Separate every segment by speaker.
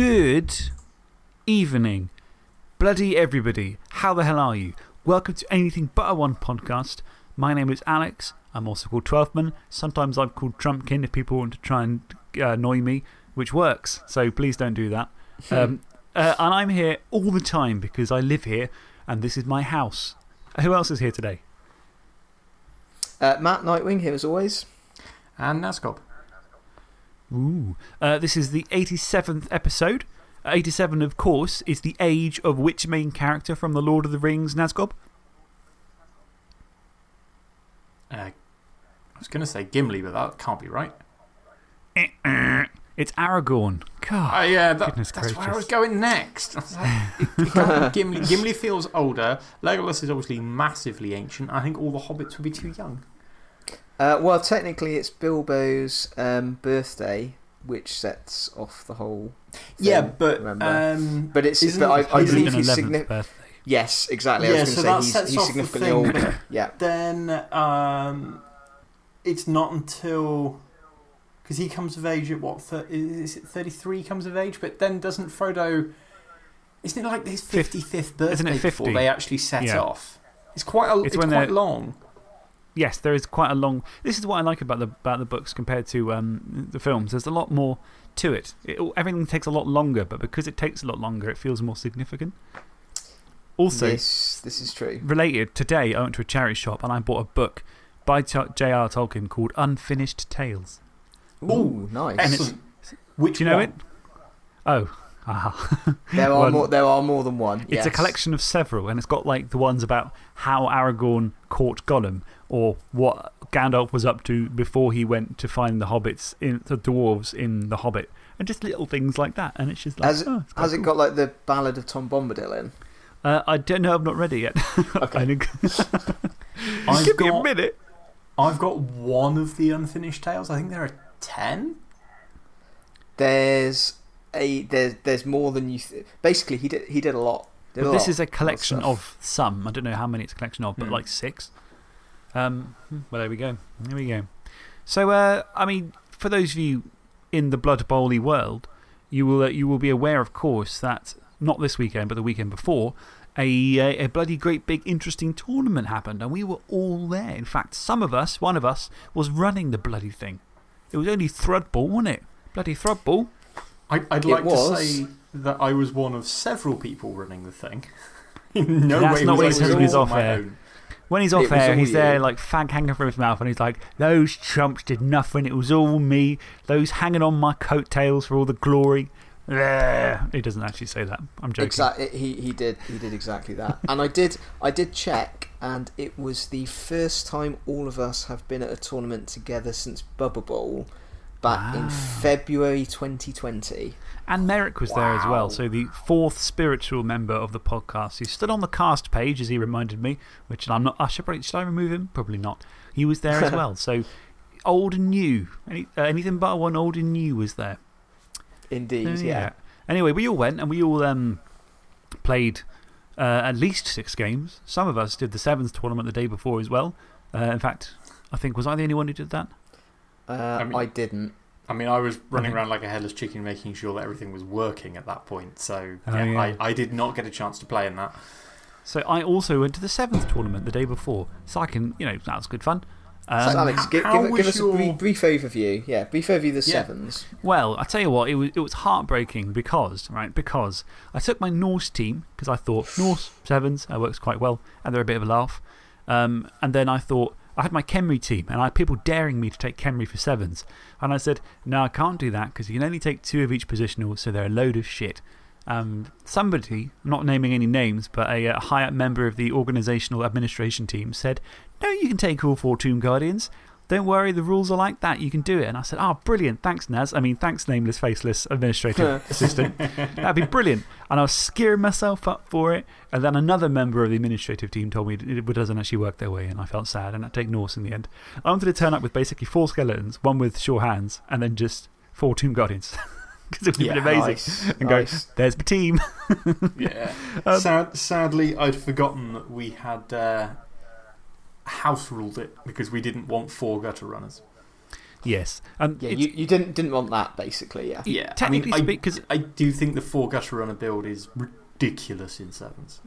Speaker 1: Good evening, bloody everybody. How the hell are you? Welcome to Anything But a One podcast. My name is Alex. I'm also called Twelfthman. Sometimes I'm called Trumpkin if people want to try and uh, annoy me, which works. So please don't do that. um, uh, and I'm here all the time because I live here and this is my house. Who else is here today?
Speaker 2: Uh, Matt Nightwing here as always.
Speaker 3: And Nascob.
Speaker 1: Ooh. Uh, this is the 87th episode. Uh, 87, of course, is the age of which main character from The Lord of the Rings, Nazgob?
Speaker 3: Uh, I was going to say Gimli, but that can't be right.
Speaker 1: It's Aragorn. God.
Speaker 3: Oh, yeah, that,
Speaker 1: goodness
Speaker 3: that's where I was going next. Was like, it- it can't be Gimli. Gimli feels older. Legolas is obviously massively ancient. I think all the hobbits would be too young.
Speaker 2: Uh, well, technically, it's Bilbo's um, birthday, which sets off the whole. Thing,
Speaker 3: yeah, but. Um,
Speaker 2: but it's.
Speaker 3: isn't-
Speaker 2: But I, I
Speaker 3: isn't
Speaker 2: believe
Speaker 1: an
Speaker 2: he's
Speaker 1: 11th
Speaker 2: significant.
Speaker 1: birthday.
Speaker 2: Yes, exactly. I
Speaker 3: Yeah,
Speaker 2: was
Speaker 3: so that
Speaker 2: to say
Speaker 3: sets
Speaker 2: he's, he's
Speaker 3: off the thing.
Speaker 2: older. yeah.
Speaker 3: then um, it's not until. Because he comes of age at what? Thir is it 33 comes of age? But then doesn't Frodo. Isn't it like his 55th birthday
Speaker 1: Isn't it
Speaker 3: before
Speaker 1: 50?
Speaker 3: they actually set
Speaker 1: Yeah.
Speaker 3: off? It's quite, a,
Speaker 1: It's
Speaker 3: it's
Speaker 1: when
Speaker 3: quite long.
Speaker 1: Yes, there is quite a long. This is what I like about the, about the books compared to um, the films. There's a lot more to it. it. Everything takes a lot longer, but because it takes a lot longer, it feels more significant. Also,
Speaker 2: This, this is true.
Speaker 1: related, today I went to a charity shop and I bought a book by J.R. Tolkien called Unfinished Tales.
Speaker 2: Ooh, nice.
Speaker 3: Excellent. Which
Speaker 1: Do you know
Speaker 3: one?
Speaker 1: it? Oh. aha.
Speaker 2: There are,
Speaker 1: Well,
Speaker 2: more, there are more than one.
Speaker 1: It's a collection of several, and it's got like the ones about how Aragorn caught Gollum, or what Gandalf was up to before he went to find the hobbits, in, the dwarves in The Hobbit, and just little things like that. And it's just like,
Speaker 2: Has,
Speaker 1: oh, it's quite
Speaker 2: has it got like the Ballad of Tom Bombadil in?
Speaker 1: Uh, I don't know, I've not read it yet. I think,
Speaker 3: I've
Speaker 1: give me a minute.
Speaker 3: I've got one of the unfinished tales. I think there are 10.
Speaker 2: There's, a, there's, there's more than you. Th Basically, he did, he did a lot. Did
Speaker 1: But
Speaker 2: a
Speaker 1: this
Speaker 2: lot,
Speaker 1: is a collection
Speaker 2: stuff.
Speaker 1: of some. I don't know how many it's a collection of, but
Speaker 3: Hmm.
Speaker 1: like six. Um, well, there we go. There we go. So, uh, I mean, for those of you in the Blood Bowly world, you will, uh, you will be aware, of course, that not this weekend, but the weekend before, a, a, a bloody great big interesting tournament happened, and we were all there. In fact, some of us, one of us, was running the bloody thing. It was only Thrudball, wasn't it? Bloody Thrudball.
Speaker 3: I, I'd like to say that I was one of several people running the thing. In no
Speaker 1: That's
Speaker 3: way
Speaker 1: not
Speaker 3: was
Speaker 1: what
Speaker 3: I
Speaker 1: he says when
Speaker 3: doing
Speaker 1: he's
Speaker 3: it on
Speaker 1: off
Speaker 3: my
Speaker 1: air.
Speaker 3: own.
Speaker 1: When he's off air, he's there like fag hanging from his mouth and he's like, Those chumps did nothing. It was all me. Those hanging on my coattails for all the glory. Bleh. He doesn't actually say that. I'm joking.
Speaker 2: Exactly. He, he, did, he did exactly that. and I did, I did check, and it was the first time all of us have been at a tournament together since Bubba Bowl back in
Speaker 1: ah.
Speaker 2: February 2020.
Speaker 1: And Merrick was there as well. So the fourth spiritual member of the podcast. He's still on the cast page, as he reminded me, which I'm not. I should, should I remove him? Probably not. He was there as well. So old and new. Any, uh, anything but one old and new was there.
Speaker 2: Indeed,
Speaker 1: So,
Speaker 2: yeah.
Speaker 1: Anyway, we all went and we all um, played uh, at least six games. Some of us did the sevens tournament the day before as well. Uh, in fact, I think, was I the only one who did that?
Speaker 2: Uh, I,
Speaker 3: mean-
Speaker 2: didn't.
Speaker 3: I mean, I was running around like a headless chicken, making sure that everything was working at that point. So,
Speaker 1: Oh,
Speaker 3: yeah,
Speaker 1: yeah.
Speaker 3: I, I did not get a chance to play in that.
Speaker 1: So I also went to the seventh tournament the day before. So I can, you know, that was good fun. Um,
Speaker 2: so, Alex, give, give, give us a
Speaker 3: your-
Speaker 2: brief, brief overview. Yeah, brief overview of the
Speaker 3: Yeah.
Speaker 2: sevens.
Speaker 1: Well, I tell you what, it was, it was heartbreaking because, right, because I took my Norse team because I thought Norse sevens, that works quite well, and they're a bit of a laugh. Um, and then I thought, I had my Khemri team, and I had people daring me to take Khemri for sevens. And I said, no, I can't do that because you can only take two of each positional, so they're a load of shit. Um, somebody, not naming any names, but a, a high up member of the organisational administration team said, No, you can take all four Tomb Guardians. Don't worry, the rules are like that. You can do it. And I said, Oh, brilliant. Thanks, Naz. I mean, thanks, nameless, faceless administrative assistant. That'd be brilliant. And I was scaring myself up for it. And then another member of the administrative team told me it doesn't actually work their way. And I felt sad. And I take Norse in the end. I wanted to turn up with basically four skeletons, one with sure hands, and then just four Tomb Guardians. Because it would have
Speaker 3: Yeah,
Speaker 1: been amazing.
Speaker 2: Nice.
Speaker 1: And go,
Speaker 2: nice.
Speaker 1: there's my team.
Speaker 3: Yeah.
Speaker 1: Um,
Speaker 3: Sad, sadly, I'd forgotten that we had uh, house ruled it because we didn't want four gutter runners.
Speaker 1: Yes. Um,
Speaker 2: Yeah, you, you didn't, didn't want that, basically, yeah.
Speaker 3: Yeah,
Speaker 1: technically
Speaker 3: I mean, I,
Speaker 1: 'cause-
Speaker 3: I do think the four gutter runner build is ridiculous in sevens.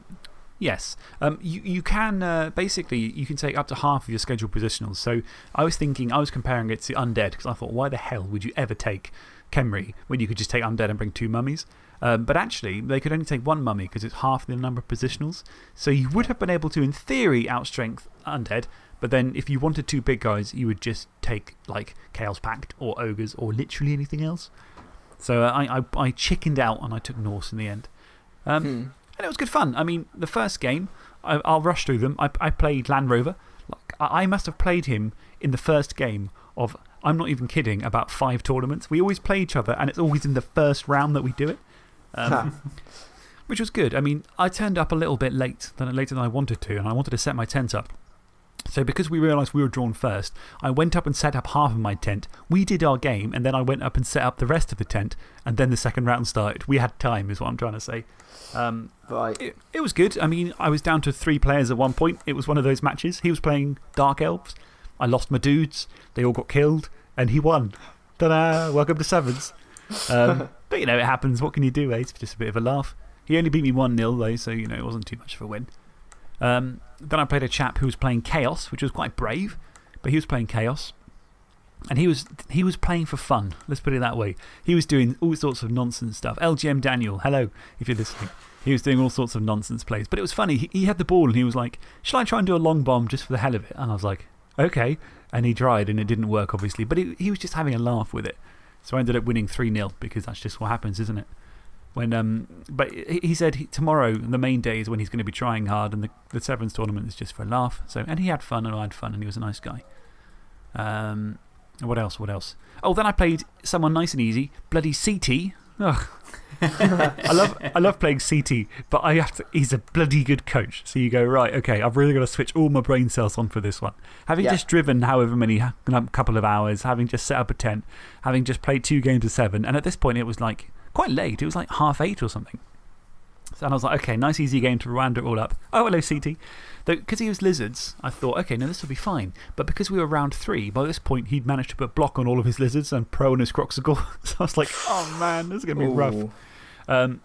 Speaker 1: Yes. Um, you, you can uh, basically you can take up to half of your scheduled positionals. So I was thinking, I was comparing it to Undead because I thought, why the hell would you ever take Khemri when you could just take Undead and bring two mummies? Um, but actually, they could only take one mummy because it's half the number of positionals. So you would have been able to, in theory, outstrength Undead. But then if you wanted two big guys, you would just take like Chaos Pact or Ogres or literally anything else. So uh, I, I, I chickened out and I took Norse in the end. Um,
Speaker 2: Hmm.
Speaker 1: and it was good fun. I mean, the first game, I, I'll rush through them. I, I played Land Rover. Like, I, I must have played him in the first game of, I'm not even kidding, about five tournaments. We always play each other, and it's always in the first round that we do it. Um, which was good. I mean, I turned up a little bit late, than, later than I wanted to, and I wanted to set my tent up. So, because we realised we were drawn first, I went up and set up half of my tent. We did our game, and then I went up and set up the rest of the tent, and then the second round started. We had time, is what I'm trying to say. Um,
Speaker 2: Right.
Speaker 1: it, it was good. I mean, I was down to three players at one point. It was one of those matches. He was playing Dark Elves. I lost my dudes. They all got killed, and he won. Ta da! Welcome to Sevens. Um, but, you know, it happens. What can you do, eh? Just a bit of a laugh. He only beat me 1 0, though, so, you know, it wasn't too much of a win. Um, then I played a chap who was playing Chaos, which was quite brave, but he was playing Chaos. And he was, he was playing for fun, let's put it that way. He was doing all sorts of nonsense stuff. LGM Daniel, hello, if you're listening. He was doing all sorts of nonsense plays. But it was funny. He, he had the ball and he was like, Shall I try and do a long bomb just for the hell of it? And I was like, Okay. And he tried and it didn't work, obviously. But he, he was just having a laugh with it. So I ended up winning 3 0 because that's just what happens, isn't it? When, um, but he, said he, tomorrow, the main day, is when he's going to be trying hard, and the, the Sevens tournament is just for a laugh. So, and he had fun, and I had fun, and he was a nice guy. Um, what else? What else? Oh, then I played someone nice and easy, bloody CT. Ugh. I, love, I love playing CT, but I have to, he's a bloody good coach. So you go, right, okay, I've really got to switch all my brain cells on for this one. Having
Speaker 2: Yeah.
Speaker 1: just driven however many couple of hours, having just set up a tent, having just played two games of seven, and at this point it was like quite late. It was like half eight or something. So, and I was like, okay, nice easy game to round it all up. Oh, hello, CT. Because he was lizards, I thought, okay, no, this will be fine. But because we were round three, by this point he'd managed to put block on all of his lizards and pro on his Kroxigor. so I was like, oh man, this is going to be rough. Um,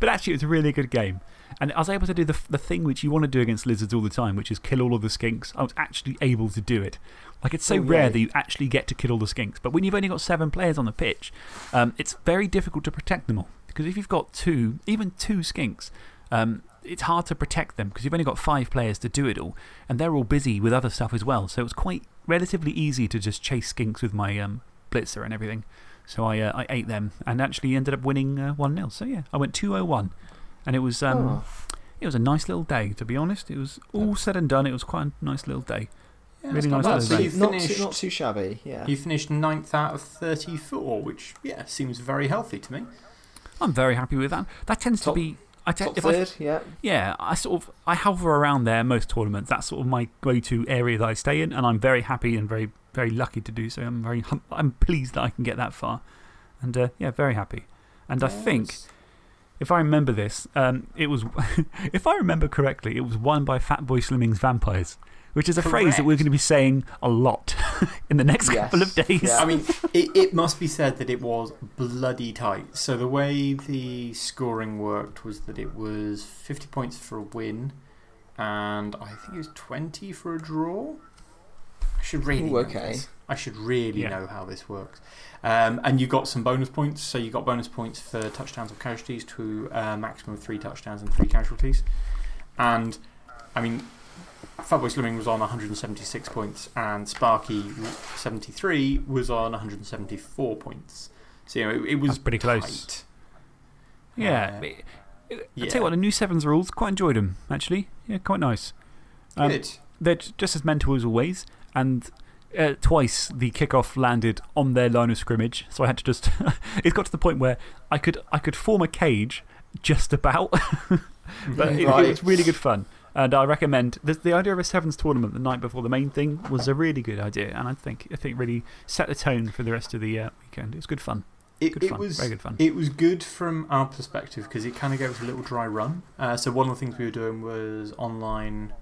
Speaker 1: but actually, it was a really good game. And I was able to do the, the thing which you want to do against lizards all the time, which is kill all of the skinks. I was actually able to do it. Like, it's so
Speaker 2: Oh,
Speaker 1: rare that you actually get to kill all the skinks. But when you've only got seven players on the pitch, um, it's very difficult to protect them all. Because if you've got two, even two skinks, um, it's hard to protect them because you've only got five players to do it all. And they're all busy with other stuff as well. So it was quite relatively easy to just chase skinks with my um, blitzer and everything. So I, uh, I ate them and actually ended up winning uh, 1 0. So yeah, I went 2 0 1. And it was, um,
Speaker 2: Oh.
Speaker 1: it was a nice little day, to be honest. It was all said and done. It was quite a nice little day.
Speaker 3: Yeah,
Speaker 1: Really nice
Speaker 3: bad.
Speaker 1: little
Speaker 3: So
Speaker 1: day.
Speaker 3: you
Speaker 2: not, too,
Speaker 3: finished,
Speaker 2: not too shabby, yeah.
Speaker 3: you finished ninth out of 34, which, yeah, seems very healthy to me.
Speaker 1: I'm very happy with that. That tends
Speaker 2: Top-
Speaker 1: to be. I
Speaker 2: Top
Speaker 1: if I
Speaker 2: yeah.
Speaker 1: Yeah, I sort of I hover around there most tournaments. That's sort of my go to area that I stay in, and I'm very happy and very, very lucky to do so. I'm, very, I'm pleased that I can get that far. And uh, yeah, very happy. And I think, if I remember this, um, it was, if I remember correctly, it was won by Fatboy Slimming's Vampires, which is a phrase that we're going to be saying a lot in the next
Speaker 2: Yes,
Speaker 1: couple of days.
Speaker 2: yeah.
Speaker 3: I mean, it, it must be said that it was bloody tight. So, the way the scoring worked was that it was 50 points for a win, and I think it was 20 for a draw. I should really
Speaker 2: Ooh,
Speaker 3: know
Speaker 2: okay.
Speaker 3: this. I should really
Speaker 1: Yeah.
Speaker 3: know how this works. Um, and you got some bonus points. So, you got bonus points for touchdowns or casualties to a maximum of three touchdowns and three casualties. And, I mean, Fatboy Slimming was on 176 points, and Sparky 73 was on 174 points. So, you know, it, it was
Speaker 1: That's pretty close. yeah. It- it- I
Speaker 3: yeah.
Speaker 1: tell you what, the new Sevens rules, quite enjoyed them, actually. Yeah, quite nice. Um,
Speaker 3: Good.
Speaker 1: they're just as mental as always. And uh, twice the kickoff landed on their line of scrimmage. So I had to just. it got to the point where I could, I could form a cage just about. but it, it was really good fun. And I recommend the, the idea of a Sevens tournament the night before the main thing was a really good idea. And I think, I think really set the tone for the rest of the uh, weekend. It was good fun.
Speaker 3: It,
Speaker 1: Good
Speaker 3: it
Speaker 1: fun.
Speaker 3: was
Speaker 1: Very good fun.
Speaker 3: It was good from our perspective because it kind of gave us a little dry run. Uh, so, one of the things we were doing was online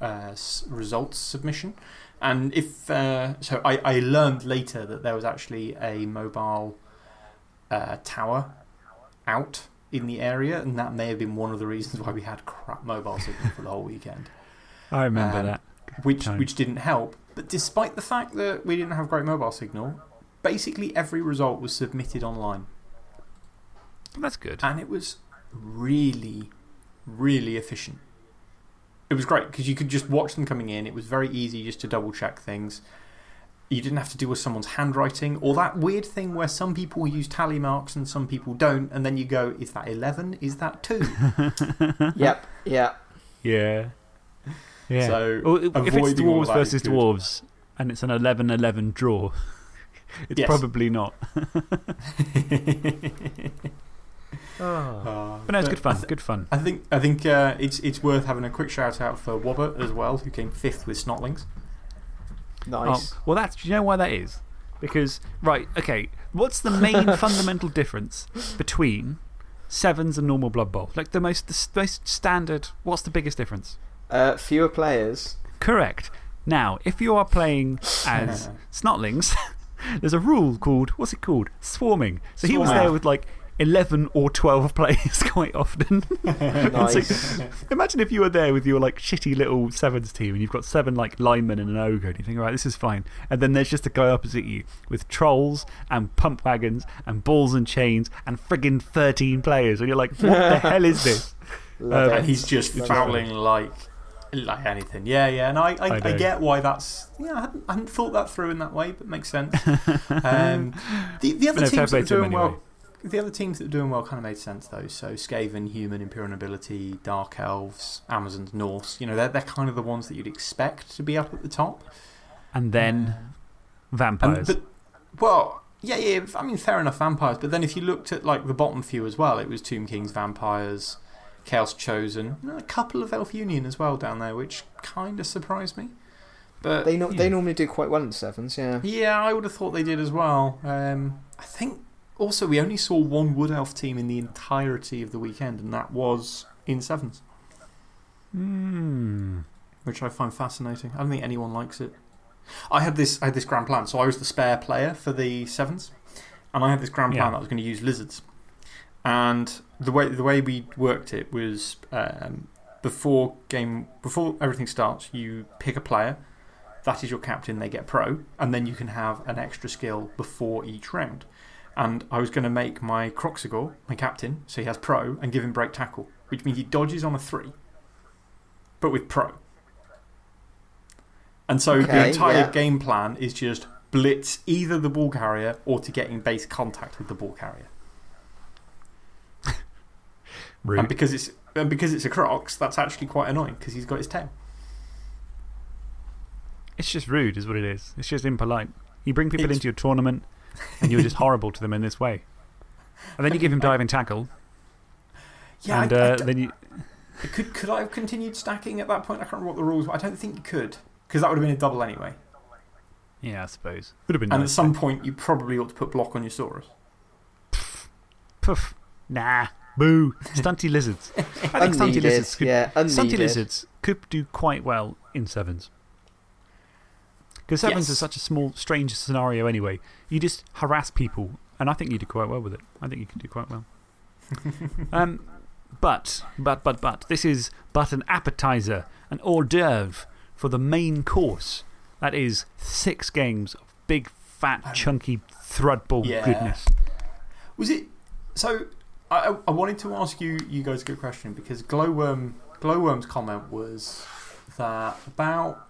Speaker 3: uh, results submission. And if uh, so, I, I learned later that there was actually a mobile uh, tower out in the area, and that may have been one of the reasons why we had crap mobile signal for the whole weekend.
Speaker 1: I remember
Speaker 3: Um,
Speaker 1: that.
Speaker 3: which,
Speaker 1: time.
Speaker 3: which didn't help. But despite the fact that we didn't have great mobile signal, basically every result was submitted online.
Speaker 1: That's good.
Speaker 3: And it was really, really efficient. It was great because you could just watch them coming in. It was very easy just to double check things. You didn't have to deal with someone's handwriting or that weird thing where some people use tally marks and some people don't. And then you go, is that 11? Is that 2?
Speaker 2: Yep, yeah.
Speaker 1: Yeah. Yeah.
Speaker 3: So,
Speaker 1: Well, if it's dwarves versus
Speaker 3: good.
Speaker 1: dwarves and it's an 11 11 draw, it's
Speaker 3: Yes.
Speaker 1: probably not.
Speaker 2: Oh.
Speaker 1: But no, it's
Speaker 3: but
Speaker 1: good fun. Good fun.
Speaker 3: I think, I think uh, it's, it's worth having a quick shout out for Wobbert as well, who came fifth with Snotlings.
Speaker 2: Nice.
Speaker 1: Oh, well, that's, do you know why that is? Because, right, okay, what's the main fundamental difference between sevens and normal Blood Bowl? Like the most, the most standard, what's the biggest difference?
Speaker 2: Uh, fewer players.
Speaker 1: Correct. Now, if you are playing as Snotlings, there's a rule called, what's it called? Swarming. So he was there with like 11 or 12 players quite often. And so- imagine if you were there with your like shitty little sevens team and you've got seven like linemen and an ogre and you think, right, this is fine. And then there's just a guy opposite you with trolls and pump wagons and balls and chains and friggin' 13 players. And you're like, what the hell is this? Um,
Speaker 3: and he's just
Speaker 2: Love
Speaker 3: fouling like, like anything. Yeah, yeah. And I, I,
Speaker 1: I
Speaker 3: I, get why that's. Yeah, I hadn't, I hadn't thought that through in that way, but makes sense. um, the, the other
Speaker 1: No, fair
Speaker 3: teams
Speaker 1: play
Speaker 3: that are
Speaker 1: him
Speaker 3: doing
Speaker 1: anyway.
Speaker 3: Well. The other teams that are doing well kind of made sense, though. So, Skaven, Human, Imperial Nobility, Dark Elves, Amazons, Norse. You know, they're, they're kind of the ones that you'd expect to be up at the top.
Speaker 1: And then
Speaker 3: And,
Speaker 1: vampires.
Speaker 3: but, well, yeah, yeah. I mean, fair enough, vampires. But then if you looked at like the bottom few as well, it was Tomb Kings, Vampires, Chaos Chosen, and a couple of Elf Union as well down there, which kind of surprised me. But
Speaker 2: They, no,
Speaker 1: Yeah.
Speaker 2: they normally do quite well in sevens, yeah.
Speaker 3: yeah, I would have thought they did as well. Um, I think also we only saw one Wood Elf team in the entirety of the weekend, and that was in sevens,
Speaker 1: Hmm.
Speaker 3: which I find fascinating. I don't think anyone likes it. I had this, I had this grand plan. So I was the spare player for the sevens, and I had this grand plan
Speaker 1: Yeah.
Speaker 3: that I was going to use lizards. And the way, the way we worked it was um, before, game, before everything starts, you pick a player. That is your captain, they get pro, and then you can have an extra skill before each round. And I was going to make my Kroxigor, my captain, so he has pro, and give him break tackle, which means he dodges on a three, but with pro. And so the
Speaker 2: Okay,
Speaker 3: entire
Speaker 2: yeah.
Speaker 3: game plan is just blitz either the ball carrier or to get in base contact with the ball carrier. And because it's, and because it's a Crocs, that's actually quite annoying because he's got his tail.
Speaker 1: It's just rude, is what it is. It's just impolite. You bring people
Speaker 3: It's-
Speaker 1: into your tournament and you're just horrible to them in this way. And then you give him diving tackle.
Speaker 3: Yeah,
Speaker 1: and
Speaker 3: I, I
Speaker 1: uh,
Speaker 3: d-
Speaker 1: then you.
Speaker 3: could, could I have continued stacking at that point? I can't remember what the rules were. I don't think you could because that would have been a double anyway.
Speaker 1: Yeah, I suppose. Would have been
Speaker 3: And
Speaker 1: nice.
Speaker 3: at some point, you probably ought to put block on your Saurus.
Speaker 1: Poof. Nah. Boo. Stunty lizards. I think stunty lizards could,
Speaker 2: yeah,
Speaker 1: stunty lizards could do quite well in sevens. Because sevens
Speaker 3: Yes.
Speaker 1: is such a small, strange scenario anyway. You just harass people, and I think you do quite well with it. I think you can do quite well. um, but, but, but, but, this is but an appetizer, an hors d'oeuvre for the main course. That is six games of big, fat, chunky
Speaker 3: thrudball、yeah.
Speaker 1: Goodness.
Speaker 3: Was it. So, I, I- I wanted to ask you, you guys a good question because Glowworm, Glowworm's comment was that about,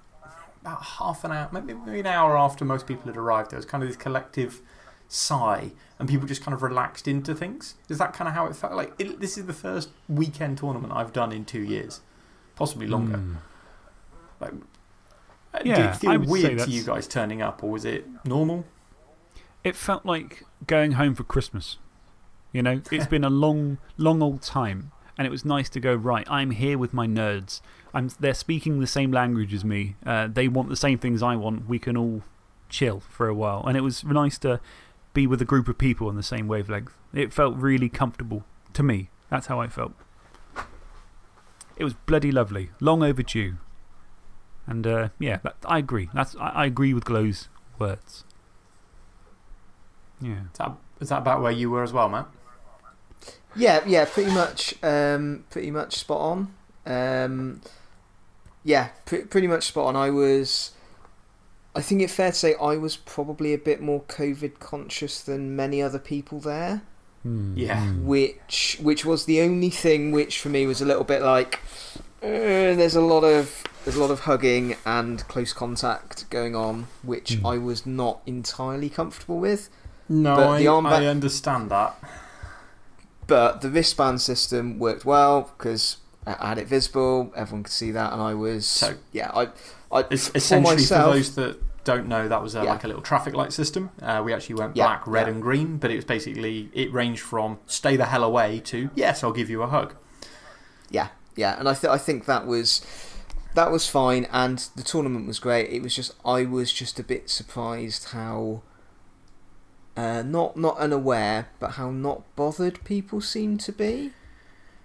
Speaker 3: about half an hour, maybe, maybe an hour after most people had arrived, there was kind of this collective sigh and people just kind of relaxed into things. Is that kind of how it felt? Like, it, this is the first weekend tournament I've done in two years, possibly longer.
Speaker 1: Mm.
Speaker 3: Like, uh, did it feel
Speaker 1: I would say
Speaker 3: weird to you guys turning up or was it normal?
Speaker 1: It felt like going home for Christmas. You know, it's been a long, long old time. And it was nice to go, right, I'm here with my nerds. I'm, they're speaking the same language as me. Uh, they want the same things I want. We can all chill for a while. And it was nice to be with a group of people on the same wavelength. It felt really comfortable to me. That's how I felt. It was bloody lovely. Long overdue. And uh, yeah, that, I agree. That's, I, I agree with Glow's words. Yeah.
Speaker 3: Is that, is that about where you were as well, Matt?
Speaker 2: Yeah, yeah, pretty much, um, pretty much spot on. Um, yeah, pre pretty much spot on. I was, I think it's fair to say I was probably a bit more COVID conscious than many other people there.
Speaker 1: Hmm,
Speaker 3: Yeah.
Speaker 1: hmm.
Speaker 2: which which was the only thing which for me was a little bit like uh, there's a lot of there's a lot of hugging and close contact going on which
Speaker 1: Mm.
Speaker 2: I was not entirely comfortable with
Speaker 3: No,
Speaker 2: But
Speaker 3: I,
Speaker 2: the armband-
Speaker 3: I understand that.
Speaker 2: But the wristband system worked well because I had it visible everyone could see that and I was
Speaker 3: So-
Speaker 2: yeah I I
Speaker 3: It's
Speaker 2: for
Speaker 3: essentially, for those that don't know, that was uh,
Speaker 2: Yeah.
Speaker 3: like a little traffic light system. Uh, we actually went
Speaker 2: Yeah,
Speaker 3: black, red,
Speaker 2: yeah.
Speaker 3: and green, but it was basically, it ranged from stay the hell away to yes, I'll give you a hug.
Speaker 2: Yeah, yeah, and I th- I think that was that was fine, and the tournament was great. It was just I was just a bit surprised how uh, not not unaware, but how not bothered people seem to be,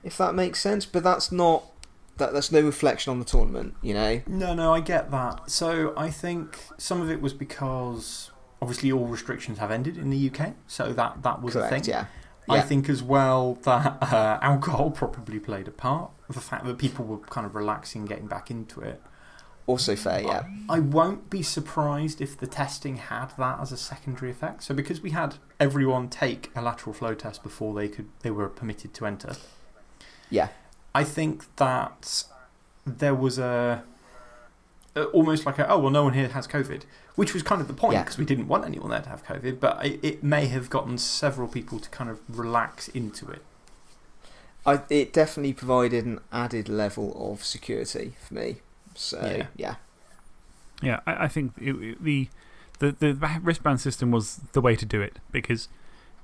Speaker 2: if that makes sense. But that's not that that's no reflection on the tournament, you know.
Speaker 3: No, no, I get that. So I think some of it was because obviously all restrictions have ended in the UK, so that, that was
Speaker 2: Correct.
Speaker 3: a thing.
Speaker 2: Yeah.
Speaker 3: I
Speaker 2: Yeah.
Speaker 3: think as well that uh, alcohol probably played a part. The fact that people were kind of relaxing, getting back into it.
Speaker 2: Also fair. Yeah.
Speaker 3: I won't be surprised if the testing had that as a secondary effect. So because we had everyone take a lateral flow test before they could they were permitted to enter,
Speaker 2: Yeah.
Speaker 3: I think that there was a, almost like a oh well no one here has COVID, which was kind of the point
Speaker 2: Yeah.
Speaker 3: because we didn't want anyone there to have COVID, but it, it may have gotten several people to kind of relax into it.
Speaker 2: I it definitely provided an added level of security for me. So
Speaker 3: Yeah.
Speaker 2: yeah.
Speaker 1: Yeah, I, I think it, it- the, the, the wristband system was the way to do it because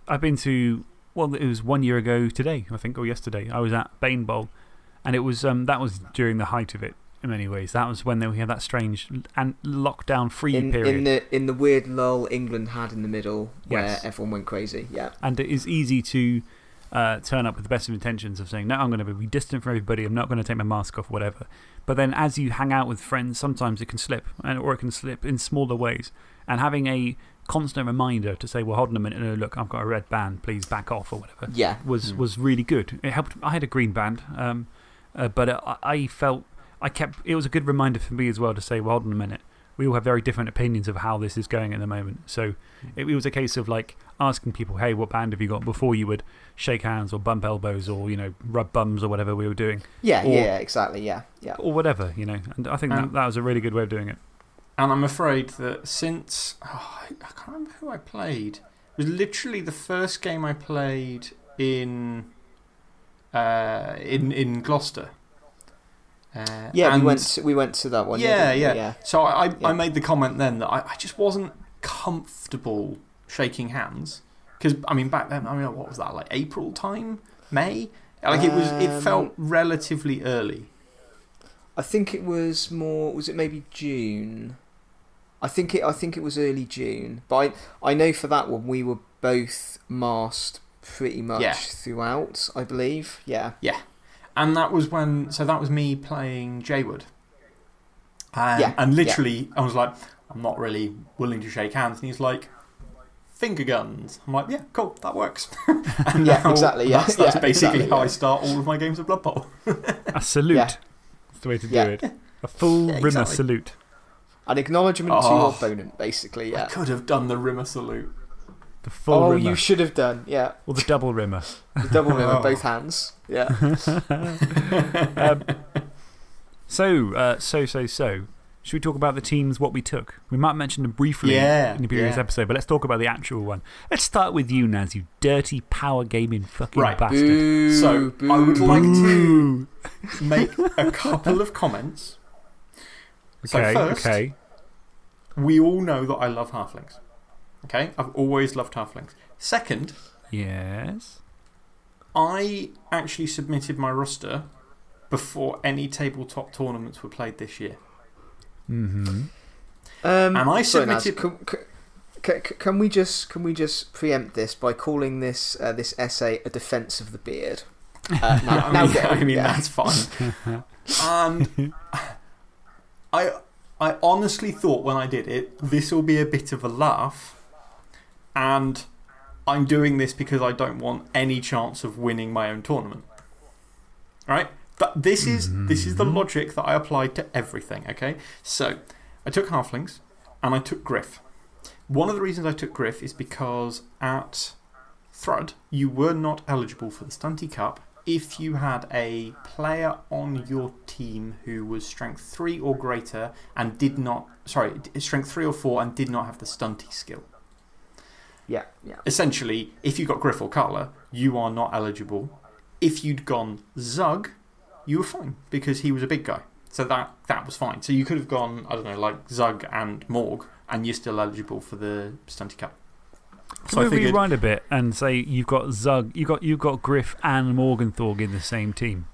Speaker 1: I've been to, well, it was one year ago today, I think, or yesterday. I was at Bane Bowl and it was, um, that was during the height of it in many ways. That was when we had that strange and lockdown free
Speaker 2: in,
Speaker 1: period.
Speaker 2: in the in the weird lull England had in the middle where
Speaker 1: Yes.
Speaker 2: everyone went crazy. Yeah.
Speaker 1: And it is easy to uh, turn up with the best of intentions of saying, no, I'm going to be distant from everybody, I'm not going to take my mask off, whatever. But then as you hang out with friends, sometimes it can slip, and, or it can slip in smaller ways. And having a constant reminder to say, well, hold on a minute, no, look, I've got a red band, please back off, or whatever,
Speaker 2: Yeah.
Speaker 1: was,
Speaker 3: Mm.
Speaker 1: was really good. It helped. I had a green band, um, uh, but I, I felt I kept, it was a good reminder for me as well to say, well, hold on a minute. We all have very different opinions of how this is going at the moment. So it, it was a case of like asking people, hey, what band have you got before you would shake hands or bump elbows or, you know, rub bums or whatever we were doing
Speaker 2: Yeah,
Speaker 1: Or-
Speaker 2: yeah, exactly. Yeah, yeah.
Speaker 1: or whatever, you know. And I think
Speaker 3: Um,
Speaker 1: that, that was a really good way of doing it.
Speaker 3: And I'm afraid that since. Oh, I, I can't remember who I played. It was literally the first game I played in, uh, in, in Gloucester. Uh,
Speaker 2: Yeah, we went, to, we went to that one.
Speaker 3: Yeah, yeah.
Speaker 2: yeah.
Speaker 3: So I, I,
Speaker 2: Yeah.
Speaker 3: I made the comment then that I, I just wasn't comfortable shaking hands. Because, I mean, back then, I mean, what was that, like April time? May? Like it was, it
Speaker 2: Um,
Speaker 3: felt relatively early.
Speaker 2: I think it was more. Was it maybe June? I think it. I think it was early June. But I, I know for that one we were both masked pretty much
Speaker 3: Yeah.
Speaker 2: throughout. I believe. Yeah.
Speaker 3: Yeah, and that was when, so that was me playing Jaywood. Um,
Speaker 2: Yeah,
Speaker 3: And literally, I was like, I'm not really willing to shake hands. And he's like, finger guns. I'm like, yeah, cool, that works. And
Speaker 2: Yeah,
Speaker 3: now
Speaker 2: exactly, yeah,
Speaker 3: That's, that's
Speaker 2: yeah,
Speaker 3: basically
Speaker 2: exactly,
Speaker 3: how I start all of my games of Blood Bowl.
Speaker 1: A salute.
Speaker 2: Yeah.
Speaker 1: That's the way to do
Speaker 2: Yeah.
Speaker 1: it. A full
Speaker 3: Yeah,
Speaker 1: rimmer
Speaker 3: exactly.
Speaker 1: salute.
Speaker 2: An acknowledgement to
Speaker 3: Oh.
Speaker 2: your opponent, basically. Yeah.
Speaker 3: I could have done the Rimmer salute.
Speaker 1: The full
Speaker 2: Oh,
Speaker 1: rimmer.
Speaker 2: you should have done. Yeah.
Speaker 1: or the double rimmer.
Speaker 2: The double rimmer,
Speaker 3: Oh.
Speaker 2: both hands. Yeah.
Speaker 1: um, so, uh, so, so, so. Should we talk about the teams, what we took? We might mention them briefly
Speaker 3: Yeah,
Speaker 1: in the previous
Speaker 3: yeah.
Speaker 1: episode, but let's talk about the actual one. Let's start with you, Naz, you dirty power gaming fucking
Speaker 3: Right.
Speaker 1: bastard.
Speaker 2: Boo,
Speaker 3: So,
Speaker 2: boo.
Speaker 3: I would like to make a couple of comments. So
Speaker 1: Okay,
Speaker 3: first-
Speaker 1: okay.
Speaker 3: We all know that I love halflings. Okay? I've always loved halflings. Second,
Speaker 1: Yes.
Speaker 3: I actually submitted my roster before any tabletop tournaments were played this year.
Speaker 1: Mm hmm.
Speaker 2: Um,
Speaker 3: And I
Speaker 2: sorry, Naz,
Speaker 3: submitted-
Speaker 2: can, can, can, can we just can we just preempt this by calling this uh, this essay a defence of the beard? Uh, now,
Speaker 3: I mean,
Speaker 2: go.
Speaker 3: I mean
Speaker 2: yeah.
Speaker 3: that's fine. and I, I honestly thought when I did it, this will be a bit of a laugh. And I'm doing this because I don't want any chance of winning my own tournament. Right? But this is, this is the
Speaker 1: Mm-hmm.
Speaker 3: logic that I applied to everything, okay? So, I took Halflings and I took Griff. One of the reasons I took Griff is because at Thrud, you were not eligible for the Stunty Cup if you had a player on your team who was strength 3 or greater and did not, sorry, strength 3 or 4 and did not have the Stunty skill.
Speaker 2: Yeah, yeah.
Speaker 3: Essentially, if you got Griff or Cutler, you are not eligible. If you'd gone Zug, you were fine because he was a big guy. So that, that was fine. So you could have gone, I don't know, like Zug and Morg, and you're still eligible for the Stunty Cup.
Speaker 1: Can
Speaker 3: I
Speaker 1: we
Speaker 3: figured-
Speaker 1: rewind a bit and say you've got Zug, you've got, you've got Griff and Morg 'n' Thorg in the same team?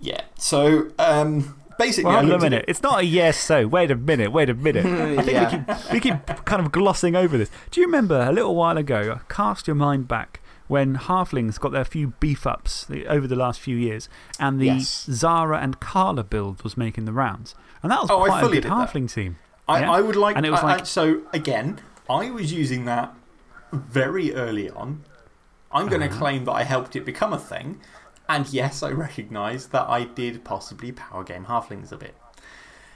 Speaker 3: Yeah. So um, basically,
Speaker 1: Well, a minute. It's not a yes, so. Wait a minute, wait a minute. I think
Speaker 2: Yeah.
Speaker 1: we, keep, we keep kind of glossing over this. Do you remember a little while ago, cast your mind back when Halflings got their few beef ups the- over the last few years and the
Speaker 2: Yes.
Speaker 1: Zara and Karla build was making the rounds? And that was
Speaker 3: Oh,
Speaker 1: quite a good
Speaker 3: that.
Speaker 1: Halfling team.
Speaker 3: I,
Speaker 1: Yeah.
Speaker 3: I would like.
Speaker 1: And it was
Speaker 3: I- I-
Speaker 1: like-
Speaker 3: so again, I was using that very early on. I'm going to
Speaker 1: Uh-huh.
Speaker 3: claim that I helped it become a thing. And yes, I recognise that I did possibly power game halflings a bit.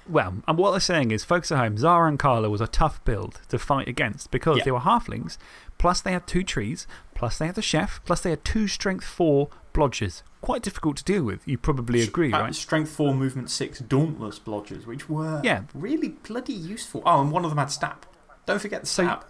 Speaker 1: Well, and what they're saying is, folks at home, Zara and Karla was a tough build to fight against because
Speaker 3: Yeah.
Speaker 1: they were halflings, plus they had two trees, plus they had the chef, plus they had two strength four blodgers. Quite difficult to deal with, you probably agree,
Speaker 3: Uh,
Speaker 1: right?
Speaker 3: Strength 4, Movement 6, Dauntless Blodgers, which were
Speaker 1: Yeah.
Speaker 3: really bloody useful. Oh, and one of them had Stab. Don't forget the
Speaker 1: So-
Speaker 3: Stab.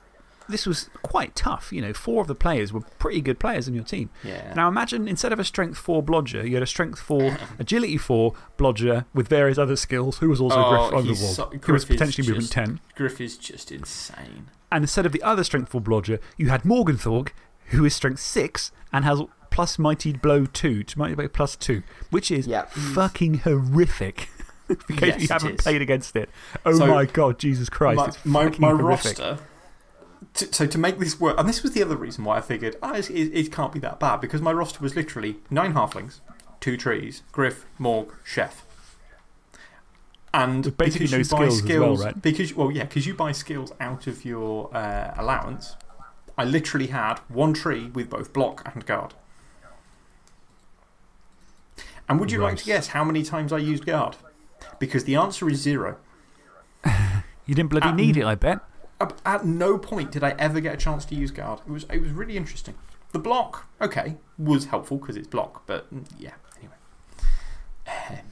Speaker 1: This was quite tough. You know, four of the players were pretty good players in your team.
Speaker 3: Yeah.
Speaker 1: Now imagine instead of a strength four blodger, you had a strength four, agility four blodger with various other skills who was also
Speaker 3: Oh,
Speaker 1: Griff Oberwald.
Speaker 3: so-
Speaker 1: who was
Speaker 3: Griff is
Speaker 1: potentially movement 10.
Speaker 3: Griff is just insane.
Speaker 1: And instead of the other strength 4 blodger, you had Morg 'n' Thorg, who is strength 6 and has plus mighty blow 2, to mighty blow plus 2, which is
Speaker 2: Yeah.
Speaker 1: fucking horrific. In case
Speaker 3: Yes,
Speaker 1: you haven't played against it. Oh
Speaker 3: So,
Speaker 1: my god, Jesus Christ.
Speaker 3: my,
Speaker 1: it's
Speaker 3: my, my roster. To, so to make this work, and this was the other reason why I figured ah, it, it, can't be that bad because my roster was literally nine halflings, two trees, Griff, Morg, Chef. And
Speaker 1: With basically
Speaker 3: because
Speaker 1: no
Speaker 3: you buy
Speaker 1: skills as well, right?
Speaker 3: Because, well, yeah, because you buy skills out of your uh, allowance, I literally had one tree with both block and guard. And would you like to guess how many times I used guard? Because the answer is zero.
Speaker 1: You didn't bloody need it, I bet.
Speaker 3: At- At no point did I ever get a chance to use guard. It was, it was really interesting. The block, okay, was helpful because it's block, but mm, yeah, anyway.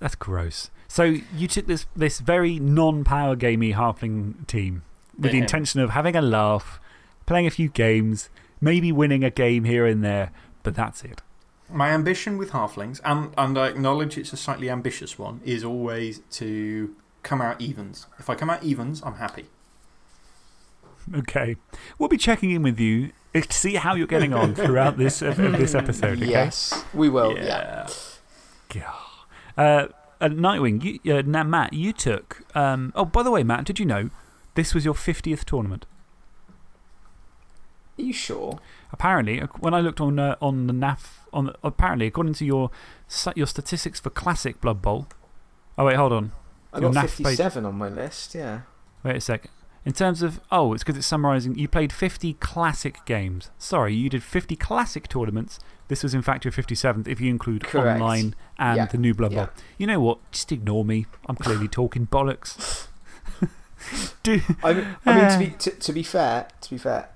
Speaker 1: That's gross. So you took this, this very non power gamey halfling team with the intention of having a laugh, playing a few games, maybe winning a game here and there, but that's it.
Speaker 3: My ambition with halflings, and, and I acknowledge it's a slightly ambitious one, is always to come out evens. If I come out evens, I'm happy.
Speaker 1: Okay. We'll be checking in with you to see how you're getting on throughout this, of, of this episode. Okay?
Speaker 2: Yes, we will. Yeah.
Speaker 3: yeah.
Speaker 1: Uh, uh, Nightwing, you, uh, now, Matt, you took. Um, oh, by the way, Matt, did you know this was your 50th tournament?
Speaker 2: Are you sure?
Speaker 1: Apparently, when I looked on, uh, on the NAF, on the, apparently, according to your, your statistics for Classic Blood Bowl. Oh, wait, hold on.
Speaker 2: I
Speaker 1: Your
Speaker 2: got
Speaker 1: NAF page-
Speaker 2: 57 on my list, yeah.
Speaker 1: Wait a sec. In terms of. Oh, it's because it's summarising. You played 50 classic games. Sorry, you did 50 classic tournaments. This was, in fact, your 57th if you include
Speaker 2: Correct.
Speaker 1: online and
Speaker 2: Yeah,
Speaker 1: the new Blood
Speaker 2: yeah.
Speaker 1: Bowl. You know what? Just ignore me. I'm clearly talking bollocks. Do,
Speaker 2: I mean, I mean to, be, to, to be fair, to be fair,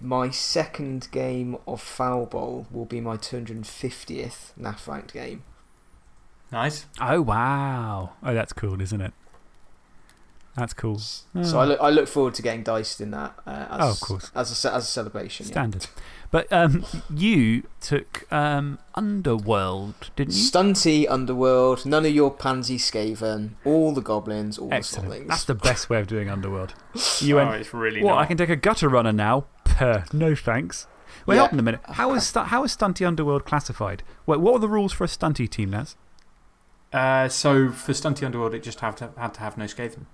Speaker 2: my second game of Foul Bowl will be my 250th NAF ranked game.
Speaker 3: Nice.
Speaker 1: oh, wow. Oh, that's cool, isn't it? That's cool.
Speaker 2: So
Speaker 1: Oh.
Speaker 2: I look, I look forward to getting diced in that uh, as,
Speaker 1: Oh, of course.
Speaker 2: as, a, as a celebration. Yeah.
Speaker 1: Standard. But um, you took um, Underworld, didn't you?
Speaker 2: Stunty, Underworld, none of your Pansy Skaven, all the goblins, all
Speaker 1: Excellent.
Speaker 2: the
Speaker 1: That's the best way of doing Underworld. You
Speaker 3: oh,
Speaker 1: went,
Speaker 3: it's really
Speaker 1: What,
Speaker 3: not.
Speaker 1: I can take a gutter runner now? Puh, no thanks. Wait,
Speaker 2: Yeah.
Speaker 1: hold on a minute. How is, stu how is Stunty Underworld classified? Wait, what are the rules for a Stunty team, Naz?
Speaker 3: Uh, so for Stunty Underworld, it just have to, had to have no Skaven.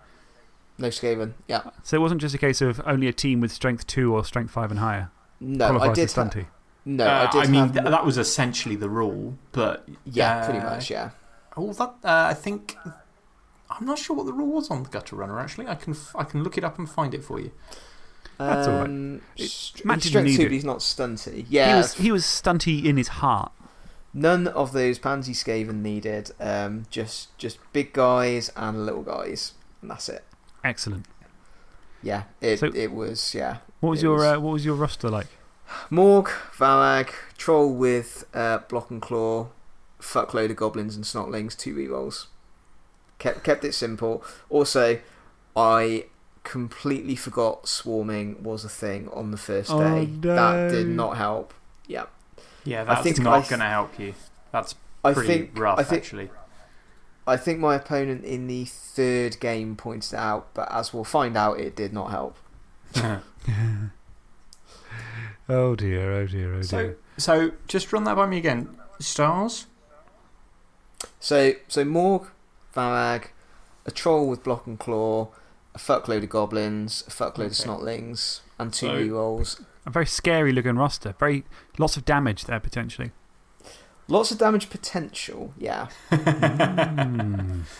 Speaker 2: No Skaven, yeah.
Speaker 1: So it wasn't just a case of only a team with strength 2 or strength 5 and higher
Speaker 2: No, I did.
Speaker 1: as
Speaker 2: ha-
Speaker 1: Stunty.
Speaker 2: no,
Speaker 3: Uh,
Speaker 2: I did.
Speaker 3: mean,
Speaker 2: have
Speaker 3: th- that was essentially the rule, but.
Speaker 2: yeah, pretty
Speaker 3: uh,
Speaker 2: much, yeah.
Speaker 3: Oh, that, uh, I think. I'm not sure what the rule was on the gutter runner, actually. I can, f- I can look it up and find it for you.
Speaker 1: That's all right.
Speaker 2: Um,
Speaker 1: It-
Speaker 2: str-
Speaker 1: Matt didn't
Speaker 2: strength
Speaker 1: need
Speaker 2: two,
Speaker 1: it.
Speaker 2: but he's not stunty.
Speaker 1: He
Speaker 2: Yeah,
Speaker 1: was, he was stunty in his heart.
Speaker 2: none of those Pansy Skaven needed. Um, just, just big guys and little guys. And that's it.
Speaker 1: Excellent.
Speaker 2: Yeah, it,
Speaker 1: So-
Speaker 2: it was, yeah.
Speaker 1: What was,
Speaker 2: It
Speaker 1: your,
Speaker 2: was-
Speaker 1: uh, what was your roster like?
Speaker 2: Morg, Varag, Troll with uh, Block and Claw, fuckload of goblins and snotlings, two rerolls. Kept, kept it simple. Also, I completely forgot swarming was a thing on the first
Speaker 1: Oh,
Speaker 2: day. That did not help. Yeah.
Speaker 3: Yeah,
Speaker 2: I
Speaker 3: that's
Speaker 2: think
Speaker 3: not going to help you. That's
Speaker 2: I
Speaker 3: pretty
Speaker 2: think,
Speaker 3: rough,
Speaker 2: I think,
Speaker 3: actually.
Speaker 2: I think my opponent in the third game pointed out, but as we'll find out, it did not help.
Speaker 1: Oh dear, oh dear, oh
Speaker 3: so,
Speaker 1: dear.
Speaker 3: so, so just run that by me again. Stars?
Speaker 2: So, so Morg, Varag, a troll with block and claw, a fuckload of goblins, a fuckload of
Speaker 3: Okay.
Speaker 2: snotlings, and two
Speaker 3: So-
Speaker 2: rerolls.
Speaker 1: A very scary looking roster. Very, lots of damage there potentially.
Speaker 2: Lots of damage potential, yeah.
Speaker 1: Mm.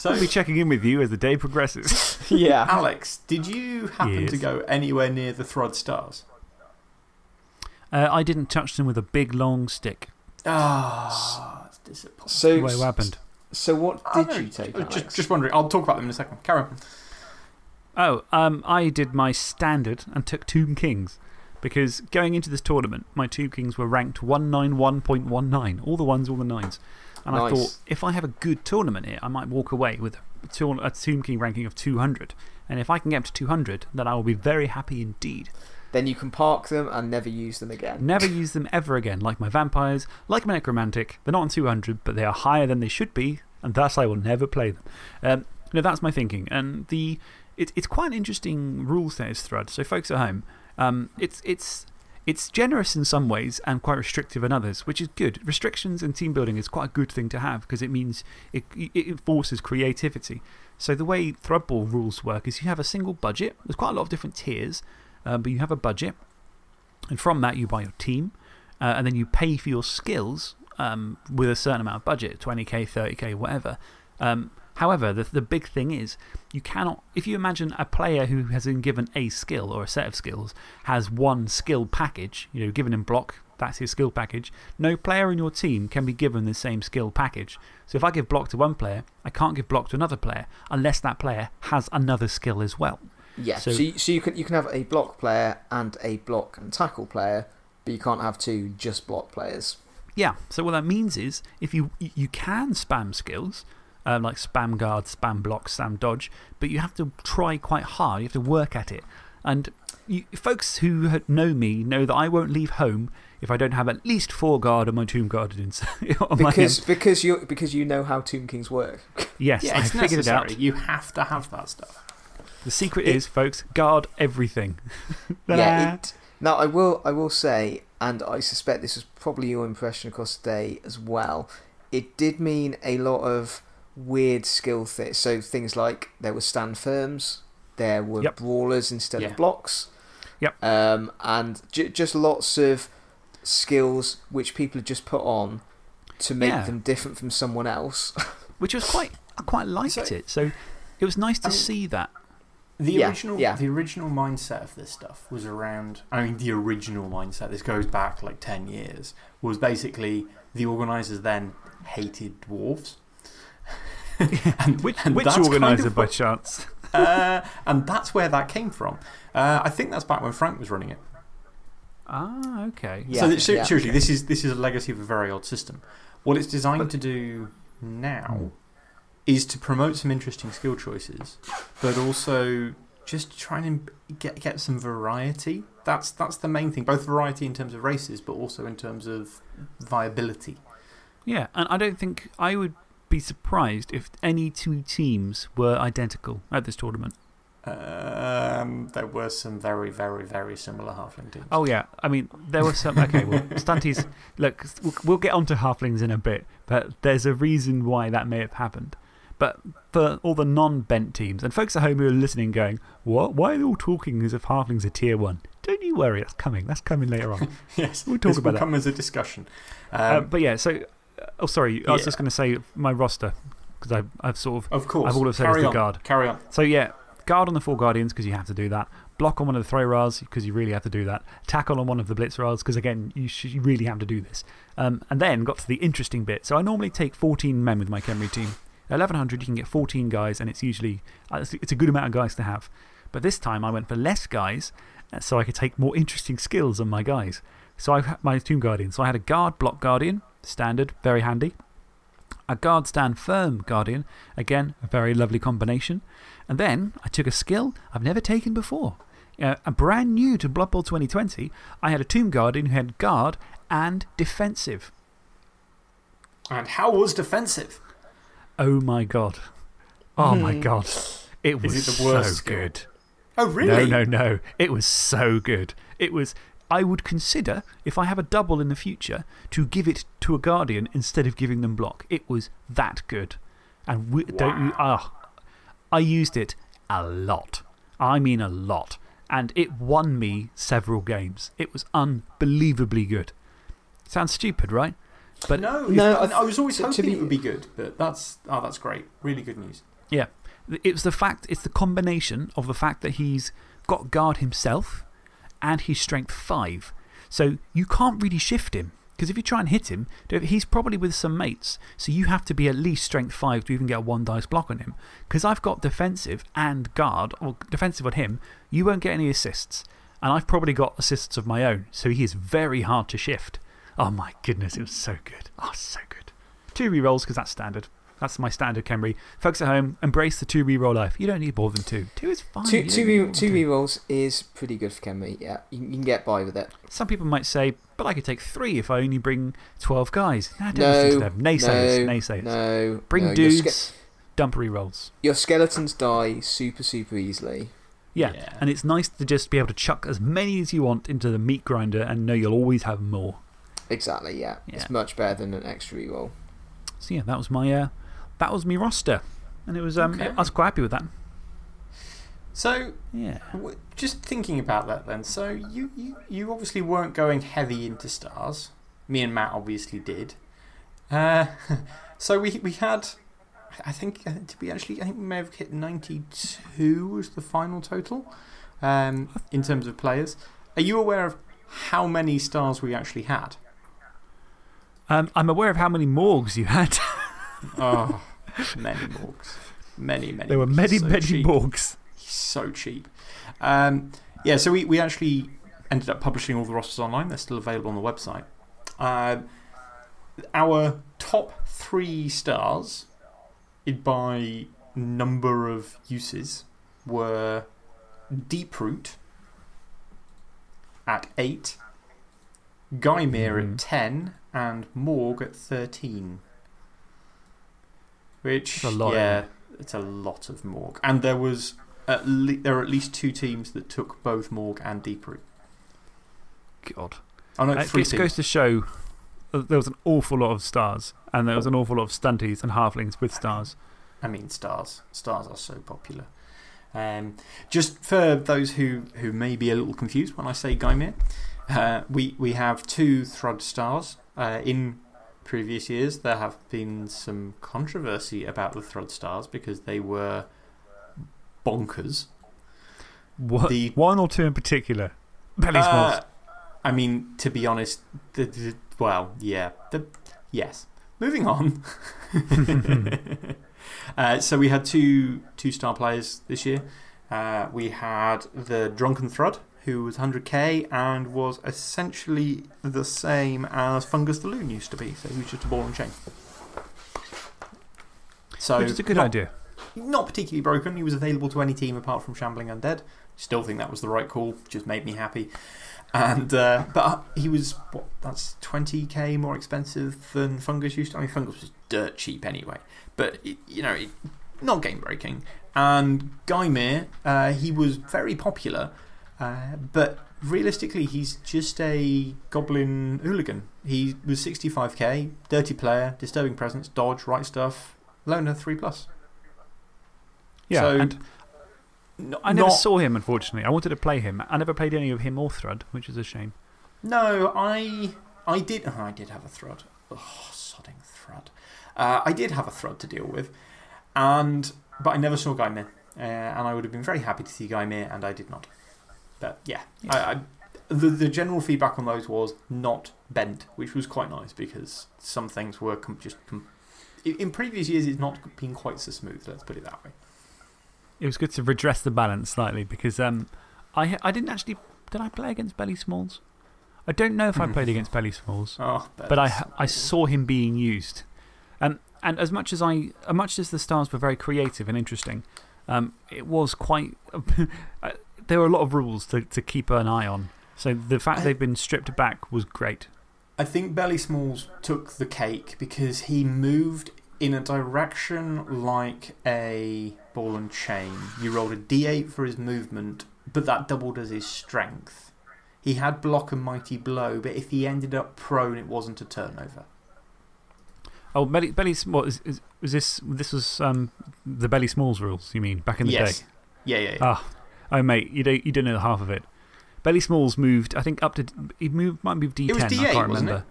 Speaker 3: So,
Speaker 1: I'll be checking in with you as the day progresses.
Speaker 2: yeah.
Speaker 3: Alex, did you happen to go anywhere near the Thrud stars?
Speaker 1: Uh, I didn't touch them with a big long stick.
Speaker 3: Ah, it's disappointing.
Speaker 2: So,
Speaker 1: what happened?
Speaker 2: so what
Speaker 3: I
Speaker 2: did you take, Alex?
Speaker 3: Just, just wondering. I'll talk about them in a second. Carry on.
Speaker 1: Oh, um, I did my standard and took Tomb Kings. Because going into this tournament, my Tomb Kings were ranked 191.19. All the ones, all the nines. And I thought, if I have a good tournament here, I might walk away with a, a Tomb King ranking of 200. And if I can get up to 200, then I will be very happy indeed.
Speaker 2: Then you can park them and never use them again.
Speaker 1: Never use them ever again, like my vampires, like my necromantic. They're not on 200, but they are higher than they should be, and thus I will never play them. Um, no, that's my thinking. And the, it, it's quite an interesting rule set, is Thrud. So, folks at home, um, it's, it's, it's generous in some ways and quite restrictive in others, which is good. Restrictions in team building is quite a good thing to have because it means it, it enforces creativity. So, the way Thrudball rules work is you have a single budget, there's quite a lot of different tiers, um, but you have a budget. And from that, you buy your team, uh, and then you pay for your skills um, with a certain amount of budget 20k, 30k, whatever. Um, however, the, the big thing is you cannot, if you imagine a player who has been given a skill or a set of skills has one skill package, you know, given in block, that's his skill package. No player in your team can be given the same skill package. So if I give block to one player, I can't give block to another player unless that player has another skill as well.
Speaker 2: Yeah, so,
Speaker 1: So-
Speaker 2: you, so you, can, you can have a block player and a block and tackle player, but you can't have two just block players.
Speaker 1: Yeah, so what that means is if you, you can spam skills, um, like spam guard, spam block, spam dodge, but you have to try quite hard. You have to work at it. And you, folks who know me know that I won't leave home if I don't have at least four guard on my Tomb Guardians. on my,
Speaker 2: Because, because, you, because you know how Tomb Kings work.
Speaker 1: yes,
Speaker 3: Yeah,
Speaker 1: I
Speaker 3: it's
Speaker 1: figured it
Speaker 3: necessary.
Speaker 1: out.
Speaker 3: You have to have that stuff.
Speaker 1: The secret
Speaker 2: It-
Speaker 1: is, folks, guard everything.
Speaker 2: yeah, it, now I will, I will say, and I suspect this was probably your impression across the day as well, it did mean a lot of weird skill things. So things like there were stand firms, there were
Speaker 1: Yep.
Speaker 2: brawlers instead
Speaker 3: Yeah.
Speaker 2: of blocks.
Speaker 1: Yep.
Speaker 2: Um, and j- just lots of skills which people had just put on to make
Speaker 1: Yeah.
Speaker 2: them different from someone else.
Speaker 1: which was quite, I quite liked
Speaker 3: So-
Speaker 1: it. So it was nice to
Speaker 3: I mean-
Speaker 1: see that.
Speaker 3: The,
Speaker 2: Yeah,
Speaker 3: original,
Speaker 2: yeah.
Speaker 3: the original mindset of this stuff was around. I mean, the original mindset, this goes back like 10 years, was basically the organisers then hated dwarves. And,
Speaker 1: Which,
Speaker 3: and
Speaker 1: which
Speaker 3: that's kind
Speaker 1: organiser
Speaker 3: of
Speaker 1: by chance?
Speaker 3: uh, and that's where that came from. Uh, I think that's back when Frank was running it.
Speaker 1: Ah, okay.
Speaker 2: Yeah,
Speaker 3: so, th- ser-
Speaker 2: yeah.
Speaker 3: seriously, this, is, this is a legacy of a very old system. What it's designed to do now is to promote some interesting skill choices, but also just try and get, get some variety. That's, that's the main thing, both variety in terms of races, but also in terms of viability.
Speaker 1: Yeah, and I don't think I would be surprised if any two teams were identical at this tournament.
Speaker 3: Um, there were some very, very, very similar halfling teams.
Speaker 1: Oh, yeah. I mean, there were some. Okay, well, Stunties. Look, we'll, we'll get onto halflings in a bit, but there's a reason why that may have happened. But for all the non bent teams, and folks at home who are listening going, What? Why are they all talking as if halflings are tier one? Don't you worry, that's coming. That's coming later on.
Speaker 3: yes,
Speaker 1: We'll talk about
Speaker 3: will
Speaker 1: that.
Speaker 3: come as a discussion. Um,
Speaker 1: Uh, but yeah, so. Oh, sorry. I was
Speaker 3: yeah.
Speaker 1: just going to say my roster. because I've, I've sort of.
Speaker 3: Of course.
Speaker 1: I've always said
Speaker 3: Carry
Speaker 1: the
Speaker 3: on.
Speaker 1: guard.
Speaker 3: Carry on.
Speaker 1: So, yeah, guard on the four Guardians because you have to do that. Block on one of the Thro-Ras because you really have to do that. Tackle on one of the Blitz Ras because, again, you, should, you really have to do this. Um, and then got to the interesting bit. So, I normally take 14 men with my Khemri team. 1100, you can get 14 guys, and it's usually uh, it's it's a good amount of guys to have. But this time I went for less guys uh, so I could take more interesting skills on my guys. So I had my Tomb Guardian. So I had a guard block Guardian, standard, very handy. A guard stand firm Guardian, again, a very lovely combination. And then I took a skill I've never taken before. Uh, a brand new to Blood Bowl 2020, I had a Tomb Guardian who had guard and defensive.
Speaker 3: And how was defensive?
Speaker 1: Oh my god. Oh my
Speaker 2: Hmm.
Speaker 1: god. It was
Speaker 3: Is it the worst
Speaker 1: so
Speaker 3: skill?
Speaker 1: good.
Speaker 3: Oh, really?
Speaker 1: No, no, no. It was so good. It was. I would consider, if I have a double in the future, to give it to a Guardian instead of giving them block. It was that good. And we, don't you. Ah, I used it a lot. I mean, a lot. And it won me several games. It was unbelievably good. Sounds stupid, right? But
Speaker 3: no,
Speaker 2: No, I-
Speaker 3: I, was always
Speaker 2: to- to
Speaker 3: hoping
Speaker 2: be-
Speaker 3: it would be good, but that's, oh, that's great. Really good news.
Speaker 1: Yeah. It's the fact, it's the combination of the fact that he's got guard himself and he's strength 5. So you can't really shift him. Because if you try and hit him, he's probably with some mates. So you have to be at least strength 5 to even get a one dice block on him. Because I've got defensive and guard, or defensive on him, you won't get any assists. And I've probably got assists of my own. So he is very hard to shift. Oh my goodness, it was so good. Oh, so good. Two rerolls because that's standard. That's my standard Khemri. Folks at home, embrace the two reroll life. You don't need more than two. Two is fine.
Speaker 2: Two, two, re, two rerolls is pretty good for Khemri. Yeah, you, you can get by with it.
Speaker 1: Some people might say, but I could take three if I only bring 12 guys. Nah, don't
Speaker 2: No,
Speaker 1: listen to them. Naysayers.
Speaker 2: no,
Speaker 1: naysayers.
Speaker 2: No.
Speaker 1: Bring
Speaker 2: no,
Speaker 1: dudes,
Speaker 2: ske-
Speaker 1: dump rerolls.
Speaker 2: your skeletons die super, super easily.
Speaker 1: Yeah.
Speaker 3: Yeah.
Speaker 1: And it's nice to just be able to chuck as many as you want into the meat grinder and know you'll always have more.
Speaker 2: Exactly, yeah.
Speaker 1: Yeah.
Speaker 2: It's much better than an extra reroll.
Speaker 1: So, yeah, that was my uh, that was my roster. And it was, um,
Speaker 3: Okay.
Speaker 1: I was quite happy with that.
Speaker 3: So,
Speaker 1: Yeah.
Speaker 3: just thinking about that then. So, you, you, you obviously weren't going heavy into stars. Me and Matt obviously did. Uh, so, we, we had, I think, did we actually, I think we may have hit 92 was the final total um, in terms of players. Are you aware of how many stars we actually had?
Speaker 1: Um, I'm aware of how many Morgs you had.
Speaker 3: Oh, many Morgs. Many, many.
Speaker 1: there were many,
Speaker 3: so
Speaker 1: many
Speaker 3: cheap.
Speaker 1: Morgs.
Speaker 3: He's so cheap. Um, yeah, so we, we actually ended up publishing all the rosters online. They're still available on the website. Uh, our top three stars by number of uses were Deeproot at 8, Guymere at 10, and Morg at 13. Which,
Speaker 1: a lot,
Speaker 3: yeah, it's a lot of Morg. And there, was at le there are at least two teams that took both Morg and Deeproot.
Speaker 1: God.
Speaker 3: Oh, no,
Speaker 1: It
Speaker 3: three teams.
Speaker 1: goes to show that there was an awful lot of stars, and there was an awful lot of stunties and halflings with stars.
Speaker 3: I mean, stars. Stars are so popular. Um, just for those who, who may be a little confused when I say Guymere, uh, we, we have two Thrud stars. Uh, in previous years, there have been some controversy about the Thrud stars because they were bonkers.
Speaker 1: What,
Speaker 3: The-
Speaker 1: one or two in particular? Belly
Speaker 3: Uh. I mean, to be honest, the, the, well, yeah. The, yes. Moving on. uh, so we had two, two star players this year. Uh, we had the Drunken Thrud, who was 100k and was essentially the same as Fungus the Loon used to be. So he was just a ball and chain. So
Speaker 1: Which is a good
Speaker 3: not,
Speaker 1: idea.
Speaker 3: Not particularly broken. He was available to any team apart from Shambling Undead. Still think that was the right call. Just made me happy. And, uh, but he was, what, that's 20k more expensive than Fungus used to. I mean, Fungus was dirt cheap anyway. But, it, you know, it, not game breaking. And Guymere, uh, he was very popular. Uh, but realistically, he's just a goblin hooligan. He was 65k, dirty player, disturbing presence, dodge, right stuff, loner 3 plus.
Speaker 1: Yeah.
Speaker 3: So,
Speaker 1: and
Speaker 3: Not,
Speaker 1: I never
Speaker 3: not-
Speaker 1: saw him, unfortunately. I wanted to play him. I never played any of him or Thrud, which is a shame.
Speaker 3: No, I I did. Oh, I did have a Thrud. Oh, sodding Thrud. Uh, I did have a Thrud to deal with. And, but I never saw Guymere. Uh, and I would have been very happy to see Guymere, and I did not. But yeah. I, I, the, the general feedback on those was not bent, which was quite nice because some things were com just. In in previous years, it's not been quite so smooth, let's put it that way.
Speaker 1: It was good to redress the balance slightly because um, I, I didn't actually. Did I play against Belly Smalls? I don't know if I played against Belly Smalls.
Speaker 3: Oh,
Speaker 1: but I, I saw him being used. Um, and as much as, I, as much as the stars were very creative and interesting, um, it was quite. there were a lot of rules to, to keep an eye on. So the fact
Speaker 3: I-
Speaker 1: they've been stripped back was great.
Speaker 3: I think Belly Smalls took the cake because he moved in a direction like a ball and chain. You rolled a d8 for his movement, but that doubled as his strength. He had block and mighty blow, but if he ended up prone, it wasn't a turnover.
Speaker 1: Oh, Belly, Belly Smalls. Is, is, was this, this was um, the Belly Smalls rules, you mean, back in the
Speaker 3: yes.
Speaker 1: day?
Speaker 3: Yeah, yeah, yeah.
Speaker 1: Ah, oh, mate, you don't, you don't know half of it. Belly Smalls moved, I think, up to. He moved, might move D10.
Speaker 3: was
Speaker 1: I
Speaker 3: D8,
Speaker 1: can't remember.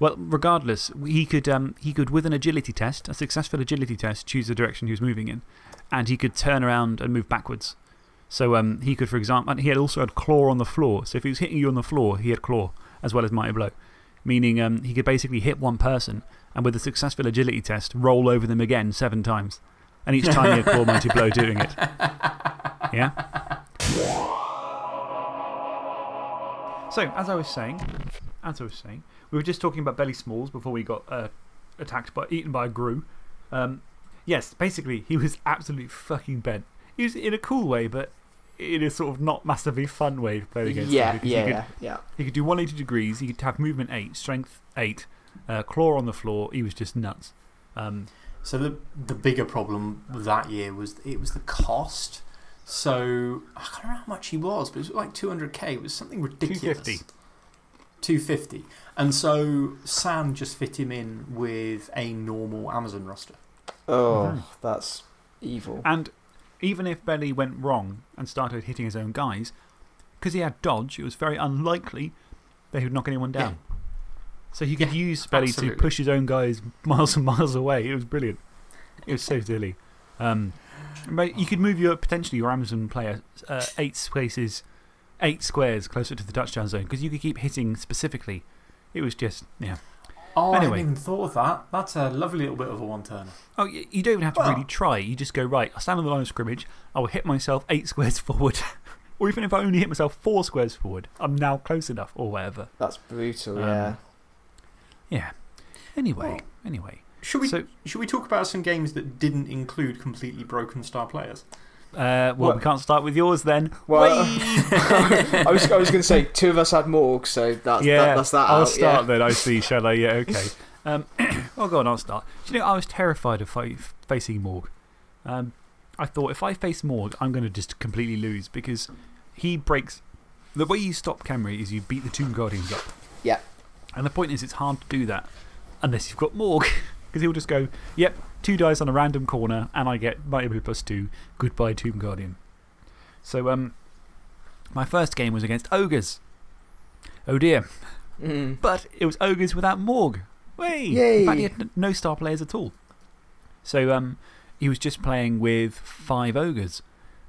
Speaker 1: Well, regardless, he could, um, he could, with an agility test, a successful agility test, choose the direction he was moving in. And he could turn around and move backwards. So um, he could, for example, and he had also had claw on the floor. So if he was hitting you on the floor, he had claw as well as mighty blow. Meaning um, he could basically hit one person and with a successful agility test, roll over them again seven times. And each time he had claw, mighty blow doing it. Yeah? So, as I was saying, as I was saying, we were just talking about Belly Smalls before we got uh, attacked by, eaten by a Gru. Um, yes, basically, he was absolutely fucking bent. He was in a cool way, but in a sort of not massively fun way to play against
Speaker 2: yeah,
Speaker 1: him. because
Speaker 2: yeah,
Speaker 1: he could,
Speaker 2: yeah, yeah.
Speaker 1: he could do 180 degrees, he could have movement 8, strength 8, uh, claw on the floor. He was just nuts. Um,
Speaker 3: So the, the bigger problem that year was it was the cost. So I can't remember how much he was, but it was like 200k. It was something ridiculous.
Speaker 1: 250.
Speaker 3: 250. And so Sam just fit him in with a normal Amazon roster.
Speaker 2: Oh,
Speaker 1: Mhm.
Speaker 2: that's evil.
Speaker 1: And even if Belly went wrong and started hitting his own guys, because he had dodge, it was very unlikely that he would knock anyone down. So he could
Speaker 3: Yeah,
Speaker 1: use Belly to push his own guys miles and miles away. It was brilliant. It was so silly. Um, but you could move your, potentially your Amazon player uh, eight spaces, eight squares closer to the touchdown zone because you could keep hitting specifically. It was just, yeah.
Speaker 3: Oh, I
Speaker 1: Anyway.
Speaker 3: hadn't even thought of that. That's a lovely little bit of a one turner.
Speaker 1: Oh, you, you don't even have to
Speaker 3: Well-
Speaker 1: really try. You just go, right, I'll stand on the line of scrimmage, I will hit myself eight squares forward. or even if I only hit myself four squares forward, I'm now close enough, or whatever.
Speaker 2: That's brutal,
Speaker 1: Um,
Speaker 2: yeah.
Speaker 1: Yeah. Anyway,
Speaker 3: Well-
Speaker 1: anyway.
Speaker 3: Should we,
Speaker 1: So,
Speaker 3: should we talk about some games that didn't include completely broken star players?
Speaker 1: uh, well,
Speaker 2: What-
Speaker 1: we can't start with yours then.
Speaker 2: Well, I was, I was going to say, two of us had Morg, so that's,
Speaker 1: yeah,
Speaker 2: that, that's that
Speaker 1: I'll
Speaker 2: out,
Speaker 1: start
Speaker 2: yeah.
Speaker 1: then, I see, shall I? Yeah, okay. Um, well, go on, I'll start. Do you know, I was terrified of facing Morg. Um, I thought if I face Morg, I'm going to just completely lose because he breaks. The way you stop Khemri is you beat the Tomb Guardians up.
Speaker 2: Yeah.
Speaker 1: And the point is, it's hard to do that unless you've got Morg. Because he'll just go, yep, two dice on a random corner, and I get Mighty Blow plus two. Goodbye, Tomb Guardian. So, um, my first game was against Ogres. Oh dear.
Speaker 2: Mm.
Speaker 1: But it was Ogres without Morg. Way!
Speaker 2: Yay.
Speaker 1: In fact, he had no star players at all. So um, he was just playing with five Ogres.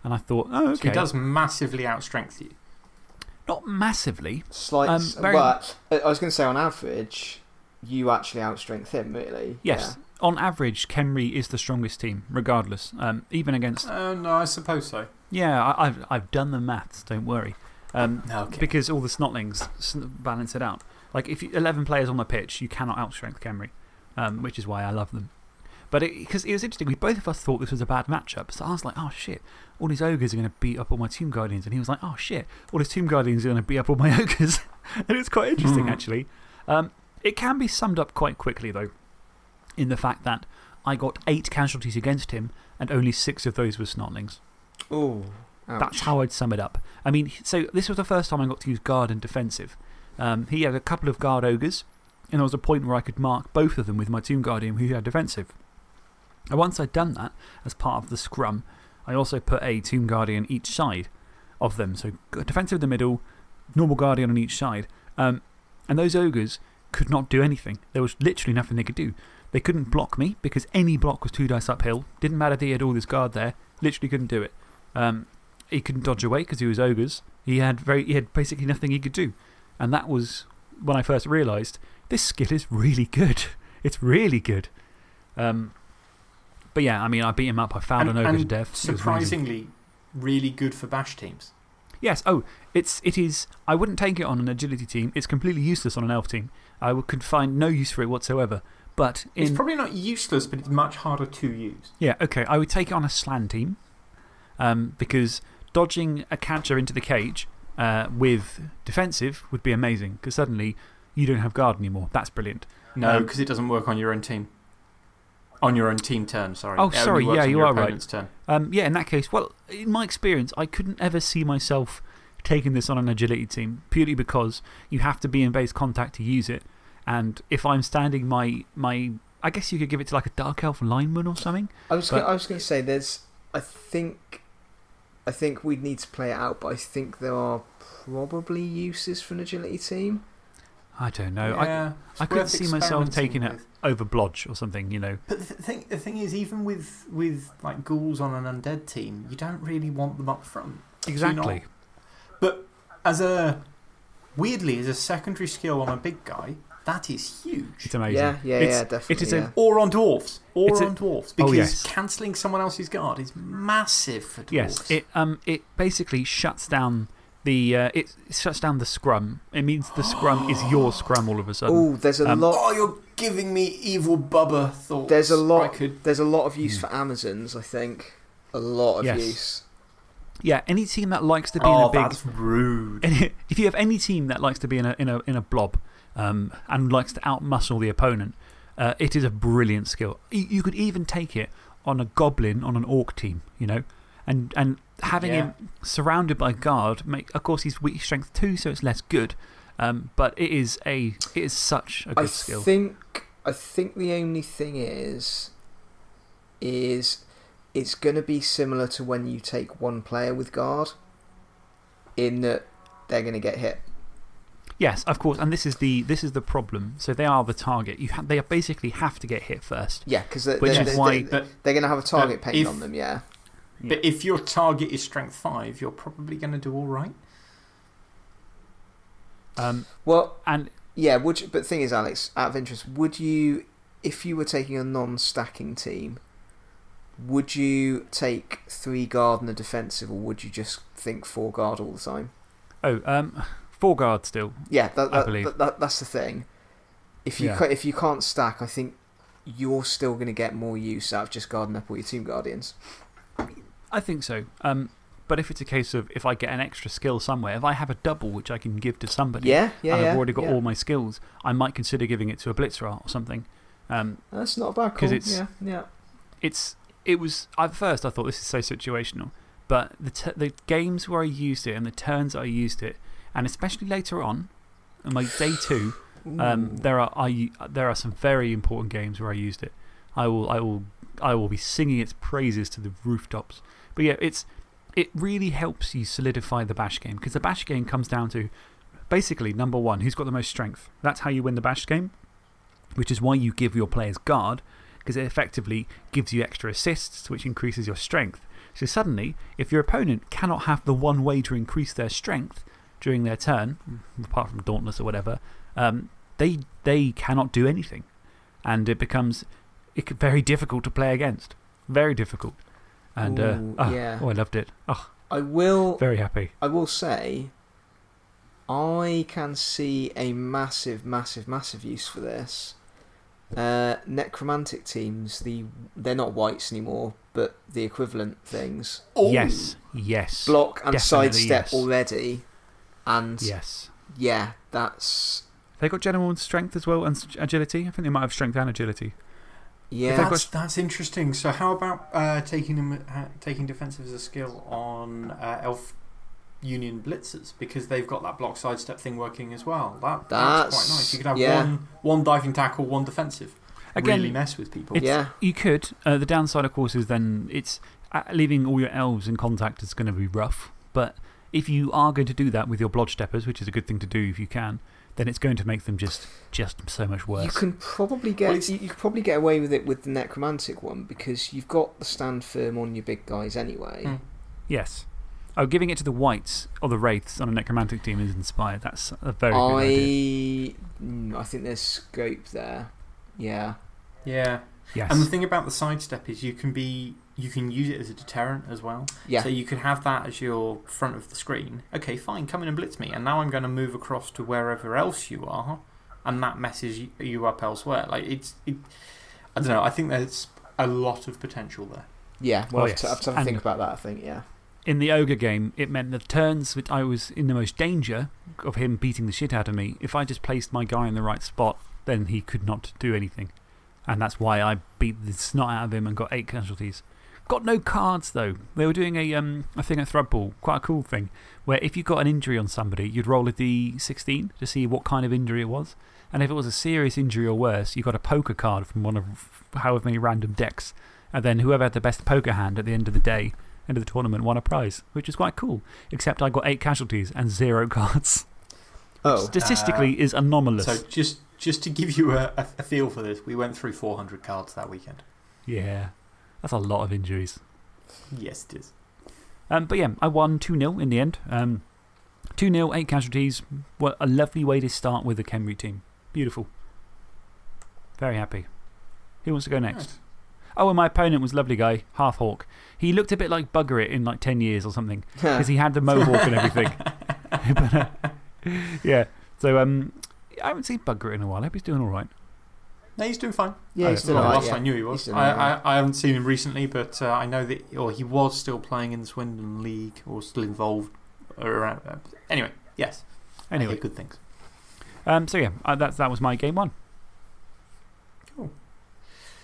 Speaker 1: And I thought, oh,
Speaker 3: So
Speaker 1: okay.
Speaker 3: he does massively outstrength you.
Speaker 1: Not massively.
Speaker 2: Slight,
Speaker 1: Um, very-
Speaker 2: but I I was going to say, on average, you actually outstrength him, really.
Speaker 1: Yes. On average, Khemri is the strongest team, regardless. Um, even against.
Speaker 3: Uh, no, I suppose so.
Speaker 1: Yeah, I, I've, I've done the maths, don't worry. Um,
Speaker 3: Okay.
Speaker 1: Because all the snotlings balance it out. Like, if you, 11 players on the pitch, you cannot outstrength Khemri, um, which is why I love them. But because it, was interesting, we both of us thought this was a bad matchup. So I was like, oh shit, all these ogres are going to beat up all my Tomb Guardians. And he was like, oh shit, all these Tomb Guardians are going to beat up all my ogres. and it's quite interesting,
Speaker 3: Mhm.
Speaker 1: actually. Um, it can be summed up quite quickly, though, in the fact that I got eight casualties against him, and only six of those were snotlings.
Speaker 2: Oh,
Speaker 1: That's how I'd sum it up. I mean, so this was the first time I got to use guard and defensive. Um, he had a couple of guard ogres, and there was a point where I could mark both of them with my Tomb Guardian who had defensive. And once I'd done that, as part of the scrum, I also put a Tomb Guardian each side of them. So defensive in the middle, normal Guardian on each side. Um, and those ogres could not do anything. There was literally nothing they could do. They couldn't block me because any block was two dice uphill. Didn't matter that he had all this guard there. Literally couldn't do it. Um, he couldn't dodge away because he was ogres. He had, very, he had basically nothing he could do. And that was when I first realised this skill is really good. It's really good. Um, but yeah, I mean, I beat him up. I found
Speaker 3: and,
Speaker 1: an ogre
Speaker 3: and
Speaker 1: to death. It was amazing.
Speaker 3: Surprisingly, really good for bash teams.
Speaker 1: Yes. Oh, it's, it is. I wouldn't take it on an agility team. It's completely useless on an elf team. I would, could find no use for it whatsoever. But in,
Speaker 3: It's probably not useless, but it's much harder to use.
Speaker 1: yeah, okay. I would take it on a slan team um, because dodging a catcher into the cage uh, with defensive would be amazing because suddenly you don't have guard anymore. That's brilliant.
Speaker 3: No,
Speaker 1: Um,
Speaker 3: because it doesn't work on your own team. On your own team turn, sorry.
Speaker 1: Oh,
Speaker 3: It
Speaker 1: sorry, yeah, you
Speaker 3: your
Speaker 1: are right.
Speaker 3: opponent's Turn.
Speaker 1: Um, yeah, in that case, well, in my experience, I couldn't ever see myself taking this on an agility team purely because you have to be in base contact to use it. And if I'm standing my, my I guess you could give it to like a Dark Elf lineman or something.
Speaker 2: I was, gonna, I was going to say, there's. I think. I think we'd need to play it out, but I think there are probably uses for an agility team.
Speaker 1: I don't know. I,
Speaker 3: yeah, it's
Speaker 1: I couldn't see myself
Speaker 3: experimenting
Speaker 1: taking it over Blodge or something, you know.
Speaker 3: But the thing, the thing is, even with, with like ghouls on an undead team, you don't really want them up front.
Speaker 1: Exactly.
Speaker 3: But as a. Weirdly, as a secondary skill on a big guy, that is huge.
Speaker 1: It's amazing.
Speaker 2: Yeah, yeah,
Speaker 1: It's-
Speaker 2: yeah, definitely.
Speaker 1: it is a-
Speaker 2: yeah.
Speaker 3: Or on dwarfs. Or
Speaker 1: It's a-
Speaker 3: on dwarfs.
Speaker 1: Oh,
Speaker 3: Because
Speaker 1: yes.
Speaker 3: cancelling someone else's guard is massive for dwarfs.
Speaker 1: Yes, it, um, it basically shuts down the uh, it shuts down the scrum. It means the scrum is your scrum all of a sudden.
Speaker 2: Oh, there's a
Speaker 1: Um,
Speaker 2: lot.
Speaker 3: Oh, you're giving me evil Bubba thoughts.
Speaker 2: There's a lot.
Speaker 3: Could.
Speaker 2: There's a lot of use
Speaker 1: Hmm.
Speaker 2: for Amazons. I think a lot of
Speaker 1: Yes.
Speaker 2: use.
Speaker 1: Yeah, any team that likes to be in
Speaker 3: Oh,
Speaker 1: a big.
Speaker 3: that's rude.
Speaker 1: if you have any team that likes to be in a, in a, in a blob um, and likes to outmuscle the opponent, uh, it is a brilliant skill. You, you could even take it on a goblin on an orc team, you know? And, and having
Speaker 3: Yeah.
Speaker 1: him surrounded by guard, make, of course, he's weak strength too, so it's less good. Um, but it is, a, it is such a good
Speaker 2: I
Speaker 1: skill.
Speaker 2: think. I think the only thing is, is it's going to be similar to when you take one player with guard. In that they're going to get hit.
Speaker 1: Yes, of course. And this is the, this is the problem. So they are the target. You ha they basically have to get hit first.
Speaker 2: Yeah, because they're,
Speaker 1: Which
Speaker 2: they're,
Speaker 1: is
Speaker 2: they're,
Speaker 1: why-
Speaker 2: they're,
Speaker 3: But,
Speaker 2: going to have a target
Speaker 3: but
Speaker 2: paint
Speaker 3: if-
Speaker 2: on them. Yeah.
Speaker 3: But if your target is strength 5, you're probably going to do alright.
Speaker 1: Um,
Speaker 2: Well,
Speaker 1: and
Speaker 2: yeah. Would you, but the thing is, Alex, out of interest, would you, if you were taking a non-stacking team, would you take three guard and a defensive, or would you just think four guard all the time?
Speaker 1: oh, um, four guard still.
Speaker 2: Yeah, that,
Speaker 1: I believe.
Speaker 2: that, that- that's the thing. If you
Speaker 1: Yeah.
Speaker 2: if you can't stack, I think you're still going to get more use out of just guarding up all your team guardians.
Speaker 1: I think so. Um, but if it's a case of if I get an extra skill somewhere, if I have a double which I can give to somebody,
Speaker 2: Yeah, yeah,
Speaker 1: and. I've already got
Speaker 2: yeah.
Speaker 1: all my skills, I might consider giving it to a Blitzer or something. Um,
Speaker 2: That's not a bad call.
Speaker 1: it's-
Speaker 2: yeah, yeah.
Speaker 1: it's, it was, at first I thought this is so situational, but the, the games where I used it and the turns I used it, and especially later on, on my day two, um, there, are, I, there are some very important games where I used it. I will, I will, I will be singing its praises to the rooftops. But yeah, it's, it really helps you solidify the bash game because the bash game comes down to basically number one, who's got the most strength. That's how you win the bash game, which is why you give your players guard because it effectively gives you extra assists, which increases your strength. So suddenly, if your opponent cannot have the one way to increase their strength during their turn, apart from Dauntless or whatever, um, they, they cannot do anything. And it becomes it, very difficult to play against. Very difficult. And uh, oh,
Speaker 2: yeah.
Speaker 1: oh, I loved it. Oh,
Speaker 2: I will.
Speaker 1: very happy.
Speaker 2: I will say, I can see a massive, massive, massive use for this. Uh, necromantic teams, the they're not wights anymore, but the equivalent things.
Speaker 3: Oh,
Speaker 1: Yes, yes.
Speaker 2: Block and
Speaker 1: Definitely
Speaker 2: sidestep
Speaker 1: yes.
Speaker 2: already. And
Speaker 1: Yes.
Speaker 2: yeah, that's.
Speaker 1: They got general strength as well and agility. I think they might have strength and agility.
Speaker 2: Yeah.
Speaker 3: That's, that's interesting. So, how about uh, taking, them, uh, taking defensive as a skill on uh, Elf Union Blitzers? Because they've got that block sidestep thing working as well. That, that's,
Speaker 2: That's-
Speaker 3: quite nice. You could have
Speaker 2: yeah.
Speaker 3: one, one diving tackle, one defensive.
Speaker 1: Again,
Speaker 3: really mess with people.
Speaker 2: yeah.
Speaker 1: you could. Uh, the downside, of course, is then it's uh, leaving all your elves in contact is going to be rough. But if you are going to do that with your blodge steppers, which is a good thing to do if you can, then it's going to make them just, just so much worse.
Speaker 2: You can probably get
Speaker 3: it's-
Speaker 2: you, you could probably get away with it with the necromantic one because you've got the stand firm on your big guys anyway.
Speaker 3: Hmm.
Speaker 1: Yes. Oh, giving it to the wights or the wraiths on a necromantic team is inspired. That's a very good idea.
Speaker 2: I mm, I think there's scope there. Yeah.
Speaker 3: Yeah.
Speaker 1: Yes.
Speaker 3: And the thing about the sidestep is you can be you can use it as a deterrent as well.
Speaker 2: Yeah.
Speaker 3: So you could have that as your front of the screen. Okay, fine, come in and blitz me, and now I'm going to move across to wherever else you are, and that messes you- you up elsewhere. Like it's, it, I don't know. I think there's a lot of potential there.
Speaker 2: Yeah. Well,
Speaker 1: Oh,
Speaker 2: I have to, I've to have a
Speaker 1: And-
Speaker 2: think about that, I think, yeah.
Speaker 1: in the ogre game, it meant the turns which I was in the most danger of him beating the shit out of me, if I just placed my guy in the right spot, then he could not do anything. And that's why I beat the snot out of him and got eight casualties. Got no cards though. They were doing a, um, a thing at Thrudball, quite a cool thing, where if you got an injury on somebody, you'd roll a d16 to see what kind of injury it was. And if it was a serious injury or worse, you got a poker card from one of however many random decks. And then whoever had the best poker hand at the end of the day, end of the tournament, won a prize, which is quite cool. Except I got eight casualties and zero cards.
Speaker 2: Oh.
Speaker 1: Statistically, is anomalous.
Speaker 3: So just just to give you a, a, a feel for this, we went through 400 cards that weekend.
Speaker 1: yeah, that's a lot of injuries.
Speaker 3: Yes, it is.
Speaker 1: Um, but yeah, I won 2 0 in the end. Um, 2 0, 8 casualties. What a lovely way to start with the Khemri team. Beautiful. Very happy. Who wants to go next?
Speaker 3: Nice.
Speaker 1: Oh, and my opponent was lovely guy, Half Hawk. He looked a bit like Bugger It in like 10 years or something because he had the mohawk and everything. but, uh, yeah, so um, I haven't seen Bugger It in a while. I hope he's doing all right.
Speaker 3: No, he's doing fine.
Speaker 2: yeah, he's still
Speaker 3: Well,
Speaker 1: alright,
Speaker 3: last
Speaker 2: yeah.
Speaker 3: I knew he was.
Speaker 2: still
Speaker 3: I,
Speaker 2: alright.
Speaker 3: I, I haven't seen him recently, but uh, I know that or he was still playing in the Swindon League or still involved. Around, uh, anyway, yes.
Speaker 1: Anyway,
Speaker 3: good things.
Speaker 1: um, so yeah, uh, that's, that was my game one.
Speaker 3: Cool.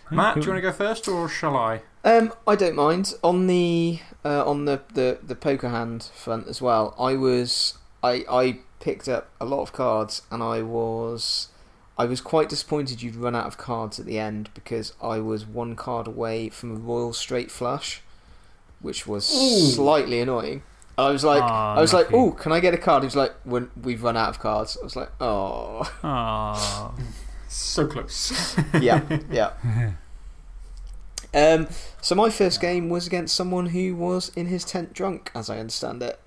Speaker 1: Hmm,
Speaker 3: Matt,
Speaker 1: who-
Speaker 3: do you want to go first or shall I?
Speaker 2: Um, I don't mind on the uh, on the, the, the poker hand front as well. I was I I picked up a lot of cards and I was I was quite disappointed you'd run out of cards at the end because I was one card away from a royal straight flush, which was
Speaker 3: Ooh.
Speaker 2: slightly annoying. I was like
Speaker 1: Ah,
Speaker 2: I was like, oh, can I get a card? He was like, when we've run out of cards. I was like, oh,
Speaker 1: Aw.
Speaker 3: So close.
Speaker 2: yeah, yeah. Um, so my first game was against someone who was in his tent drunk, as I understand it.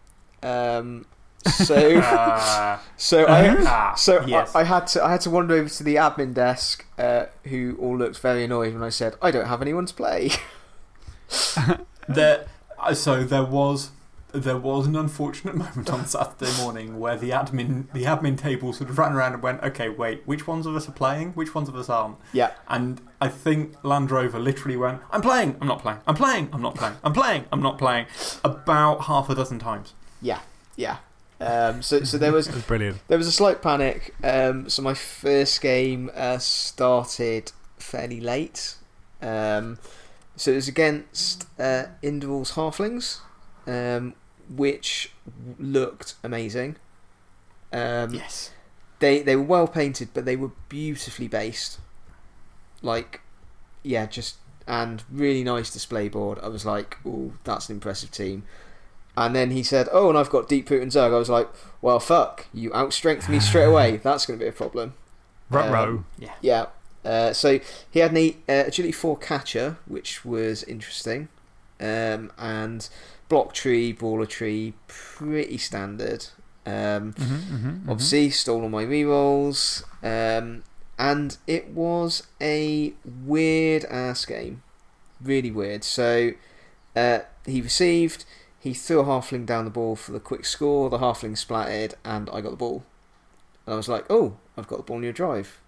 Speaker 2: Um, so,
Speaker 3: uh,
Speaker 2: so I,
Speaker 3: ah,
Speaker 2: so
Speaker 3: yes.
Speaker 2: I, I had to, I had to wander over to the admin desk, uh, who all looked very annoyed when I said, "I don't have anyone to play."
Speaker 3: There, uh, so there was there was an unfortunate moment on Saturday morning where the admin the admin table sort of ran around and went, okay, wait, which ones of us are playing? Which ones of us aren't?
Speaker 2: yeah,
Speaker 3: And I think Land Rover literally went, I'm playing, I'm not playing, I'm playing, I'm not playing, I'm playing, I'm not playing, about half a dozen times.
Speaker 2: yeah, yeah. Um, so, so there was
Speaker 1: was brilliant.
Speaker 2: There was a slight panic. Um, so my first game uh, started fairly late. Um, so it was against uh, Indoral's Halflings, um, which looked amazing. Um,
Speaker 3: Yes.
Speaker 2: they they were well painted, but they were beautifully based. Like, yeah, just and really nice display board. I was like, oh, that's an impressive team. And then he said, oh, and I've got Deep Root and Zerg. I was like, well, fuck, you outstrength me straight away. That's going to be a problem.
Speaker 1: Ruh-roh.
Speaker 3: Yeah.
Speaker 2: Yeah. Uh, so he had an e- uh, agility four catcher, which was interesting, um, and block tree, brawler tree, pretty standard. Um,
Speaker 1: Mhm, mhm, mhm.
Speaker 2: Obviously, stole all my rerolls. Um, and it was a weird ass game. Really weird. So, uh, he received, he threw a halfling down the ball for the quick score, the halfling splatted, and I got the ball. And I was like, oh, I've got the ball in your drive.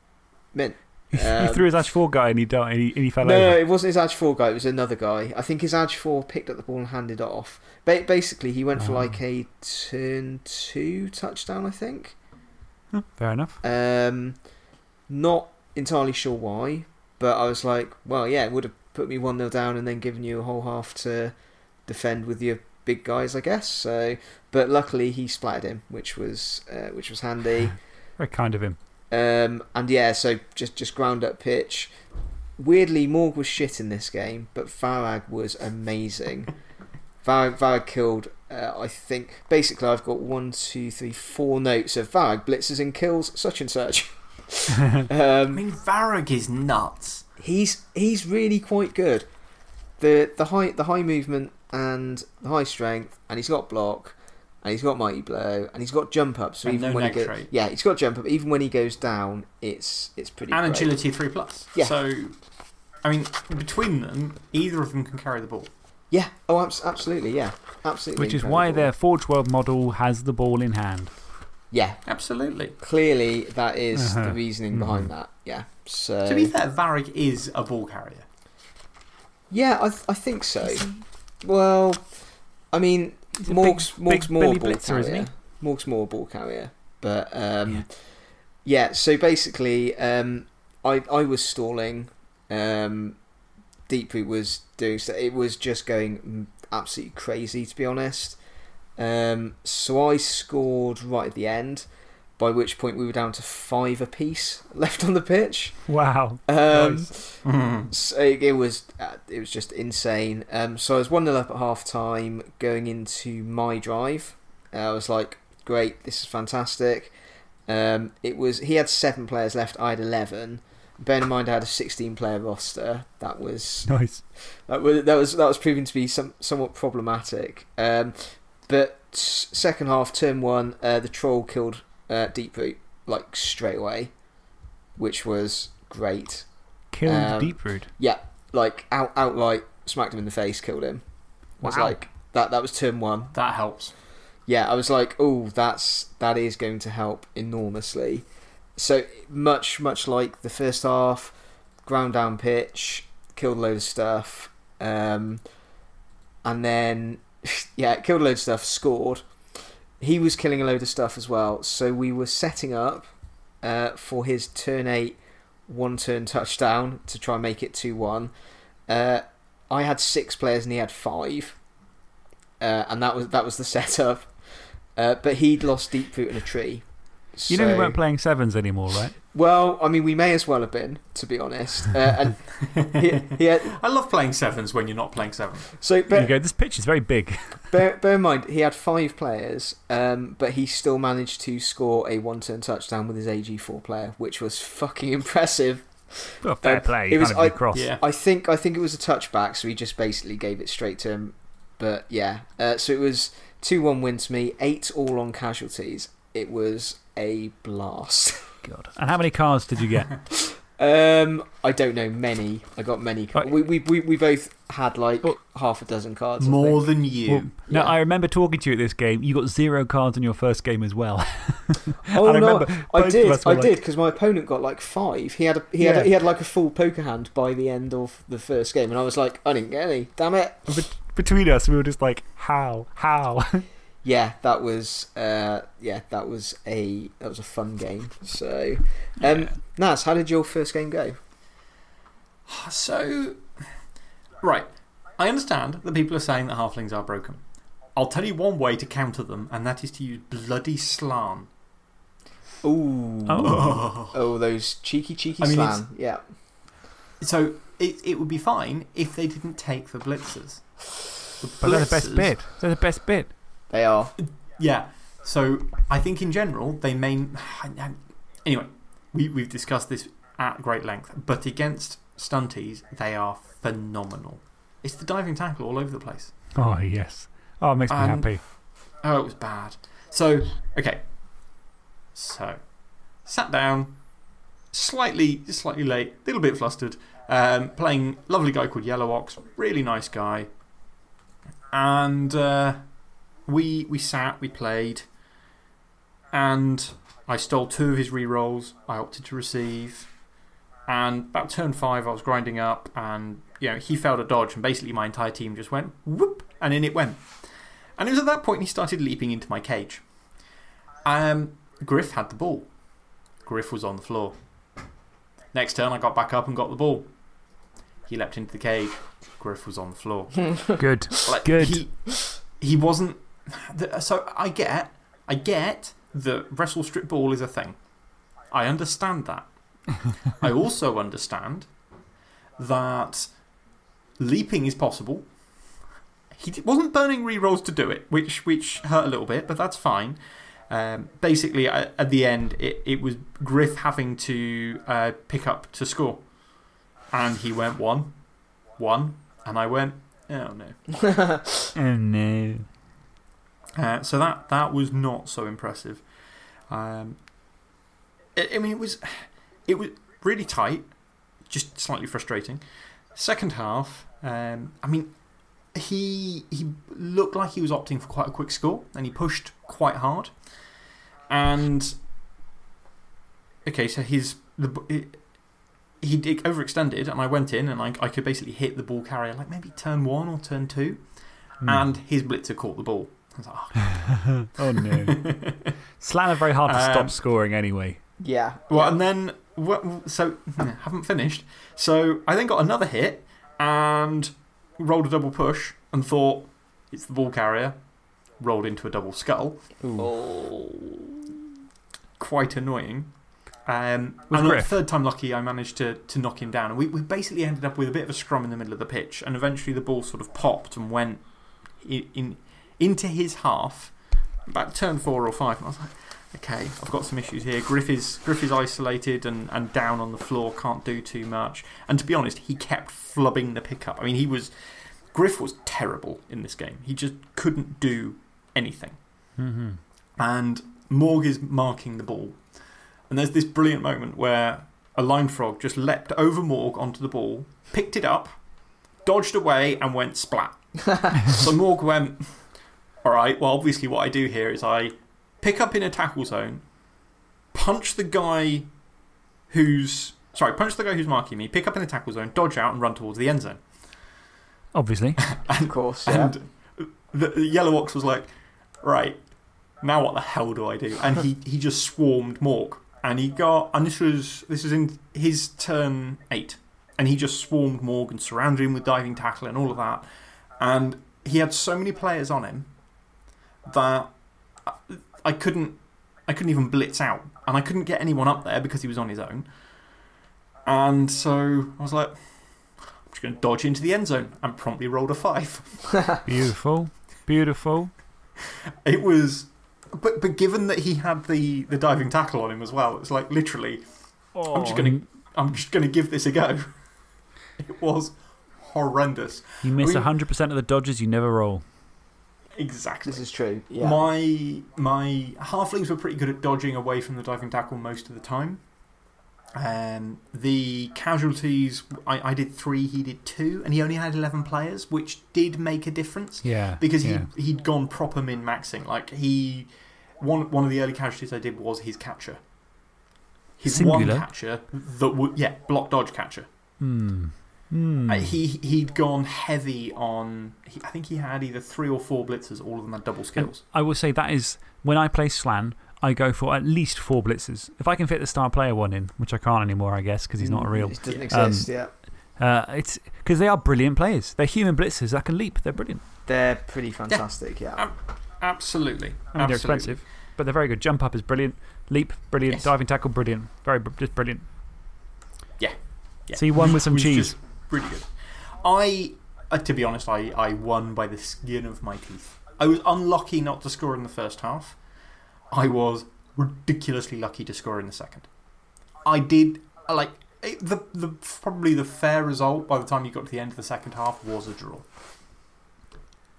Speaker 2: Mint.
Speaker 1: he
Speaker 2: Um,
Speaker 1: threw his Ash 4 guy and he, died, and he, and he fell
Speaker 2: no,
Speaker 1: over.
Speaker 2: it wasn't his Edge 4 guy, it was another guy. I think his Edge 4 picked up the ball and handed it off. Ba- basically, he went for
Speaker 1: Ah.
Speaker 2: like a turn 2 touchdown, I think.
Speaker 1: Oh, fair enough.
Speaker 2: Um, not entirely sure why, but I was like, well, yeah, it would have put me 1 0 down and then given you a whole half to defend with your big guys, I guess. So, But luckily, he splatted him, which was, uh, which was handy.
Speaker 1: Very kind of him.
Speaker 2: Um, and yeah, so just, just ground up pitch. Weirdly, Morg was shit in this game, but Varag was amazing. Varag, Varag killed uh, I think basically I've got one, two, three, four notes of Varag blitzes and kills such and such. um, I
Speaker 3: mean, Varag is nuts.
Speaker 2: he's he's really quite good. The the high the high movement and high strength, and he's got block, and he's got mighty blow, and he's got jump up. So
Speaker 3: And
Speaker 2: even
Speaker 3: no
Speaker 2: when
Speaker 3: neg
Speaker 2: he goes,
Speaker 3: trait.
Speaker 2: yeah, he's got jump up. Even when he goes down, it's it's pretty.
Speaker 3: And
Speaker 2: great.
Speaker 3: agility 3 plus.
Speaker 2: Yeah.
Speaker 3: So, I mean, between them, either of them can carry the ball.
Speaker 2: Yeah. Oh, absolutely. Yeah. Absolutely.
Speaker 1: Which is why their Forge World model has the ball in hand.
Speaker 2: Yeah.
Speaker 3: Absolutely.
Speaker 2: Clearly, that is the
Speaker 1: Uh-huh.
Speaker 2: reasoning behind
Speaker 1: Mhm.
Speaker 2: that. Yeah. So.
Speaker 3: To be fair, Varag is a ball carrier.
Speaker 2: Yeah, I, th- I think so. Well, I mean, Morg's,
Speaker 1: big-
Speaker 2: Morg's
Speaker 1: big
Speaker 2: more
Speaker 1: Billy
Speaker 2: ball
Speaker 1: Blitzer, isn't he?
Speaker 2: carrier. Morg's more ball carrier. But, um,
Speaker 1: Yeah.
Speaker 2: yeah. so basically, um, I, I was stalling. Um, Deep was doing so. It was just going absolutely crazy, to be honest. Um, so I scored right at the end, by which point we were down to five apiece left on the pitch.
Speaker 1: Wow.
Speaker 2: Um,
Speaker 1: Nice.
Speaker 2: so it, it was uh, it was just insane. Um, so I was one 0 up at half time, going into my drive. Uh, I was like, "Great, this is fantastic." Um, it was he had seven players left. I had eleven. Bear in mind, I had a sixteen-player roster. That was
Speaker 1: Nice.
Speaker 2: that was that was that was proving to be some somewhat problematic. Um, but second half, turn one, uh, the troll killed uh, Deep Root like straight away, which was great.
Speaker 1: Killed
Speaker 2: Um,
Speaker 1: Deep Root.
Speaker 2: Yeah, like out outright smacked him in the face, killed him. I was
Speaker 1: Wow.
Speaker 2: like that. That was turn one.
Speaker 3: That helps.
Speaker 2: Yeah, I was like, oh, that's that is going to help enormously. So much, much like the first half, ground down pitch, killed a load of stuff, um, and then yeah, killed a load of stuff, scored. He was killing a load of stuff as well. So we were setting up uh, for his turn eight, one turn touchdown to try and make it two one. Uh, I had six players and he had five, uh, and that was that was the setup. Uh, but he'd lost deep root in a tree.
Speaker 1: You know we weren't playing sevens anymore, right?
Speaker 2: Well, I mean, we may as well have been, to be honest. Uh, and he, he had,
Speaker 3: I love playing sevens when you're not playing sevens.
Speaker 2: so
Speaker 1: There you go. This pitch is very big.
Speaker 2: bear, bear in mind, he had five players, um, but he still managed to score a one-turn touchdown with his AG4 player, which was fucking impressive.
Speaker 1: Well, fair
Speaker 2: Um,
Speaker 1: play.
Speaker 2: it was-
Speaker 1: can't
Speaker 2: I-
Speaker 1: been cross.
Speaker 3: Yeah.
Speaker 2: I think I think it was a touchback, so he just basically gave it straight to him. But yeah, uh, so it was two-one win to me, eight all on casualties. It was a blast.
Speaker 1: God. And how many cars did you get?
Speaker 2: Um, I don't know many. I got many. Cards.
Speaker 1: Right.
Speaker 2: We, we we we both had like
Speaker 1: Well-
Speaker 2: half a dozen cards.
Speaker 3: More than you.
Speaker 1: Well, no, I remember talking to you at this game. You got zero cards in your first game as well.
Speaker 2: Oh
Speaker 1: I
Speaker 2: no,
Speaker 1: remember
Speaker 2: I did. I
Speaker 1: like-
Speaker 2: did because my opponent got like five. He had a he had
Speaker 1: Yeah.
Speaker 2: a, he had like a full poker hand by the end of the first game, and I was like, I didn't get any. Damn it.
Speaker 1: Bet- Between us, we were just like, how? How?
Speaker 2: Yeah, that was uh yeah that was a that was a fun game. So, um,
Speaker 1: Yeah.
Speaker 2: Naz, how did your first game go?
Speaker 3: So, right. I understand that people are saying that halflings are broken. I'll tell you one way to counter them, and that is to use bloody slan.
Speaker 2: Ooh,
Speaker 1: Oh.
Speaker 2: oh, those cheeky cheeky
Speaker 3: I mean,
Speaker 2: slan. Yeah,
Speaker 3: So, it, it would be fine if they didn't take the blitzers. The
Speaker 1: But they're the best
Speaker 3: blitzers-
Speaker 1: bit. They're the best bit.
Speaker 2: They are.
Speaker 3: Yeah. So, I think in general, they may. Anyway, we, we've discussed this at great length, but against stunties, they are phenomenal. It's the diving tackle all over the place.
Speaker 1: Oh, yes. Oh, it makes me
Speaker 3: Um,
Speaker 1: happy.
Speaker 3: Oh, it was bad. So, okay. So, sat down, slightly, slightly late, a little bit flustered, um, playing lovely guy called Yellow Ox, really nice guy. And uh, we, we sat, we played, and I stole two of his rerolls. I opted to receive. And about turn five, I was grinding up, and you know, he failed a dodge, and basically my entire team just went whoop, and in it went. And it was at that point he started leaping into my cage. Um, Griff had the ball. Griff was on the floor. Next turn, I got back up and got the ball. He leapt into the cage. Griff was on the floor.
Speaker 1: Good.
Speaker 3: Like,
Speaker 1: Good.
Speaker 3: He, he wasn't. So I get, I get that wrestle strip ball is a thing. I understand that. I also understand that leaping is possible. he wasn't burning rerolls to do it, which, which hurt a little bit, but that's fine. Um, basically, at, at the end, it, it was Griff having to uh, pick up to score. And he went one, one, and I went, oh no.
Speaker 1: Oh no.
Speaker 3: Uh, so that, that was not so impressive. Um, I, I mean, it was, it was really tight, just slightly frustrating. Second half, um, I mean, he, he looked like he was opting for quite a quick score and he pushed quite hard. And, okay, so his, the, it, he overextended and I went in and I, I could basically hit the ball carrier like maybe turn one or turn two.
Speaker 1: Hmm.
Speaker 3: And his blitzer caught the ball. I was like, oh,
Speaker 1: oh no. Slan are very hard to
Speaker 3: Um,
Speaker 1: stop scoring anyway.
Speaker 2: Yeah.
Speaker 3: Well,
Speaker 2: yeah.
Speaker 3: and then, well, so, haven't finished. So I then got another hit and rolled a double push and thought it's the ball carrier. Rolled into a double skull.
Speaker 2: Oh.
Speaker 3: Quite annoying. Um, and on the third time lucky, I managed to, to knock him down. And we, we basically ended up with a bit of a scrum in the middle of the pitch. And eventually the ball sort of popped and went in, in, into his half, about turn four or five. And I was like, okay, I've got some issues here. Griff is, Griff is isolated and, and down on the floor, can't do too much. And to be honest, he kept flubbing the pickup. I mean, he was. Griff was terrible in this game. He just couldn't do anything.
Speaker 1: -hmm.
Speaker 3: And Morg is marking the ball. And there's this brilliant moment where a line frog just leapt over Morg onto the ball, picked it up, dodged away, and went splat. so Morg went, All right, well, obviously, what I do here is I pick up in a tackle zone, punch the guy who's. Sorry, punch the guy who's marking me, pick up in the tackle zone, dodge out, and run towards the end zone.
Speaker 1: Obviously.
Speaker 2: and, Of course, yeah.
Speaker 3: And the, the Yellow Ox was like, right, now what the hell do I do? And he, he just swarmed Morg. And he got, and this was, this was in his turn eight. And he just swarmed Morg and surrounded him with diving tackle and all of that. And he had so many players on him that I- I couldn't, I couldn't even blitz out. And I couldn't get anyone up there because he was on his own. And so I was like, I'm just going to dodge into the end zone and promptly rolled a five.
Speaker 1: Beautiful. Beautiful.
Speaker 3: It was. But, but given that he had the, the diving tackle on him as well, it's like literally, I'm just going to I'm just going to give this a go. It was horrendous.
Speaker 1: You miss
Speaker 3: I mean-
Speaker 1: 100% of the dodges you never roll.
Speaker 3: Exactly.
Speaker 2: This is true. Yeah.
Speaker 3: My, my halflings were pretty good at dodging away from the diving tackle most of the time. Um, the casualties, I, I did three, he did two, and he only had 11 players, which did make a difference.
Speaker 1: Yeah.
Speaker 3: because
Speaker 1: yeah.
Speaker 3: he he'd gone proper min maxing. Like he, one one of the early casualties I did was his catcher. His
Speaker 1: Singular?
Speaker 3: one catcher that would yeah block dodge catcher.
Speaker 1: Hmm. Hmm.
Speaker 3: Uh, he he'd gone heavy on. He, I think he had either three or four blitzers. All of them had double
Speaker 1: And
Speaker 3: skills.
Speaker 1: I will say that is when I play Slan, I go for at least four blitzes. If I can fit the star player one in, which I can't anymore, I guess, because he's not a real.
Speaker 2: It doesn't
Speaker 1: Um,
Speaker 2: exist, yeah.
Speaker 1: Uh, it's because they are brilliant players. They're human blitzers that can leap. They're brilliant.
Speaker 2: They're pretty fantastic, yeah.
Speaker 3: Absolutely.
Speaker 1: I mean, they're
Speaker 3: Absolutely.
Speaker 1: expensive, but they're very good. Jump up is brilliant. Leap, brilliant.
Speaker 3: Yes.
Speaker 1: Diving tackle, brilliant. Very, just brilliant.
Speaker 3: Yeah. Yeah.
Speaker 1: So you won with some
Speaker 3: Was
Speaker 1: cheese.
Speaker 3: Just Really good. I, uh, to be honest, I, I won by the skin of my teeth. I was unlucky not to score in the first half. I was ridiculously lucky to score in the second. I did, uh, like, it, the, the, probably the fair result by the time you got to the end of the second half was a draw.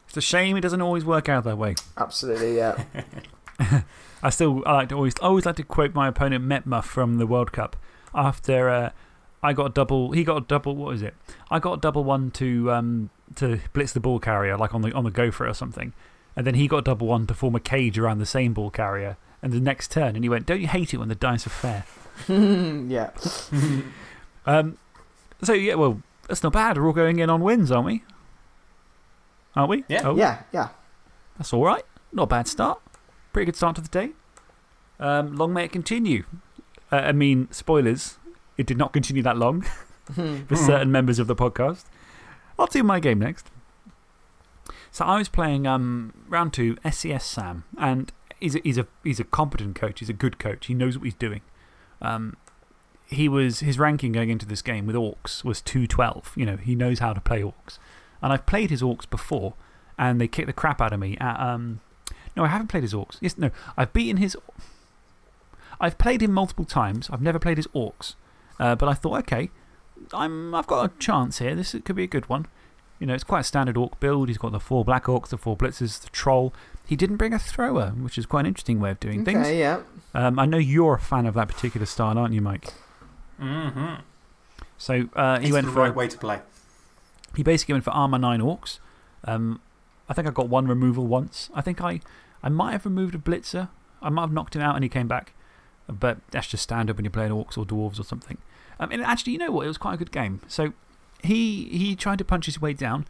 Speaker 1: It's a shame it doesn't always work out that way.
Speaker 2: Absolutely, yeah.
Speaker 1: I still I like to always, I always like to quote my opponent Metmuff from the World Cup after uh, I got a double. He got a double. What is it? I got a double one to um, to blitz the ball carrier, like on the, on the go for it or something. And then he got a double one to form a cage around the same ball carrier. And the next turn, and he went, Don't you hate it when the dice are fair?
Speaker 2: yeah.
Speaker 1: Um, so, yeah, well, that's not bad. We're all going in on wins, aren't we? Aren't we?
Speaker 3: Yeah.
Speaker 1: Oh,
Speaker 2: Yeah, yeah.
Speaker 1: That's all right. Not a bad start. Pretty good start to the day. Um, long may it continue. Uh, I mean, spoilers, it did not continue that long for certain members of the podcast. I'll do my game next. So I was playing um, round two, SCS Sam, and he's a, he's, a, he's a competent coach. He's a good coach. He knows what he's doing. Um, he was, his ranking going into this game with Orcs was 212. You know, he knows how to play Orcs. And I've played his Orcs before, and they kicked the crap out of me. At, um, no, I haven't played his orcs. Yes, no, I've beaten his. I've played him multiple times. I've never played his orcs. Uh, but I thought, okay, I'm, I've got a chance here. This could be a good one. You know, it's quite a standard orc build. He's got the four black orcs, the four blitzers, the troll. He didn't bring a thrower, which is quite an interesting way of doing
Speaker 2: Okay,
Speaker 1: things.
Speaker 2: yeah.
Speaker 1: Um, I know you're a fan of that particular style, aren't you, Mike?
Speaker 3: Mm -hmm.
Speaker 1: So uh, he
Speaker 3: It's
Speaker 1: went
Speaker 3: the
Speaker 1: for.
Speaker 3: right way to play.
Speaker 1: He basically went for armor nine orcs. Um, I think I got one removal once. I think I, I might have removed a blitzer. I might have knocked him out and he came back. But that's just standard when you're playing orcs or dwarves or something. Um, and actually, you know what? It was quite a good game. So he, he tried to punch his way down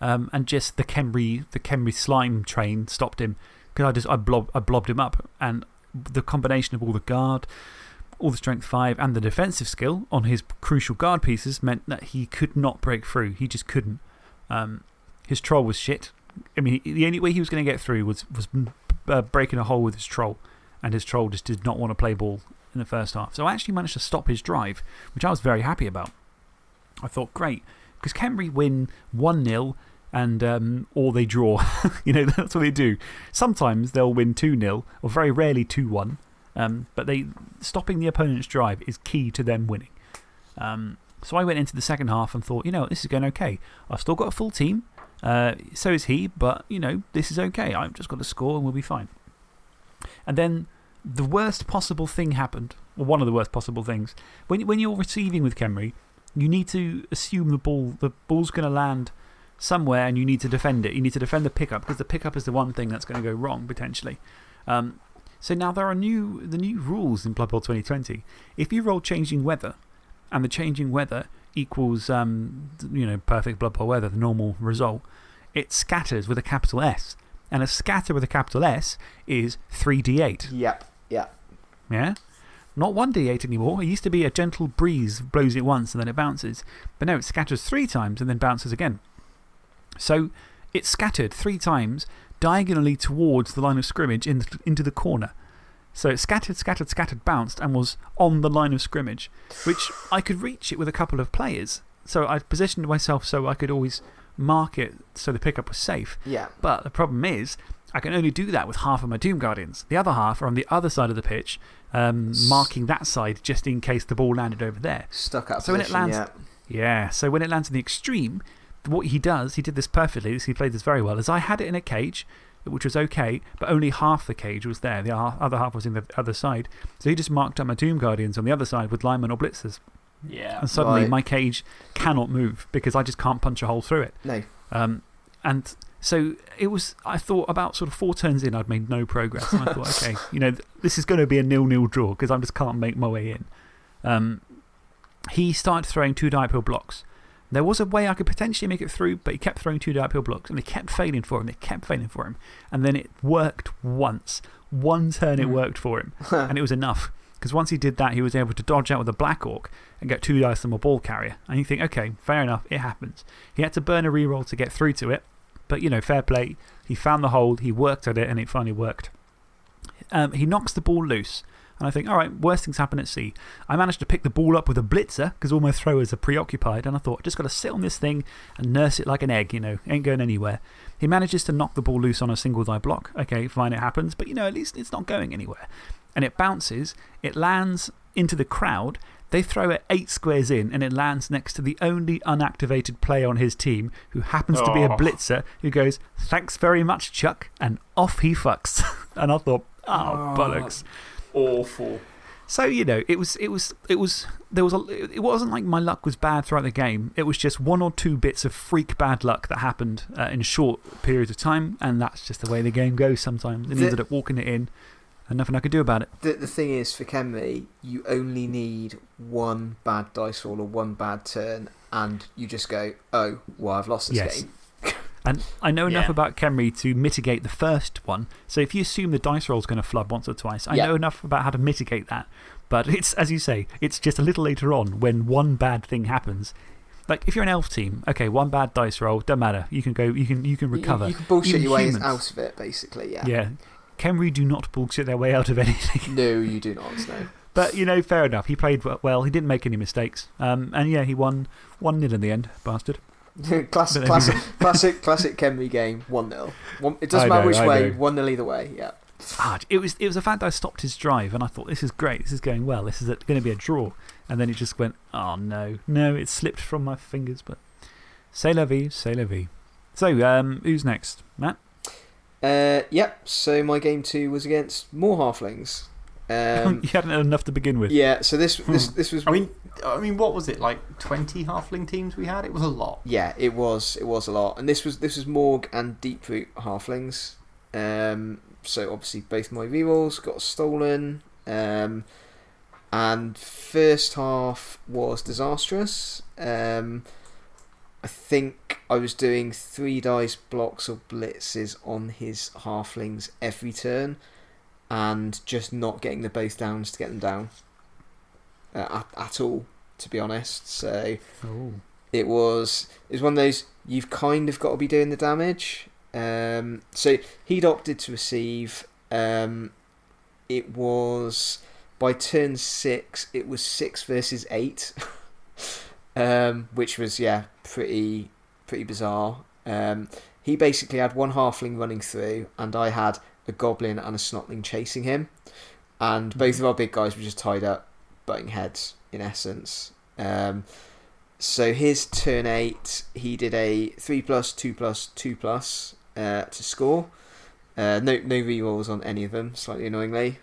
Speaker 1: um, and just the Khemri, the Khemri slime train stopped him because I, just, I, blob, I blobbed him up. And the combination of all the guard, all the strength 5, and the defensive skill on his crucial guard pieces meant that he could not break through. He just couldn't. Um, his troll was shit. I mean, the only way he was going to get through was, was uh, breaking a hole with his troll. And his troll just did not want to play ball in the first half. So I actually managed to stop his drive, which I was very happy about. I thought, great, because Khemri win 1 0 and um, or they draw. you know, that's what they do. Sometimes they'll win 2 0, or very rarely 2 1. Um, but they, stopping the opponent's drive is key to them winning. Um, so I went into the second half and thought, you know, this is going okay. I've still got a full team. Uh, so is he, but, you know, this is okay. I've just got to score and we'll be fine. And then the worst possible thing happened, or one of the worst possible things. When, when you're receiving with Khemri, you need to assume the ball, the ball's going to land somewhere and you need to defend it. You need to defend the pickup because the pickup is the one thing that's going to go wrong potentially. Um, so now there are new, the new rules in Blood Bowl 2020. If you roll changing weather and the changing weather equals um, you know, perfect Blood Bowl weather, the normal result, it scatters with a capital S. And a scatter with a capital S is 3d8.
Speaker 2: Yep, yep.
Speaker 1: Yeah? Not 1d8 anymore. It used to be a gentle breeze blows it once and then it bounces. But now it scatters three times and then bounces again. So it scattered three times diagonally towards the line of scrimmage in the, into the corner. So it scattered, scattered, scattered, bounced, and was on the line of scrimmage, which I could reach it with a couple of players. So I positioned myself so I could always mark it so the pickup was safe.
Speaker 2: Yeah.
Speaker 1: But the problem is, I can only do that with half of my Tomb Guardians. The other half are on the other side of the pitch, um, marking that side just in case the ball landed over there.
Speaker 2: Stuck up
Speaker 1: So when it lands-
Speaker 2: yeah.
Speaker 1: Yeah, so when it lands in the extreme, what he does, he did this perfectly, he played this very well, is I had it in a cage, which was okay, but only half the cage was there. The other half was in the other side. So he just marked up my Tomb Guardians on the other side with linemen or blitzers.
Speaker 3: Yeah.
Speaker 1: And suddenly
Speaker 2: Right.
Speaker 1: my cage cannot move because I just can't punch a hole through it.
Speaker 2: No.
Speaker 1: Um, and so it was, I thought about sort of four turns in, I'd made no progress. And I thought, okay, you know, this is going to be a nil nil draw because I just can't make my way in. Um, he started throwing two die uphill blocks. There was a way I could potentially make it through, but he kept throwing two die uphill blocks and they kept failing for him. They kept failing for him. And then it worked once. One turn it
Speaker 3: Mm.
Speaker 1: worked for him. and it was enough. Because once he did that, he was able to dodge out with a Black Orc and get two dice from a ball carrier. And you think, okay, fair enough, it happens. He had to burn a reroll to get through to it. But, you know, fair play. He found the hold, he worked at it, and it finally worked. Um, he knocks the ball loose. And I think, all right, worst things happen at sea. I managed to pick the ball up with a blitzer because all my throwers are preoccupied. And I thought, just got to sit on this thing and nurse it like an egg, you know, ain't going anywhere. He manages to knock the ball loose on a single die block. Okay, fine, it happens. But, you know, at least it's not going anywhere. And it bounces, it lands into the crowd. They throw it eight squares in, and it lands next to the only unactivated player on his team, who happens to be a
Speaker 3: Oh.
Speaker 1: blitzer, who goes, Thanks very much, Chuck. And off he fucks. and I thought, Oh,
Speaker 3: Oh.
Speaker 1: bollocks.
Speaker 3: Awful.
Speaker 1: So, you know, it was, it was, it was, there was a, it wasn't like my luck was bad throughout the game. It was just one or two bits of freak bad luck that happened uh, in short periods of time. And that's just the way the game goes sometimes. And
Speaker 2: The-
Speaker 1: ended up walking it in, and nothing I could do about it.
Speaker 2: The, the thing is, for Khemri, you only need one bad dice roll or one bad turn, and you just go, oh, well, I've lost this
Speaker 1: Yes.
Speaker 2: game.
Speaker 1: And I know enough
Speaker 3: Yeah.
Speaker 1: about Khemri to mitigate the first one. So if you assume the dice roll is going to flub once or twice, I
Speaker 2: Yeah.
Speaker 1: know enough about how to mitigate that. But it's, as you say, it's just a little later on when one bad thing happens. Like if you're an elf team, okay, one bad dice roll, don't matter. You can go, you can, you can recover.
Speaker 2: You, can bullshit
Speaker 1: Even
Speaker 2: your way out of it, basically, yeah.
Speaker 1: yeah. Khemri do not bullshit their way out of anything.
Speaker 2: No, you do not, no.
Speaker 1: but, you know, fair enough. He played well. He didn't make any mistakes. Um, and yeah, he won 1 0 in the end, bastard.
Speaker 2: classic, classic, classic, classic Khemri game. One 0 It doesn't
Speaker 1: I
Speaker 2: matter
Speaker 1: know,
Speaker 2: which
Speaker 1: I
Speaker 2: way.
Speaker 1: know.
Speaker 2: One 0 either way. Yeah.
Speaker 1: Ah, it, was, it was the fact I stopped his drive and I thought, this is great, this is going well, this is going to be a draw. And then it just went, oh no, no, it slipped from my fingers. But c'est la vie, c'est la vie. So, um, who's next? Matt?
Speaker 2: Uh, yep. So my game two was against more halflings. Um,
Speaker 1: you hadn't had enough to begin with.
Speaker 2: yeah. So this this this was
Speaker 3: I mean, I mean, what was it like? Twenty halfling teams we had. It was a lot.
Speaker 2: Yeah, it was. It was a lot, and this was this was Morg and Deeproot halflings. Um, so obviously both my rerolls got stolen. Um, and first half was disastrous. Um, I think I was doing three dice blocks of blitzes on his halflings every turn, and just not getting the both downs to get them down uh, at, at all. To be honest, so
Speaker 1: Oh.
Speaker 2: it was it was one of those you've kind of got to be doing the damage. Um, so he'd opted to receive. Um, it was by turn six. It was six versus eight, um, which was yeah pretty pretty bizarre. Um, he basically had one halfling running through, and I had a goblin and a snotling chasing him, and both of our big guys were just tied up, butting heads in essence. Um, so his turn eight, he did a three plus, two plus, two plus uh, to score. Uh, no, no rerolls on any of them, slightly annoyingly.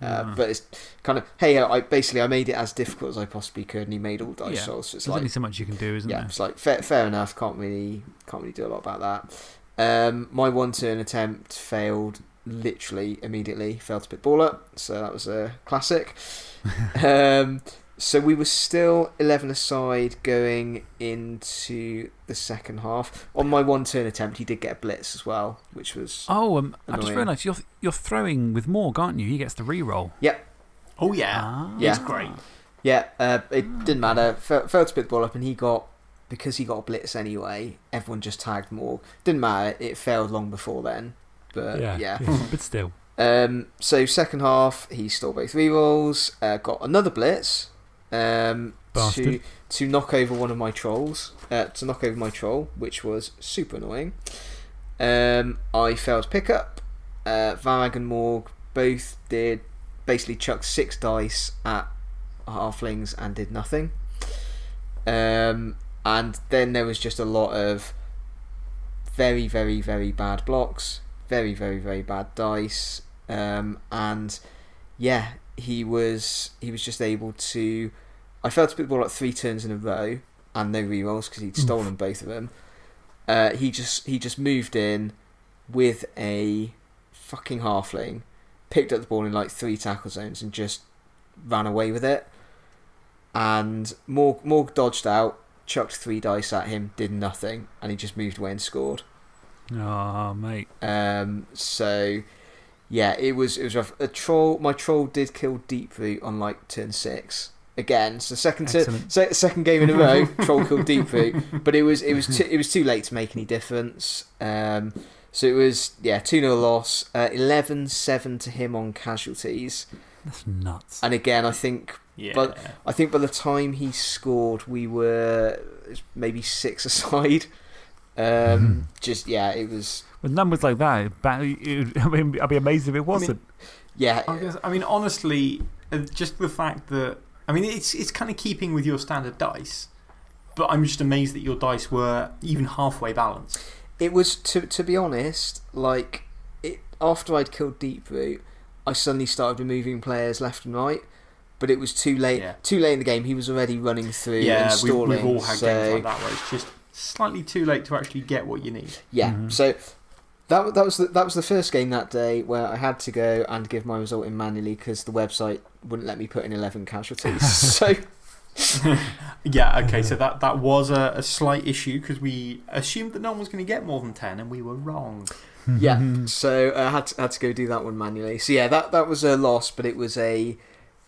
Speaker 2: Uh,
Speaker 1: Ah.
Speaker 2: But it's kind of hey, I basically I made it as difficult as I possibly could, and he made all dice
Speaker 1: Yeah.
Speaker 2: rolls. So it's
Speaker 1: There's
Speaker 2: like
Speaker 1: only so much you can do, isn't
Speaker 2: yeah,
Speaker 1: there?
Speaker 2: it's like fair, fair enough. Can't really can't really do a lot about that. Um, my one turn attempt failed literally immediately. Failed to pick ball up, so that was a classic. um, so we were still eleven aside going into the second half. On my one turn attempt, he did get a blitz as well, which was
Speaker 1: Oh, um, I just realised you're, you're throwing with Morg, aren't you? He gets the reroll. Yep.
Speaker 3: Oh yeah,
Speaker 1: Ah.
Speaker 2: Yeah.
Speaker 3: it's great.
Speaker 2: Yeah, uh, it didn't matter. Fa- failed to pick the ball up, and he got because he got a blitz anyway. Everyone just tagged more. Didn't matter. It failed long before then. But
Speaker 1: yeah.
Speaker 2: yeah.
Speaker 1: but still.
Speaker 2: Um, so second half, he stole both rerolls. Uh, got another blitz. Um, to
Speaker 1: Bastard.
Speaker 2: to knock over one of my trolls. Uh, to knock over my troll, which was super annoying. Um, I failed to pick. Uh, Varag and Morg both did basically chucked six dice at halflings and did nothing. Um, and then there was just a lot of very, very, very bad blocks, very, very, very bad dice, um, and yeah, he was he was just able to. I failed to put the ball like three turns in a row and no rerolls because he'd
Speaker 1: Oof.
Speaker 2: stolen both of them. Uh, he just he just moved in with a fucking halfling, picked up the ball in like three tackle zones and just ran away with it. And Morg, Morg dodged out, chucked three dice at him, did nothing, and he just moved away and scored.
Speaker 1: Oh, mate.
Speaker 2: Um, so yeah, it was it was rough. A troll, my troll did kill Deeproot on like turn six again. So second turn, se- second game in a row, troll killed Deeproot, but it was it was too, it was too late to make any difference. Um, so it was yeah two 0 loss, uh, 11-7 to him on casualties,
Speaker 1: That's nuts.
Speaker 2: and again I think
Speaker 3: Yeah,
Speaker 2: But- I think by the time he scored, we were maybe six aside. Um, just yeah, it was
Speaker 1: With numbers like that, it, it, I mean, I'd be amazed if it wasn't.
Speaker 2: yeah.
Speaker 3: I, guess, I mean, honestly, uh, just the fact that I mean, it's it's kind of keeping with your standard dice, but I'm just amazed that your dice were even halfway balanced.
Speaker 2: It was to to be honest, like it after I'd killed Deeproot, I suddenly started removing players left and right. But it was too late.
Speaker 3: Yeah.
Speaker 2: Too late in the game. He was already running through
Speaker 3: Yeah,
Speaker 2: and
Speaker 3: we've, we've all had
Speaker 2: so,
Speaker 3: games like that where it's just slightly too late to actually get what you need.
Speaker 2: Yeah.
Speaker 1: Mhm.
Speaker 2: So that that was the, that was the first game that day where I had to go and give my result in manually because the website wouldn't let me put in eleven casualties. so
Speaker 3: Yeah, okay, so that, that was a, a slight issue because we assumed that no one was going to get more than 10 and we were wrong.
Speaker 2: yeah. so I had to, had to go do that one manually. So yeah, that that was a loss, but it was a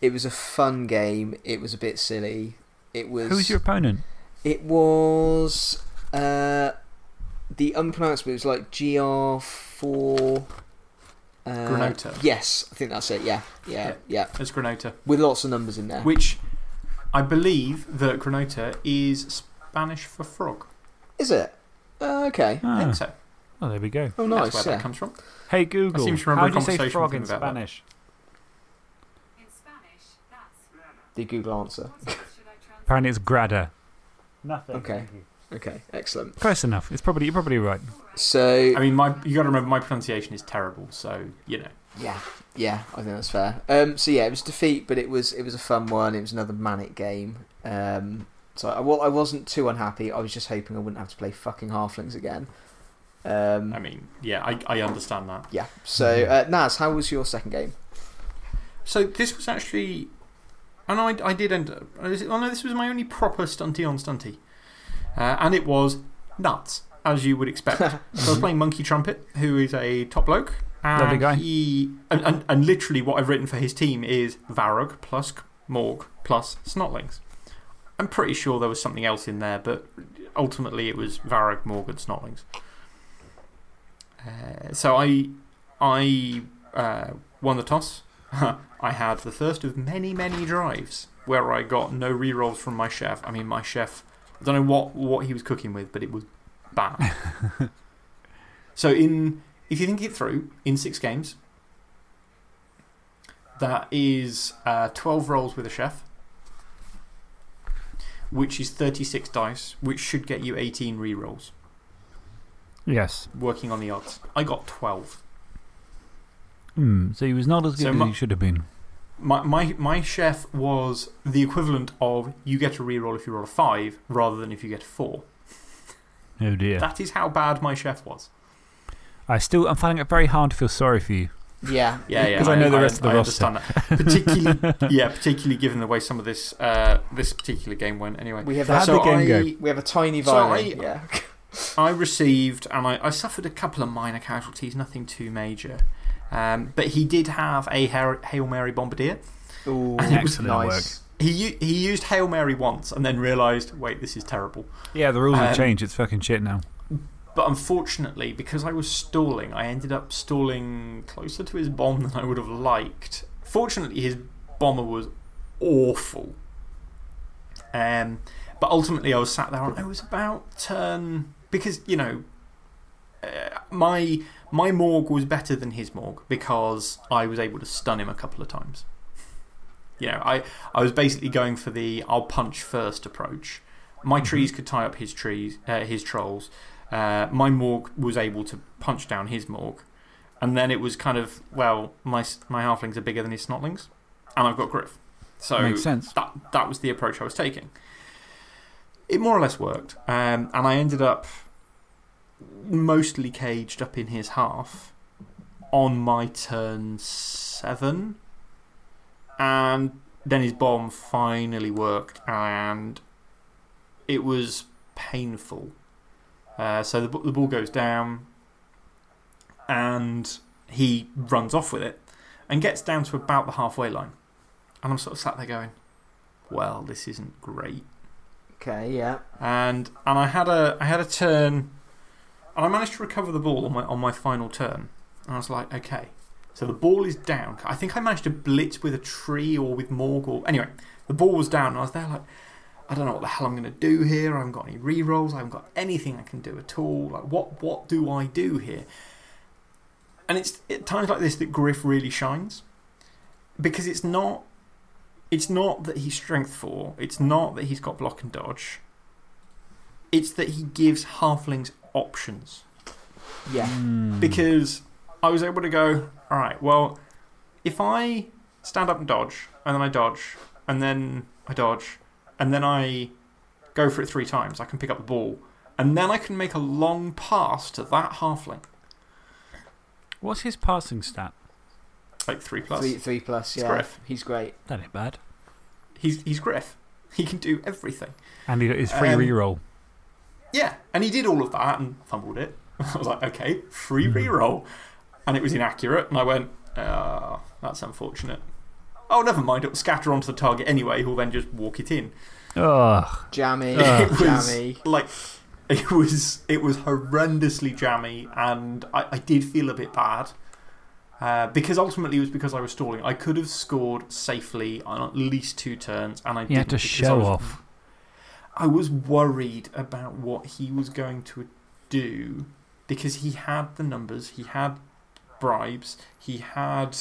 Speaker 2: it was a fun game. It was a bit silly. It was.
Speaker 1: Who was your opponent?
Speaker 2: It was uh, the unpronounceable. It was like GR four. Uh,
Speaker 3: Granota.
Speaker 2: Yes, I think that's it. Yeah, yeah,
Speaker 3: Yeah.
Speaker 2: yeah.
Speaker 3: It's Granota.
Speaker 2: With lots of numbers in there.
Speaker 3: Which I believe that Granota is Spanish for frog.
Speaker 2: Is it? Uh, okay.
Speaker 3: I
Speaker 1: Ah,
Speaker 3: think so.
Speaker 1: oh, there we go.
Speaker 2: Oh,
Speaker 3: That's
Speaker 2: nice.
Speaker 3: where
Speaker 2: Yeah.
Speaker 3: that comes from.
Speaker 1: Hey, Google.
Speaker 3: seem to remember
Speaker 1: how
Speaker 3: a
Speaker 1: do you say
Speaker 3: conversation
Speaker 1: frog in
Speaker 3: him that.
Speaker 1: Spanish?
Speaker 4: In Spanish, that's.
Speaker 2: The Google answer.
Speaker 4: What else should I translate?
Speaker 1: Apparently, it's grada. Nothing.
Speaker 2: Okay. Okay, excellent.
Speaker 1: Close enough. It's probably, you're probably right.
Speaker 2: So,
Speaker 3: I mean, my, you got to remember, my pronunciation is terrible, so, you know.
Speaker 2: yeah, yeah, I think that's fair. Um, so yeah, it was defeat, but it was it was a fun one. It was another manic game. Um, so I, well, I wasn't too unhappy. I was just hoping I wouldn't have to play fucking halflings again. Um,
Speaker 3: I mean, yeah, I, I understand that.
Speaker 2: yeah. So uh, Naz, how was your second game?
Speaker 3: So this was actually. And I, I did end up. Oh no, this was my only proper stunty on stunty. Uh, and it was nuts, as you would expect. so I was playing Monkey Trumpet, who is a top bloke. And
Speaker 1: Lovely guy.
Speaker 3: He, and, and, and literally, what I've written for his team is Varag plus Morg plus Snotlings. I'm pretty sure there was something else in there, but ultimately it was Varag, Morg, and Snotlings. Uh, so I, I uh, won the toss. I had the first of many, many drives where I got no rerolls from my chef. I mean, my chef, I don't know what, what he was cooking with, but it was bad. so, in, if you think it through, in six games, that is uh, 12 rolls with a chef, which is 36 dice, which should get you 18 rerolls,
Speaker 1: Yes.
Speaker 3: working on the odds. I got 12.
Speaker 1: Hmm. So he was not as good
Speaker 3: So
Speaker 1: as he should have been.
Speaker 3: My, my, my chef was the equivalent of you get a reroll if you roll a 5 rather than if you get a 4.
Speaker 1: Oh dear.
Speaker 3: That is how bad my chef was.
Speaker 1: I still, I'm finding it very hard to feel sorry for you.
Speaker 2: Yeah.
Speaker 3: Yeah, yeah.
Speaker 1: Because I know the rest of the
Speaker 3: I
Speaker 1: roster.
Speaker 3: understand that. Particularly, yeah, particularly given the way some of this, uh, this particular game went. Anyway,
Speaker 2: We have
Speaker 1: So
Speaker 2: a,
Speaker 3: so
Speaker 1: the game go?
Speaker 2: we have a tiny
Speaker 3: So
Speaker 2: violin.
Speaker 3: I-
Speaker 2: yeah.
Speaker 3: I received, and I, I suffered a couple of minor casualties, nothing too major. Um, but he did have a Hail Mary Bombardier.
Speaker 2: Ooh,
Speaker 3: And it was
Speaker 1: Excellent
Speaker 2: nice.
Speaker 3: He, he used Hail Mary once and then realised, wait, this is terrible.
Speaker 1: Yeah, the rules have
Speaker 3: Um,
Speaker 1: changed. It's fucking shit now.
Speaker 3: But unfortunately, because I was stalling, I ended up stalling closer to his bomb than I would have liked. Fortunately, his bomber was awful. Um, but ultimately, I was sat there and I was about turn. Because, you know, uh, my, my Morg was better than his Morg because I was able to stun him a couple of times. You know, I, I was basically going for the I'll punch first approach. My trees could tie up his, trees, uh, his trolls. Uh, my Morg was able to punch down his Morg. And then it was kind of, well, my, my halflings are bigger than his snotlings. And I've got Griff. So
Speaker 1: Makes sense.
Speaker 3: that, that was the approach I was taking. It more or less worked. Um, and I ended up mostly caged up in his half on my turn seven. And then his bomb finally worked, and it was painful. Uh, so the, the ball goes down, and he runs off with it and gets down to about the halfway line. And I'm sort of sat there going, well, this isn't great.
Speaker 2: Okay, yeah.
Speaker 3: And, and I, had a, I had a turn, and I managed to recover the ball on my, on my final turn. And I was like, okay. So the ball is down. I think I managed to blitz with a tree or with Morg. Or, anyway, the ball was down, and I was there like, I don't know what the hell I'm going to do here. I haven't got any rerolls. I haven't got anything I can do at all. Like, what, what do I do here? And it's at times like this that Griff really shines. Because it's not, it's not that he's strength four, it's not that he's got block and dodge. It's that he gives halflings options.
Speaker 2: Yeah.
Speaker 1: Hmm.
Speaker 3: Because I was able to go, alright, well, if I stand up and dodge, and then I dodge, and then I dodge, and then I go for it three times, I can pick up the ball, and then I can make a long pass to that halfling.
Speaker 1: What's his passing stat?
Speaker 3: Like three plus.
Speaker 2: Three, three plus,
Speaker 3: It's
Speaker 2: yeah.
Speaker 3: Griff.
Speaker 2: He's great.
Speaker 1: That ain't bad.
Speaker 3: He's, he's Griff. He can do everything.
Speaker 1: And he got his free
Speaker 3: Um,
Speaker 1: reroll.
Speaker 3: Yeah, and he did all of that and fumbled it. I was like, okay, free
Speaker 1: Mhm.
Speaker 3: reroll. And it was inaccurate, and I went, oh, that's unfortunate. Oh, never mind, it'll scatter onto the target anyway, He'll then just walk it in.
Speaker 1: Ugh.
Speaker 2: Jammy.
Speaker 3: It was
Speaker 2: jammy.
Speaker 3: like, it was, it was horrendously jammy, and I, I did feel a bit bad. Uh, because ultimately it was because I was stalling. I could have scored safely on at least two turns, and I
Speaker 1: You
Speaker 3: didn't.
Speaker 1: had to show
Speaker 3: was-
Speaker 1: off.
Speaker 3: I was worried about what he was going to do because he had the numbers, he had bribes, he had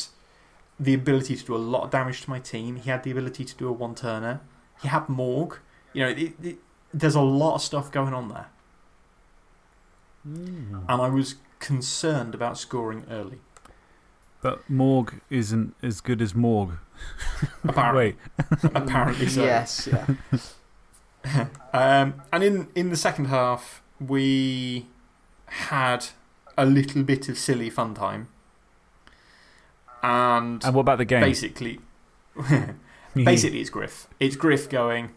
Speaker 3: the ability to do a lot of damage to my team, he had the ability to do a one turner, he had Morg. You know, it, it, there's a lot of stuff going on there.
Speaker 1: Mm.
Speaker 3: And I was concerned about scoring early.
Speaker 1: But Morg isn't as good as Morg.
Speaker 3: Apparently.
Speaker 1: Wait.
Speaker 3: Apparently so.
Speaker 2: Yes, yeah.
Speaker 3: Um, and in, in the second half, we had a little bit of silly fun time. And,
Speaker 1: And what about the game?
Speaker 3: basically, basically, it's Griff. It's Griff going,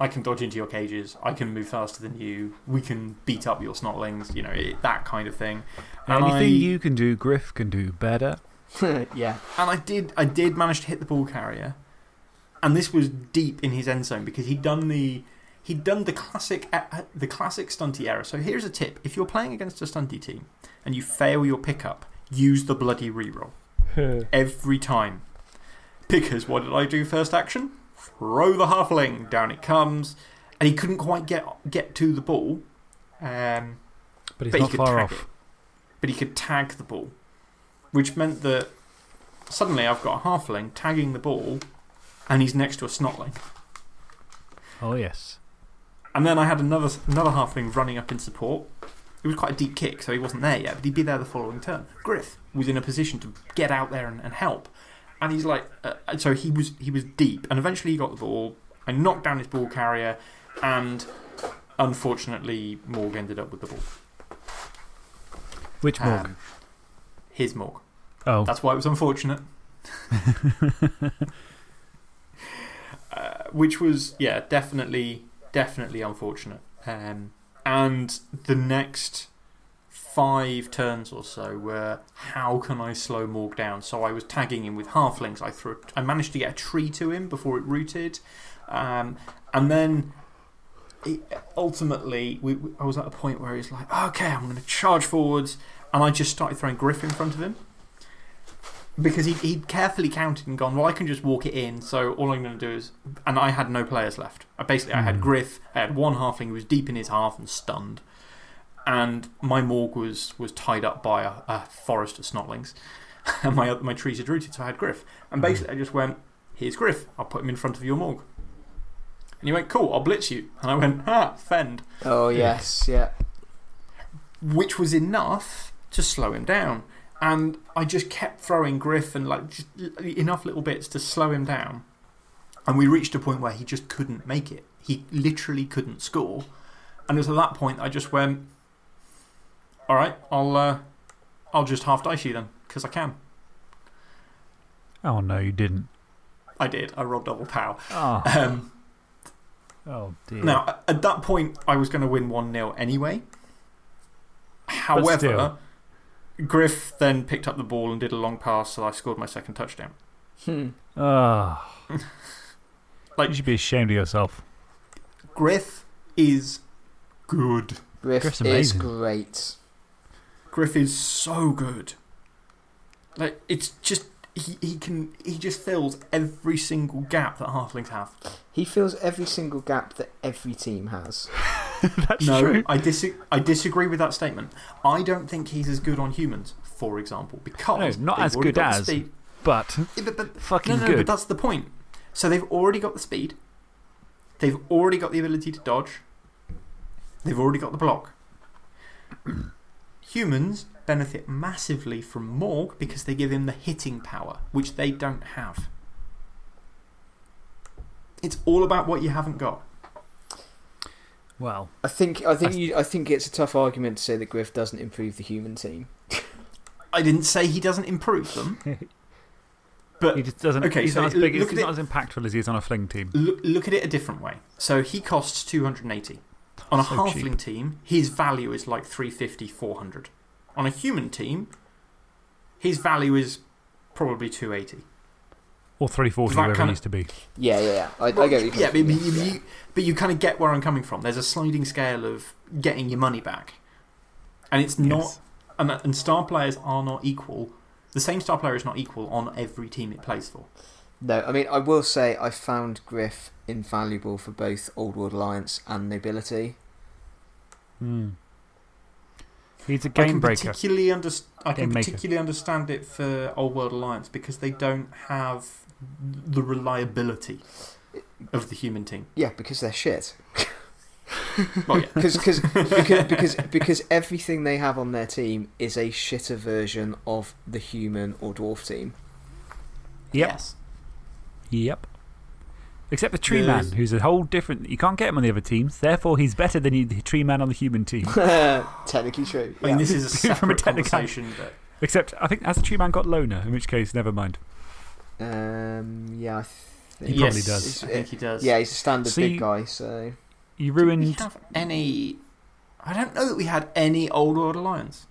Speaker 3: I can dodge into your cages, I can move faster than you, we can beat up your snotlings, you know, it, that kind of thing. And
Speaker 1: Anything
Speaker 3: I-
Speaker 1: you can do, Griff can do better.
Speaker 2: yeah.
Speaker 3: And I did, I did manage to hit the ball carrier. And this was deep in his end zone because he'd done the, he'd done the classic, uh, the classic stunty error. So here's a tip if you're playing against a stunty team and you fail your pickup, use the bloody reroll. Every time. Because what did I do first action? Throw the halfling. Down it comes. And he couldn't quite get, get to the ball. Um,
Speaker 1: But he's
Speaker 3: but
Speaker 1: not
Speaker 3: could
Speaker 1: far off.
Speaker 3: it. But he could tag the ball, which meant that suddenly I've got a halfling tagging the ball and he's next to a snotling.
Speaker 1: Oh, yes.
Speaker 3: And then I had another, another halfling running up in support. It was quite a deep kick, so he wasn't there yet, but he'd be there the following turn. Griff was in a position to get out there and, and help. And he's like, uh, so he was, he was deep, and eventually he got the ball. I knocked down his ball carrier, and unfortunately, Morg ended up with the ball.
Speaker 1: Which Morg?
Speaker 3: Um, his Morg.
Speaker 1: oh.
Speaker 3: That's why it was unfortunate. which was, yeah, definitely, definitely unfortunate. Um, and the next five turns or so were how can I slow Morg down? So I was tagging him with halflings. I, threw, I managed to get a tree to him before it rooted. Um, and then ultimately, we, we- I was at a point where he's like, okay, I'm going to charge forwards. And I just started throwing Griff in front of him because he'd, he'd carefully counted and gone, well, I can just walk it in. So all I'm going to do is. And I had no players left. I basically, I had
Speaker 1: Hmm.
Speaker 3: Griff, I had one halfling who was deep in his half and stunned. And my Morg was, was tied up by a, a forest of snotlings. and my, my trees had rooted, so I had Griff. And basically, I just went, here's Griff. I'll put him in front of your Morg. And he went, cool, I'll blitz you. And I went, ah, fend.
Speaker 2: Oh, yes, yeah.
Speaker 3: Which was enough to slow him down. And I just kept throwing Griff and like just enough little bits to slow him down. And we reached a point where he just couldn't make it. He literally couldn't score. And it was at that point I just went, all right, I'll, uh, I'll just half dice you then, because I can.
Speaker 1: Oh, no, you didn't.
Speaker 3: I did. I rolled double pow.
Speaker 1: Oh,
Speaker 3: Um,
Speaker 1: oh dear.
Speaker 3: Now, at that point, I was going to win 1 0 anyway. However. Griff then picked up the ball and did a long pass, so I scored my second touchdown.
Speaker 2: Hmm.
Speaker 1: Oh,
Speaker 3: Like-
Speaker 1: you should be ashamed of yourself.
Speaker 3: Griff is good.
Speaker 2: Griff
Speaker 1: Griff's
Speaker 2: is great.
Speaker 3: Griff is so good. Like, it's just. He, he can he just fills every single gap that halflings have.
Speaker 2: He fills every single gap that every team has.
Speaker 1: That's
Speaker 3: no,
Speaker 1: true.
Speaker 3: I, dis I disagree with that statement. I don't think he's as good on humans, for example, because.
Speaker 1: No, not as good
Speaker 3: got the
Speaker 1: as.
Speaker 3: speed.
Speaker 1: But
Speaker 3: Yeah, but, but
Speaker 1: fucking
Speaker 3: no, no,
Speaker 1: good.
Speaker 3: but that's the point. So they've already got the speed. They've already got the ability to dodge. They've already got the block. Humans benefit massively from Morg because they give him the hitting power, which they don't have. It's all about what you haven't got.
Speaker 1: well,
Speaker 2: I think, I, think
Speaker 1: I-
Speaker 2: you, I think it's a tough argument to say that Griff doesn't improve the human team.
Speaker 3: I didn't say he doesn't improve them, but
Speaker 1: he just doesn't.
Speaker 3: okay,
Speaker 1: he's
Speaker 3: so
Speaker 1: not as
Speaker 3: look
Speaker 1: big.
Speaker 3: at
Speaker 1: He's
Speaker 3: it-
Speaker 1: not as impactful as he is on a fling team.
Speaker 3: look, look at it a different way. So he costs 280. On a
Speaker 1: So
Speaker 3: halfling
Speaker 1: cheap.
Speaker 3: team, his value is like 350, 400. On a human team, his value is probably 280.
Speaker 1: Or 340,
Speaker 3: That
Speaker 1: wherever
Speaker 3: kinda-
Speaker 1: he used to be.
Speaker 2: Yeah, yeah, yeah. I, I get what you're
Speaker 3: yeah, but you,
Speaker 2: yeah.
Speaker 3: you- but you kind of get where I'm coming from. There's a sliding scale of getting your money back. And it's not.
Speaker 1: Yes.
Speaker 3: And, and star players are not equal. The same star player is not equal on every team it plays for.
Speaker 2: No, I mean, I will say I found Griff invaluable for both Old World Alliance and Nobility.
Speaker 1: Hmm. He's a
Speaker 3: I
Speaker 1: game
Speaker 3: can
Speaker 1: breaker.
Speaker 3: particularly, underst- I can
Speaker 1: Game maker.
Speaker 3: particularly understand it for Old World Alliance because they don't have the reliability of the human team.
Speaker 2: Yeah, because they're shit.
Speaker 3: Well, yeah.
Speaker 2: Cause, cause, because, because, because everything they have on their team is a shitter version of the human or dwarf team.
Speaker 1: Yep.
Speaker 3: Yes.
Speaker 1: Yep. Except the tree man, who's a whole different. You can't get him on the other teams, therefore, he's better than the tree man on the human team.
Speaker 2: Technically true.
Speaker 3: I mean,
Speaker 2: yeah.
Speaker 3: this is a
Speaker 1: From a
Speaker 3: separate
Speaker 1: technical-
Speaker 3: conversation, but
Speaker 1: Except, I think, has the tree man got loner? In which case, never mind.
Speaker 2: Um, yeah, I think
Speaker 1: He probably does.
Speaker 3: I think he does.
Speaker 2: Yeah, he's a standard
Speaker 1: See-
Speaker 2: big guy, so.
Speaker 1: You
Speaker 3: Did we
Speaker 1: ruined.
Speaker 3: have any? I don't know that we had any Old World Alliance.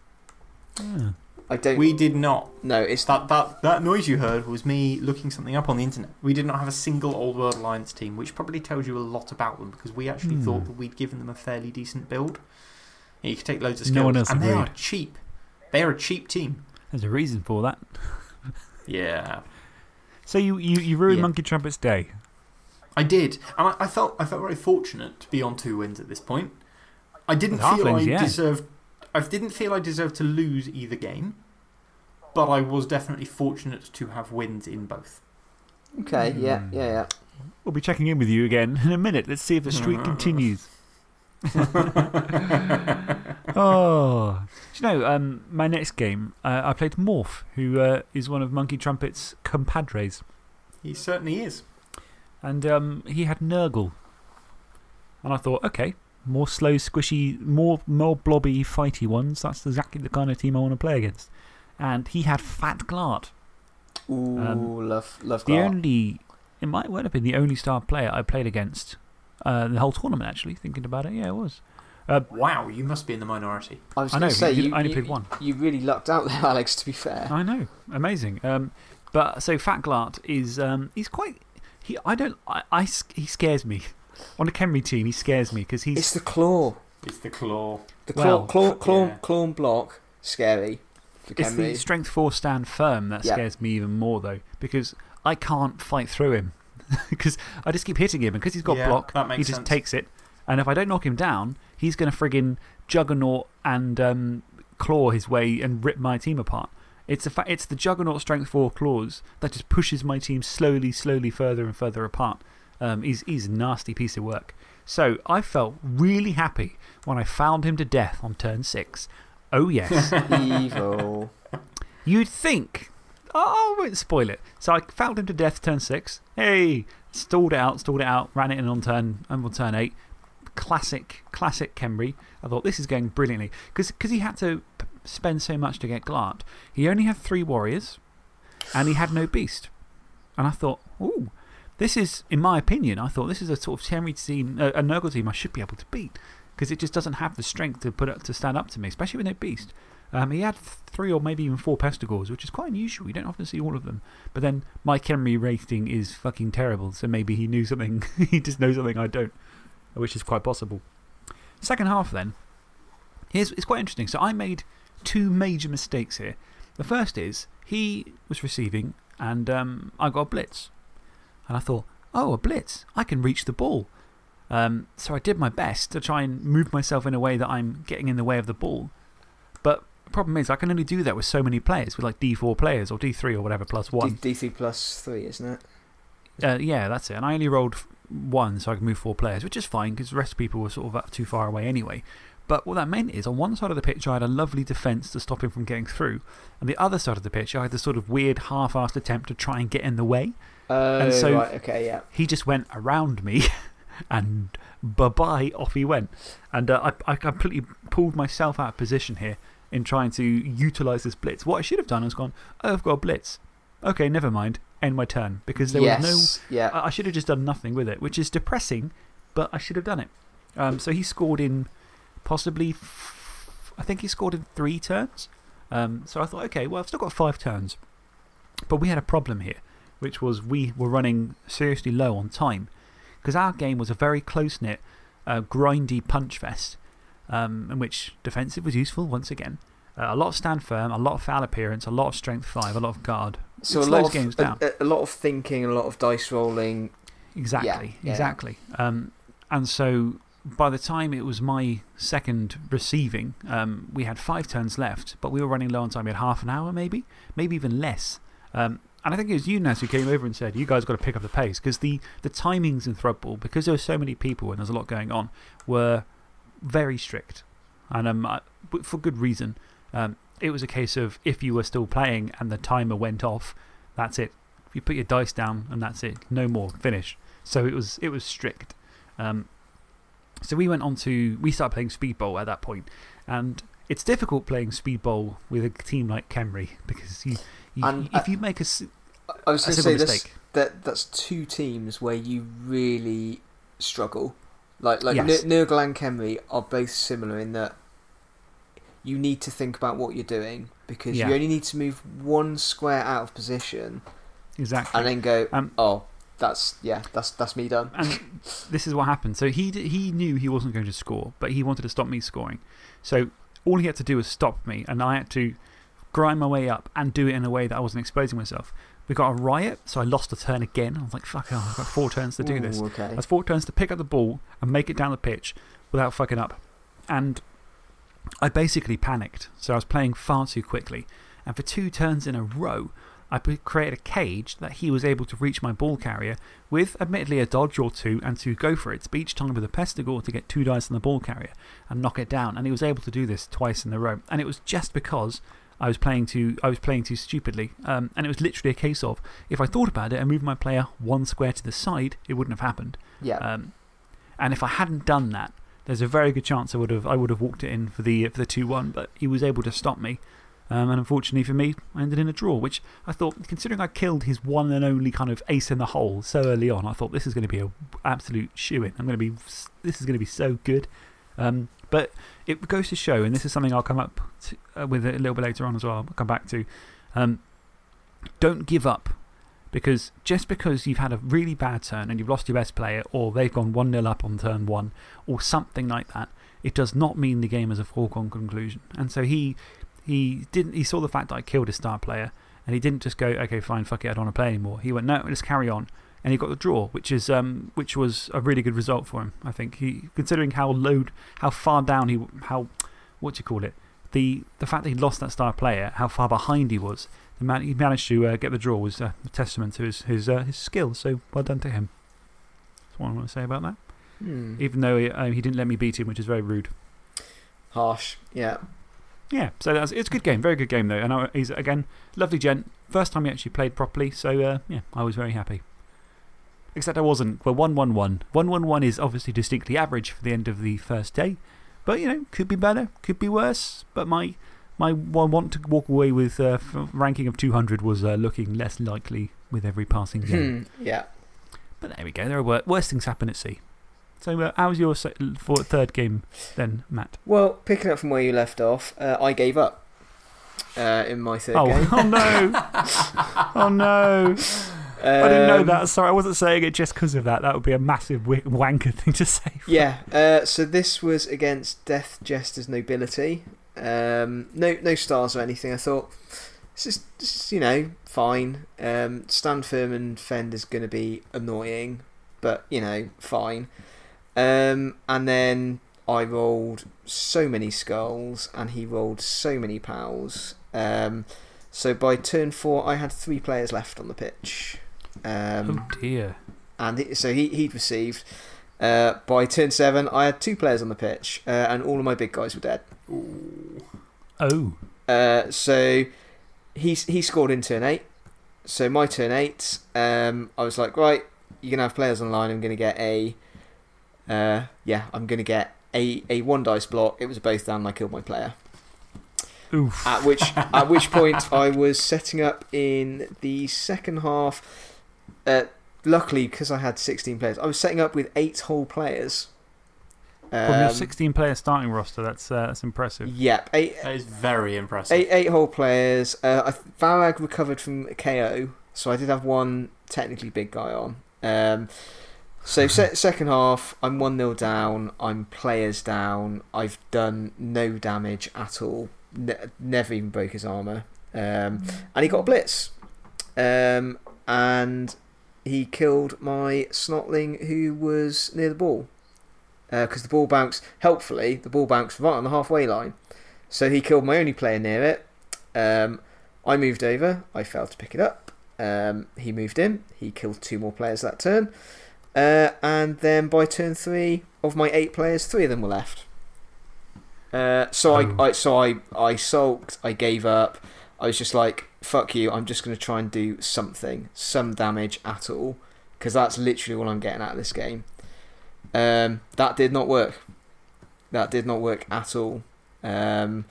Speaker 1: Ah.
Speaker 2: I don't.
Speaker 3: We did not.
Speaker 2: no, it's
Speaker 3: That, that, that noise you heard was me looking something up on the internet. We did not have a single Old World Alliance team, which probably tells you a lot about them because we actually
Speaker 1: Hmm.
Speaker 3: thought that we'd given them a fairly decent build. Yeah, you could take loads of skills.
Speaker 1: No one else
Speaker 3: and they are
Speaker 1: agreed.
Speaker 3: cheap. They are a cheap team.
Speaker 1: There's a reason for that.
Speaker 3: Yeah.
Speaker 1: So you, you, you ruined
Speaker 3: Yeah.
Speaker 1: Monkey Trumpet's day.
Speaker 3: I did. And I, I, felt, I felt very fortunate to be on two wins at this point. I didn't
Speaker 1: With
Speaker 3: feel I
Speaker 1: yeah.
Speaker 3: deserved. I didn't feel I deserved to lose either game, but I was definitely fortunate to have wins in both.
Speaker 2: okay. Yeah,
Speaker 1: Hmm.
Speaker 2: yeah, yeah.
Speaker 1: We'll be checking in with you again in a minute. Let's see if the streak continues. Oh. Do you know, um, my next game, uh, I played Morph, who uh, is one of Monkey Trumpet's compadres.
Speaker 3: He certainly is.
Speaker 1: And um, he had Nurgle. And I thought, okay, more slow, squishy, more, more blobby, fighty ones. That's exactly the kind of team I want to play against. And he had Fat Glart.
Speaker 2: Ooh,
Speaker 1: Um,
Speaker 2: love, love
Speaker 1: The
Speaker 2: Glart.
Speaker 1: only, it might well have been the only star player I played against uh, the whole tournament, actually, thinking about it. Yeah, it was. Uh,
Speaker 3: Wow, you must be in the minority.
Speaker 2: I was
Speaker 1: I
Speaker 2: going
Speaker 1: know,
Speaker 2: to say,
Speaker 1: you-
Speaker 2: you,
Speaker 1: I only
Speaker 2: you,
Speaker 1: played one.
Speaker 2: you really lucked out there, Alex, to be fair.
Speaker 1: I know, amazing. Um, but so Fat Glart is um, he's quite. He, I don't. I, I, he scares me. On a Khemri team, he scares me because he's.
Speaker 2: It's the claw.
Speaker 3: It's the claw.
Speaker 2: The claw,
Speaker 1: Well,
Speaker 2: claw, claw,
Speaker 3: yeah.
Speaker 2: claw and block. Scary.
Speaker 1: It's the
Speaker 2: Khemri.
Speaker 1: strength four stand firm that
Speaker 2: Yeah.
Speaker 1: scares me even more, though, because I can't fight through him. Because I just keep hitting him, and because he's got
Speaker 3: Yeah,
Speaker 1: block,
Speaker 3: that
Speaker 1: he
Speaker 3: makes
Speaker 1: just
Speaker 3: sense.
Speaker 1: takes it. And if I don't knock him down, he's going to friggin' juggernaut and um, claw his way and rip my team apart. It's, a fa it's the juggernaut strength four claws that just pushes my team slowly, slowly further and further apart. Um, he's, he's a nasty piece of work. So I felt really happy when I found him to death on turn six. Oh, yes.
Speaker 2: Evil.
Speaker 1: You'd think. Oh, I won't spoil it. So I found him to death turn six. Hey, stalled it out, stalled it out, ran it in on turn, and on turn eight. Classic, classic Khemri. I thought this is going brilliantly. Because he had to spend so much to get Glart. He only had three warriors, and he had no beast. And I thought, ooh, this is, in my opinion, I thought this is a sort of Khemri team, uh, a Nurgle team I should be able to beat. Because it just doesn't have the strength to, put it, to stand up to me, especially with no beast. Um, he had three or maybe even four Pestigors, which is quite unusual. You don't often see all of them. But then my Khemri rating is fucking terrible, so maybe he knew something. he just knows something I don't, which is quite possible. Second half, then. Here's, it's quite interesting. So I made two major mistakes here. The first is he was receiving, and um, I got a blitz. And I thought, oh, a blitz. I can reach the ball. Um, so I did my best to try and move myself in a way that I'm getting in the way of the ball. But the problem is, I can only do that with so many players, with like D4 players or D3 or whatever plus one.
Speaker 2: D- D3 plus 3, isn't it?
Speaker 1: Uh, yeah, that's it. And I only rolled one, so I could move four players, which is fine because the rest of people were sort of up too far away anyway. But what that meant is, on one side of the pitch, I had a lovely defence to stop him from getting through. And the other side of the pitch, I had this sort of weird half assed attempt to try and get in the way.
Speaker 2: Oh,
Speaker 1: so-
Speaker 2: right, okay, yeah.
Speaker 1: He just went around me and bye bye, off he went. And uh, I, I completely pulled myself out of position here in trying to utilise this blitz. What I should have done is gone, oh, I've got a blitz. Okay, never mind. End my turn. Because there
Speaker 2: yes,
Speaker 1: was no.
Speaker 2: yeah.
Speaker 1: I, I should have just done nothing with it, which is depressing, but I should have done it. Um, so he scored in possibly. I think he scored in three turns. Um, so I thought, okay, well, I've still got five turns. But we had a problem here, which was we were running seriously low on time. Because our game was a very close knit, uh, grindy punch fest, um, in which defensive was useful once again. Uh, a lot of stand firm, a lot of foul appearance, a lot of strength five, a lot of guard.
Speaker 2: So a lot of
Speaker 1: games down.
Speaker 2: A, a lot of thinking, a lot of dice rolling.
Speaker 1: Exactly,
Speaker 2: yeah.
Speaker 1: exactly. Um, and so by the time it was my second receiving, um, we had five turns left, but we were running low on time. We had half an hour, maybe, maybe even less. Um, and I think it was you, Naz, who came over and said, You guys got to pick up the pace because the, the timings in Threadball, because there were so many people and there's a lot going on, were very strict. And um, I- for good reason. Um, it was a case of if you were still playing and the timer went off, that's it. You put your dice down and that's it. No more. Finish. So it was, it was strict. Um, so we went on to, we started playing Speedball at that point, And it's difficult playing Speedball with a team like Khemri because you, you,
Speaker 2: And,
Speaker 1: if
Speaker 2: uh,
Speaker 1: you make a.
Speaker 2: I was going to say this, that that's two teams where you really struggle. Like like
Speaker 1: Yes.
Speaker 2: Nurgle and Khemri are both similar in that you need to think about what you're doing because
Speaker 1: Yeah.
Speaker 2: you only need to move one square out of position
Speaker 1: Exactly.
Speaker 2: and then go,
Speaker 1: Um,
Speaker 2: oh, that's yeah, that's that's me done.
Speaker 1: And this is what happened. So he, he knew he wasn't going to score, but he wanted to stop me scoring. So all he had to do was stop me, and I had to grind my way up and do it in a way that I wasn't exposing myself. We got a riot, so I lost a turn again. I was like, fuck, oh, I've got four turns to do this.
Speaker 2: Ooh, okay.
Speaker 1: That's four turns to pick up the ball and make it down the pitch without fucking up. And I basically panicked. So I was playing far too quickly. And for two turns in a row, I created a cage that he was able to reach my ball carrier with, admittedly, a dodge or two and to go for it. But each time with a pestigor to get two dice on the ball carrier and knock it down. And he was able to do this twice in a row. And it was just because I was playing too, I was playing too stupidly. Um, and it was literally a case of if I thought about it and moved my player one square to the side, it wouldn't have happened.
Speaker 2: yeah.
Speaker 1: Um, and if I hadn't done that, there's a very good chance I would have, I would have walked it in for the, for the 2 1, but he was able to stop me. Um, and unfortunately for me, I ended in a draw, which I thought, considering I killed his one and only kind of ace in the hole so early on, I thought this is going to be an absolute shoe in. I'm going to be, this is going to be so good. Um, but it goes to show, and this is something I'll come up uh, with a little bit later on as well, I'll come back to. Um, don't give up because just because you've had a really bad turn and you've lost your best player, or they've gone 1 0 up on turn one, or something like that, it does not mean the game is a foregone conclusion. And so he, he, didn't, he saw the fact that I killed his star player, and he didn't just go, okay, fine, fuck it, I don't want to play anymore. He went, no, let's carry on. And he got the draw, which, is, um, which was a really good result for him, I think. He, considering how low, how far down he, how, what do you call it? The, the fact that he lost that star player, how far behind he was, the man, he managed to uh, get the draw was uh, a testament to his, his, uh, his skill. So well done to him. That's what I want to say about that.
Speaker 2: Hmm.
Speaker 1: Even though he, um, he didn't let me beat him, which is very rude.
Speaker 2: Harsh. Yeah.
Speaker 1: Yeah, so that's, it's a good game. Very good game, though. And I, he's, again, lovely gent. First time he actually played properly. So uh, yeah, I was very happy. Except I wasn't. Well, 1 1 1. 1 1 1 is obviously distinctly average for the end of the first day. But, you know, could be better, could be worse. But my, my want to walk away with uh, f- ranking of 200 was uh, looking less likely with every passing game.
Speaker 2: Hmm. Yeah.
Speaker 1: But there we go. There are wor worse things happen at sea. So, uh, how was your for third game then, Matt?
Speaker 2: Well, picking up from where you left off, uh, I gave up uh, in my third
Speaker 1: Oh,
Speaker 2: game.
Speaker 1: oh no! oh no! I didn't know
Speaker 2: Um,
Speaker 1: that. Sorry, I wasn't saying it just because of that. That would be a massive wanker thing to say.
Speaker 2: Yeah, uh, so this was against Death Jester's Nobility. Um, no, no stars or anything. I thought, this is, this is you know, fine. Um, stand firm and fend is going to be annoying, but, you know, fine. Um, and then I rolled so many skulls, and he rolled so many pals. Um, so by turn four, I had three players left on the pitch. Um,
Speaker 1: oh dear.
Speaker 2: and he, so he, he'd received. Uh, by turn seven, I had two players on the pitch, uh, and all of my big guys were dead.
Speaker 1: Oh.
Speaker 2: Uh, so he, he scored in turn eight. So my turn eight, um, I was like, right, you're going to have players online. I'm going to get a. Uh, yeah, I'm going to get a, a one dice block. It was a both down, and I killed my player.
Speaker 1: Oof.
Speaker 2: At which, at which point, I was setting up in the second half. Uh, luckily, because I had 16 players, I was setting up with eight whole players.
Speaker 1: From your
Speaker 2: Um,
Speaker 1: 16 player starting roster, that's, uh, that's impressive.
Speaker 2: Yep, eight,
Speaker 3: That is very impressive.
Speaker 2: eight, eight whole players. Uh, Varag recovered from a KO, so I did have one technically big guy on. Um, so, se second half, I'm 1 0 down, I'm players down, I've done no damage at all ne- never even broke his armor. Um, and he got a blitz. Um, and he killed my snotling who was near the ball. Because the ball bounced, helpfully, the ball bounced right on the halfway line. So he killed my only player near it. Um, I moved over, I failed to pick it up. Um, he moved in, he killed two more players that turn. Uh, and then by turn three, of my eight players, three of them were left. Uh, so,
Speaker 1: Oh.
Speaker 2: I, I, so I, I sulked, I gave up. I was just like, fuck you, I'm just going to try and do something, some damage at all. Because that's literally all I'm getting out of this game. Um, that did not work. That did not work at all. Um,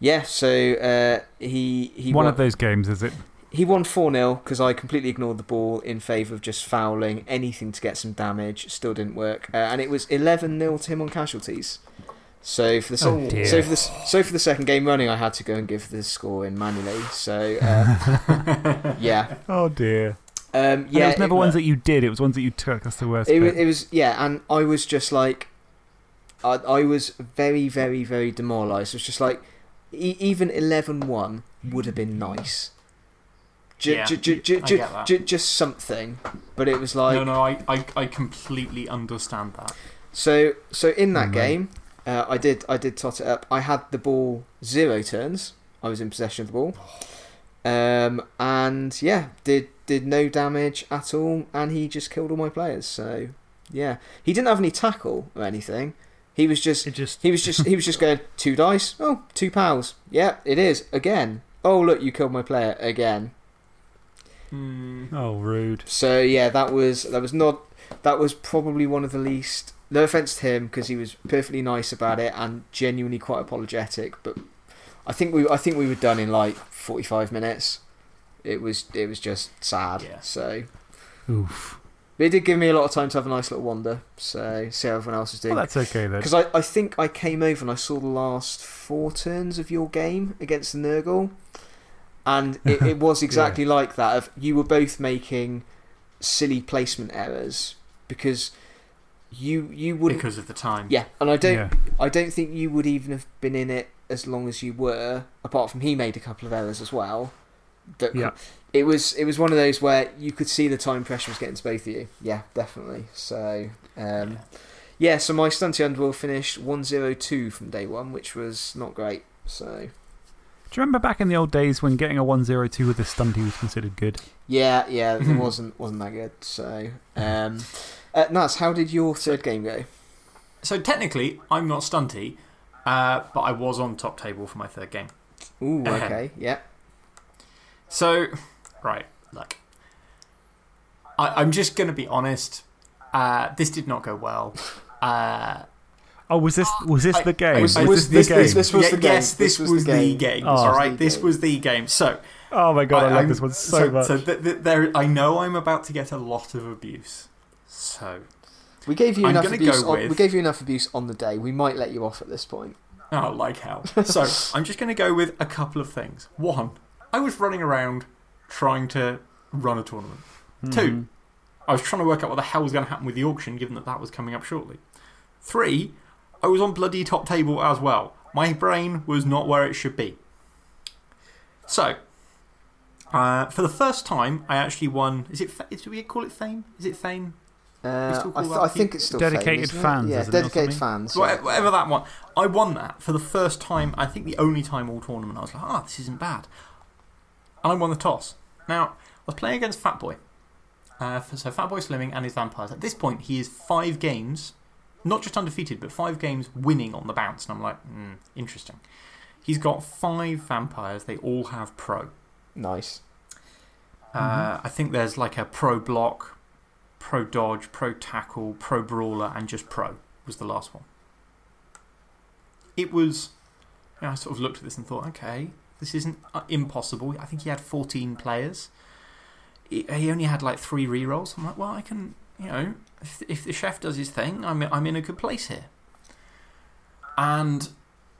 Speaker 2: yeah, so uh, he he
Speaker 5: One
Speaker 2: won,
Speaker 5: of those games, is it?
Speaker 2: he won 4 0 because I completely ignored the ball in favour of just fouling anything to get some damage. Still didn't work. Uh, and it was 11 0 to him on casualties. So for, the se-
Speaker 1: Oh, dear.
Speaker 2: so, for the, so for the second game running, I had to go and give the score in manually. So, uh, yeah.
Speaker 5: Oh dear.
Speaker 2: Um,
Speaker 5: And
Speaker 2: yeah,
Speaker 5: it was never
Speaker 2: it-
Speaker 5: ones that you did, it was ones that you took. That's the worst
Speaker 2: it, wa-
Speaker 5: bit.
Speaker 2: it was yeah, and I was just like, I, I was very, very, very demoralised. It was just like, e- even 11-1 would have been nice. J-
Speaker 3: Yeah,
Speaker 2: j- j- j-
Speaker 3: I
Speaker 2: j-
Speaker 3: get that.
Speaker 2: j- just something, but it was like
Speaker 3: no, no, I, I, I completely understand that.
Speaker 2: so. So in that
Speaker 5: Mm.
Speaker 2: game, uh, I did I did tot it up. I had the ball zero turns. I was in possession of the ball, um, and yeah, did did no damage at all, and he just killed all my players. So yeah, he didn't have any tackle or anything. He was just
Speaker 1: It just.
Speaker 2: he was just he was just going two dice. Oh, two pals. Yeah, it is again. Oh look, you killed my player again.
Speaker 3: Hmm.
Speaker 5: Oh, rude.
Speaker 2: So yeah, that was that was not that was probably one of the least. No offense to him because he was perfectly nice about it and genuinely quite apologetic. But I think we I think we were done in like forty five minutes. It was it was just sad.
Speaker 3: Yeah.
Speaker 2: So
Speaker 5: Oof.
Speaker 2: but it did give me a lot of time to have a nice little wander. So see how everyone else is
Speaker 5: Well,
Speaker 2: doing.
Speaker 5: that's okay then.
Speaker 2: Because I, I think I came over and I saw the last four turns of your game against the Nurgle. And it, it was exactly like that. Of you were both making silly placement errors because you you wouldn't
Speaker 3: Because of the time.
Speaker 2: yeah, and I don't
Speaker 5: Yeah.
Speaker 2: I don't think you would even have been in it as long as you were. Apart from he made a couple of errors as well. That
Speaker 5: Yeah.
Speaker 2: it was it was one of those where you could see the time pressure was getting to both of you. Yeah, definitely. So um,
Speaker 3: Yeah.
Speaker 2: yeah, so my stunty underworld finished one zero two from day one, which was not great. So
Speaker 5: Do you remember back in the old days when getting a 102 with a stunty was considered good?
Speaker 2: yeah, yeah, it wasn't wasn't that good. So um, uh, Nuts, how did your third game go?
Speaker 3: So technically, I'm not stunty, uh, but I was on top table for my third game.
Speaker 2: Ooh,
Speaker 3: Ahem.
Speaker 2: okay, yeah,
Speaker 3: So, right, look. I, I'm just going to be honest. Uh, this did not go well. Uh,
Speaker 5: Oh, was this, was this
Speaker 3: I-
Speaker 5: the game?
Speaker 3: I-
Speaker 5: was
Speaker 3: I-
Speaker 5: this
Speaker 2: this-
Speaker 5: the
Speaker 2: this-
Speaker 5: game?
Speaker 2: this was
Speaker 3: yeah,
Speaker 2: the game.
Speaker 3: Yes, this, was, the game.
Speaker 5: Oh.
Speaker 3: all
Speaker 2: This was the game.
Speaker 3: was the game. So,
Speaker 5: oh my god, I, like
Speaker 3: I'm-
Speaker 5: this one so, much.
Speaker 3: So th- th- there, I know I'm about to get a lot of abuse. So,
Speaker 2: we gave you
Speaker 3: I'm
Speaker 2: enough abuse.
Speaker 3: go
Speaker 2: On,
Speaker 3: with-
Speaker 2: we gave you enough abuse on the day. We might let you off at this point.
Speaker 3: oh, like hell. So, I'm just going to go with a couple of things. One, I was running around trying to run a tournament. Two,
Speaker 5: Mhm.
Speaker 3: I was trying to work out what the hell was going to happen with the auction, given that that was coming up shortly. Three, I was on bloody top table as well. My brain was not where it should be. So, uh, for the first time, I actually won. Is it? Do we call it fame? Is it fame?
Speaker 2: Uh, I, th- I think it's still
Speaker 5: Dedicated
Speaker 2: isn't it?
Speaker 5: fans,
Speaker 2: Yeah,
Speaker 5: isn't it, or
Speaker 2: dedicated fans.
Speaker 3: Whatever,
Speaker 2: yeah.
Speaker 3: whatever that one. I won that for the first time. I think the only time all tournament. I was like, ah, this isn't bad. And I won the toss. Now, I was playing against Fatboy. Uh, for- so, Fatboy Slimming and his vampires. At this point, he is five games, not just undefeated, but five games winning on the bounce. And I'm like, hmm, interesting. He's got five vampires. They all have pro.
Speaker 2: Nice.
Speaker 3: Uh, I think there's like a pro block, pro dodge, pro tackle, pro brawler, and just pro was the last one. It was. you know, I sort of looked at this and thought, okay, this isn't uh, impossible. I think he had 14 players. He, only had like three rerolls. I'm like, well, I can, you know, if, if the chef does his thing, I'm, I'm in a good place here. And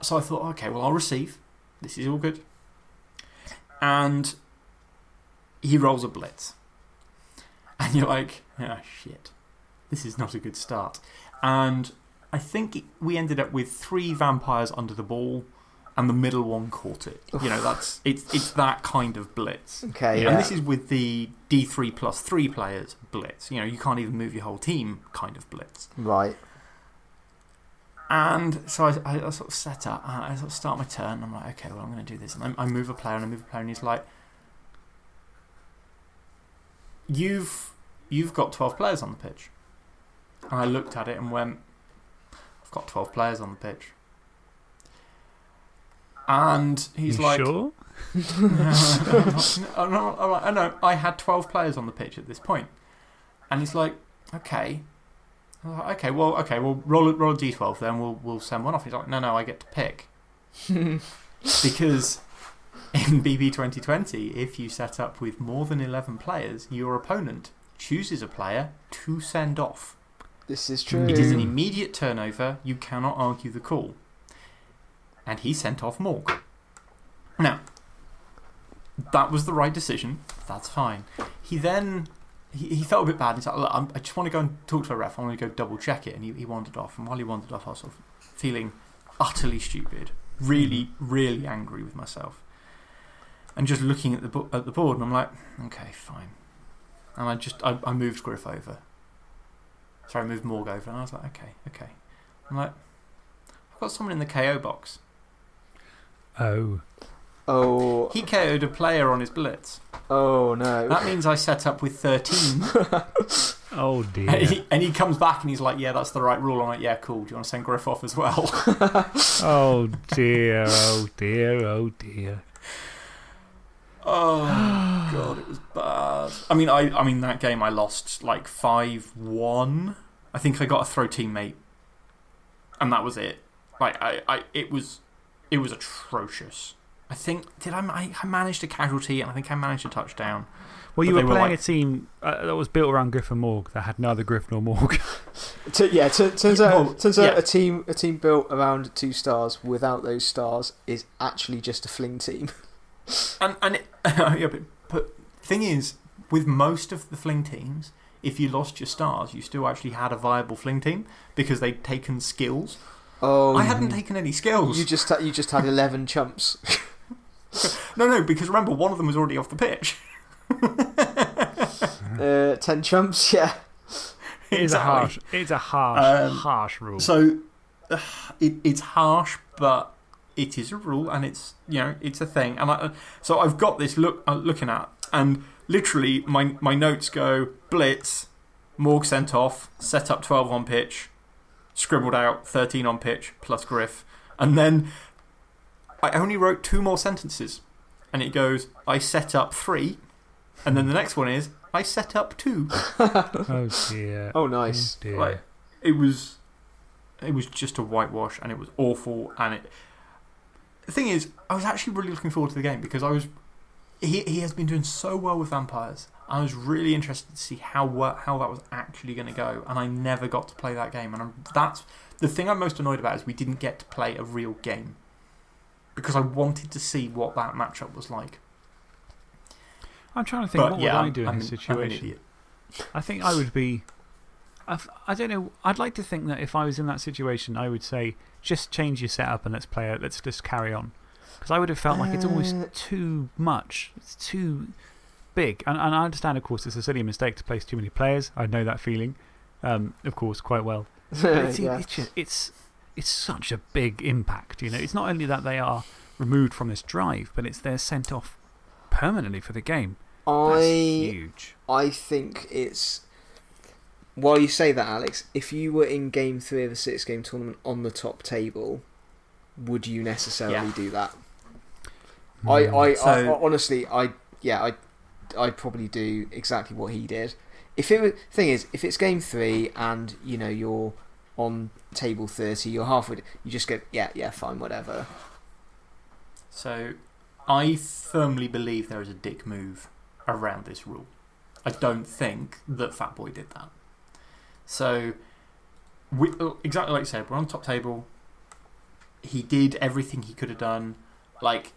Speaker 3: so I thought, okay, well, I'll receive. This is all good. And he rolls a blitz. And you're like, oh shit, this is not a good start. And I think it- we ended up with three vampires under the ball and the middle one caught it. You know, that's, it's, it's that kind of blitz.
Speaker 2: Okay, yeah.
Speaker 3: And this is with the D3 plus 3 players blitz. You know, you can't even move your whole team kind of blitz.
Speaker 2: Right.
Speaker 3: And so I, I, I sort of set up, I sort of start my turn. I'm like, okay, well, I'm going to do this. And I, I move a player, and I move a player, and he's like, you've, you've got 12 players on the pitch. And I looked at it and went, I've got 12 players on the pitch. And he's
Speaker 1: You
Speaker 3: like,
Speaker 1: sure?
Speaker 3: no, I'm not- I'm not- I know. I had 12 players on the pitch at this point. And he's like, okay. Like, okay, well, okay, well, roll, a- roll a d12 then. We'll, we'll send one off. He's like, no, no, I get to pick. because in BB 2020, if you set up with more than 11 players, your opponent chooses a player to send off.
Speaker 2: This is hmm. true.
Speaker 3: It is an immediate turnover. You cannot argue the call. And he sent off Morg. Now, that was the right decision. That's fine. He then. He, he felt a bit bad. He's like, Look, I'm, I just want to go and talk to a ref. I want to go double check it. And he, he wandered off. And while he wandered off, I was sort of feeling utterly stupid, really, hmm. really angry with myself. And just looking at the, bo- at the board, and I'm like, okay, fine. And I just I, I moved Griff over. Sorry, I moved Morg over, and I was like, okay, okay. I'm like, I've got someone in the KO box.
Speaker 1: Oh.
Speaker 2: Oh,
Speaker 3: He KO'd a player on his blitz.
Speaker 2: oh no.
Speaker 3: That means I set up with 13.
Speaker 1: Oh,
Speaker 3: and,
Speaker 1: dear.
Speaker 3: he, and he comes back and he's like, yeah, that's the right rule. I'm like, yeah, cool. Do you want to send Griff off as well?
Speaker 1: oh, dear. Oh, dear. Oh, dear.
Speaker 3: Oh, God, it was bad. I mean, I, I mean, that game I lost like 5 1. I think I got a throw teammate. And that was it. Like, I, I, it was, it was atrocious. I think, did I, I, I managed a casualty and I think I managed a touchdown.
Speaker 1: Well, you were
Speaker 3: they were
Speaker 1: playing
Speaker 3: like-
Speaker 1: a team uh, that was built around Griff and Morg that had neither Griff nor Morg.
Speaker 2: T- yeah, t- turns out,
Speaker 3: Well,
Speaker 2: turns
Speaker 3: yeah.
Speaker 2: out a team a team built around two stars without those stars is actually just a fling team.
Speaker 3: And, and it, yeah, but, but thing is, with most of the fling teams, if you lost your stars, you still actually had a viable fling team because they'd taken skills.
Speaker 2: Oh,
Speaker 3: I hadn't taken any skills.
Speaker 2: You just you just had eleven chumps.
Speaker 3: no, no, because remember, one of them was already off the pitch.
Speaker 2: uh, ten chumps, yeah.
Speaker 1: It is a harsh, it's a harsh,
Speaker 3: Um,
Speaker 1: harsh rule.
Speaker 3: So uh, it, it's harsh, but it is a rule and it's, you know, it's a thing. And I, so I've got this look, uh, looking at, and literally my, my notes go blitz, Morg sent off, set up 12 on pitch, scribbled out 13 on pitch plus Griff. And then I only wrote two more sentences. And it goes, I set up three. And then the next one is, I set up two.
Speaker 1: oh, dear.
Speaker 2: Oh, nice.
Speaker 1: Oh, dear.
Speaker 3: Like, it was, it was just a whitewash, and it was awful. And it, the thing is, I was actually really looking forward to the game because I was, he he has been doing so well with vampires. I was really interested to see how how that was actually going to go, and I never got to play that game. And I'm, that's the thing I'm most annoyed about is we didn't get to play a real game because I wanted to see what that matchup was like.
Speaker 1: I'm trying to think,
Speaker 3: But
Speaker 1: what
Speaker 3: yeah,
Speaker 1: would I
Speaker 3: I'm-
Speaker 1: do in
Speaker 3: I'm
Speaker 1: this
Speaker 3: an- I'm an
Speaker 1: situation? I think I would be. I've, I don't know. I'd like to think that if I was in that situation, I would say, just change your setup and let's play it. Let's just carry on. Because I would have felt like it's almost
Speaker 2: Uh,
Speaker 1: too much. It's too big. And, and I understand, of course, it's a silly mistake to place too many players. I know that feeling, um, of course, quite well. But it's,
Speaker 2: yeah.
Speaker 1: it's, just, it's, it's such a big impact. You know, it's not only that they are removed from this drive, but it's they're sent off permanently for the game. That's
Speaker 2: I
Speaker 1: huge.
Speaker 2: I think it's. While you say that, Alex, if you were in game three of a six game tournament on the top table, would you necessarily
Speaker 3: Yeah.
Speaker 2: do that? Hmm. I, I, I,
Speaker 3: So-
Speaker 2: I honestly, I yeah, I, I'd probably do exactly what he did. If it was, thing is, if it's game three and you know you're on table thirty, you're halfway, you just go, yeah, yeah, fine, whatever.
Speaker 3: So, I firmly believe there is a dick move around this rule. I don't think that Fatboy did that. So, we, oh, exactly like you said, we're on top table. He did everything he could have done. Like,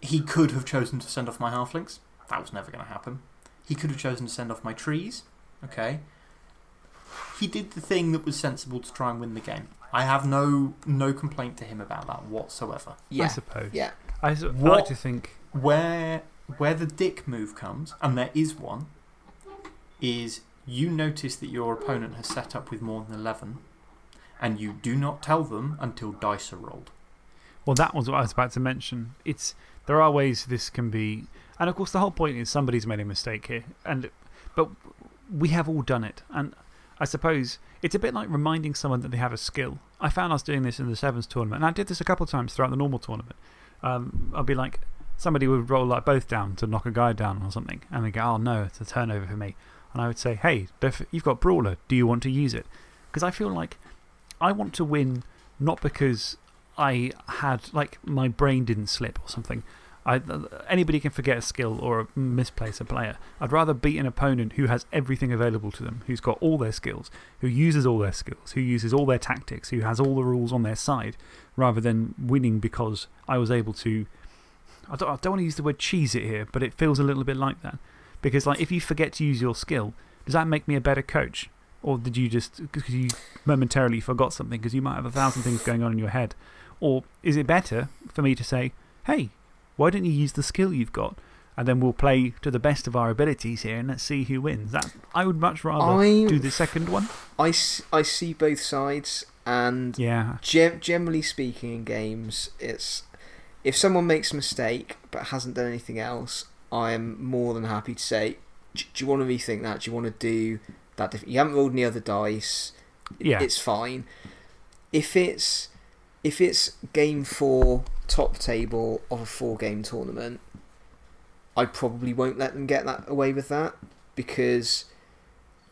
Speaker 3: he could have chosen to send off my halflings. That was never going to happen. He could have chosen to send off my trees. Okay. He did the thing that was sensible to try and win the game. I have no, no complaint to him about that whatsoever.
Speaker 1: I suppose.
Speaker 2: Yeah.
Speaker 1: I, s- I
Speaker 3: What-
Speaker 1: like to think.
Speaker 3: Where, where the dick move comes, and there is one, is you notice that your opponent has set up with more than 11, and you do not tell them until dice are rolled.
Speaker 1: Well, that was what I was about to mention. It's, there are ways this can be. And of course, the whole point is somebody's made a mistake here. And, but we have all done it. And I suppose it's a bit like reminding someone that they have a skill. I found I was doing this in the Sevens tournament, and I did this a couple of times throughout the normal tournament. Um, I'd be like, somebody would roll like both down to knock a guy down or something, and they go, oh no, it's a turnover for me. And I would say, hey, you've got Brawler, do you want to use it? Because I feel like I want to win not because I had, like, my brain didn't slip or something. I, anybody can forget a skill or misplace a player. I'd rather beat an opponent who has everything available to them, who's got all their skills, who uses all their skills, who uses all their tactics, who has all the rules on their side, rather than winning because I was able to. I don't, I don't want to use the word cheese it here, but it feels a little bit like that. Because like, if you forget to use your skill, does that make me a better coach? Or did you just, because you momentarily forgot something, because you might have a thousand things going on in your head? Or is it better for me to say, hey, why don't you use the skill you've got? And then we'll play to the best of our abilities here and let's see who wins. That, I would much rather
Speaker 2: I-
Speaker 1: do the second one.
Speaker 2: I, I see both sides, and
Speaker 1: Yeah.
Speaker 2: Gen generally speaking, in games, it's if someone makes a mistake but hasn't done anything else, I am more than happy to say, Do you want to rethink that? Do you want to do that? You haven't rolled any other dice.
Speaker 1: Yeah.
Speaker 2: It's fine. If it's if it's game four, top table of a four game tournament, I probably won't let them get that away with that because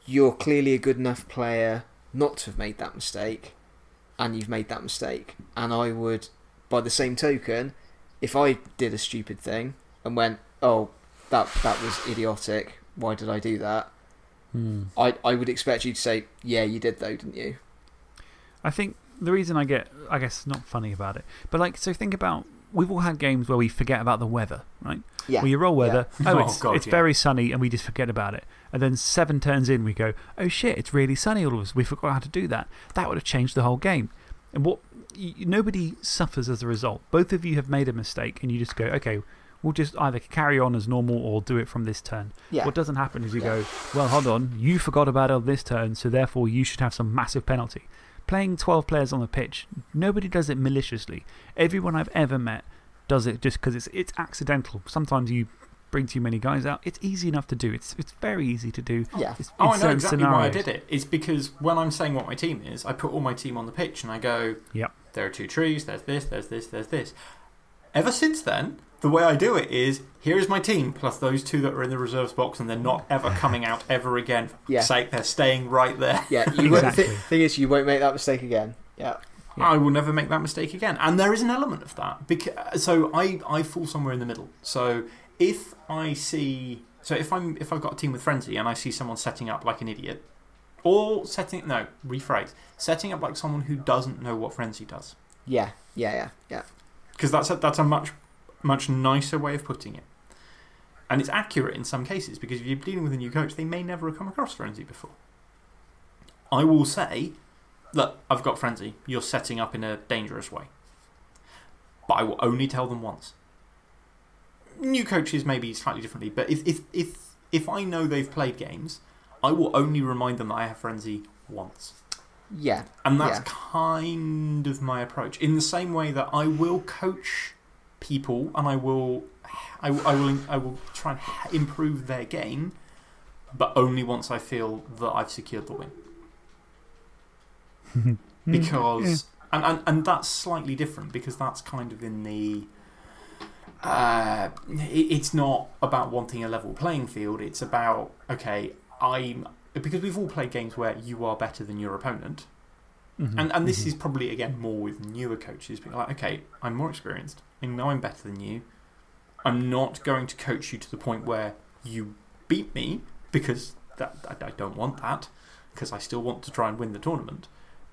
Speaker 2: you're clearly a good enough player not to have made that mistake, and you've made that mistake. And I would, by the same token, if I did a stupid thing and went, "Oh, that that was idiotic. Why did I do that?"
Speaker 1: Hmm.
Speaker 2: I I would expect you to say, "Yeah, you did though, didn't you?"
Speaker 1: I think the reason I get, I guess, not funny about it, but like, so think about we've all had games where we forget about the weather, right?
Speaker 2: Yeah.
Speaker 1: Where you roll weather,
Speaker 3: Yeah.
Speaker 1: oh,
Speaker 3: Oh,
Speaker 1: it's,
Speaker 3: God,
Speaker 1: it's
Speaker 3: yeah.
Speaker 1: very sunny, and we just forget about it. And then seven turns in, we go, oh shit, it's really sunny all of us. We forgot how to do that. That would have changed the whole game. And what, y nobody suffers as a result. Both of you have made a mistake, and you just go, okay, we'll just either carry on as normal or do it from this turn.
Speaker 2: Yeah.
Speaker 1: What doesn't happen is you
Speaker 2: Yeah.
Speaker 1: go, well, hold on, you forgot about it on this turn, so therefore you should have some massive penalty. Playing 12 players on the pitch, nobody does it maliciously. Everyone I've ever met does it just because it's, it's accidental. Sometimes you bring too many guys out. It's easy enough to do, it's, it's very easy to do.
Speaker 2: Yeah.
Speaker 1: It's,
Speaker 3: Oh, I know
Speaker 1: certain
Speaker 3: exactly why I did it. It's because when I'm saying what my team is, I put all my team on the pitch and I go,
Speaker 1: Yep.
Speaker 3: there are two trees, there's this, there's this, there's this. Ever since then, the way I do it is here is my team plus those two that are in the reserves box and they're not ever coming out ever again. For
Speaker 2: Yeah.
Speaker 3: sake, they're staying right there.
Speaker 2: Yeah, you won't,
Speaker 1: Exactly.
Speaker 2: th thing is, you won't make that mistake again. Yeah.
Speaker 1: Yeah.
Speaker 3: I will never make that mistake again. And there is an element of that. Because, so I, I fall somewhere in the middle. So if I see. So if, I'm, if I've got a team with Frenzy and I see someone setting up like an idiot, or setting. No, rephrase. Setting up like someone who doesn't know what Frenzy does.
Speaker 2: Yeah, yeah, yeah, yeah.
Speaker 3: Because that's a, that's a much, much nicer way of putting it. And it's accurate in some cases because if you're dealing with a new coach, they may never have come across Frenzy before. I will say, look, I've got Frenzy. You're setting up in a dangerous way. But I will only tell them once. New coaches maybe slightly differently, but if, if, if, if I know they've played games, I will only remind them that I have Frenzy once.
Speaker 2: Yeah,
Speaker 3: And that's
Speaker 2: Yeah.
Speaker 3: kind of my approach. In the same way that I will coach people and I will, I, will- I will, I will try and improve their game, but only once I feel that I've secured the win.
Speaker 1: Hmm,
Speaker 3: Because, and, and, and that's slightly different because that's kind of in the. Uh, it, it's not about wanting a level playing field. It's about, okay, I'm. Because we've all played games where you are better than your opponent.
Speaker 1: Mhm,
Speaker 3: And, and this
Speaker 1: mhm.
Speaker 3: is probably, again, more with newer coaches being like, okay, I'm more experienced. I know I'm better than you. I'm not going to coach you to the point where you beat me because that, I, I don't want that because I still want to try and win the tournament.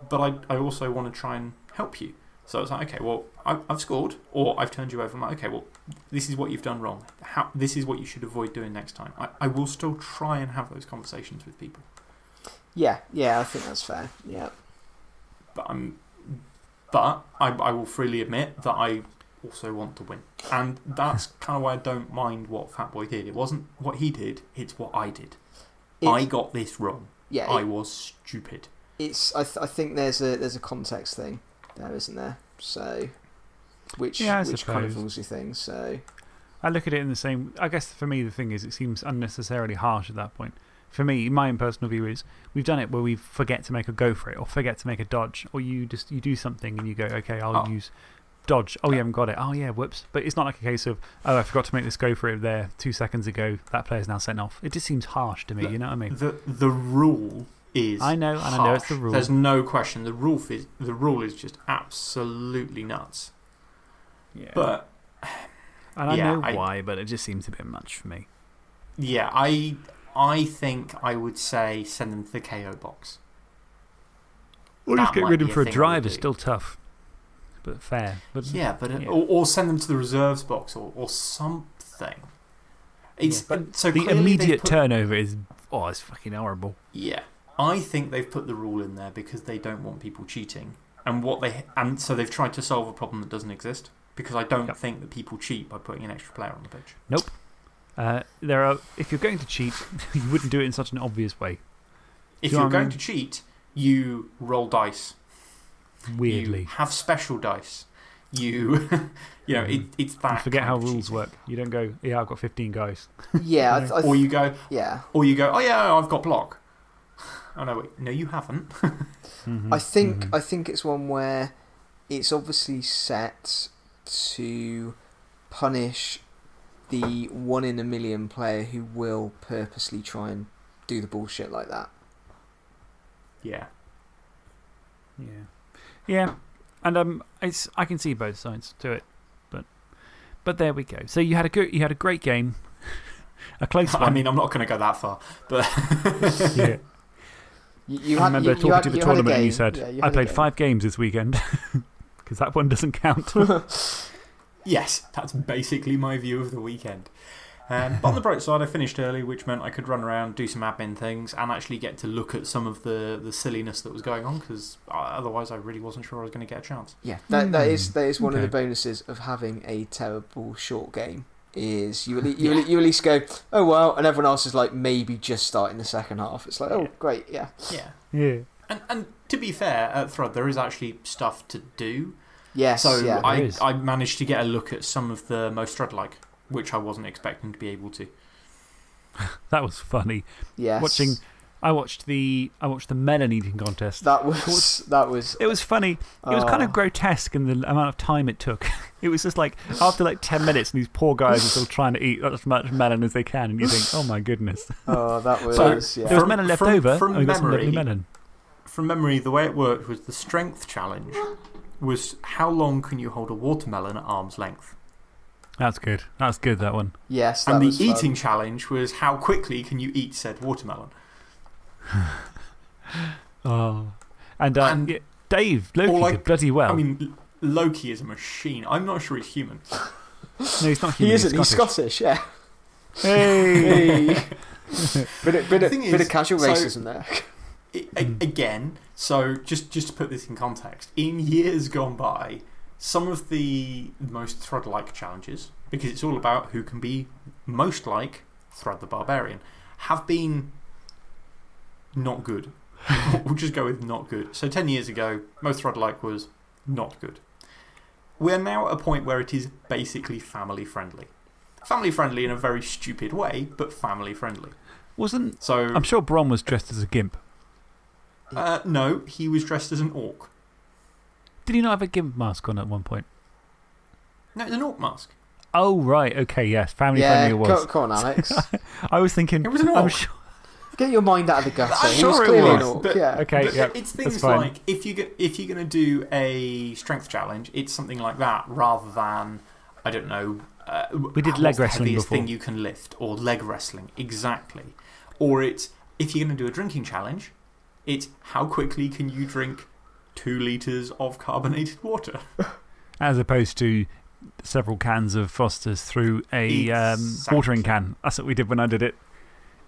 Speaker 3: But I, I also want to try and help you. So it's like, okay, well, I've, I've scored or I've turned you over. I'm like, okay, well, this is what you've done wrong. How, this is what you should avoid doing next time. I, I will still try and have those conversations with people.
Speaker 2: yeah, yeah. I think that's fair. Yeah,
Speaker 3: but I'm But I, I will freely admit that I also want to win. And that's kind of why I don't mind what Fatboy did. It wasn't what he did, it's what I did. I got this wrong.
Speaker 2: yeah,
Speaker 3: I
Speaker 2: it-
Speaker 3: was stupid.
Speaker 2: it's. I, th- I think there's a there's a context thing there, isn't there? So, which
Speaker 1: Yeah,
Speaker 2: which kind of
Speaker 1: suppose.
Speaker 2: rules your thing. So,
Speaker 1: I look at it in the same. I guess for me, the thing is, it seems unnecessarily harsh at that point. For me, my own personal view is we've done it where we forget to make a go for it, or forget to make a dodge, or you just you do something and you go, okay, I'll
Speaker 3: Oh.
Speaker 1: use dodge. Oh, you haven't got it. Oh, yeah, whoops. But it's not like a case of, oh, I forgot to make this go for it there two seconds ago. That player's now sent off. It just seems harsh to me, you know what I mean?
Speaker 3: The, the rule is.
Speaker 1: I know, and I know it's the rule.
Speaker 3: There's no question. The rule is, the rule is just absolutely nuts.
Speaker 1: Yeah.
Speaker 3: But
Speaker 1: and I
Speaker 3: yeah,
Speaker 1: know
Speaker 3: I-
Speaker 1: why, but it just seems a bit much for me.
Speaker 3: yeah, I, I think I would say send them to the KO box.
Speaker 1: Or just get rid of him for a drive is still tough. But fair. But
Speaker 3: Yeah, but
Speaker 1: Yeah.
Speaker 3: Or, or send them to the reserves box or, or something. It's,
Speaker 1: Yeah,
Speaker 3: so
Speaker 1: the immediate
Speaker 3: put-
Speaker 1: turnover is, oh, it's fucking horrible.
Speaker 3: Yeah. I think they've put the rule in there because they don't want people cheating. And, what they, and so they've tried to solve a problem that doesn't exist. Because I don't
Speaker 1: Yep.
Speaker 3: think that people cheat by putting an extra player on the pitch. Nope.
Speaker 1: Uh, there are, if you're going to cheat, you wouldn't do it in such an obvious way.
Speaker 3: If
Speaker 1: you
Speaker 3: you're
Speaker 1: what I
Speaker 3: going
Speaker 1: mean?
Speaker 3: to cheat, you roll dice.
Speaker 1: Weirdly.
Speaker 3: You have special dice. You, you know, it, it's that.
Speaker 1: You forget how
Speaker 3: of
Speaker 1: rules work. You don't go, yeah, I've got 15 guys.
Speaker 2: yeah, I, th- I
Speaker 3: Or you go,
Speaker 2: yeah.
Speaker 3: or you go, oh yeah, I've got block. Oh no, wait, no, you haven't.
Speaker 1: Mm-hmm.
Speaker 2: I think I think it's one where it's obviously set to punish the one in a million player who will purposely try and do the bullshit like that.
Speaker 3: yeah.
Speaker 1: Yeah. Yeah. And um, it's, I can see both sides to it. But, but there we go. So you had a, good, you had a great game. a close one.
Speaker 3: I mean, I'm not going to go that far, but
Speaker 1: yeah.
Speaker 2: You, you
Speaker 1: I
Speaker 2: had,
Speaker 1: remember
Speaker 2: you,
Speaker 1: talking
Speaker 2: you had,
Speaker 1: to the
Speaker 2: you had a
Speaker 1: tournament and you said,
Speaker 2: Yeah, you
Speaker 1: I played
Speaker 2: game.
Speaker 1: five games this weekend. Because that one doesn't count.
Speaker 3: yes, that's basically my view of the weekend. Um, but on the bright side, I finished early, which meant I could run around, do some admin things, and actually get to look at some of the, the silliness that was going on because otherwise I really wasn't sure I was going to get a chance.
Speaker 2: Yeah, that, that, is,
Speaker 1: Hmm,
Speaker 2: that is one of the bonuses of having a terrible short game. Is you, at le- you, you at least go, oh well, and everyone else is like maybe just starting the second half. It's like, oh
Speaker 3: Yeah.
Speaker 2: great, yeah.
Speaker 3: Yeah.
Speaker 1: yeah.
Speaker 3: And, and to be fair, at Thrud, there is actually stuff to do.
Speaker 2: Yes,
Speaker 3: So
Speaker 2: yeah.
Speaker 1: There
Speaker 3: I. I managed to get a look at some of the most Thrud like, which I wasn't expecting to be able to.
Speaker 1: That was funny.
Speaker 2: yes.
Speaker 1: Watching, I watched the, I watched the melon eating contest.
Speaker 2: That was, that was,
Speaker 1: It was funny. It was kind of
Speaker 2: Oh.
Speaker 1: grotesque in the amount of time it took. It was just like, after like 10 minutes, and these poor guys are still trying to eat as much melon as they can, and you think, oh my goodness.
Speaker 2: oh, that was,
Speaker 3: So,
Speaker 2: yeah.
Speaker 1: There was melon left
Speaker 3: from-
Speaker 1: over,
Speaker 3: from
Speaker 1: and we got some
Speaker 3: memory-
Speaker 1: melon.
Speaker 3: From memory, the way it worked was the strength challenge was how long can you hold a watermelon at arm's length?
Speaker 1: That's good. That's good, that one.
Speaker 2: yes, that
Speaker 3: And the
Speaker 2: was fun.
Speaker 3: eating challenge was how quickly can you eat said watermelon?
Speaker 1: Oh. And, uh,
Speaker 3: And-
Speaker 1: yeah, Dave, Loki
Speaker 3: like-
Speaker 1: did bloody well.
Speaker 3: I mean, Loki is a machine. I'm not sure he's human.
Speaker 1: no, he's not
Speaker 2: He
Speaker 1: human.
Speaker 2: isn't. He's
Speaker 1: Scottish.
Speaker 2: Scottish. Yeah.
Speaker 1: Hey!
Speaker 2: Hey. bit of, bit of,
Speaker 3: thing
Speaker 2: bit
Speaker 3: is,
Speaker 2: of casual
Speaker 3: so-
Speaker 2: racism there.
Speaker 3: I- a- again, so just, just to put this in context, in years gone by, some of the most Thrud like challenges, because it's all about who can be most like Thrud the Barbarian, have been not good. we'll just go with not good. So 10 years ago, most Thrud like was not good. We're now at a point where it is basically family friendly. Family friendly in a very stupid way, but family friendly.
Speaker 1: Wasn't.
Speaker 3: So,
Speaker 1: I'm sure Bron was dressed as a gimp.
Speaker 3: uh, no, he was dressed as an orc.
Speaker 1: Did he not have a gimp mask on at one point?
Speaker 3: No, the an orc mask.
Speaker 1: Oh, right. Okay, yes. Family
Speaker 2: yeah,
Speaker 1: friendly it
Speaker 2: co-
Speaker 1: was.
Speaker 2: come on, Alex.
Speaker 1: I was thinking.
Speaker 3: It was an
Speaker 1: I'm
Speaker 3: orc.
Speaker 1: sure.
Speaker 2: Get your mind out of the gutter.
Speaker 3: I'm
Speaker 2: he was
Speaker 1: sure it was,
Speaker 3: but-
Speaker 2: yeah.
Speaker 1: Okay,
Speaker 3: But
Speaker 1: yeah.
Speaker 3: it's things like if, you get, if you're going to do a strength challenge, it's something like that rather than, I don't know. Uh,
Speaker 1: We did
Speaker 3: what's
Speaker 1: leg
Speaker 3: the
Speaker 1: wrestling
Speaker 3: heaviest
Speaker 1: before.
Speaker 3: thing you can lift, or leg wrestling, exactly. Or it's if you're going to do a drinking challenge, it's how quickly can you drink two litres of carbonated water?
Speaker 1: As opposed to several cans of Foster's through a um, watering can. That's what we did when I did it.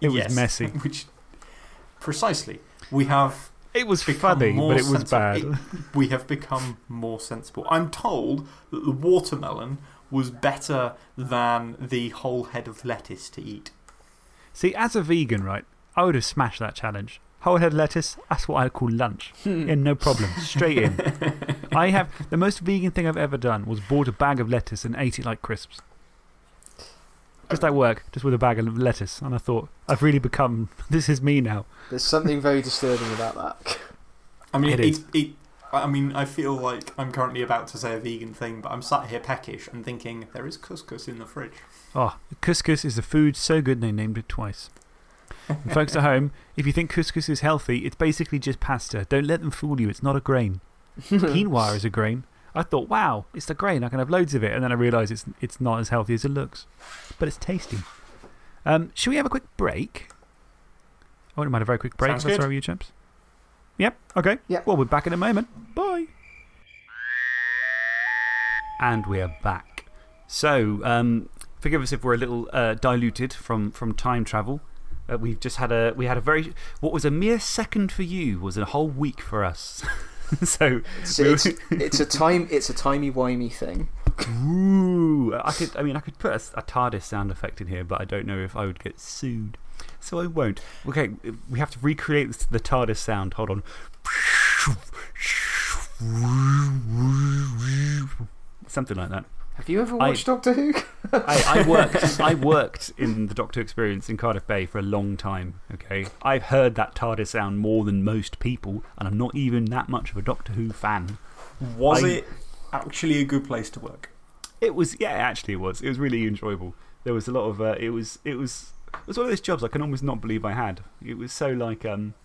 Speaker 1: It was
Speaker 3: Yes,
Speaker 1: messy.
Speaker 3: Which, precisely. We have
Speaker 1: It was funny, but it was bad.
Speaker 3: It- we have become more sensible. I'm told that the watermelon was better than the whole head of lettuce to eat.
Speaker 1: See, as a vegan, right, I would have smashed that challenge. Whole head lettuce, that's what I call lunch. Hmm. yeah, no problem. Straight in. I have the most vegan thing I've ever done was bought a bag of lettuce and ate it like crisps. Just at work, just with a bag of lettuce. And I thought, I've really become, this is me now.
Speaker 2: There's something very disturbing about that.
Speaker 3: I mean,
Speaker 1: It
Speaker 3: it,
Speaker 1: is.
Speaker 3: it, it, I mean, I feel like I'm currently about to say a vegan thing, but I'm sat here peckish and thinking there is couscous in the fridge.
Speaker 1: Oh, couscous is a food so good they named it twice. And folks at home, if you think couscous is healthy, it's basically just pasta. Don't let them fool you, it's not a grain. Quinoa is a grain. I thought, wow, it's a grain, I can have loads of it. And then I realised it's, it's not as healthy as it looks. But it's tasty. Um, should we have a quick break? I wouldn't mind a very quick break.
Speaker 3: Sounds
Speaker 1: that's
Speaker 3: good.
Speaker 1: all right you, chaps. Yep, okay.
Speaker 2: Yep.
Speaker 1: Well, we're back in a moment. Bye. And we are back. So, um, forgive us if we're a little uh, diluted from, from time travel. Uh, we've just had a, we had a very, what was a mere second for you was a whole week for us. so,
Speaker 2: It's,
Speaker 1: we-
Speaker 2: it's, it's, a time, it's a timey-wimey thing.
Speaker 1: Ooh, I could. I mean, I could put a, a TARDIS sound effect in here, but I don't know if I would get sued, so I won't. Okay, we have to recreate the TARDIS sound. Hold on. Something like that.
Speaker 2: Have you ever
Speaker 1: I-
Speaker 2: watched Doctor Who?
Speaker 1: I, I worked. I worked in the Doctor Experience in Cardiff Bay for a long time. Okay, I've heard that TARDIS sound more than most people, and I'm not even that much of a Doctor Who fan.
Speaker 3: Was
Speaker 1: I-
Speaker 3: it actually a good place to work?
Speaker 1: It was, yeah, actually, it was. It was really enjoyable. There was a lot of, uh, it, was, it, was, it was one of those jobs I can almost not believe I had. It was so like, um,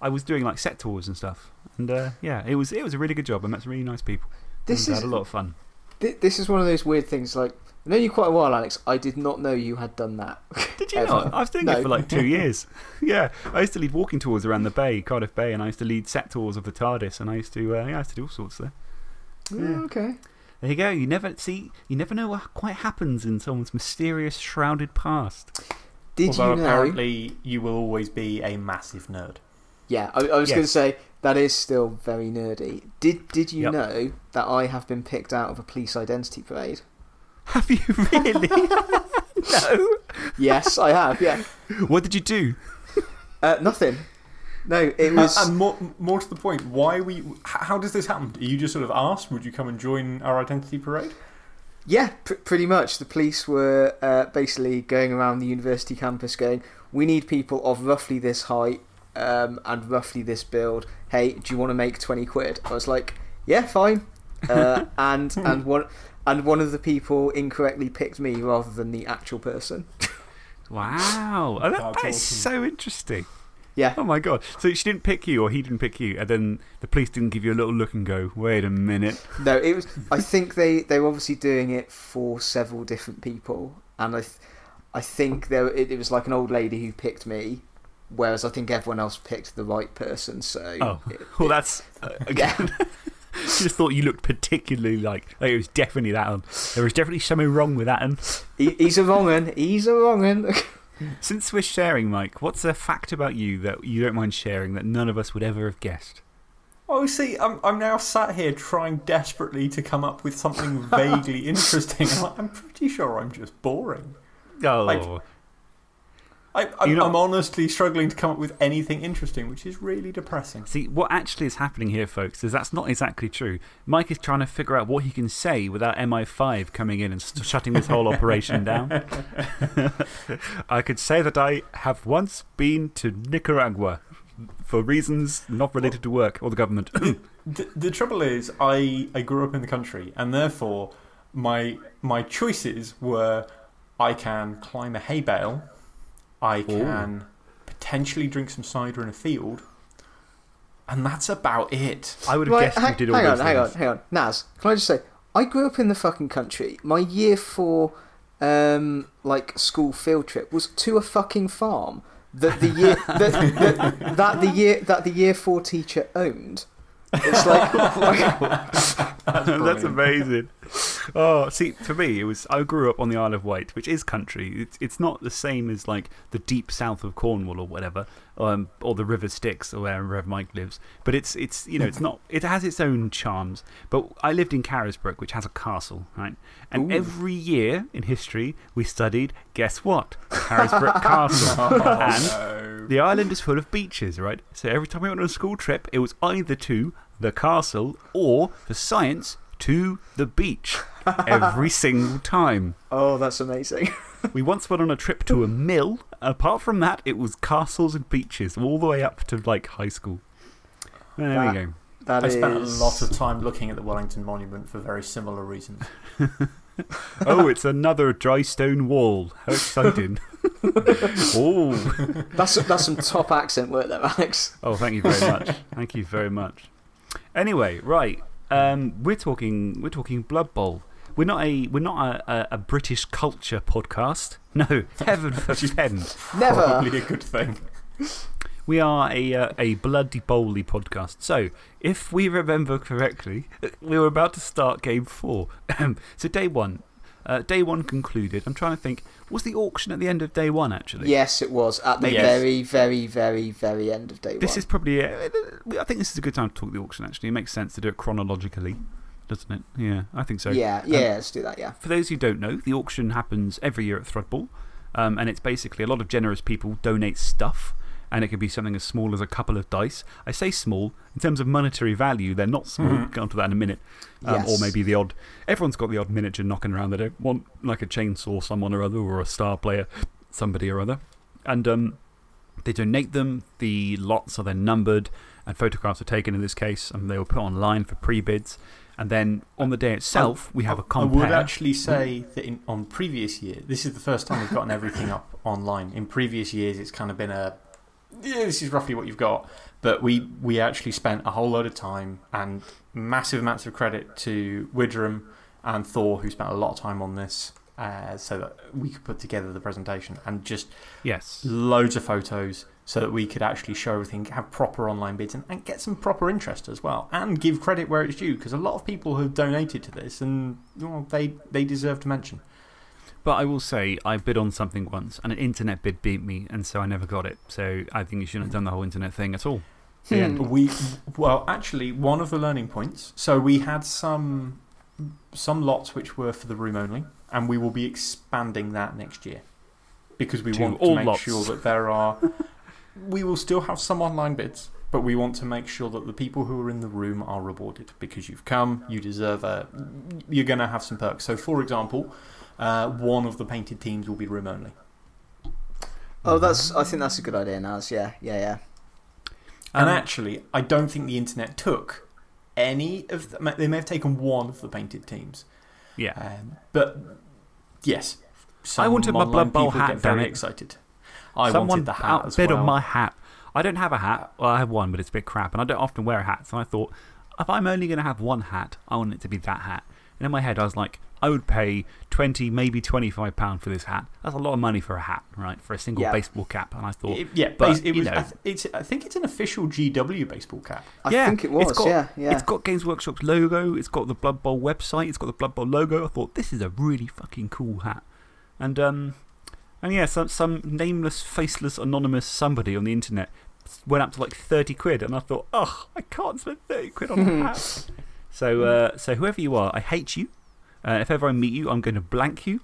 Speaker 1: I was doing like set tours and stuff. And uh, yeah, it was, it was a really good job. I met some really nice people.
Speaker 2: This
Speaker 1: and
Speaker 2: is,
Speaker 1: had a lot of fun.
Speaker 2: Thi- this is one of those weird things. Like, I know you quite a while, Alex. I did not know you had done that.
Speaker 1: Did you not? I was doing
Speaker 2: No.
Speaker 1: it for like two years. yeah, I used to lead walking tours around the bay, Cardiff Bay, and I used to lead set tours of the TARDIS, and I used to, uh, yeah, I used to do all sorts there.
Speaker 2: Oh, okay.
Speaker 1: There you go. You never see, you never know what quite happens in someone's mysterious, shrouded past.
Speaker 2: Did
Speaker 3: Although
Speaker 2: you know?
Speaker 3: apparently you will always be a massive nerd.
Speaker 2: Yeah, I, I was going to say that is still very nerdy. Did, did you
Speaker 1: Yep.
Speaker 2: know that I have been picked out of a police identity parade?
Speaker 1: Have you really? no.
Speaker 2: Yes, I have, yeah.
Speaker 1: What did you do?
Speaker 2: Uh, nothing. No, it was.
Speaker 3: And, and more, more to the point, why were you, how does this happen? You just sort of asked, would you come and join our identity parade?
Speaker 2: Yeah, pr- pretty much. The police were uh, basically going around the university campus going, we need people of roughly this height um, and roughly this build. Hey, do you want to make 20 quid? I was like, yeah, fine. Uh, and, and, one, and one of the people incorrectly picked me rather than the actual person.
Speaker 1: Wow. Oh, that,
Speaker 3: That's
Speaker 1: that is
Speaker 3: awesome.
Speaker 1: so interesting.
Speaker 2: Yeah.
Speaker 1: Oh my God. So she didn't pick you, or he didn't pick you, and then the police didn't give you a little look and go, wait a minute.
Speaker 2: No, it was. I think they, they were obviously doing it for several different people. And I, th- I think there, it, it was like an old lady who picked me, whereas I think everyone else picked the right person. So.
Speaker 1: Oh.
Speaker 2: it-
Speaker 1: Well, that's. Uh, again. she just thought you looked particularly like. like it was definitely that one. There was definitely something wrong with that one.
Speaker 2: He, he's a wrong one. He's a wrong one.
Speaker 1: Since we're sharing, Mike, what's a fact about you that you don't mind sharing that none of us would ever have guessed?
Speaker 3: Oh, see, I'm, I'm now sat here trying desperately to come up with something vaguely interesting. I'm, like, I'm pretty sure I'm just boring.
Speaker 1: Oh.
Speaker 3: Like- I, I'm,
Speaker 1: not-
Speaker 3: I'm honestly struggling to come up with anything interesting, which is really depressing.
Speaker 1: See, what actually is happening here, folks, is that's not exactly true. Mike is trying to figure out what he can say without MI5 coming in and st- shutting this whole operation down. I could say that I have once been to Nicaragua for reasons not related to work or the government.
Speaker 3: The, the trouble is, I, I grew up in the country, and therefore my, my choices were I can climb a hay bale, I can potentially drink some cider in a field, and that's about it.
Speaker 1: I would have
Speaker 2: Right,
Speaker 1: guessed
Speaker 2: hang,
Speaker 1: you did all
Speaker 2: hang on,
Speaker 1: those
Speaker 2: hang on,
Speaker 1: things.
Speaker 2: hang on. Naz, can I just say, I grew up in the fucking country. My year four, um, like school field trip was to a fucking farm that the year that, that, that the year that the year four teacher owned. It's like,
Speaker 1: That's amazing. Oh, see, for me, it was. I grew up on the Isle of Wight, which is country. It's, it's not the same as like the deep south of Cornwall or whatever, um, or the River Styx or wherever Mike lives. But it's, it's, you know, it's not, it has its own charms. But I lived in Carisbrooke, which has a castle, right? And every year in history, we studied, guess what? Carisbrooke Castle. and
Speaker 3: no.
Speaker 1: the island is full of beaches, right? So every time we went on a school trip, it was either to the castle or, for science, to the beach. Every single time.
Speaker 2: oh, that's amazing.
Speaker 1: We once went on a trip to a mill. Apart from that, it was castles and beaches all the way up to like high school. There
Speaker 2: That-
Speaker 1: we go.
Speaker 2: That
Speaker 3: I spent a lot of time looking at the Wellington Monument for very similar reasons.
Speaker 1: Oh, it's another dry stone wall. How exciting. oh.
Speaker 2: That's, that's some top accent work there, Alex.
Speaker 1: Oh, thank you very much. thank you very much. Anyway, right. Um, we're, talking, we're talking Blood Bowl. We're not a, we're not a, a, a British culture podcast. No, heaven forfend.
Speaker 2: Never.
Speaker 3: Probably a good thing.
Speaker 1: We are a, uh, a bloody bowly podcast. So, if we remember correctly, we were about to start game four. so, day one. Uh, day one concluded. I'm trying to think. Was the auction at the end of day one, actually?
Speaker 2: Yes, it was at the
Speaker 3: Yes.
Speaker 2: very, very, very, very end of day
Speaker 1: This
Speaker 2: one.
Speaker 1: is probably. Uh, I think this is a good time to talk the auction, actually. It makes sense to do it chronologically, doesn't it? Yeah, I think so.
Speaker 2: yeah,
Speaker 1: Um,
Speaker 2: yeah, let's do that, yeah.
Speaker 1: For those who don't know, the auction happens every year at Thrudball. Um, and it's basically a lot of generous people donate stuff. And it could be something as small as a couple of dice. I say small, in terms of monetary value, they're not small.
Speaker 3: Mhm.
Speaker 1: We'll get onto that in a minute. Um, Or maybe the odd. Everyone's got the odd miniature knocking around. They don't want like a chainsaw, someone or other, or a star player, somebody or other. And um, they donate them. The lots are then numbered, and photographs are taken in this case, and they were put online for pre bids. And then on the day itself, we have a
Speaker 3: I
Speaker 1: compare.
Speaker 3: would actually say that in, on previous years, this is the first time we've gotten everything up online. In previous years, it's kind of been a, yeah, this is roughly what you've got. But we, we actually spent a whole load of time and massive amounts of credit to Widram and Thor, who spent a lot of time on this uh, so that we could put together the presentation and just
Speaker 1: Yes.
Speaker 3: loads of photos so that we could actually show everything, have proper online bids, and, and get some proper interest as well. And give credit where it's due because a lot of people have donated to this and well, they, they deserve to mention.
Speaker 1: But I will say, I bid on something once, and an internet bid beat me, and so I never got it. So I think you shouldn't have done the whole internet thing at all. The
Speaker 2: Hmm.
Speaker 3: We, well, actually, one of the learning points. So we had some, some lots which were for the room only, and we will be expanding that next year because we
Speaker 1: To
Speaker 3: want to make
Speaker 1: lots.
Speaker 3: sure that there are. we will still have some online bids, but we want to make sure that the people who are in the room are rewarded because you've come, you deserve a. You're going to have some perks. So, for example, uh, one of the painted teams will be room only.
Speaker 2: Oh, that's, I think that's a good idea, Naz. Yeah, yeah, yeah.
Speaker 3: And
Speaker 1: Um,
Speaker 3: actually, I don't think the internet took any of the, They may have taken one of the painted teams.
Speaker 1: Yeah.
Speaker 3: Um, but yes.
Speaker 1: So I wanted my Blood Bowl
Speaker 3: people
Speaker 1: hat,
Speaker 3: get very
Speaker 1: damn it.
Speaker 3: excited. I
Speaker 1: Someone
Speaker 3: wanted the hat as
Speaker 1: outbid
Speaker 3: well.
Speaker 1: on my hat. I don't have a hat. Well, I have one, but it's a bit crap, and I don't often wear hats. And I thought, if I'm only going to have one hat, I want it to be that hat. And in my head, I was like, I would pay 20, maybe £25 for this hat. That's a lot of money for a hat, right? For a single
Speaker 2: Yeah.
Speaker 1: baseball cap. And I thought,
Speaker 3: It- yeah,
Speaker 1: but,
Speaker 3: but it
Speaker 1: you
Speaker 3: was,
Speaker 1: know.
Speaker 3: I, th it's, I think it's an official GW baseball cap.
Speaker 2: I
Speaker 1: Yeah,
Speaker 2: think it
Speaker 1: it's
Speaker 2: was,
Speaker 1: got-
Speaker 2: yeah, yeah.
Speaker 1: It's got Games Workshop's logo, it's got the Blood Bowl website, it's got the Blood Bowl logo. I thought, this is a really fucking cool hat. And, um, and yeah, some, some nameless, faceless, anonymous somebody on the internet went up to like 30 quid. And I thought, oh, I can't spend 30 quid on a hat. so, uh, so, whoever you are, I hate you. Uh, if ever I meet you, I'm going to blank you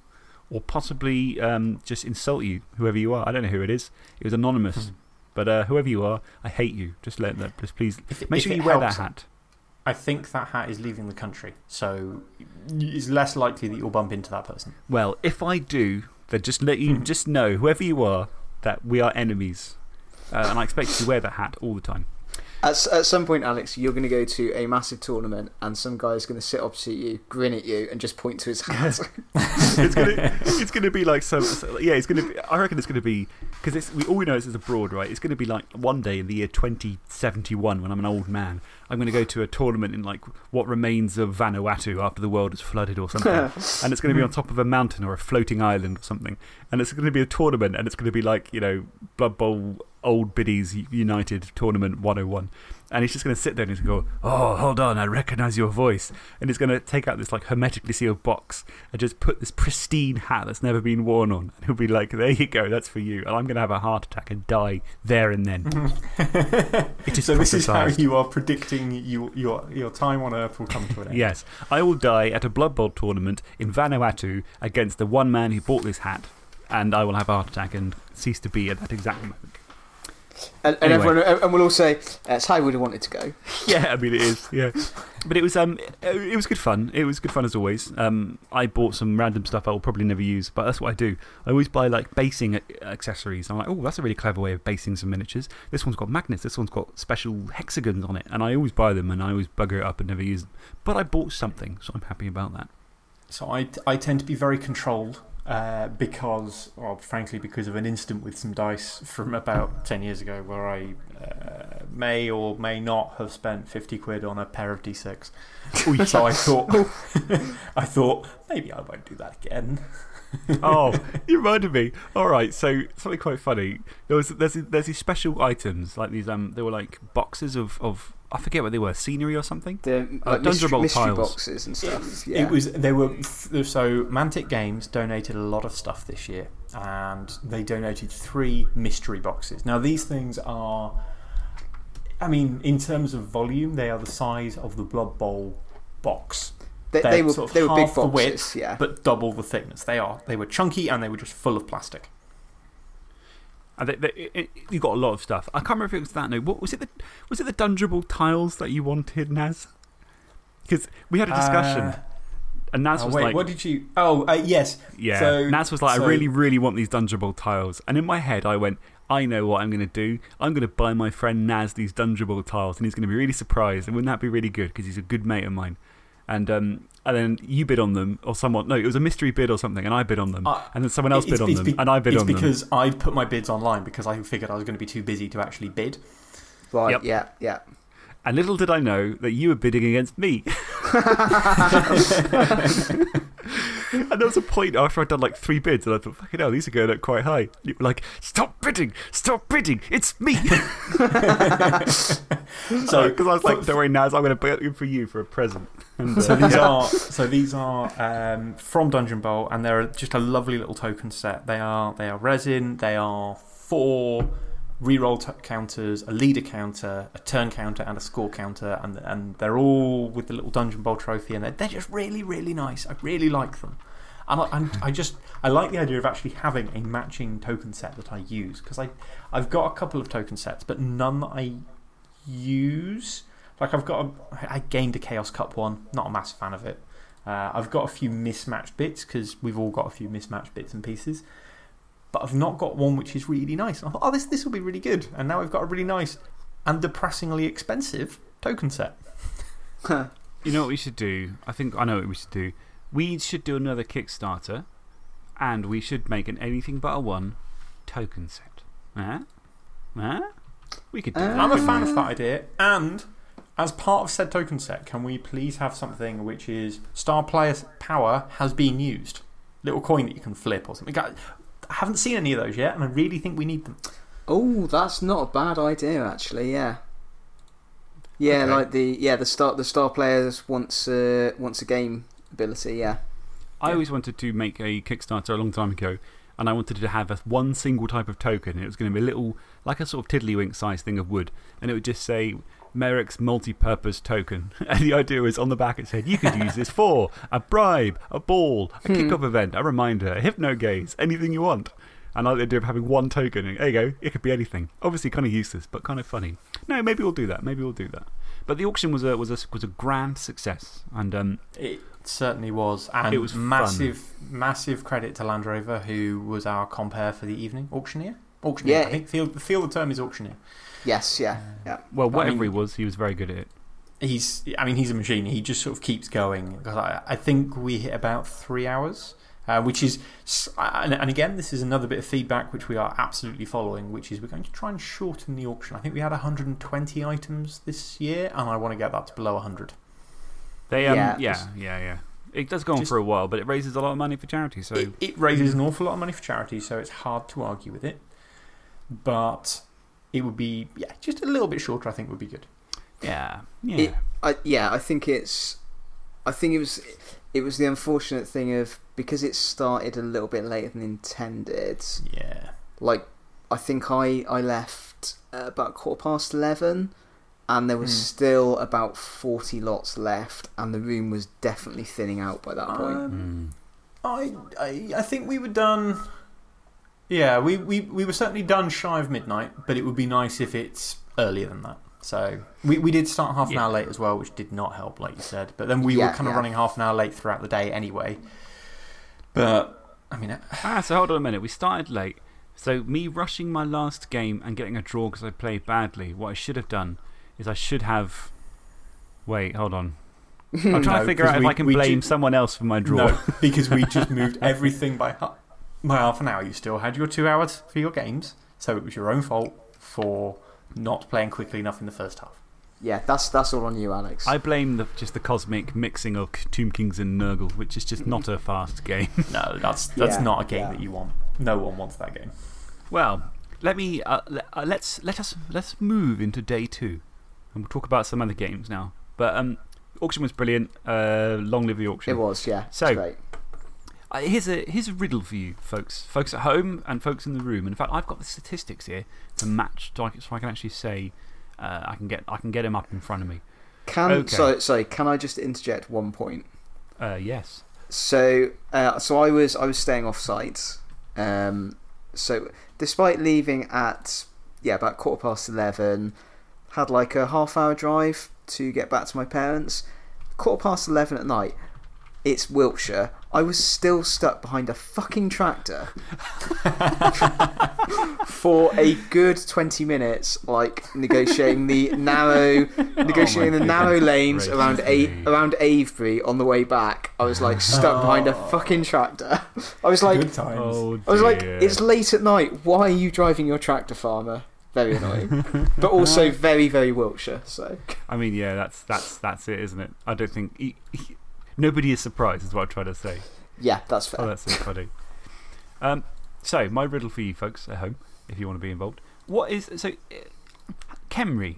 Speaker 1: or possibly um, just insult you, whoever you are. I don't know who it is. It was anonymous. But uh, whoever you are, I hate you. Just let that, just please make sure you wear
Speaker 3: helps,
Speaker 1: that hat.
Speaker 3: I think that hat is leaving the country. So it's less likely that you'll bump into that person.
Speaker 1: Well, if I do, then just let you just know, whoever you are, that we are enemies. Uh, and I expect you to wear that hat all the time.
Speaker 2: At, at some point, Alex, you're going to go to a massive tournament and some guy's going to sit opposite you, grin at you, and just point to his hat.
Speaker 1: it's gonna, it's gonna be like some, so- yeah. It's gonna be. I reckon it's gonna be because we all we know is it's abroad, right? It's gonna be like one day in the year 2071 when I'm an old man. I'm gonna go to a tournament in like what remains of Vanuatu after the world is flooded or something, and it's gonna be on top of a mountain or a floating island or something, and it's gonna be a tournament, and it's gonna be like you know Blood Bowl old biddies United tournament 101. And he's just going to sit there and he's going to go, Oh, hold on, I recognize your voice. And he's going to take out this like hermetically sealed box and just put this pristine hat that's never been worn on. And he'll be like, There you go, that's for you. And I'm going to have a heart attack and die there and then. it is
Speaker 3: so, this is how you are predicting you, your, your time on Earth will come to an end.
Speaker 1: Yes, I will die at a Blood Bowl tournament in Vanuatu against the one man who bought this hat, and I will have a heart attack and cease to be at that exact moment.
Speaker 2: And, and,
Speaker 1: Anyway.
Speaker 2: everyone, and we'll all say, that's how we would have wanted to go.
Speaker 1: Yeah, I mean, it is, yeah. But it was, um, it it was good fun. It was good fun as always. Um, I bought some random stuff I will probably never use, but that's what I do. I always buy like basing accessories. I'm like, oh, that's a really clever way of basing some miniatures. This one's got magnets, this one's got special hexagons on it. And I always buy them and I always bugger it up and never use them. But I bought something, so I'm happy about that.
Speaker 3: So I, I tend to be very controlled uh, because, or frankly, because of an incident with some dice from about 10 years ago where I uh, may or may not have spent 50 quid on a pair of D6. so I thought, I thought, maybe I won't do that again.
Speaker 1: oh, you reminded me. All right, so something quite funny. There was, there's, there's these special items, like these, um, they were like boxes of, of I forget what they were, scenery or something?
Speaker 2: The
Speaker 1: Uh,
Speaker 2: like,
Speaker 1: Dungeon
Speaker 2: mystery,
Speaker 1: Bolt
Speaker 2: mystery
Speaker 1: tiles.
Speaker 2: boxes and stuff. Yeah.
Speaker 3: It was, they were, so Mantic Games donated a lot of stuff this year and they donated three mystery boxes. Now, these things are, I mean, in terms of volume, they are the size of the Blood Bowl box.
Speaker 2: They,
Speaker 3: They're
Speaker 2: were,
Speaker 3: sort of
Speaker 2: they were big
Speaker 3: half the
Speaker 2: boxes.
Speaker 3: width,
Speaker 2: yeah.
Speaker 3: but double the thickness. They are. They were chunky and they were just full of plastic.
Speaker 1: And they, they, it, it- you got a lot of stuff. I can't remember if it was that. No, what, was, it the, was it the Dungeable tiles that you wanted, Naz? Because we had a discussion,
Speaker 3: Uh,
Speaker 1: and Naz
Speaker 3: oh,
Speaker 1: was
Speaker 3: wait,
Speaker 1: like,
Speaker 3: what did you. Oh, uh, yes.
Speaker 1: Yeah.
Speaker 3: So-
Speaker 1: Naz was like,
Speaker 3: so-
Speaker 1: I really, really want these Dungeable tiles. And in my head, I went, I know what I'm going to do. I'm going to buy my friend Naz these Dungeable tiles, and he's going to be really surprised. And wouldn't that be really good? Because he's a good mate of mine. And, um, and then you bid on them, or someone. No, it was a mystery bid or something, and I bid on them.
Speaker 3: Uh,
Speaker 1: and then someone else bid on them,
Speaker 3: be-
Speaker 1: and I bid on them.
Speaker 3: because I'd put my bids online because I figured I was going to be too busy to actually bid.
Speaker 2: right,
Speaker 1: Yep.
Speaker 2: yeah, yeah.
Speaker 1: And little did I know that you were bidding against me. and there was a point after I'd done like three bids, and I thought, fucking hell, these are going up quite high. You were like, stop bidding, stop bidding, it's me.
Speaker 3: So,
Speaker 1: Because I was like, don't worry, Naz, I'm going to bid in for you for a present. And, uh,
Speaker 3: So these are so these are um, from Dungeon Bowl, and they're just a lovely little token set. They are they are resin. They are four reroll t- counters, a leader counter, a turn counter, and a score counter, and and they're all with the little Dungeon Bowl trophy, and they're, they're just really really nice. I really like them. And I, and I just I like the idea of actually having a matching token set that I use because I I've got a couple of token sets, but none that I use. Like I've got, a, I gained a Chaos Cup one. Not a massive fan of it. Uh, I've got a few mismatched bits because we've all got a few mismatched bits and pieces. But I've not got one which is really nice. I thought, oh, this this will be really good. And now I've got a really nice and depressingly expensive token set.
Speaker 1: you know what we should do? I think I know what we should do. We should do another Kickstarter, and we should make an anything but a one token set. Huh? Huh? We could do that.
Speaker 3: I'm a fan
Speaker 1: mm.
Speaker 3: of that idea. And as part of said token set, can we please have something which is star player power has been used? Little coin that you can flip or something. I I haven't seen any of those yet, and I really think we need them.
Speaker 2: Oh, that's not a bad idea, actually. Yeah. Yeah,
Speaker 3: Okay.
Speaker 2: like the yeah the star the star players once uh, once a game ability. Yeah.
Speaker 1: I
Speaker 3: Yeah.
Speaker 1: always wanted to make a Kickstarter a long time ago, and I wanted to have a, one single type of token. It was going to be a little, like a sort of tiddlywink sized thing of wood, and it would just say Merrick's multi purpose token. And the idea was on the back it said you could use this for a bribe, a ball, a kick off event, a reminder, a hypno gaze, anything you want. And I like the idea of having one token. And there you go, it could be anything. Obviously, kind of useless, but kind of funny. No, maybe we'll do that. Maybe we'll do that. But the auction was a, was a, was a grand success. And um,
Speaker 3: It certainly was. And
Speaker 1: It was fun.
Speaker 3: massive, massive credit to Land Rover, who was our compare for the evening. Auctioneer? Auctioneer.
Speaker 2: Yeah.
Speaker 3: I think feel, feel the term is auctioneer.
Speaker 2: Yes. Yeah. Yeah.
Speaker 1: well,
Speaker 3: But I
Speaker 1: whatever
Speaker 3: mean-
Speaker 1: he was, he was very good at it.
Speaker 3: He's, I mean, he's a machine. He just sort of keeps going. 'Cause I, I think we hit about three hours, uh, which is, and, and again, this is another bit of feedback which we are absolutely following, which is we're going to try and shorten the auction. I think we had 120 items this year, and I want to get that to below 100.
Speaker 1: They, um,
Speaker 2: Yeah,
Speaker 1: yeah, yeah, yeah, It does go on
Speaker 3: just-
Speaker 1: for a while, but it raises a lot of money for charity. So,
Speaker 3: It, it raises an awful lot of money for charity, so it's hard to argue with it. But it would be, yeah, just a little bit shorter, I think would be good.
Speaker 1: Yeah. Yeah.
Speaker 2: It, I, yeah, I think it's. I think it was. It was the unfortunate thing of because it started a little bit later than intended.
Speaker 3: Yeah.
Speaker 2: Like, I think I I left about quarter past eleven, and there was
Speaker 3: Hmm.
Speaker 2: still about forty lots left, and the room was definitely thinning out by that point.
Speaker 3: Um,
Speaker 1: Mm.
Speaker 3: I, I, I think we were done. Yeah, we, we, we were certainly done shy of midnight, but it would be nice if it's earlier than that. So we, we did start half an
Speaker 1: Yeah.
Speaker 3: hour late as well, which did not help, like you said. But then we
Speaker 2: Yeah,
Speaker 3: were kind of
Speaker 2: yeah.
Speaker 3: running half an hour late throughout the day anyway. But, I mean, uh,
Speaker 1: Ah, so hold on a minute. We started late. So, me rushing my last game and getting a draw because I played badly, what I should have done is I should have. Wait, hold on. I'm trying
Speaker 3: No,
Speaker 1: to figure out if
Speaker 3: we-
Speaker 1: I can blame
Speaker 3: ju-
Speaker 1: someone else for my draw.
Speaker 3: no, because we just moved everything by, ha- by half an hour. You still had your two hours for your games, so it was your own fault for not playing quickly enough in the first half.
Speaker 2: Yeah, that's that's all on you, Alex.
Speaker 1: I blame the, just the cosmic mixing of Tomb Kings and Nurgle, which is just not a fast game.
Speaker 3: No, that's, that's
Speaker 2: Yeah,
Speaker 3: not a game
Speaker 2: yeah.
Speaker 3: that you want. No one wants that game.
Speaker 1: Well, let me uh, le- uh, let's let us let's move into day two, and we'll talk about some other games now. But um, auction was brilliant. Uh, long live the auction.
Speaker 2: it was, yeah.
Speaker 1: So-. Uh, here's a here's a riddle for you, folks. Folks at home and folks in the room. In fact, I've got the statistics here to match, so I can, so I can actually say uh, I can get I can get them up in front of me.
Speaker 2: Can
Speaker 1: okay.
Speaker 2: so sorry? Can I just interject one point?
Speaker 1: Uh, yes.
Speaker 2: So, uh, so I was I was staying off site. Um, so despite leaving at yeah about quarter past eleven, had like a half hour drive to get back to my parents. Quarter past eleven at night. It's Wiltshire. I was still stuck behind a fucking tractor for a good twenty minutes, like negotiating the narrow, oh negotiating the narrow lanes
Speaker 1: gracious
Speaker 2: around a around Avebury on the way back. I was like stuck behind a oh. fucking tractor. I was like,
Speaker 3: Good times.
Speaker 1: Oh,
Speaker 2: I was like,
Speaker 1: dear.
Speaker 2: it's late at night. Why are you driving your tractor, farmer? Very annoying, but also very, very Wiltshire. So
Speaker 1: I mean, yeah, that's that's that's it, isn't it? I don't think he, he- nobody is surprised. Is what I'm trying to say.
Speaker 2: yeah, that's fair.
Speaker 1: Oh, that's so funny. Um, so, my riddle for you folks at home, if you want to be involved. What is. So, uh, Khemri.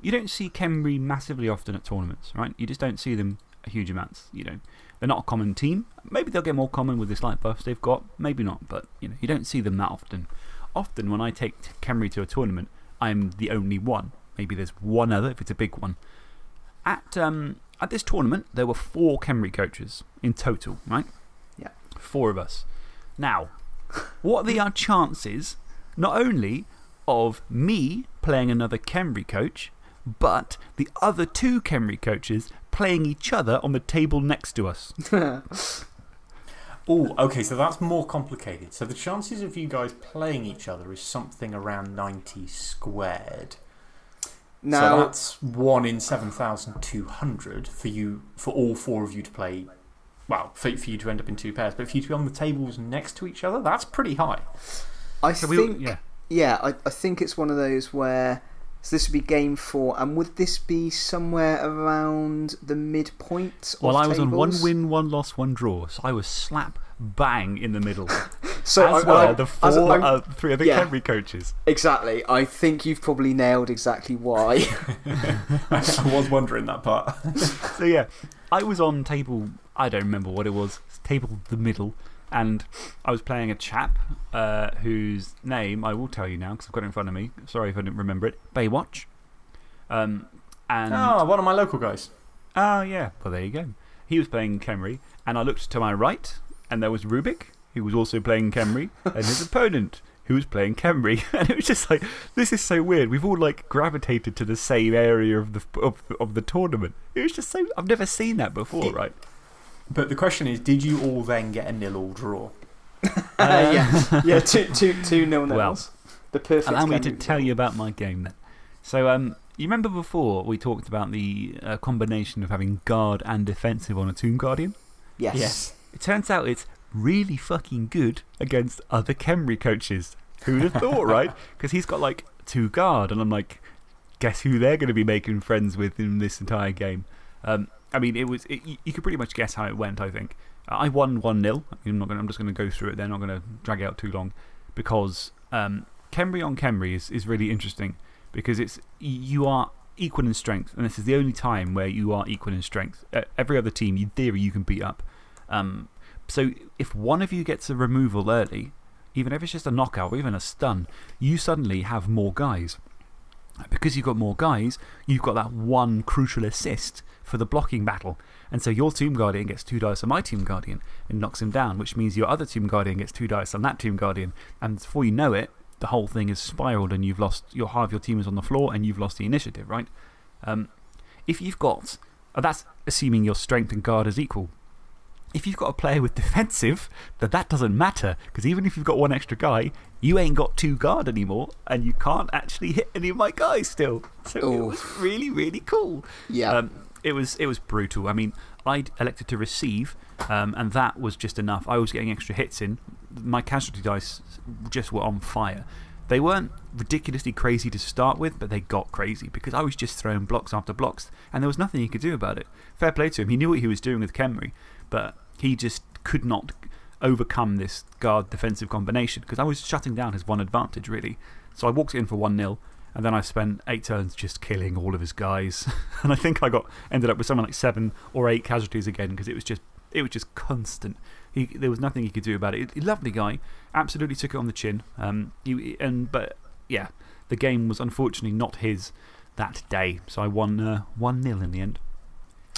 Speaker 1: You don't see Khemri massively often at tournaments, right? You just don't see them a huge amounts. You know, they're not a common team. Maybe they'll get more common with the slight buffs they've got. Maybe not, but you, know, you don't see them that often. Often, when I take Khemri to a tournament, I'm the only one. Maybe there's one other if it's a big one. At, um, at this tournament, there were four Khemri coaches in total, right?
Speaker 2: Yeah.
Speaker 1: Four of us. Now, what are the our chances, not only of me playing another Khemri coach, but the other two Khemri coaches playing each other on the table next to us?
Speaker 3: Oh, okay, so that's more complicated. So the chances of you guys playing each other is something around 90 squared. so that's 1 in 7,200 for you, for all four of you to play. Well, for, for you to end up in two pairs, but for you to be on the tables next to each other, that's pretty high.
Speaker 2: I
Speaker 1: So we,
Speaker 2: think
Speaker 1: yeah.
Speaker 2: Yeah, I, I think it's one of those where. So this would be game four, and would this be somewhere around the midpoint?
Speaker 1: Well, I was on one win, one loss, one draw. So I was slap bang in the middle.
Speaker 2: So
Speaker 1: as
Speaker 2: I-
Speaker 1: were
Speaker 2: I-
Speaker 1: the
Speaker 2: as
Speaker 1: four,
Speaker 2: I'm-
Speaker 1: uh, three other
Speaker 2: yeah.
Speaker 1: Khemri coaches.
Speaker 2: Exactly. I think you've probably nailed exactly why.
Speaker 3: I was wondering that part.
Speaker 1: So yeah, I was on table, I don't remember what it was, table the middle, and I was playing a chap uh, whose name I will tell you now because I've got it in front of me. Sorry if I didn't remember it. Baywatch. Um, and.
Speaker 3: oh, one of my local guys.
Speaker 1: Oh, yeah. Well, there you go. He was playing Khemri, and I looked to my right, and there was Rubik, who was also playing Khemri, and his opponent, who was playing Khemri. And it was just like, this is so weird. We've all like gravitated to the same area of the, of, of the tournament. It was just so. I've never seen that before, right?
Speaker 3: But the question is did you all then get a nil all draw?
Speaker 2: Uh, yeah, yeah, two, two, two nil
Speaker 1: Well,
Speaker 2: nils. the perfect.
Speaker 1: Allow me to tell you about my game then. So, um, you remember before we talked about the uh, combination of having guard and defensive on a Tomb Guardian?
Speaker 2: Yes.
Speaker 3: Yes.
Speaker 1: It turns out it's really fucking good against other Khemri coaches. Who'd have thought, right? Because he's got like two guard, and I'm like, guess who they're going to be making friends with in this entire game? Um, I mean, it was, it, you- could pretty much guess how it went, I think. I won 1 0. I'm, not I'm just going to go through it there, not going to drag it out too long. Because um, Khemri on Khemri is, is really interesting because it's, you are equal in strength, and this is the only time where you are equal in strength. Every other team, in theory, you can beat up. Um, so if one of you gets a removal early, even if it's just a knockout or even a stun, you suddenly have more guys. Because you've got more guys, you've got that one crucial assist for the blocking battle. And so your Tomb Guardian gets two dice on my Tomb Guardian and knocks him down, which means your other Tomb Guardian gets two dice on that Tomb Guardian. And before you know it, the whole thing is spiraled and you've lost, your half your team is on the floor and you've lost the initiative, right? Um, if you've got, uh, that's assuming your strength and guard is equal. If you've got a player with defensive, then that doesn't matter because even if you've got one extra guy, you ain't got two guard anymore and you can't actually hit any of my guys still. So it was really, really cool.
Speaker 2: Yeah.
Speaker 1: Um, it, was, it was brutal. I mean, I'd elected to receive um, and that was just enough. I was getting extra hits in. My casualty dice just were on fire. They weren't ridiculously crazy to start with, but they got crazy because I was just throwing blocks after blocks and there was nothing he could do about it. Fair play to him. He knew what he was doing with Khemri, but he just could not overcome this guard defensive combination because I was shutting down his one advantage, really. So I walked in for 1 0 and then I spent eight turns just killing all of his guys. and I think I got, ended up with something like seven or eight casualties again because it was just, it was just constant. He, there was nothing he could do about it. He- Lovely guy, absolutely took it on the chin. Um, he, and, but yeah, the game was unfortunately not his that day. So I won uh, 1 0 in the end.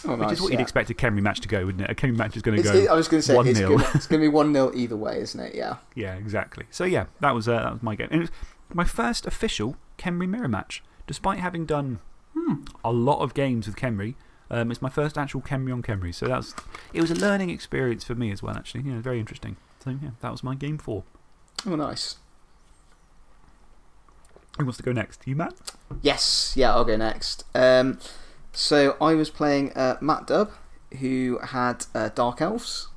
Speaker 2: oh,
Speaker 1: Which
Speaker 2: nice,
Speaker 1: is what
Speaker 2: yeah.
Speaker 1: you'd expect a Khemri match to go, wouldn't it? A Khemri match is going to go.
Speaker 2: it- I was going to say, it's
Speaker 1: 1-0.
Speaker 2: going to be 1 0 either way, isn't it? Yeah.
Speaker 1: Yeah, exactly. So, yeah, that was, uh, that was my game. And it was my first official Khemri mirror match. Despite having done
Speaker 3: Hmm.
Speaker 1: a lot of games with Khemri, um, it's my first actual Khemri on Khemri. So, that was, it was a learning experience for me as well, actually. Yeah, very interesting. So, yeah, that was my game four.
Speaker 2: Oh, nice.
Speaker 1: Who wants to go next? You, Matt?
Speaker 2: Yes, yeah, I'll go next. Um, so I was playing uh, Matt Dubb, who had uh, Dark Elves,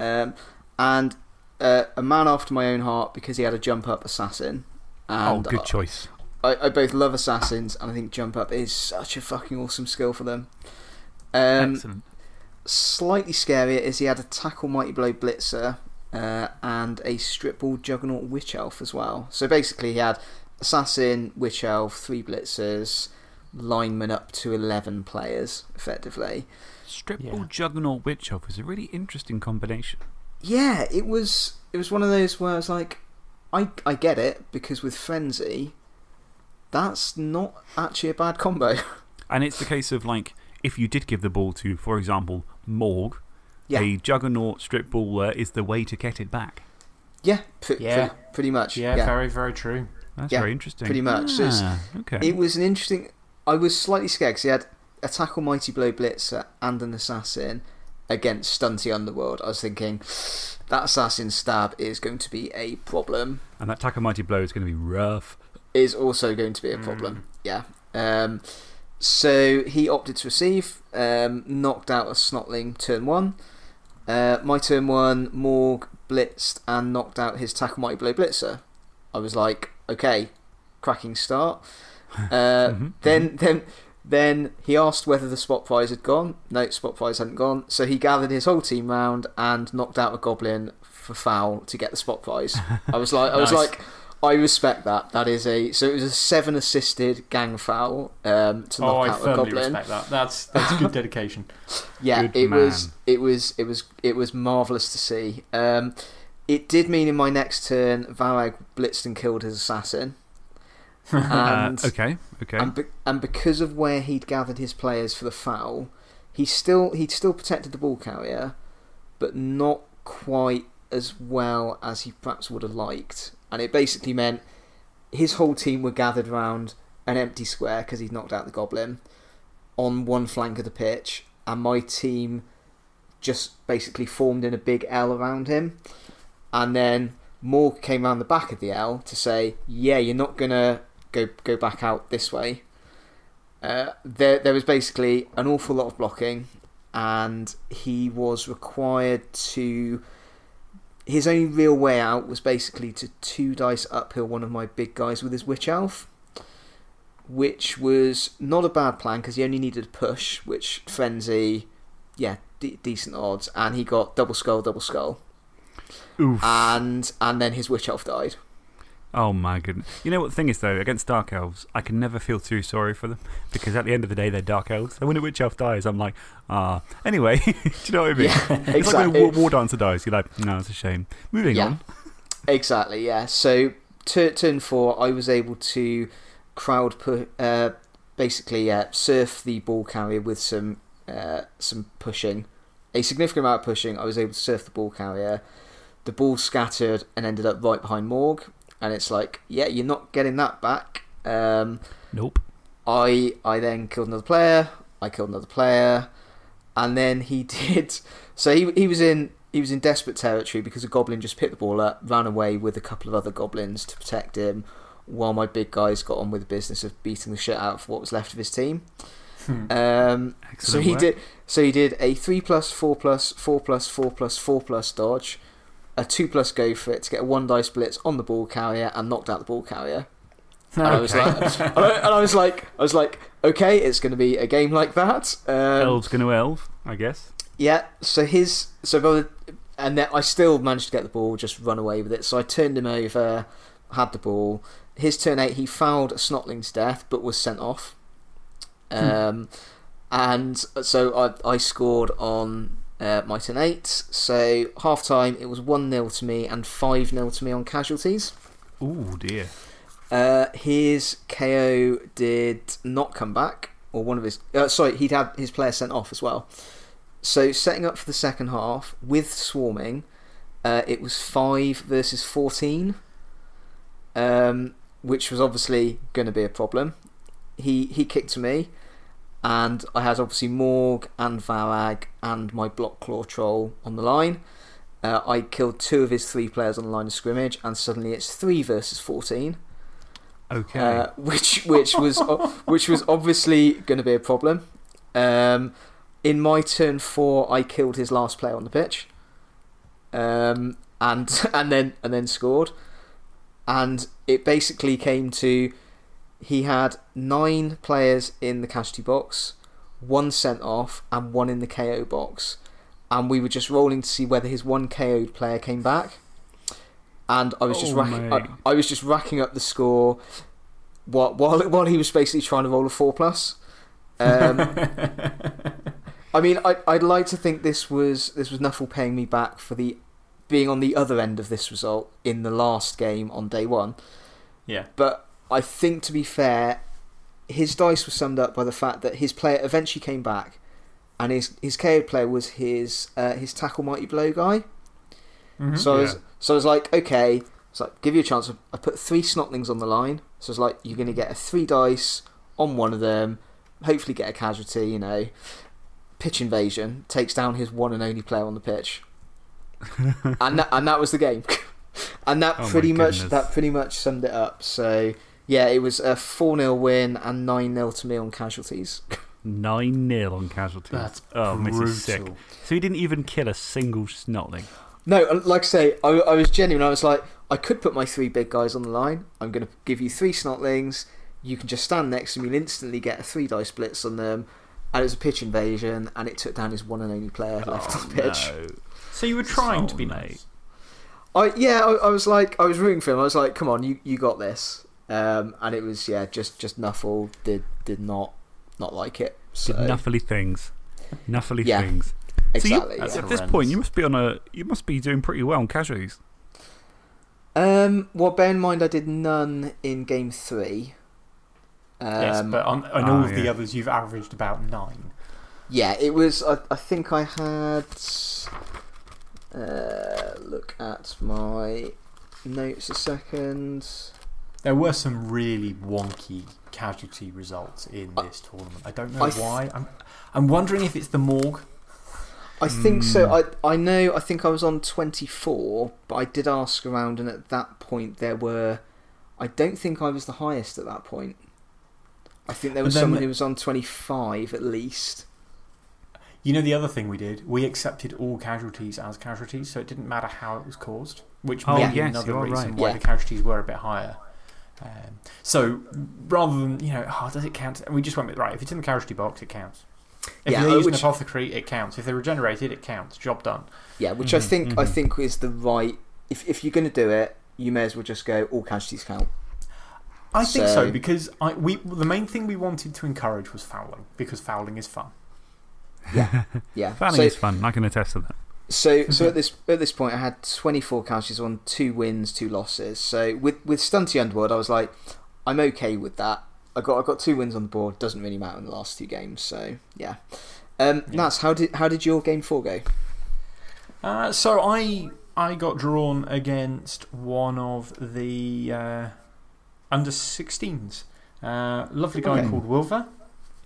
Speaker 2: um, and uh, a man after my own heart because he had a jump up assassin.
Speaker 1: Oh,
Speaker 2: And
Speaker 1: good choice.
Speaker 2: I, I both love assassins, and I think jump up is such a fucking awesome skill for them. Um,
Speaker 1: Excellent.
Speaker 2: slightly scarier is he had a tackle mighty blow blitzer uh, and a strip ball juggernaut witch elf as well. So basically, he had assassin, witch elf, three blitzers, lineman up to 11 players, effectively.
Speaker 1: Strip
Speaker 3: Yeah.
Speaker 1: Juggernaut Witch Elf is a really interesting combination.
Speaker 2: Yeah, it was, it was one of those where I was like, I, I get it, because with Frenzy, that's not actually a bad combo.
Speaker 1: And it's the case of like, if you did give the ball to, for example, Morg,
Speaker 2: Yeah.
Speaker 1: a Juggernaut strip baller is the way to get it back.
Speaker 2: yeah, pre-
Speaker 3: Yeah.
Speaker 2: Pretty, pretty much.
Speaker 3: Yeah, very, very true.
Speaker 1: That's
Speaker 2: Yeah,
Speaker 1: very interesting.
Speaker 2: pretty much. So
Speaker 1: Ah, okay.
Speaker 2: It was an interesting. I was slightly scared because he had a tackle mighty blow blitzer and an assassin against Stunty Underworld. I was thinking that assassin stab is going to be a problem.
Speaker 1: and that Tackle Mighty blow is going to be rough.
Speaker 2: Is also going to be a problem. Yeah. Um, so he opted to receive, um, knocked out a Snotling turn one. Uh, my turn one, Morg blitzed and knocked out his tackle mighty blow blitzer. I was like, okay, cracking start. Uh,
Speaker 1: Mhm,
Speaker 2: then, then, then he asked whether the spot prize had gone. No, spot prize hadn't gone. So he gathered his whole team round and knocked out a goblin for foul to get the spot prize. I was like, I was like, I respect that. That is a so it was a seven assisted gang foul um, to
Speaker 3: Oh,
Speaker 2: knock
Speaker 3: I
Speaker 2: out a
Speaker 3: firmly
Speaker 2: goblin.
Speaker 3: respect that. That's, that's good dedication.
Speaker 2: Yeah,
Speaker 1: Good
Speaker 2: it was it was it was it was marvelous to see. Um, it did mean in my next turn, Varag blitzed and killed his assassin. And,
Speaker 1: uh, okay, okay.
Speaker 2: and, be- and because of where he'd gathered his players for the foul, he still he'd still protected the ball carrier, but not quite as well as he perhaps would have liked. And it basically meant his whole team were gathered round an empty square because he'd knocked out the goblin on one flank of the pitch, and my team just basically formed in a big L around him. And then Morg came around the back of the L to say, "Yeah, you're not gonna go go back out this way." Uh, there, there was basically an awful lot of blocking, and he was required to. His only real way out was basically to two dice uphill one of my big guys with his witch elf, which was not a bad plan because he only needed a push, which frenzy, yeah, de- decent odds, and he got double skull, double skull,
Speaker 1: Oof.
Speaker 2: and and then his witch elf died.
Speaker 1: Oh my goodness. You know what the thing is, though? Against Dark Elves, I can never feel too sorry for them because at the end of the day, they're Dark Elves. So when a Witch Elf dies, I'm like, ah. Anyway, do you know what I mean?
Speaker 2: Yeah,
Speaker 1: It's like when a
Speaker 2: exactly.
Speaker 1: war, war Dancer dies. You're like, no, it's a shame. Moving
Speaker 2: Yeah.
Speaker 1: on.
Speaker 2: Exactly, yeah. So, tur turn four, I was able to crowd uh, basically uh, surf the ball carrier with some, uh, some pushing. A significant amount of pushing, I was able to surf the ball carrier. The ball scattered and ended up right behind Morg. And it's like, yeah, you're not getting that back. Um,
Speaker 1: Nope.
Speaker 2: I I then killed another player. I killed another player, and then he did. So he he was in he was in desperate territory because a goblin just picked the ball up, ran away with a couple of other goblins to protect him, while my big guys got on with the business of beating the shit out of what was left of his team.
Speaker 3: Hmm.
Speaker 2: Um, so he
Speaker 1: work.
Speaker 2: did. So he did a three plus, four plus, four plus, four plus, four plus dodge, a two plus go for it to get a one dice blitz on the ball carrier and knocked out the ball carrier. And I was like, and I, and I was like, I was like, okay, it's going to be a game like that. Um,
Speaker 1: Elves gonna elf, I guess.
Speaker 2: yeah. So his, so and then I still managed to get the ball, just run away with it. So I turned him over, had the ball. His turn eight, he fouled a Snotling's death, but was sent off. Um, and so I, I scored on uh, my turn eight. So half time, it was one 0 to me and five 0 to me on casualties.
Speaker 1: Ooh, dear.
Speaker 2: Uh, his KO did not come back, or one of his. Uh, sorry, he'd had his player sent off as well. So, setting up for the second half with swarming, uh, it was 5 versus 14, um, which was obviously going to be a problem. He, he kicked to me, and I had obviously Morg and Varag and my block claw troll on the line. Uh, I killed two of his three players on the line of scrimmage, and suddenly it's 3 versus 14
Speaker 1: Okay.
Speaker 2: uh, which which was which was obviously going to be a problem. Um, in my turn four, I killed his last player on the pitch, um, and and then and then scored, and it basically came to he had nine players in the casualty box, one sent off, and one in the KO box, and we were just rolling to see whether his one KO'd player came back. And I was just
Speaker 1: Oh,
Speaker 2: racking, I. I was just racking up the score while while while he was basically trying to roll a four plus. Um, I mean, I I'd like to think this was this was Nuffle paying me back for the being on the other end of this result in the last game on day one.
Speaker 3: yeah.
Speaker 2: But I think to be fair, his dice was summed up by the fact that his player eventually came back, and his his KO player was his uh, his tackle mighty blow guy.
Speaker 3: Mhm.
Speaker 2: So I was
Speaker 1: Yeah.
Speaker 2: so I was like, okay, it's like give you a chance. I put three snotlings on the line, so it's like you're going to get a three dice on one of them, hopefully get a casualty. You know, pitch invasion takes down his one and only player on the pitch, and that, and that was the game, and that
Speaker 1: Oh
Speaker 2: pretty much that pretty much summed it up. So yeah, it was a four 0 win and nine 0 to me on casualties.
Speaker 1: 9 0 on casualties.
Speaker 3: That's
Speaker 1: oh, makes me sick.
Speaker 3: brutal.
Speaker 1: So he didn't even kill a single snotling.
Speaker 2: No, uh, like I say, I, I was genuine. I was like, I could put my three big guys on the line. I'm going to give you three snotlings. You can just stand next to me and instantly get a three dice blitz on them. And it was a pitch invasion, and it took down his one and only player left on the pitch.
Speaker 1: Oh, no.
Speaker 3: So you were trying to be
Speaker 1: Oh,
Speaker 3: nice.
Speaker 1: mate.
Speaker 2: I yeah, I, I was like, I was rooting for him. I was like, come on, you, you got this. Um, and it was yeah, just just Nuffle did did not not like it. So
Speaker 1: Did nuffly things. Nuffly
Speaker 2: Yeah,
Speaker 1: things.
Speaker 2: exactly.
Speaker 1: So you,
Speaker 2: yeah.
Speaker 1: at this point, you must be on a. You must be doing pretty well on casualties.
Speaker 2: Um, well, bear in mind, I did none in game three. Um,
Speaker 3: yes, but on, on
Speaker 1: oh,
Speaker 3: all of the others, you've averaged about nine.
Speaker 2: Yeah, it was. I, I think I had. Uh, look at my notes a second.
Speaker 3: There were some really wonky casualty results in this tournament. I don't know
Speaker 2: I th-
Speaker 3: why. I'm, I'm wondering if it's the Morg.
Speaker 2: I think so. Hmm. I I know. I think I was on twenty four, but I did ask around, and at that point there were. I don't think I was the highest at that point. I think there was
Speaker 3: then-
Speaker 2: someone who was on twenty five at least.
Speaker 3: You know, the other thing we did? We accepted all casualties as casualties, so it didn't matter how it was caused, which
Speaker 1: Oh,
Speaker 3: may be another
Speaker 1: you are
Speaker 3: reason
Speaker 1: right.
Speaker 3: why
Speaker 2: Yeah.
Speaker 3: the casualties were a bit higher. Um, so rather than, you know, oh, does it count? We just went with, right, if it's in the casualty box, it counts. If
Speaker 2: Yeah,
Speaker 3: they're
Speaker 2: uh,
Speaker 3: using
Speaker 2: which-
Speaker 3: apothecary, it counts. If they're regenerated, it counts. Job done.
Speaker 2: Yeah, which I
Speaker 1: Mhm,
Speaker 2: think I
Speaker 1: mhm.
Speaker 2: think is the right. If if you're going to do it, you may as well just go all casualties count.
Speaker 3: I think so,
Speaker 2: So-
Speaker 3: because I, we, the main thing we wanted to encourage was fouling, because fouling is fun.
Speaker 2: Yeah.
Speaker 1: Fouling
Speaker 2: so,
Speaker 1: is fun. I can attest to that.
Speaker 2: So, so at, this, at this point, I had 24 casualties on, two wins, two losses. So with, with Stunty Underworld, I was like, I'm okay with that. I got, I got two wins on the board, doesn't really matter in the last two games. So, yeah. Um,
Speaker 3: Yeah.
Speaker 2: Nats, how did, how did your game four go?
Speaker 3: Uh, so I, I got drawn against one of the uh, under 16s. Uh, lovely guy
Speaker 2: Okay.
Speaker 3: called Wilfer.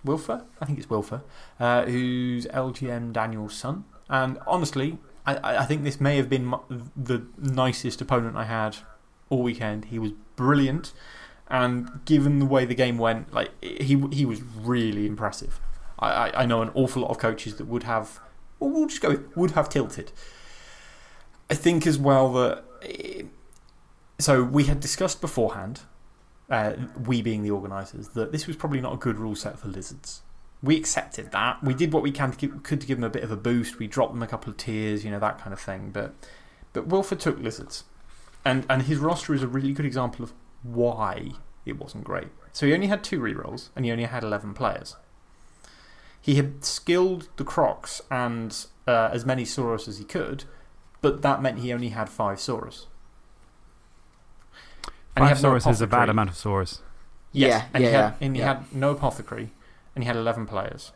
Speaker 3: Wilfer? I think it's Wilfer. Uh, who's LGM Daniel's son. And honestly, I, I think this may have been the nicest opponent I had all weekend. He was brilliant. And given the way the game went, like, he, he was really impressive. I, I, I know an awful lot of coaches that would have, well, we'll just go with, would have tilted. I think as well that. eh, So we had discussed beforehand, uh, we being the organisers, that this was probably not a good rule set for lizards. We accepted that. We did what we can to give, could to give them a bit of a boost. We dropped them a couple of tiers, you know, that kind of thing. But, but Wilford took lizards. And, and his roster is a really good example of why it wasn't great. So he only had two rerolls and he only had 11 players. He had skilled the Crocs and uh, as many Saurus as he could, but that meant he only had five Saurus. And
Speaker 1: Five
Speaker 3: had no
Speaker 1: Saurus is a bad amount of Saurus.
Speaker 3: Yes,
Speaker 2: Yeah,
Speaker 3: and he,
Speaker 2: yeah,
Speaker 3: and he
Speaker 2: yeah.
Speaker 3: had no apothecary, and he had 11 players.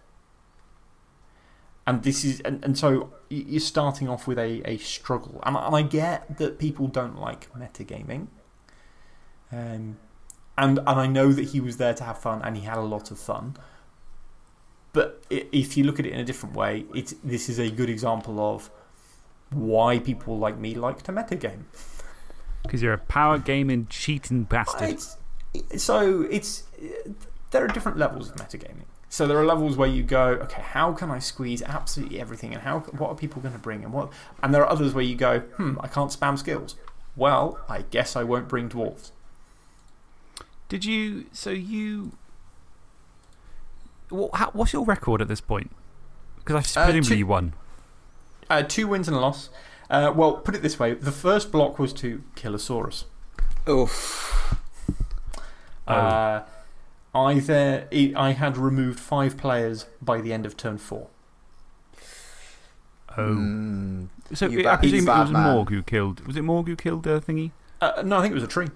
Speaker 3: And this is, and, and so you're starting off with a, a struggle. And, I- and I get that people don't like metagaming. Um, and, and I know that he was there to have fun, and he had a lot of fun. But if you look at it in a different way, it's, this is a good example of why people like me like to metagame.
Speaker 1: Because you're a power gaming, cheating bastard.
Speaker 3: It's, so it's there are different levels of metagaming. So there are levels where you go, okay, how can I squeeze absolutely everything, and how what are people going to bring, and what? And there are others where you go, hmm, I can't spam skills. Well, I guess I won't bring dwarves.
Speaker 1: Did you. So you. What, how, what's your record at this point? Because I
Speaker 3: Uh,
Speaker 1: presumably
Speaker 3: two-
Speaker 1: you won.
Speaker 3: Uh, two wins and a loss. Uh, well, put it this way: the first block was to kill a Saurus.
Speaker 2: Oof.
Speaker 1: Oh.
Speaker 3: Uh, I, there, I had removed five players by the end of turn four.
Speaker 1: Oh.
Speaker 2: Mm.
Speaker 1: so
Speaker 2: you
Speaker 1: I presume it was
Speaker 2: man.
Speaker 1: Morg who killed. Was it Morg who killed the thingy?
Speaker 3: Uh, no, I think it was a tree.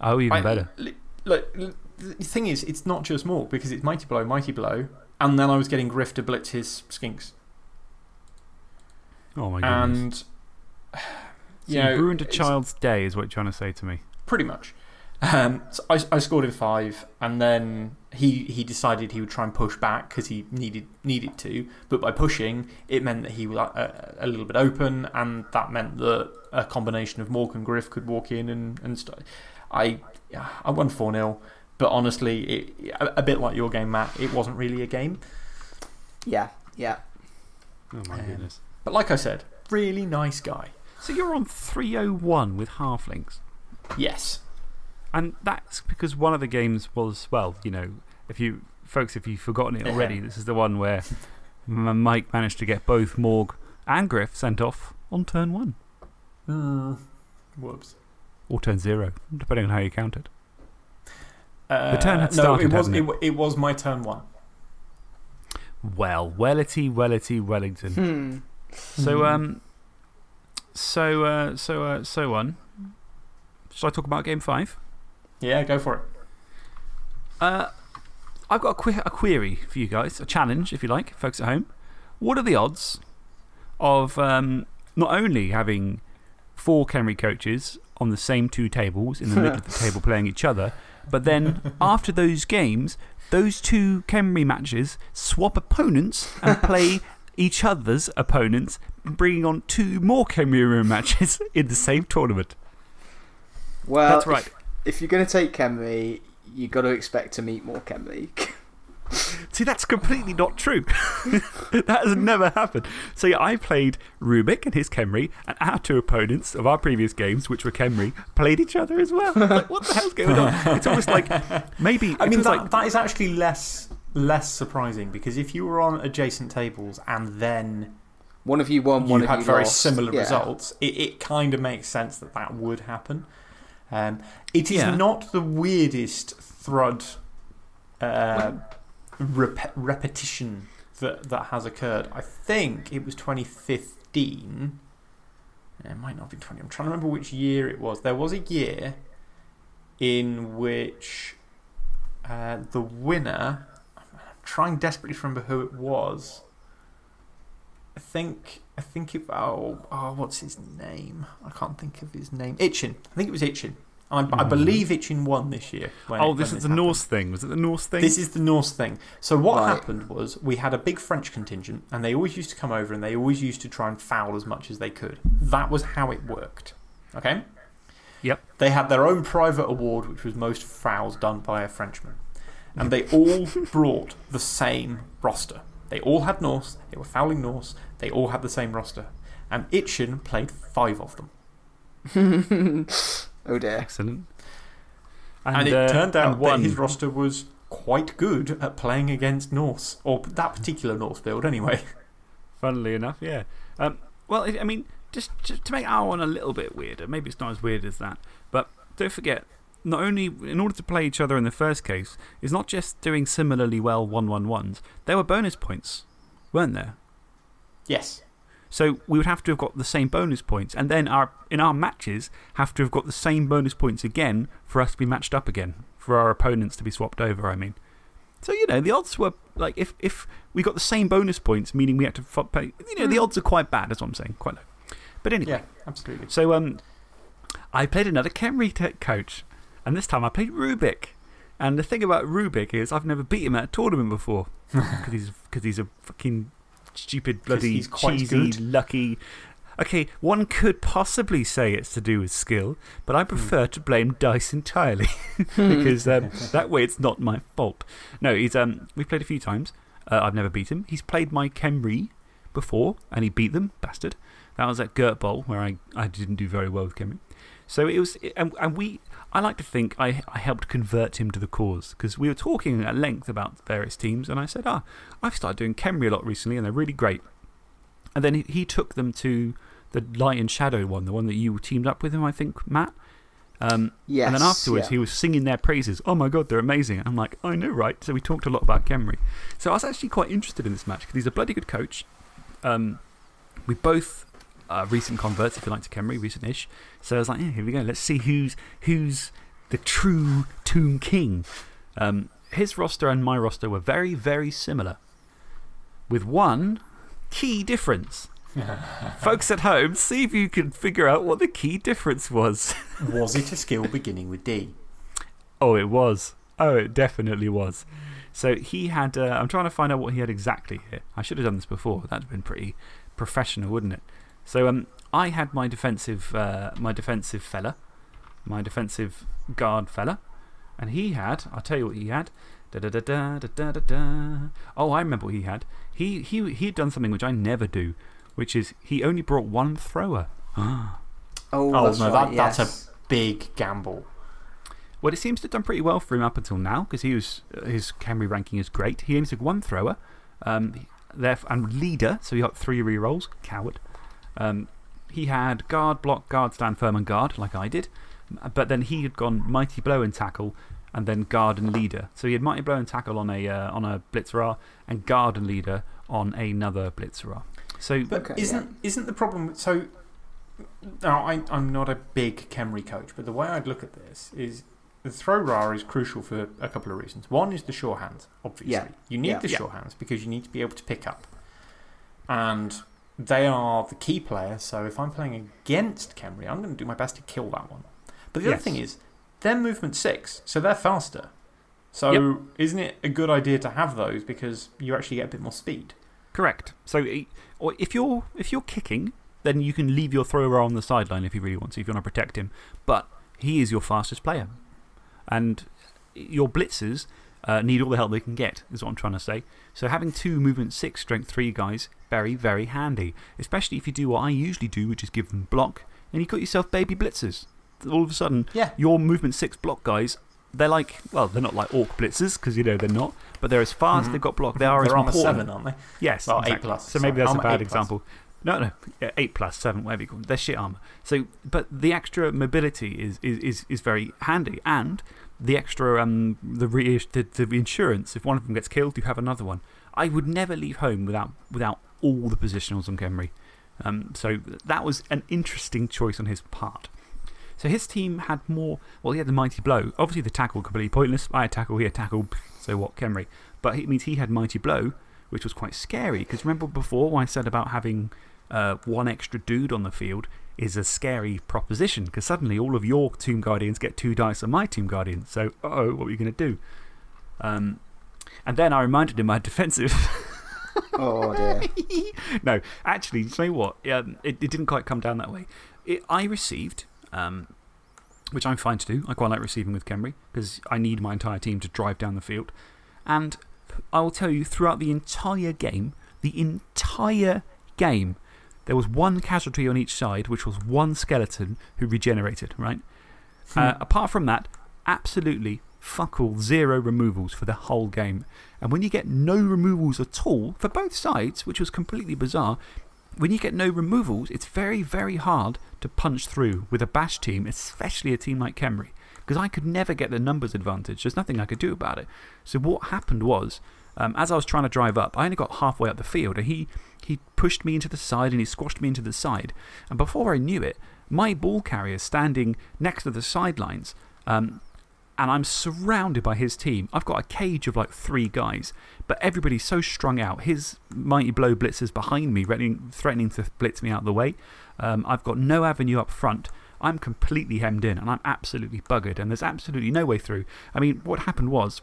Speaker 1: Oh, even
Speaker 3: I-
Speaker 1: better.
Speaker 3: li- Look, the thing is, it's not just Morg because it's Mighty Blow, Mighty Blow, and then I was getting Griff to blitz his skinks.
Speaker 1: Oh my goodness.
Speaker 3: And.
Speaker 1: So
Speaker 3: You
Speaker 1: you
Speaker 3: know,
Speaker 1: ruined a child's day, is what you're trying to say to me.
Speaker 3: Pretty much. Um, so I, I scored in five, and then he, he decided he would try and push back because he needed, needed to. But by pushing, it meant that he was a, a, a little bit open, and that meant that a combination of Morg and Griff could walk in and, and st I, I won 4 0, but honestly, it, a, a bit like your game, Matt, it wasn't really a game.
Speaker 2: Yeah, yeah.
Speaker 1: Oh my
Speaker 3: Um,
Speaker 1: goodness.
Speaker 3: But like I said, really nice guy.
Speaker 1: So you're on 301 with halflings.
Speaker 3: Yes.
Speaker 1: And that's because one of the games was, well, you know, if you, folks, if you've forgotten it already, this is the one where Mike managed to get both Morg and Griff sent off on turn one.
Speaker 3: Hmm. Whoops.
Speaker 1: Or turn zero, depending on how you count it.
Speaker 3: Uh,
Speaker 1: turn had
Speaker 3: no,
Speaker 1: started,
Speaker 3: it was,
Speaker 1: hadn't
Speaker 3: it,
Speaker 1: it?
Speaker 3: it was my turn one.
Speaker 1: Well, Wellity, Wellity, Wellington.
Speaker 2: Hmm.
Speaker 1: So, um, so, uh, so, uh, so on. Shall I talk about game five?
Speaker 3: Yeah, go for it.
Speaker 1: Uh, I've got a, que a query for you guys, a challenge, if you like, folks at home. What are the odds of um, not only having four Khemri coaches on the same two tables in the middle of the table playing each other, but then after those games, those two Khemri matches swap opponents and play each other's opponents, bringing on two more Khemri matches in the same tournament?
Speaker 2: Well,
Speaker 1: That's right.
Speaker 2: If, if you're going to take Khemri, you've got to expect to meet more Khemri.
Speaker 1: See, that's completely not true. that has never happened. So, yeah, I played Rubik and his Khemri, and our two opponents of our previous games, which were Khemri, played each other as well. Like, what the hell's going on? It's almost like maybe.
Speaker 3: I mean, that,
Speaker 1: like,
Speaker 3: that is actually less, less surprising because if you were on adjacent tables and then
Speaker 2: One of you won, one
Speaker 3: you
Speaker 2: of
Speaker 3: had
Speaker 2: you
Speaker 3: very
Speaker 2: lost.
Speaker 3: similar
Speaker 2: Yeah.
Speaker 3: results, it, it kind of makes sense that that would happen. Um, it is
Speaker 1: Yeah.
Speaker 3: not the weirdest Thrud uh, rep- repetition that, that has occurred. I think it was 2015. It might not have been 20. I'm trying to remember which year it was. There was a year in which uh, the winner. I'm trying desperately to remember who it was. I think I think it. Oh, oh, what's his name? I can't think of his name. Itchin. I think it was Itchin. I, I mm-hmm. believe Itchin won this year. when
Speaker 1: Oh,
Speaker 3: it-
Speaker 1: this is the
Speaker 3: happened.
Speaker 1: Norse thing. Was it the Norse thing?
Speaker 3: This is the Norse thing. So what
Speaker 2: Right.
Speaker 3: happened was we had a big French contingent, and they always used to come over, and they always used to try and foul as much as they could. That was how it worked. Okay.
Speaker 1: Yep.
Speaker 3: They had their own private award, which was most fouls done by a Frenchman, and they all brought the same roster. They all had Norse. They were fouling Norse. They all had the same roster, and Itchin played five of them.
Speaker 2: oh dear.
Speaker 1: Excellent.
Speaker 3: And, it
Speaker 1: uh,
Speaker 3: turned out that his roster was quite good at playing against Norse, or that particular Norse build, anyway.
Speaker 1: Funnily enough, yeah. Um, well, I mean, just, just to make our one a little bit weirder, maybe it's not as weird as that, but don't forget, not only in order to play each other in the first case, is not just doing similarly well 1 1 1s, there were bonus points, weren't there?
Speaker 3: Yes.
Speaker 1: So we would have to have got the same bonus points, and then our, in our matches, have to have got the same bonus points again for us to be matched up again, for our opponents to be swapped over, I mean. So, you know, the odds were like if, if we got the same bonus points, meaning we had to pay, you know, the odds are quite bad, that's what I'm saying, quite low. But anyway,
Speaker 3: Yeah, absolutely.
Speaker 1: so um, I played another Khemri te- coach, and this time I played Rubik. And the thing about Rubik is I've never beat him at a tournament before because he's, cause he's a fucking stupid, bloody,
Speaker 3: he's quite
Speaker 1: cheesy,
Speaker 3: good.
Speaker 1: lucky. Okay, one could possibly say it's to do with skill, but I prefer to blame dice entirely because um, that way it's not my fault. No, he's, um, we've played a few times. Uh, I've never beat him. He's played my Khemri before and he beat them, bastard. That was at Gert Bowl where I, I didn't do very well with Khemri. So it was, and, and we, I like to think I, I helped convert him to the cause because we were talking at length about various teams and I said, ah, I've started doing Khemri a lot recently and they're really great. And then he, he took them to the Light and Shadow one, the one that you teamed up with him, I think, Matt. Um,
Speaker 2: Yes.
Speaker 1: and then afterwards,
Speaker 2: yeah.
Speaker 1: he was singing their praises. Oh my god, they're amazing. I'm like, I know, right? So we talked a lot about Khemri. So I was actually quite interested in this match because he's a bloody good coach. Um, we both uh, recent converts, if you like, to Khemri, recent ish. So I was like, yeah, here we go. Let's see who's, who's the true Tomb King. Um, his roster and my roster were very, very similar. With one key difference. Folks at home, see if you can figure out what the key difference was.
Speaker 3: Was it a skill beginning with D?
Speaker 1: Oh, it was. Oh, it definitely was. So he had. Uh, I'm trying to find out what he had exactly here. I should have done this before. That'd have been pretty professional, wouldn't it? So um, I had my defensive, uh, my defensive fella, my defensive guard fella, and he had. I'll tell you what he had. Da da da da da da da da. Oh, I remember what he had. He, he, he'd done something which I never do, which is he only brought one thrower.
Speaker 2: Oh,
Speaker 3: Oh,
Speaker 2: that's
Speaker 3: no,
Speaker 2: right,
Speaker 3: that, that's a big gamble.
Speaker 1: Well, it seems to have done pretty well for him up until now because he was, uh, his Khemri ranking is great. He only took one thrower um, there, and leader, so he got three rerolls. Coward. Um, he had guard, block, guard, stand firm, and guard, like I did. But then he had gone mighty blow and tackle, and then guard and leader. So he had mighty blow and tackle on a uh, on a blitzerer, and guard and leader on another blitzerer. So,
Speaker 3: But
Speaker 2: Okay,
Speaker 3: isn't, isn't the problem. So, now I, I'm not a big Khemri coach, but the way I'd look at this is the Thro-Ra is crucial for a couple of reasons. One is the sure hands, obviously.
Speaker 2: Yeah.
Speaker 3: You need
Speaker 2: Yeah.
Speaker 3: the
Speaker 1: Yeah.
Speaker 3: sure hands because you need to be able to pick up. And they are the key player, so if I'm playing against Khemri, I'm going to do my best to kill that one. But the
Speaker 1: Yes.
Speaker 3: other thing is, they're movement six, so they're faster. So,
Speaker 1: Yep.
Speaker 3: isn't it a good idea to have those because you actually get a bit more speed?
Speaker 1: Correct. So, or if you're, if you're kicking, then you can leave your thrower on the sideline if you really want to, if you want to protect him. But he is your fastest player. And your blitzers uh, need all the help they can get, is what I'm trying to say. So, having two movement six, strength three guys, very, very handy. Especially if you do what I usually do, which is give them block, and you've got yourself baby blitzers. All of a sudden,
Speaker 3: Yeah.
Speaker 1: your movement six block guys, they're like, well, they're not like orc blitzers, because you know they're not, but they're as fast,
Speaker 3: Mhm.
Speaker 1: they've got block, they are as
Speaker 3: They're on a
Speaker 1: important.
Speaker 3: seven, aren't they?
Speaker 1: Yes.
Speaker 3: Well,
Speaker 1: exactly.
Speaker 3: plus,
Speaker 1: So maybe that's A bad example. No, no, yeah, 8 plus, 7, whatever you call them. They're shit armor. So, but the extra mobility is, is, is, is very handy. And the extra um, the, re the, the insurance, if one of them gets killed, you have another one. I would never leave home without, without all the positionals on Khemri. Um, so that was an interesting choice on his part. So his team had more. Well, he had the Mighty Blow. Obviously, the tackle completely pointless. I had tackle, he had tackle. So what, Khemri? But it means he had Mighty Blow, which was quite scary. Because remember before when I said about having uh, one extra dude on the field is a scary proposition. Because suddenly all of your Tomb Guardians get two dice on my Tomb Guardian. So, uh oh, what are you going to do? Um, and then I reminded him I had defensive.
Speaker 2: Oh, dear.
Speaker 1: no, actually, you know what? Um, it, it didn't quite come down that way. It, I received, um, which I'm fine to do. I quite like receiving with Khemri because I need my entire team to drive down the field. And I will tell you, throughout the entire game, the entire game, there was one casualty on each side, which was one skeleton who regenerated, right? Uh, apart from that, absolutely fuck all, zero removals for the whole game. And when you get no removals at all for both sides, which was completely bizarre, when you get no removals, it's very, very hard to punch through with a bash team, especially a team like Khemri. Because I could never get the numbers advantage. There's nothing I could do about it. So, what happened was, um, as I was trying to drive up, I only got halfway up the field and he, he pushed me into the side and he squashed me into the side. And before I knew it, my ball carrier standing next to the sidelines. Um, and I'm surrounded by his team. I've got a cage of like three guys, but everybody's so strung out. His mighty blow blitzers behind me, threatening, threatening to blitz me out of the way. Um, I've got no avenue up front. I'm completely hemmed in and I'm absolutely buggered, and there's absolutely no way through. I mean, what happened was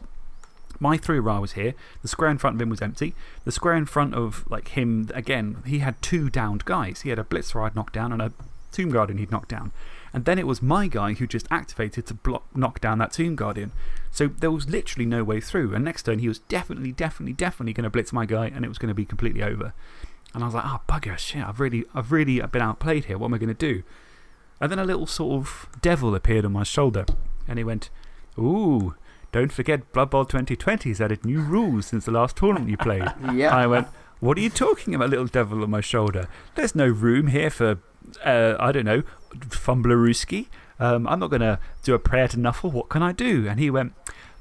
Speaker 1: my Thro-Ra was here. The square in front of him was empty. The square in front of like him, again, he had two downed guys. He had a Blitzer I'd knocked down and a Tomb Guardian he'd knocked down. And then it was my guy who just activated to block, knock down that Tomb Guardian. So there was literally no way through. And next turn, he was definitely, definitely, definitely going to blitz my guy, and it was going to be completely over. And I was like, oh, bugger, shit, I've really, I've really been outplayed here. What am I going to do? And then a little sort of devil appeared on my shoulder. And he went, Ooh, don't forget Blood Bowl 2020 has added new rules since the last tournament you played.
Speaker 2: Yeah.
Speaker 1: I went, What are you talking about, little devil on my shoulder? There's no room here for uh, I don't know, Fumblerooski. Um, I'm not going to do a prayer to Nuffle. What can I do? And he went,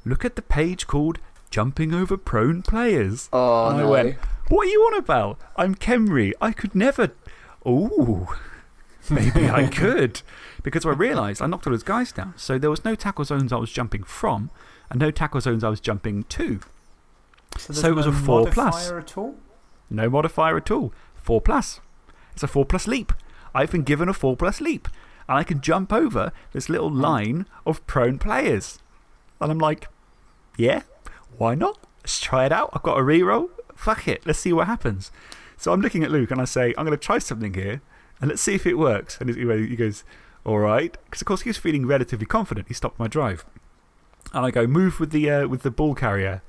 Speaker 1: Look at the page called Jumping Over Prone Players.
Speaker 2: Oh,
Speaker 1: and
Speaker 2: no.
Speaker 1: I went, What are you on about? I'm Khemri. I could never. Ooh, maybe I could. Because I realised I knocked all his guys down. So there was no tackle zones I was jumping from, and no tackle zones I was jumping to.
Speaker 3: So,
Speaker 1: So it was
Speaker 3: no
Speaker 1: a four plus.
Speaker 3: At all?
Speaker 1: No modifier at all. 4 plus. It's a 4 plus leap. I've been given a 4 plus leap. And I can jump over this little line of prone players. And I'm like, yeah, why not? Let's try it out. I've got a reroll. Fuck it. Let's see what happens. So I'm looking at Luke and I say, I'm going to try something here and let's see if it works. And he he goes, all right. Because, of course, he was feeling relatively confident. He stopped my drive. And I go, move with the, uh, with the ball carrier.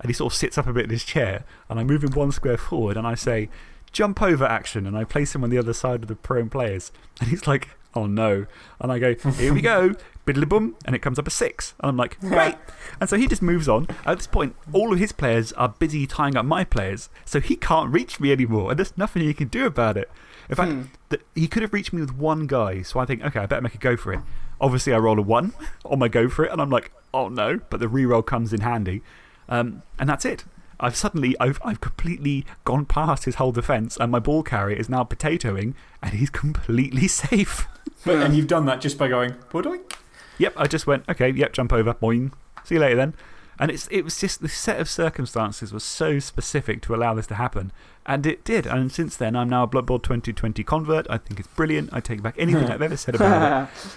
Speaker 1: And he sort of sits up a bit in his chair. And I move him one square forward and I say, jump over action. And I place him on the other side of the prone players. And he's like, oh no. And I go, here we go. Biddly boom. And it comes up a six. And I'm like, great. and so he just moves on. At this point, all of his players are busy tying up my players. So he can't reach me anymore. And there's nothing he can do about it. In fact, the, he could have reached me with one guy. So I think, okay, I better make a go for it. Obviously, I roll a one on my go for it. And I'm like, oh no. But the reroll comes in handy. Um, and that's it. I've suddenly, I've, I've completely gone past his whole defense, and my ball carrier is now potatoing, and he's completely safe.
Speaker 3: But, and you've done that just by going, Pudoink?
Speaker 1: Yep, I just went, okay, yep, jump over, boing. See you later then. And it's, it was just the set of circumstances was so specific to allow this to happen. And it did. And since then, I'm now a Blood Bowl 2020 convert. I think it's brilliant. I take back anything I've ever said about it.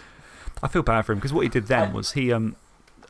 Speaker 1: I feel bad for him because what he did then was he. Um,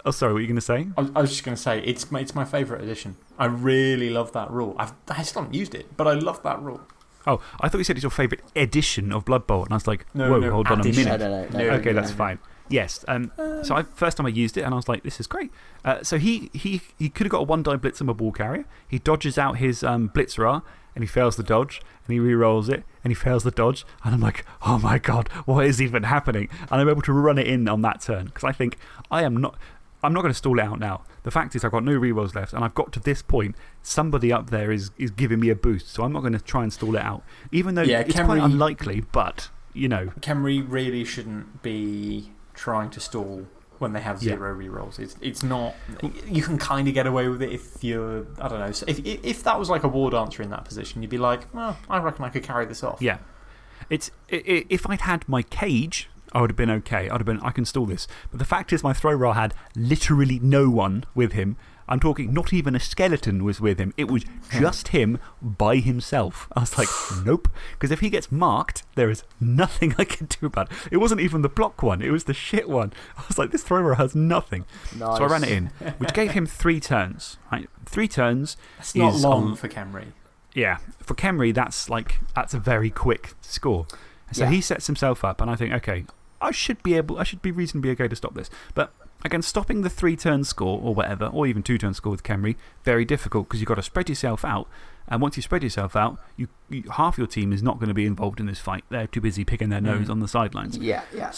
Speaker 1: oh, sorry, what were you going to say?
Speaker 3: I, I was just going to say, it's my, it's my favourite edition. I really love that rule. I've, I still haven't used it, but I love that rule.
Speaker 1: Oh, I thought you said it's your favourite edition of Blood Bowl. And I was like,
Speaker 3: No,
Speaker 1: whoa,
Speaker 3: no,
Speaker 1: hold on a minute.
Speaker 2: no,
Speaker 1: okay, that's fine. Yes. Um, so I, first time I used it, and I was like, this is great. Uh, so he, he, he could have got a one die blitz on a ball carrier. He dodges out his um, blitzer and he fails the dodge, and he re rolls it, and he fails the dodge. And I'm like, oh my God, what is even happening? And I'm able to run it in on that turn because I think I am not. I'm not going to stall it out now. The fact is, I've got no rerolls left, and I've got to this point. Somebody up there is, is giving me a boost, so I'm not going to try and stall it out. Even though
Speaker 3: Yeah,
Speaker 1: it's
Speaker 3: can
Speaker 1: quite unlikely, but, you know.
Speaker 3: Khemri really shouldn't be trying to stall when they have
Speaker 1: Yeah.
Speaker 3: zero rerolls. It's, it's not. You can kind of get away with it if you're. I don't know. If, if if that was like a war dancer in that position, you'd be like, well, I reckon I could carry this off.
Speaker 1: Yeah. It's, if I'd had my cage, I would have been okay. I'd have been, I can stall this. But the fact is, my Thro-Ra had literally no one with him. I'm talking, not even a skeleton was with him. It was hmm. just him by himself. I was like, nope. Because if he gets marked, there is nothing I can do about it. It wasn't even the block one, it was the shit one. I was like, this thrower has nothing.
Speaker 2: Nice.
Speaker 1: So I ran it in, which gave him three turns. Right? Three turns.
Speaker 3: It's not
Speaker 1: is
Speaker 3: long
Speaker 1: on-
Speaker 3: for Khemri.
Speaker 1: Yeah, for Khemri, that's like that's a very quick score. So
Speaker 2: Yeah.
Speaker 1: he sets himself up, and I think, okay, I should be able, I should be reasonably okay to stop this. But again, stopping the three turn score or whatever, or even two turn score with Khemri, very difficult because you've got to spread yourself out. And once you spread yourself out, you, you, half your team is not going to be involved in this fight. They're too busy picking their nose
Speaker 3: Mm.
Speaker 1: on the sidelines.
Speaker 2: Yeah, yeah.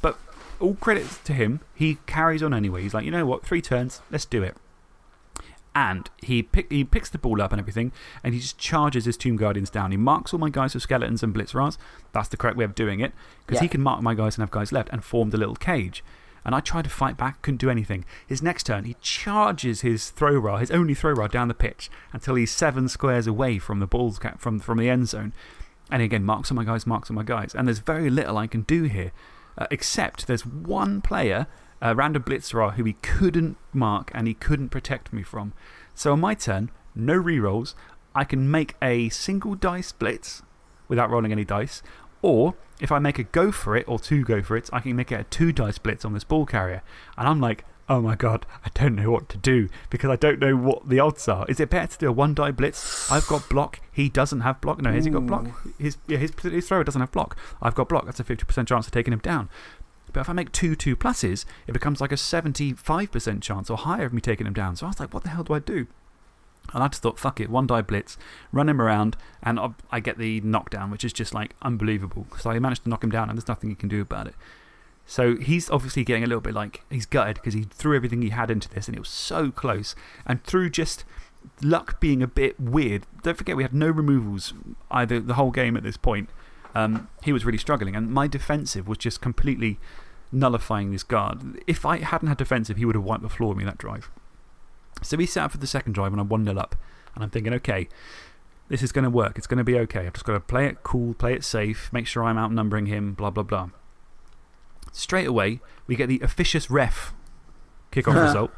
Speaker 1: But all credit to him, he carries on anyway. He's like, you know what, three turns, let's do it. And he, pick, he picks the ball up and everything, and he just charges his Tomb Guardians down. He marks all my guys with skeletons and Blitz-Ras. That's the correct way of doing it. Because he can mark my guys and have guys left and formed a little cage. And I tried to fight back, couldn't do anything. His next turn, he charges his Thro-Ra, his only Thro-Ra, down the pitch until he's seven squares away from the, balls, from, from the end zone. And again, marks on my guys, marks on my guys. And there's very little I can do here, uh, except there's one player, uh, random blitzer, who he couldn't mark and he couldn't protect me from. So on my turn, no rerolls, I can make a single dice blitz without rolling any dice. Or if I make a go for it or two go for it, I can make it a two dice blitz on this ball carrier. And I'm like, oh my god, I don't know what to do because I don't know what the odds are. Is it better to do a one die blitz? I've got block. He doesn't have block. No, has he got block? His, yeah, his, his thrower doesn't have block. I've got block. That's a 50% chance of taking him down. But if I make two two pluses, it becomes like a 75% chance or higher of me taking him down. So I was like, what the hell do I do? And I just thought, fuck it, one die blitz, run him around, and I- get the knockdown, which is just like unbelievable. So I managed to knock him down, and there's nothing he can do about it. So he's obviously getting a little bit like, he's gutted because he threw everything he had into this, and it was so close. And through just luck being a bit weird, don't forget we had no removals either the whole game at this point. Um, he was really struggling, and my defensive was just completely nullifying this guard. If I hadn't had defensive, he would have wiped the floor with me that drive. So we set up for the second drive, and I'm 1 0 up. And I'm thinking, okay, this is going to work. It's going to be okay. I've just got to play it cool, play it safe, make sure I'm outnumbering him, blah, blah, blah. Straight away, we get the officious ref kickoff result,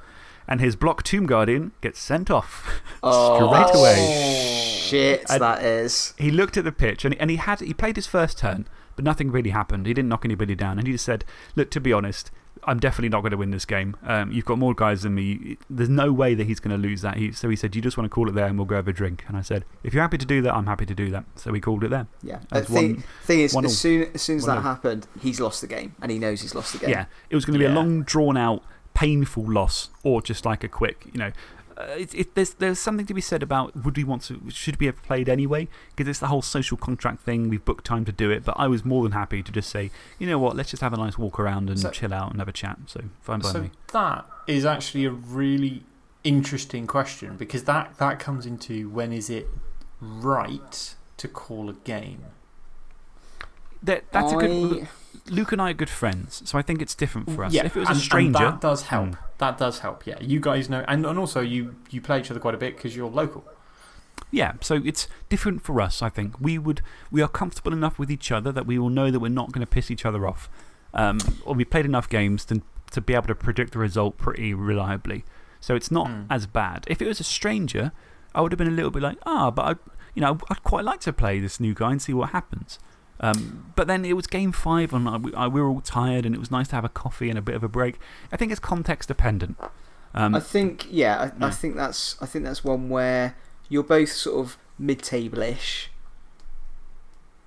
Speaker 1: and his block Tomb Guardian gets sent off
Speaker 2: Oh,
Speaker 1: straight away.
Speaker 2: Shit,
Speaker 1: And-
Speaker 2: that is.
Speaker 1: He looked at the pitch and, and he, had, he played his first turn, but nothing really happened. He didn't knock anybody down. And he just said, Look, to be honest, I'm definitely not going to win this game. Um, you've got more guys than me. There's no way that he's going to lose that. He, so he said, You just want to call it there and we'll go have a drink. And I said, If you're happy to do that, I'm happy to do that. So we called it there.
Speaker 2: Yeah. The thing, thing is, as soon, as, soon as that
Speaker 1: all.
Speaker 2: happened, he's lost the game, and he knows he's lost the game.
Speaker 1: Yeah. It was going to be a long, drawn out, painful loss or just like a quick, you know. Uh, it, it, there's, there's something to be said about would we want to, should we have played anyway? Because it's the whole social contract thing. We've booked time to do it. But I was more than happy to just say, you know what, let's just have a nice walk around and
Speaker 3: So-
Speaker 1: chill out and have a chat. So fine by
Speaker 3: So
Speaker 1: me.
Speaker 3: that is actually a really interesting question because that, that comes into when is it right to call a game?
Speaker 1: That, that's a good. Luke and I are good friends, so I think it's different for us.
Speaker 3: Yeah,
Speaker 1: if it was a
Speaker 3: and- and
Speaker 1: stranger.
Speaker 3: that does help.
Speaker 1: Mm.
Speaker 3: That does help, yeah. You guys know, and, and also you, you play each other quite a bit because you're local.
Speaker 1: Yeah, so it's different for us, I think. We, would, we are comfortable enough with each other that we will know that we're not going to piss each other off. Um, or we played enough games to, to be able to predict the result pretty reliably. So it's not
Speaker 3: Mm.
Speaker 1: as bad. If it was a stranger, I would have been a little bit like, ah, but I, you know, I'd quite like to play this new guy and see what happens. Um, but then it was game five, and I, I, we were all tired, and it was nice to have a coffee and a bit of a break. I think it's context dependent. Um,
Speaker 2: I think, yeah, I, I,
Speaker 1: Mm.
Speaker 2: think that's, I think that's one where you're both sort of mid table ish.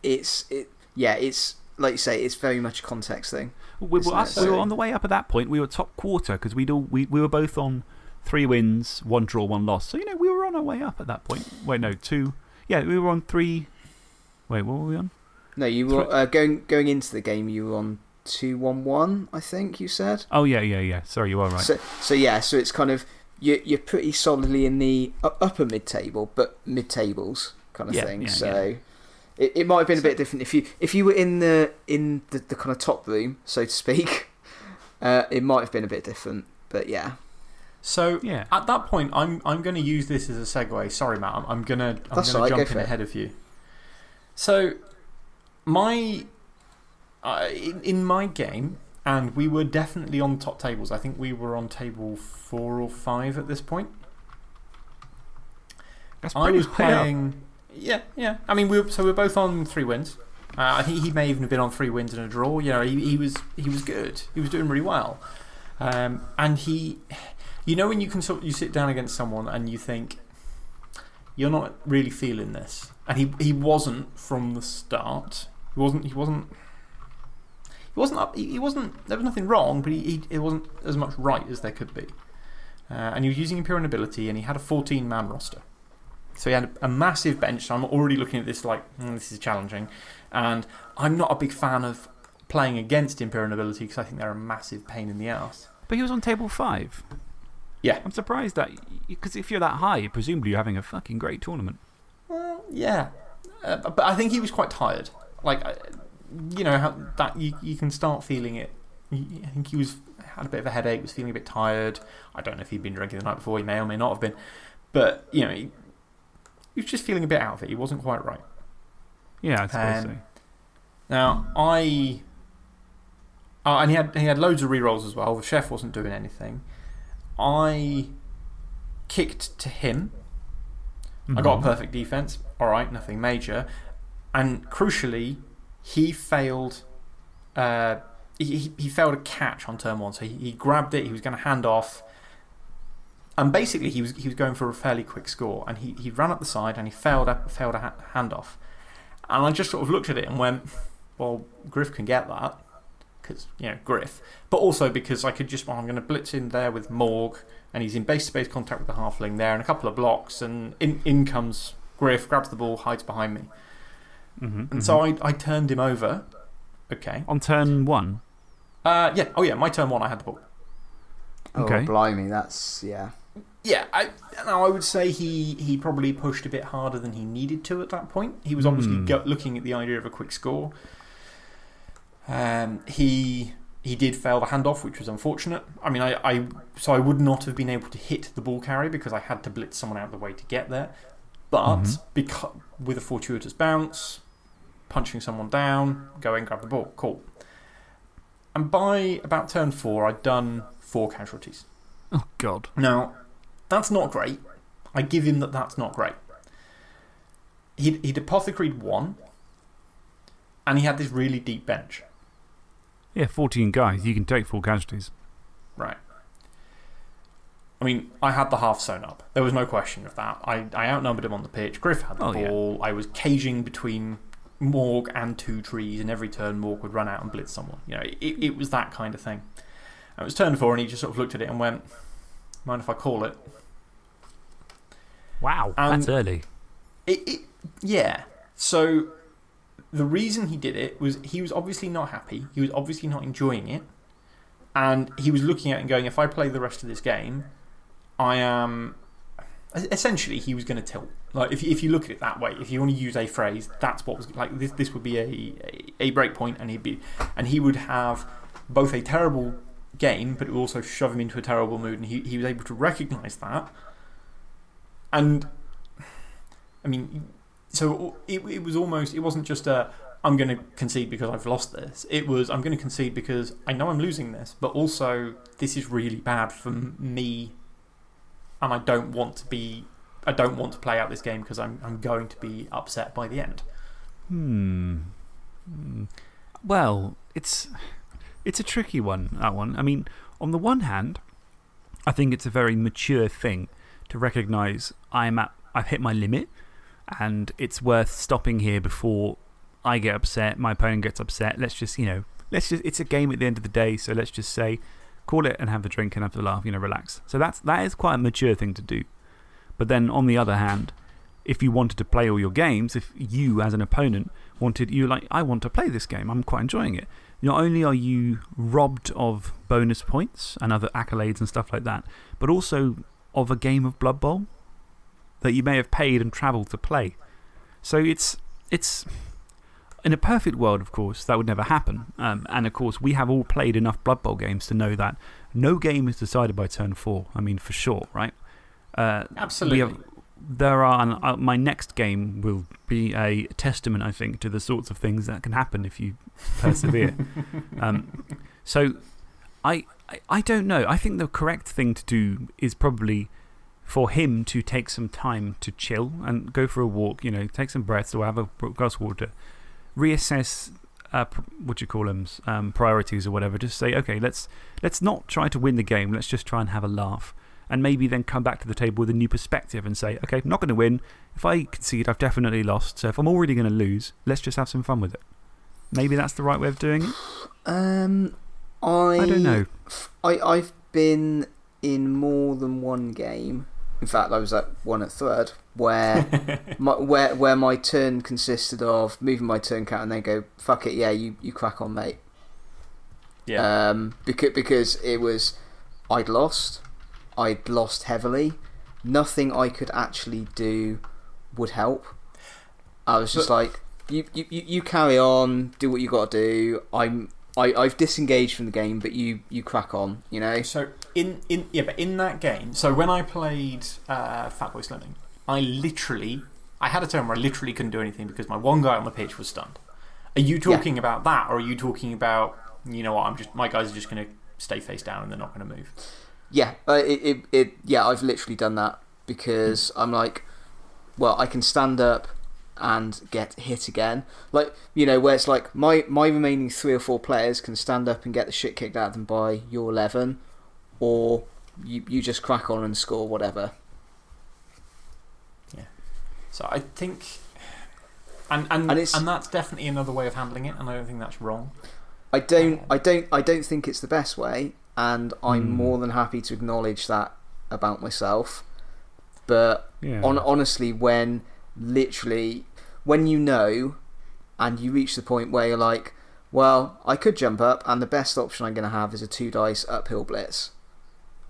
Speaker 2: It's, it, yeah, it's, like you say, it's very much a context thing.
Speaker 1: We, were, us- we were on the way up at that point. We were top quarter because we'd we, we were both on three wins, one draw, one loss. So, you know, we were on our way up at that point. Wait, no, two. Yeah, we were on three. Wait, what were we on?
Speaker 2: No, you were uh, going, going into the game, you were on two one one. I think you said.
Speaker 1: Oh, yeah, yeah, yeah. Sorry, you are right.
Speaker 2: So, so yeah, so it's kind of you're you're pretty solidly in the upper mid table, but mid tables kind of
Speaker 1: Yeah,
Speaker 2: thing.
Speaker 1: yeah,
Speaker 2: so It, it might have been a bit different if you if you were in the in the, the kind of top room, so to speak. Uh, it might have been a bit different, but yeah.
Speaker 3: So
Speaker 1: Yeah.
Speaker 3: at that point, I'm, I'm going to use this as a segue. Sorry, Matt. I'm, I'm going to I'm gonna
Speaker 2: all right, go
Speaker 3: jump
Speaker 2: for
Speaker 3: in
Speaker 2: it.
Speaker 3: ahead of you. So, my. Uh, in, in my game, and we were definitely on top tables. I think we were on table four or five at this point.
Speaker 1: That's
Speaker 3: I was
Speaker 1: up.
Speaker 3: playing. Yeah, yeah. I mean, we were, so we we're both on three wins. Uh, I think he may even have been on three wins and a draw. You know, he, he, was, he was good. He was doing really well. Um, and he. You know, when you, can sort, you sit down against someone and you think, you're not really feeling this. And he, he wasn't from the start. He wasn't. He wasn't. He wasn't up. He, he wasn't. There was nothing wrong, but he, he, it wasn't as much right as there could be. Uh, and he was using Imperial Nobility, and he had a 14 man roster. So he had a massive bench. So I'm already looking at this like, "Hmm, this is challenging. And I'm not a big fan of playing against Imperial Nobility because I think they're a massive pain in the ass.
Speaker 1: But he was on table five.
Speaker 3: Yeah.
Speaker 1: I'm surprised that. Because if you're that high, presumably you're having a fucking great tournament.
Speaker 3: Well, yeah. Uh, but I think he was quite tired. Like, uh, you know, how that you, you can start feeling it. I think he was had a bit of a headache, was feeling a bit tired. I don't know if he'd been drinking the night before, he may or may not have been. But, you know, he, he was just feeling a bit out of it. He wasn't quite right.
Speaker 1: Yeah, I suppose
Speaker 3: Um, Now, I. Oh, and he had, he had loads of rerolls as well. The chef wasn't doing anything. I kicked to him.
Speaker 1: so.
Speaker 3: I got a
Speaker 1: Mhm.
Speaker 3: perfect defense. All right, nothing major. And crucially, he failed. Uh, he, he, failed a catch on turn one. So he, he grabbed it, he was going to hand off. And basically, he was, he was going for a fairly quick score. And he, he ran up the side and he failed a, failed a ha handoff. And I just sort of looked at it and went, well, Griff can get that. Because, you know, Griff. But also because I could just, well, I'm going to blitz in there with Morg. And he's in base to base contact with the halfling there and a couple of blocks. And in, in comes Griff, grabs the ball, hides behind me.
Speaker 1: Mhm,
Speaker 3: And
Speaker 1: mhm.
Speaker 3: so I, I turned him over. Okay.
Speaker 1: On turn one.
Speaker 3: Uh, yeah. Oh, yeah. My turn one, I had the ball.
Speaker 1: Okay.
Speaker 2: Oh, blimey, that's, yeah.
Speaker 3: Yeah, I, now I would say he, he probably pushed a bit harder than he needed to at that point. He was obviously
Speaker 1: Hmm.
Speaker 3: go, looking at the idea of a quick score. Um, he, he did fail the handoff, which was unfortunate. I mean, I, I, so I would not have been able to hit the ball carry because I had to blitz someone out of the way to get there. But
Speaker 1: Mhm.
Speaker 3: because, with a fortuitous bounce, punching someone down, go and grab the ball. Cool. And by about turn four, I'd done four casualties.
Speaker 1: Oh, God.
Speaker 3: Now, that's not great. I give him that that's not great. He'd, he'd apothecaried one, and he had this really deep bench.
Speaker 1: Yeah, 14 guys. You can take four casualties.
Speaker 3: Right. I mean, I had the half sewn up. There was no question of that. I, I outnumbered him on the pitch. Griff had the
Speaker 1: Oh, yeah.
Speaker 3: ball. I was caging between Morg and two trees, and every turn Morg would run out and blitz someone. You know, it, it was that kind of thing. And it was turn four, and he just sort of looked at it and went, Mind if I call it?
Speaker 1: Wow.
Speaker 3: And-
Speaker 1: that's early.
Speaker 3: It, it, yeah. So the reason he did it was he was obviously not happy. He was obviously not enjoying it. And he was looking at it and going, if I play the rest of this game, I am. Essentially, he was going to tilt. Like, if, if you look at it that way, if you want to use a phrase, that's what was. Like, this, this would be a, a, a break point, and, he'd be, and he would have both a terrible game, but it would also shove him into a terrible mood. And he, he was able to recognize that. And I mean, so it, it was almost, it wasn't just a, I'm going to concede because I've lost this. It was, I'm going to concede because I know I'm losing this, but also this is really bad for me and I don't want to be, I don't want to play out this game because I'm, I'm going to be upset by the end.
Speaker 1: Hmm. Well, it's, it's a tricky one, that one. I mean, on the one hand, I think it's a very mature thing to recognise I'm at, I've hit my limit and it's worth stopping here before I get upset, my opponent gets upset. Let's just, you know, let's just, it's a game at the end of the day, so let's just say, call it and have a drink and have a laugh, you know, relax. So that's, that is quite a mature thing to do. But then on the other hand, if you wanted to play all your games, if you as an opponent wanted, you like, I want to play this game, I'm quite enjoying it, not only are you robbed of bonus points and other accolades and stuff like that, but also of a game of Blood Bowl that you may have paid and travelled to play. So it's, it's, in a perfect world, of course, that would never happen. Um, and of course, we have all played enough Blood Bowl games to know that no game is decided by turn four. I mean, for sure, right? Uh,
Speaker 3: Absolutely.
Speaker 1: have, there are, and uh, my next game will be a testament, I think, to the sorts of things that can happen if you persevere. um, so, I, I, I don't know. I think the correct thing to do is probably for him to take some time to chill and go for a walk, you know, take some breaths or have a glass of water, reassess uh, what you call them, um, priorities or whatever. Just say, okay, let's, let's not try to win the game. Let's just try and have a laugh. And maybe then come back to the table with a new perspective and say, okay, I'm not going to win. If I concede, I've definitely lost. So if I'm already going to lose, let's just have some fun with it. Maybe that's the right way of doing it.
Speaker 2: Um, I,
Speaker 1: I don't know.
Speaker 2: I, I've been in more than one game. In fact, I was at one at third where, my, where, where my turn consisted of moving my turn count and then go, fuck it, yeah, you, you crack on, mate.
Speaker 3: yeah.
Speaker 2: Um, because, because it was, I'd lost, I'd lost heavily. Nothing I could actually do would help. I was just
Speaker 3: But-
Speaker 2: like, you, you, you you carry on, do what you got to do. I'm, I, I've disengaged from the game, but you, you crack on, you know?
Speaker 3: So in, in yeah, but in that game, so when I played uh, Fatboy Slimming, I literally I had a turn where I literally couldn't do anything because my one guy on the pitch was stunned. Are you talking about that, or are you talking about you know what? I'm just my guys are just going to stay face down and they're not going to move.
Speaker 2: Yeah, uh, it, it, it, yeah, I've literally done that because I'm like, well, I can stand up and get hit again. Like, you know, where it's like my, my remaining three or four players can stand up and get the shit kicked out of them by your 11, or you, you just crack on and score whatever. Yeah.
Speaker 3: So I think, and and
Speaker 2: And
Speaker 3: and, that's definitely another way of handling it, and I don't think that's wrong.
Speaker 2: I don't, I don't, I don't think it's the best way, and I'm
Speaker 1: Hmm.
Speaker 2: more than happy to acknowledge that about myself. But
Speaker 1: Yeah.
Speaker 2: on, honestly, when literally, when you know, and you reach the point where you're like, well, I could jump up, and the best option I'm going to have is a two dice uphill blitz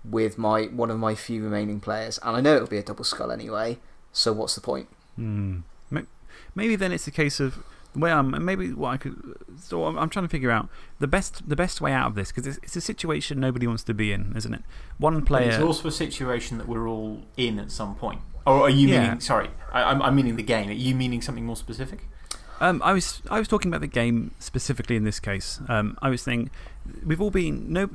Speaker 2: with my one of my few remaining players, and I know it'll be a double skull anyway. So what's the point?
Speaker 1: Hmm. Maybe then it's a case of the way I'm. Maybe what I could. So I'm, I'm trying to figure out the best, the best way out of this because it's, it's a situation nobody wants to be in, isn't it? One
Speaker 3: But
Speaker 1: player.
Speaker 3: it's also a situation that we're all in at some point. Or are you
Speaker 1: Yeah.
Speaker 3: meaning? Sorry, I, I'm, I'm meaning the game. Are you meaning something more specific?
Speaker 1: Um, I, was, I was talking about the game specifically in this case. Um, I was saying we've all been. No,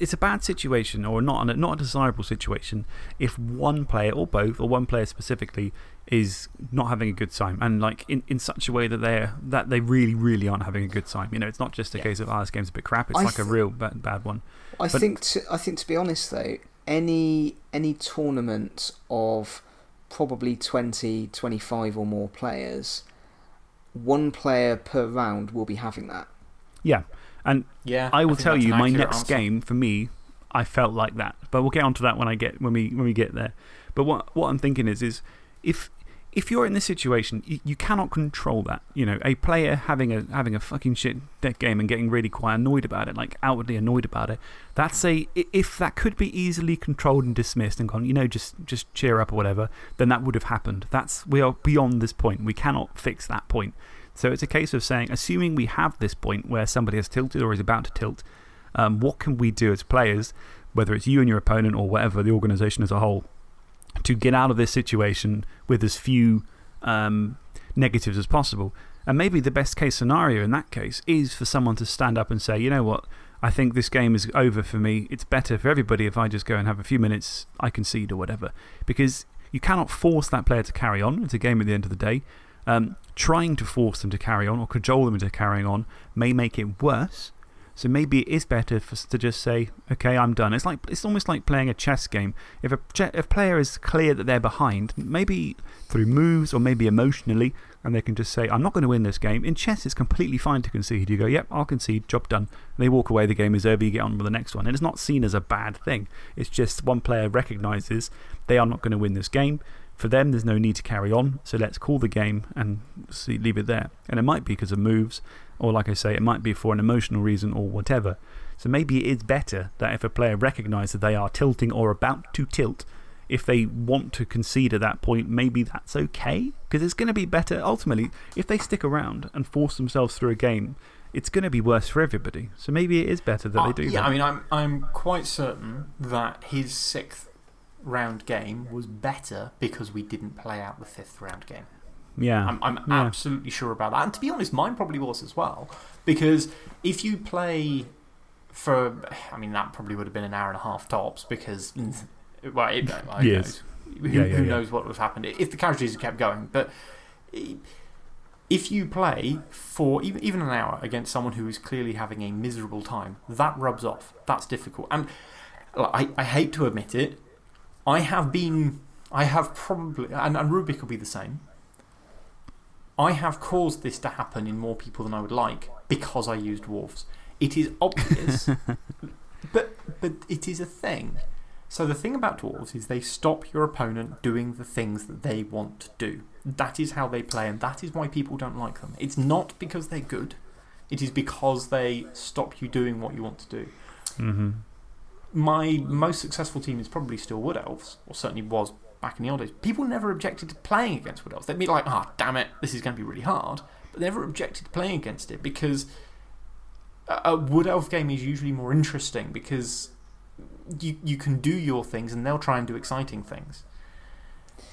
Speaker 1: it's a bad situation or not, a- not a desirable situation if one player or both, or one player specifically, is not having a good time and like in, in such a way that, they're, that they really, really aren't having a good time. You know, it's not just a
Speaker 3: Yeah.
Speaker 1: case of, oh, this game's a bit crap. It's
Speaker 2: I
Speaker 1: like a real bad, bad one.
Speaker 2: I
Speaker 1: But-
Speaker 2: think to, I think to be honest though, any any tournament of probably 20, 25 or more players, one player per round will be having that.
Speaker 1: Yeah. And
Speaker 3: Yeah.
Speaker 1: I will
Speaker 3: think
Speaker 1: tell you, my
Speaker 3: accurate
Speaker 1: next
Speaker 3: answer.
Speaker 1: game for me, I felt like that. But we'll get onto that when, I get, when, we, when we get there. But what, what I'm thinking is, is if, if you're in this situation, you, you cannot control that. You know, a player having a, having a fucking shit deck game and getting really quite annoyed about it, like outwardly annoyed about it, that's a, If that could be easily controlled and dismissed and gone, you know, just, just cheer up or whatever, then that would have happened. That's, we are beyond this point. We cannot fix that point. So it's a case of saying, assuming we have this point where somebody has tilted or is about to tilt, um, what can we do as players, whether it's you and your opponent or whatever, the organisation as a whole, to get out of this situation with as few um, negatives as possible? And maybe the best case scenario in that case is for someone to stand up and say, you know what, I think this game is over for me. It's better for everybody if I just go and have a few minutes, I concede or whatever. Because you cannot force that player to carry on. It's a game at the end of the day. Um, trying to force them to carry on or cajole them into carrying on may make it worse. So maybe it is better for, to just say, okay, I'm done. It's, like, it's almost like playing a chess game. If a, if player is clear that they're behind, maybe through moves or maybe emotionally, and they can just say, I'm not going to win this game. In chess, it's completely fine to concede. You go, yep, I'll concede, job done. They walk away, the game is over, you get on with the next one. And it's not seen as a bad thing. It's just one player recognises they are not going to win this game. For them, there's no need to carry on, so let's call the game and see, leave it there. And it might be because of moves, or like I say, it might be for an emotional reason or whatever. So maybe it is better that if a player recognises that they are tilting or about to tilt, if they want to concede at that point, maybe that's okay. Because it's going to be better, ultimately, if they stick around and force themselves through a game, it's going to be worse for everybody. So maybe it is better that
Speaker 3: Uh,
Speaker 1: they do
Speaker 3: yeah,
Speaker 1: that.
Speaker 3: I mean, I'm, I'm quite certain that his sixth round game was better because we didn't play out the fifth round game.
Speaker 1: Yeah.
Speaker 3: I'm, I'm
Speaker 1: yeah.
Speaker 3: absolutely sure about that. And to be honest, mine probably was as well. Because if you play for, I mean, that probably would have been an hour and a half tops because, well, it, I
Speaker 1: Yes.
Speaker 3: Who,
Speaker 1: Yeah, yeah,
Speaker 3: who knows what would have happened if the casualties had kept going. But if you play for even, even an hour against someone who is clearly having a miserable time, that rubs off. That's difficult. And I, I hate to admit it, I have been, I have probably, and, and Rubik will be the same. I have caused this to happen in more people than I would like because I use dwarves. It is obvious, but, but it is a thing. So, the thing about dwarves is they stop your opponent doing the things that they want to do. That is how they play, and that is why people don't like them. It's not because they're good, it is because they stop you doing what you want to do.
Speaker 1: -hmm.
Speaker 3: My most successful team is probably still Wood Elves, or certainly was back in the old days. People never objected to playing against Wood Elves. They'd be like, ah, damn it, this is going to be really hard. But they never objected to playing against it because a, Wood Elf game is usually more interesting because you, you can do your things and they'll try and do exciting things.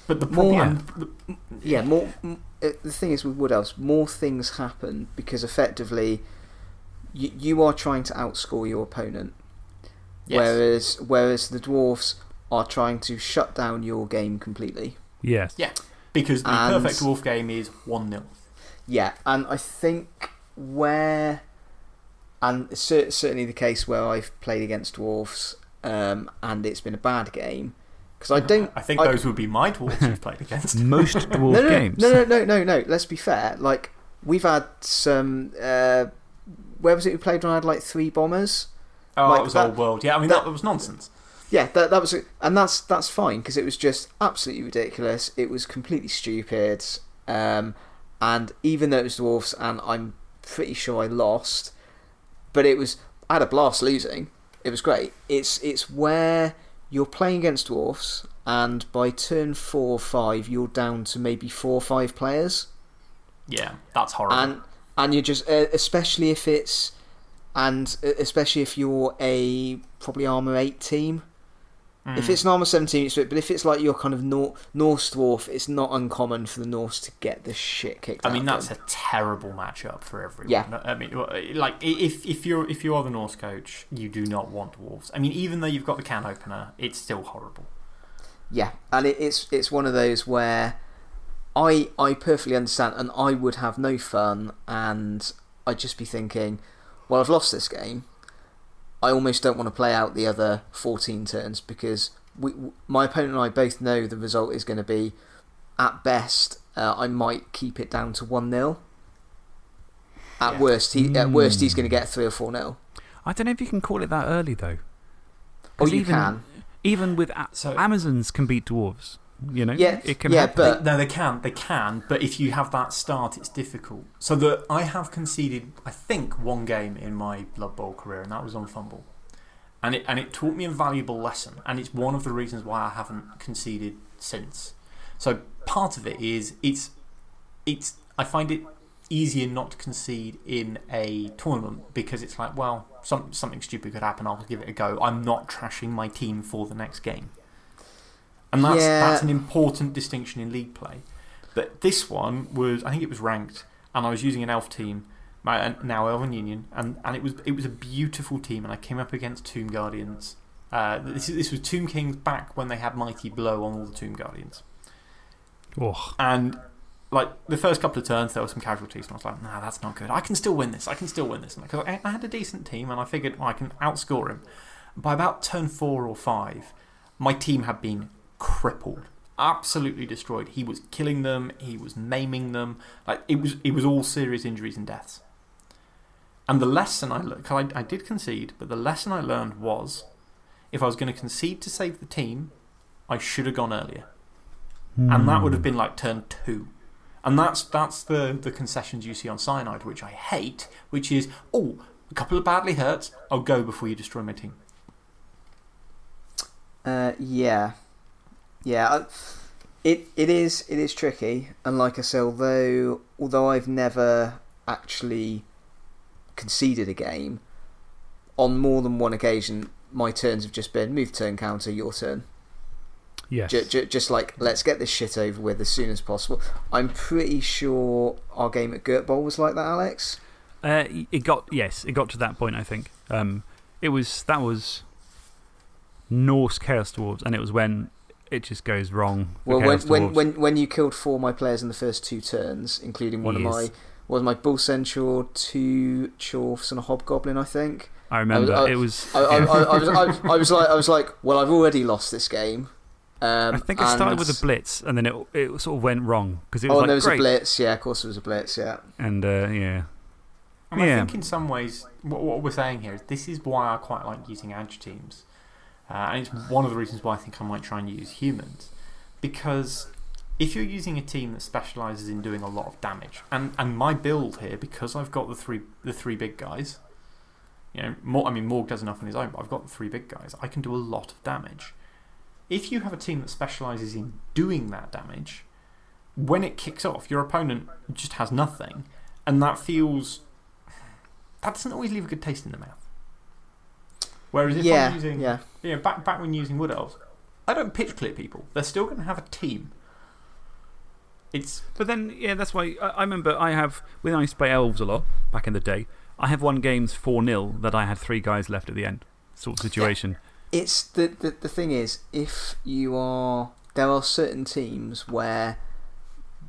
Speaker 3: But the
Speaker 2: More-
Speaker 3: problem. the-
Speaker 2: Yeah, more. uh, the thing is with Wood Elves, more things happen because effectively you, you are trying to outscore your opponent.
Speaker 3: yes.
Speaker 2: Whereas, whereas the Dwarfs are trying to shut down your game completely.
Speaker 1: Yes.
Speaker 3: Yeah, because the
Speaker 2: and-
Speaker 3: perfect Dwarf game is 1 0.
Speaker 2: Yeah, and I think where, and it's certainly the case where I've played against Dwarfs um, and it's been a bad game, because I don't.
Speaker 3: I think
Speaker 2: I-
Speaker 3: those would be my Dwarves you've played against.
Speaker 1: Most dwarf
Speaker 2: no, no,
Speaker 1: games.
Speaker 2: No, no, no, no, no. Let's be fair. Like we've had some. Uh, where was it we played when I had like three bombers?
Speaker 3: Oh,
Speaker 2: Like
Speaker 3: that was
Speaker 2: that-
Speaker 3: old world. Yeah, I mean,
Speaker 2: that-
Speaker 3: that, was nonsense.
Speaker 2: Yeah, that that was, and that's that's fine because it was just absolutely ridiculous. It was completely stupid, um, and even though it was dwarfs, and I'm pretty sure I lost, but it was I had a blast losing. It was great. It's it's where you're playing against dwarfs, and by turn four or five, you're down to maybe four or five players.
Speaker 3: Yeah, that's horrible.
Speaker 2: and and you're just uh, especially if it's and uh, especially if you're a probably armor 8 team
Speaker 3: Mm.
Speaker 2: if it's armor 17 it's but if it's like your kind of Nor- norse dwarf it's not uncommon for the norse to get the shit kicked
Speaker 3: I mean, that's
Speaker 2: them.
Speaker 3: a terrible matchup for everyone.
Speaker 2: Yeah.
Speaker 3: I mean, like, if, if, you're, if you are the Norse coach, you do not want Dwarves. I mean, even though you've got the can opener, it's still horrible.
Speaker 2: yeah and it, it's it's one of those where i i perfectly understand and i would have no fun and i'd just be thinking well i've lost this game i almost don't want to play out the other 14 turns because we, my opponent and i both know the result is going to be at best uh, i might keep it down to 1-0 at
Speaker 3: Yeah.
Speaker 2: worst he at worst he's
Speaker 1: Mm.
Speaker 2: going to get 3 or 4-0
Speaker 1: I don't know if you can call it that early, though.
Speaker 2: or
Speaker 1: 'Cause
Speaker 2: you
Speaker 1: even,
Speaker 2: can
Speaker 1: Even with
Speaker 3: So-
Speaker 1: Amazons can beat dwarves. You know?
Speaker 2: Yeah,
Speaker 1: It can
Speaker 2: yeah,
Speaker 1: happen.
Speaker 2: but-
Speaker 3: no, they can. They can. But if you have that start, it's difficult. So the, I have conceded, I think, one game in my Blood Bowl career, and that was on FUMBBL. And it, and it taught me a valuable lesson. And it's one of the reasons why I haven't conceded since. So part of it is it's, it's, I find it easier not to concede in a tournament because it's like, well, some, something stupid could happen. I'll give it a go. I'm not trashing my team for the next game. And that's,
Speaker 2: Yeah.
Speaker 3: that's an important distinction in league play. But this one was, I think it was ranked, and I was using an elf team, my, now Elven Union, and, and it, was, it was a beautiful team. And I came up against Tomb Guardians. Uh, this, this was Tomb Kings back when they had Mighty Blow on all the Tomb Guardians.
Speaker 1: Oh,
Speaker 3: And like the first couple of turns, there were some casualties, and I was like, nah, that's not good. I can still win this. I can still win this. Because I, I had a decent team, and I figured well, I can outscore him. By about turn four or five, my team had been crippled, absolutely destroyed. He was killing them, he was maiming them. Like, it, was, it was all serious injuries and deaths. And the lesson I learned, I, I did concede, but the lesson I learned was if I was going to concede to save the team, I should have gone earlier. And that would have been like turn two. And that's, that's the, the concessions you see on Cyanide, which I hate, which is, oh, a couple of badly hurts, I'll go before you destroy my team.
Speaker 2: Uh, yeah, yeah. It it is it is tricky, and like I said, although although I've never actually conceded a game, on more than one occasion, my turns have just been move turn counter, your turn.
Speaker 1: Yes.
Speaker 2: J- j- just like let's get this shit over with as soon as possible. I'm pretty sure our game at Gert Bowl was like that, Alex.
Speaker 1: Uh, it got, yes, it got to that point, I think. Um, it was, that was Norse Chaos Dwarves, and it was when it just goes wrong.
Speaker 2: Well, when, when, when, when you killed four of my players in the first two turns, including one of my was my Bull Centaur, two Chorfs, and a Hobgoblin, I think.
Speaker 1: I remember,
Speaker 2: I-
Speaker 1: it was.
Speaker 2: I, I, I, I, was, I, I was like, I was like, well, I've already lost this game. Um,
Speaker 1: I think it started with a blitz, and then it, it sort of went wrong. Because it was
Speaker 2: Oh,
Speaker 1: like,
Speaker 2: and there was
Speaker 1: great.
Speaker 2: a blitz. Yeah, of course there was a blitz. Yeah.
Speaker 1: And uh, yeah.
Speaker 3: And
Speaker 1: Yeah.
Speaker 3: I think in some ways, what, what we're saying here is this is why I quite like using edge teams. Uh, and it's one of the reasons why I think I might try and use humans. Because if you're using a team that specialises in doing a lot of damage, and, and my build here, because I've got the three, the three big guys, you know, Mor- I mean, Morg does enough on his own, but I've got the three big guys, I can do a lot of damage. If you have a team that specialises in doing that damage, when it kicks off, your opponent just has nothing, and that feels that doesn't always leave a good taste in the mouth. Whereas if
Speaker 2: yeah.
Speaker 3: I'm using,
Speaker 2: yeah.
Speaker 3: You know, back, back when using Wood Elves, I don't pitch clear people. They're still going to have a team. It's,
Speaker 1: But then, yeah, that's why I, I remember I have, when I used to play elves a lot back in the day, I have won games 4 0 that I had three guys left at the end, sort of situation.
Speaker 2: It's the, the the thing is, if you are, there are certain teams where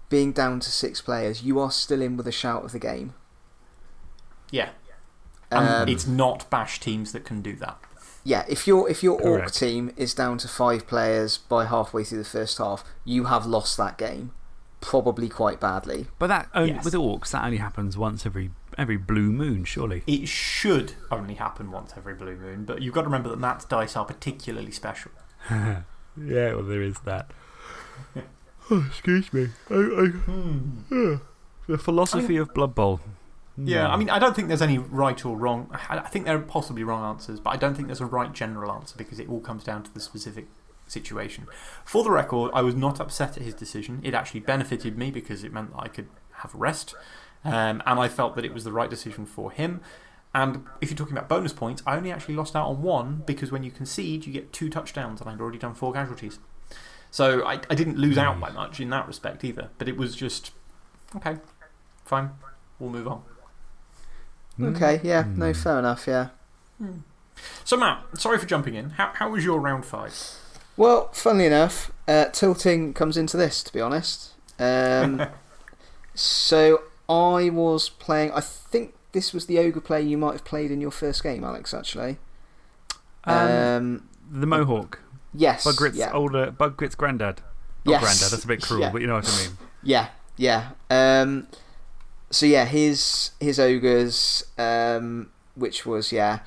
Speaker 2: being down to six players, you are still in with a shout of the game.
Speaker 3: yeah. And
Speaker 2: Um,
Speaker 3: it's not bash teams that can do that.
Speaker 2: Yeah, if your if your orc team is down to five players by halfway through the first half, you have lost that game, probably quite badly.
Speaker 1: But that, only,
Speaker 3: Yes.
Speaker 1: with orcs, that only happens once every, every blue moon, surely.
Speaker 3: It should only happen once every blue moon, but you've got to remember that Matt's dice are particularly special.
Speaker 1: yeah, well, there is that. oh, excuse me. I, I,
Speaker 3: Hmm.
Speaker 1: the philosophy of Blood Bowl.
Speaker 3: Yeah. I mean, I don't think there's any right or wrong. I think there are possibly wrong answers, but I don't think there's a right general answer because it all comes down to the specific situation. For the record, I was not upset at his decision. It actually benefited me because it meant that I could have a rest, um, and I felt that it was the right decision for him. And if you're talking about bonus points, I only actually lost out on one because when you concede, you get two touchdowns, and I'd already done four casualties. So I, I didn't lose out by much in that respect either, but it was just okay, fine, we'll move on.
Speaker 1: Hmm.
Speaker 2: Okay, yeah, no, fair enough, yeah.
Speaker 3: So, Matt, sorry for jumping in. How, how was your round five?
Speaker 2: Well, funnily enough, uh, tilting comes into this, to be honest. Um, so I was playing, I think this was the ogre play you might have played in your first game, Alex, actually.
Speaker 1: Um,
Speaker 2: Um,
Speaker 1: the Mohawk.
Speaker 2: yes.
Speaker 1: Bugrit's
Speaker 2: yeah.
Speaker 1: older, Bugrit's granddad. Not
Speaker 2: Yes.
Speaker 1: granddad, that's a bit cruel,
Speaker 2: Yeah.
Speaker 1: but you know what I mean.
Speaker 2: Yeah, yeah. Um, so yeah, his his ogres, um, which was yeah.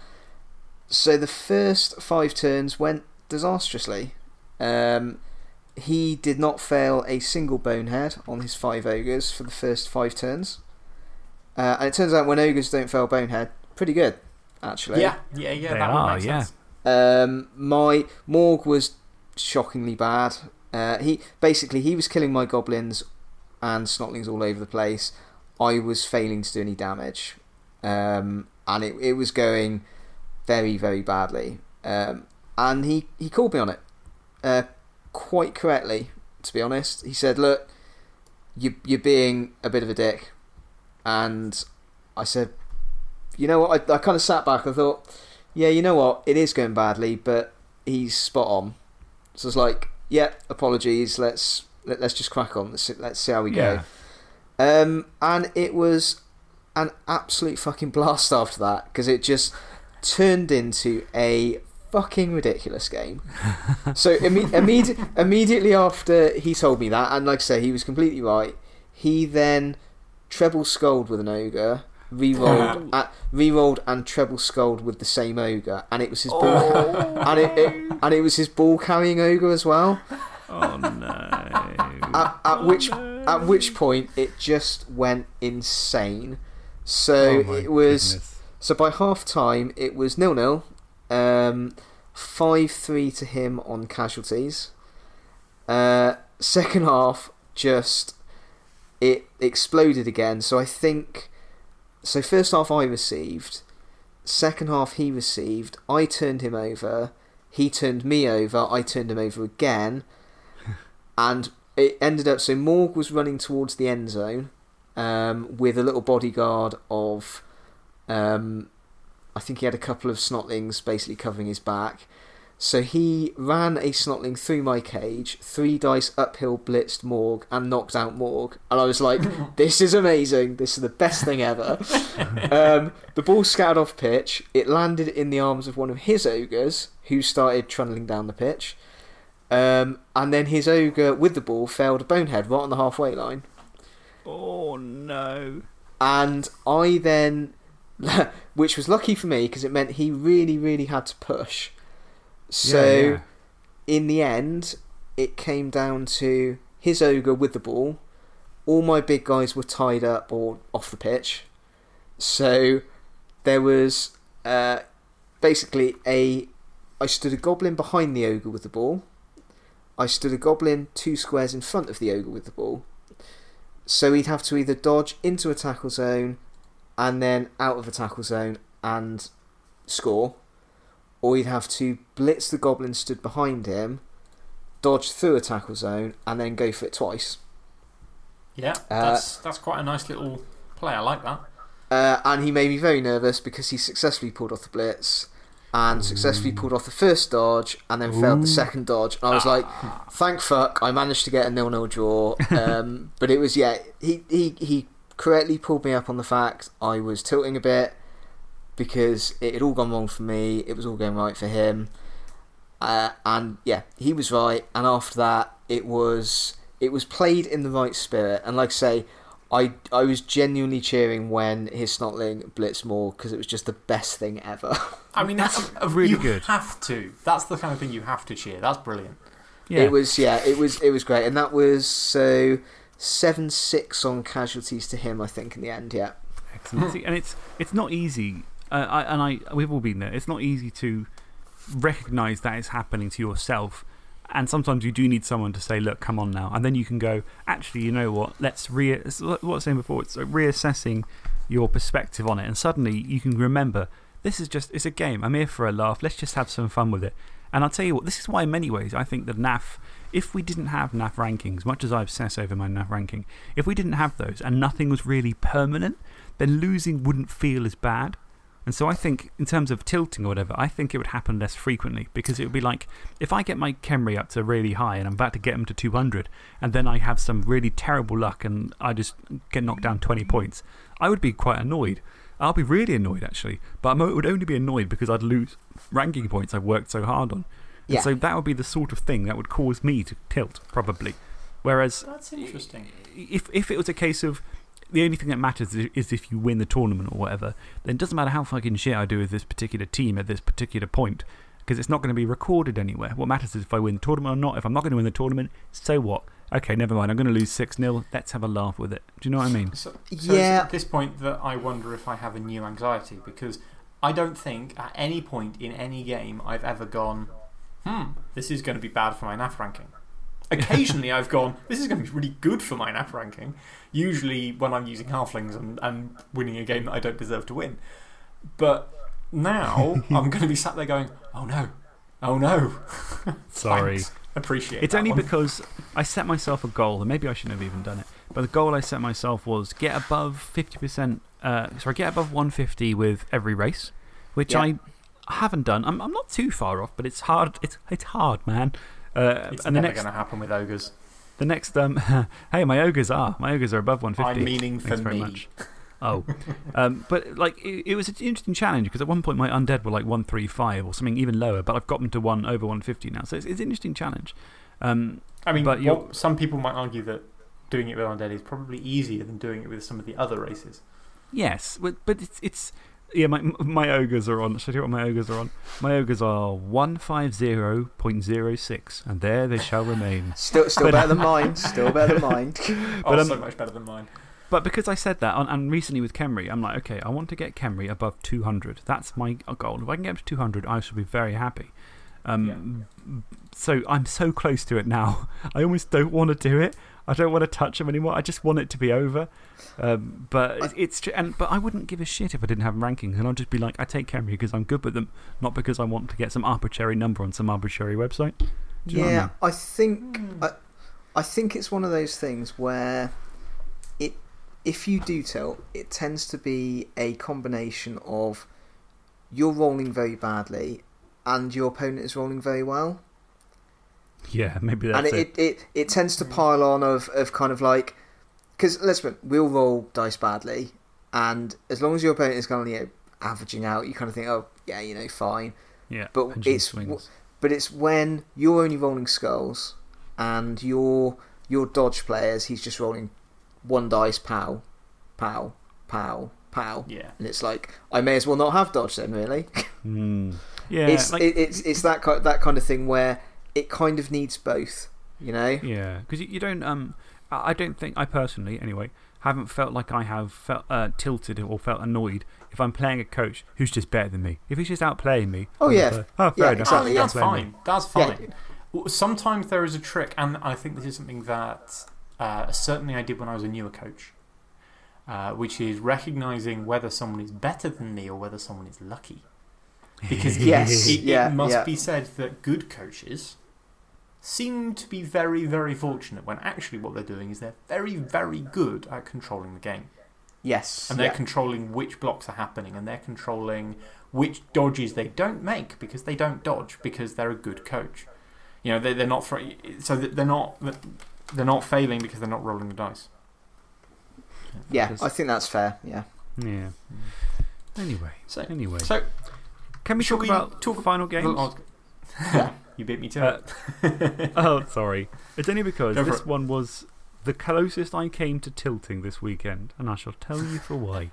Speaker 2: So the first five turns went disastrously. Um, he did not fail a single bonehead on his five ogres for the first five turns. Uh, and it turns out when ogres don't fail bonehead, pretty good, actually.
Speaker 3: Yeah, yeah, yeah.
Speaker 1: They
Speaker 3: that
Speaker 1: are,
Speaker 3: make
Speaker 1: yeah.
Speaker 3: sense.
Speaker 2: Um, my Morg was shockingly bad. Uh, he basically he was killing my goblins and snotlings all over the place. I was failing to do any damage, um, and it it was going very very badly. Um, and he he called me on it, uh, quite correctly. To be honest, he said, "Look, you you're being a bit of a dick," and I said, "You know what?" I, I kind of sat back. I thought yeah, you know what? It is going badly, but he's spot on. So it's like, yeah, apologies. Let's let, let's just crack on. Let's let's see how we go. Um, and it was an absolute fucking blast after that because it just turned into a fucking ridiculous game. so imme- immedi- immediately after he told me that, and like I say, he was completely right. He then treble skulled with an ogre, re-rolled, at, re-rolled and treble skulled with the same ogre, and it was his ball, and it, it and it was his ball carrying ogre as well.
Speaker 1: Oh no.
Speaker 2: at, at which at which point it just went insane. So
Speaker 1: Oh
Speaker 2: it was
Speaker 1: goodness.
Speaker 2: so by half time it was nil nil, um, five three to him on casualties. Uh, second half just it exploded again. So I think so. First half I received, second half he received. I turned him over. He turned me over. I turned him over again, and it ended up so Morg was running towards the end zone um, with a little bodyguard of. Um, I think he had a couple of snotlings basically covering his back. So he ran a snotling through my cage, three dice uphill blitzed Morg and knocked out Morg. And I was like, this is amazing. This is the best thing ever. um, the ball scattered off pitch. It landed in the arms of one of his ogres, who started trundling down the pitch. Um, and then his ogre with the ball failed a bonehead right on the halfway line.
Speaker 1: Oh no.
Speaker 2: And I then, which was lucky for me because it meant he really, really had to push. So
Speaker 1: Yeah, yeah.
Speaker 2: in the end, it came down to his ogre with the ball. All my big guys were tied up or off the pitch. So there was uh, basically a. I stood a goblin behind the ogre with the ball. I stood a goblin two squares in front of the ogre with the ball. So he'd have to either dodge into a tackle zone and then out of a tackle zone and score, or he'd have to blitz the goblin stood behind him, dodge through a tackle zone, and then go for it twice.
Speaker 3: Yeah,
Speaker 2: Uh,
Speaker 3: that's, that's quite a nice little play. I like that.
Speaker 2: Uh, and he made me very nervous because he successfully pulled off the blitz and successfully pulled off the first dodge and then failed the second dodge. And I was like, thank fuck, I managed to get a nil nil draw. Um, but it was, yeah, he, he, he correctly pulled me up on the fact I was tilting a bit because it had all gone wrong for me, it was all going right for him. Uh, and yeah, he was right. And after that, it was it was played in the right spirit. And like I say, I I was genuinely cheering when his snotling blitzed Morg because it was just the best thing ever.
Speaker 3: I mean, that's a
Speaker 1: really
Speaker 3: you
Speaker 1: good.
Speaker 3: have to. That's the kind of thing you have to cheer. That's brilliant.
Speaker 1: Yeah.
Speaker 2: It was yeah, it was it was great, and that was so seven six on casualties to him. I think in the end, yeah.
Speaker 1: Excellent. See, and it's, it's not easy, uh, I, and I, we've all been there, it's not easy to recognise that it's happening to yourself. And sometimes you do need someone to say, look, come on now. And then you can go, actually, you know what? Let's re. What I was saying before, it's reassessing your perspective on it. And suddenly you can remember, this is just, it's a game. I'm here for a laugh. Let's just have some fun with it. And I'll tell you what, this is why, in many ways, I think that NAF, if we didn't have NAF rankings, much as I obsess over my NAF ranking, if we didn't have those and nothing was really permanent, then losing wouldn't feel as bad. And so I think, in terms of tilting or whatever, I think it would happen less frequently because it would be like if I get my Khemri up to really high and I'm about to get him to 200, and then I have some really terrible luck and I just get knocked down 20 points, I would be quite annoyed. I'll be really annoyed actually, but I would only be annoyed because I'd lose ranking points I've worked so hard on. And
Speaker 2: Yeah.
Speaker 1: so that would be the sort of thing that would cause me to tilt, probably. Whereas
Speaker 3: That's interesting.
Speaker 1: if, if it was a case of the only thing that matters is- is if you win the tournament or whatever, then it doesn't matter how fucking shit I do with this particular team at this particular point because it's not going to be recorded anywhere. What matters is if I win the tournament or not. If I'm not going to win the tournament, so what? Okay, never mind. I'm going to lose 6 0. Let's have a laugh with it. Do you know what I mean?
Speaker 3: So, so
Speaker 2: Yeah.
Speaker 3: it's at this point that I wonder if I have a new anxiety because I don't think at any point in any game I've ever gone, hmm, this is going to be bad for my NAF ranking. Occasionally I've gone, this is going to be really good for my NAF ranking. Usually when I'm using halflings and, and winning a game that I don't deserve to win. But now I'm going to be sat there going, oh no, oh no.
Speaker 1: Sorry.
Speaker 3: Thanks. Appreciate
Speaker 1: It's
Speaker 3: that
Speaker 1: only
Speaker 3: one.
Speaker 1: because I set myself a goal, and maybe I shouldn't have even done it. But the goal I set myself was get above 50%, uh, sorry, get above 150 with every race, which
Speaker 2: Yeah.
Speaker 1: I haven't done. I'm, I'm not too far off, but it's hard. It's, it's hard, man. Uh,
Speaker 3: It's
Speaker 1: and the
Speaker 3: never going to happen with ogres.
Speaker 1: the next um, hey, my ogres are. My ogres are above 150.
Speaker 3: I'm meaning for
Speaker 1: Thanks very
Speaker 3: me.
Speaker 1: much. Oh. um, but like, it, it was an interesting challenge because at one point my undead were like 135 or something even lower, but I've got them to one over 150 now. So it's, it's an interesting challenge. Um,
Speaker 3: I mean,
Speaker 1: But
Speaker 3: what- some people might argue that doing it with undead is probably easier than doing it with some of the other races.
Speaker 1: Yes, but, but it's, it's Yeah, my, my ogres are on. Should I tell you what my ogres are on? My ogres are 150.06, and there they shall remain.
Speaker 2: Still, still
Speaker 1: But-
Speaker 2: better than mine. Still better than mine.
Speaker 3: Oh,
Speaker 1: um,
Speaker 3: so much better than mine.
Speaker 1: But because I said that, and, and recently with Khemri, I'm like, okay, I want to get Khemri above 200. That's my goal. If I can get him to 200, I shall be very happy. Um, So I'm so close to it now. I almost don't want to do it. I don't want to touch him anymore. I just want it to be over. Um, but it's, it's tr- and, but I wouldn't give a shit if I didn't have rankings. And I'd just be like, I take Khemri because I'm good with them, not because I want to get some arbitrary number on some arbitrary website. Do you know what I
Speaker 2: Yeah,
Speaker 1: mean?
Speaker 2: I think I, I think it's one of those things where it if you do tilt, it tends to be a combination of you're rolling very badly and your opponent is rolling very well.
Speaker 1: Yeah, maybe that's
Speaker 2: and it, it, it, it tends to pile on of, of kind of like because let's admit, we'll roll dice badly and as long as your opponent is kind of you know, averaging out, you kind of think, oh yeah, you know, fine.
Speaker 1: Yeah,
Speaker 2: But it's
Speaker 1: swings.
Speaker 2: but it's when you're only rolling skulls and your your dodge players, he's just rolling one dice, pow, pow, pow, pow.
Speaker 3: Yeah.
Speaker 2: And it's like, I may as well not have dodge then, really.
Speaker 1: Hmm. Yeah,
Speaker 2: it's,
Speaker 1: like,
Speaker 2: it, it's, it's that, ki- that kind of thing where it kind of needs both, you know?
Speaker 1: Yeah, because you, you don't. Um, I I don't think I personally, anyway, haven't felt like I have felt uh, tilted or felt annoyed if I'm playing a coach who's just better than me. If he's just outplaying me.
Speaker 2: Oh,
Speaker 1: I'm
Speaker 2: yeah.
Speaker 1: just like, oh, fair
Speaker 2: Yeah,
Speaker 1: enough.
Speaker 2: exactly, yeah.
Speaker 3: that's fine. That's
Speaker 2: Yeah.
Speaker 3: fine. Sometimes there is a trick, and I think this is something that uh, certainly I did when I was a newer coach, uh, which is recognizing whether someone is better than me or whether someone is lucky. Because
Speaker 2: Yes,
Speaker 3: it, it
Speaker 2: yeah,
Speaker 3: must
Speaker 2: yeah.
Speaker 3: be said that good coaches seem to be very, very fortunate when actually what they're doing is they're very, very good at controlling the game.
Speaker 2: Yes.
Speaker 3: And they're
Speaker 2: yeah.
Speaker 3: controlling which blocks are happening and they're controlling which dodges they don't make because they don't dodge because they're a good coach. You know, they, they're not throw, so they're not they're not failing because they're not rolling the dice.
Speaker 2: yeah,
Speaker 1: Because-
Speaker 2: I think that's fair, yeah.
Speaker 1: Yeah. Anyway.
Speaker 3: So,
Speaker 1: Anyway.
Speaker 3: so
Speaker 1: Can we talk
Speaker 3: we
Speaker 1: about
Speaker 3: talk
Speaker 1: final games?
Speaker 3: Yeah. you beat me to
Speaker 1: Uh,
Speaker 3: it.
Speaker 1: oh, sorry. It's only because this
Speaker 3: it.
Speaker 1: one was the closest I came to tilting this weekend, and I shall tell you for why.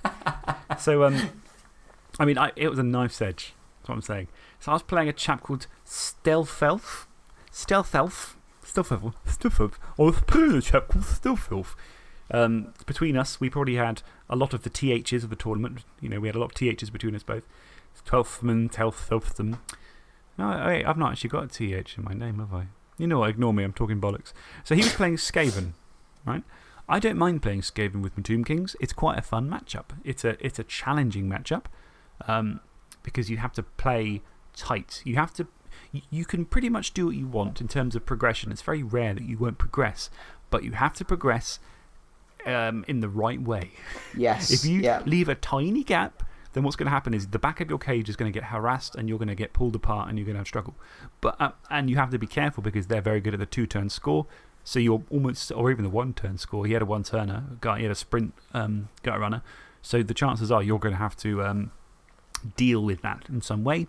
Speaker 1: so, um, I mean, I, it was a knife's edge. That's what I'm saying. So, I was playing a chap called Stealth Elf. Stealth Elf. Stealth Elf. Stealth Elf. I was playing a chap called Stealth Elf. Um, between us, we probably had a lot of the THs of the tournament. You know, we had a lot of THs between us both. Twelfthman, Telfth, Twelftham. No, wait, I've not actually got a TH in my name, have I? You know what? Ignore me. I'm talking bollocks. So he was playing Skaven, right? I don't mind playing Skaven with my Tomb Kings. It's quite a fun matchup. It's a, it's a challenging matchup um, because you have to play tight. You have to. You, you can pretty much do what you want in terms of progression. It's very rare that you won't progress, but you have to progress um, in the right way.
Speaker 2: Yes.
Speaker 1: If you
Speaker 2: yeah.
Speaker 1: leave a tiny gap, then what's going to happen is the back of your cage is going to get harassed and you're going to get pulled apart and you're going to have struggle. But, uh, and you have to be careful because they're very good at the two turn score. So you're almost, or even the one turn score. He had a one turner, guy, he had a sprint um, runner. So the chances are you're going to have to um, deal with that in some way.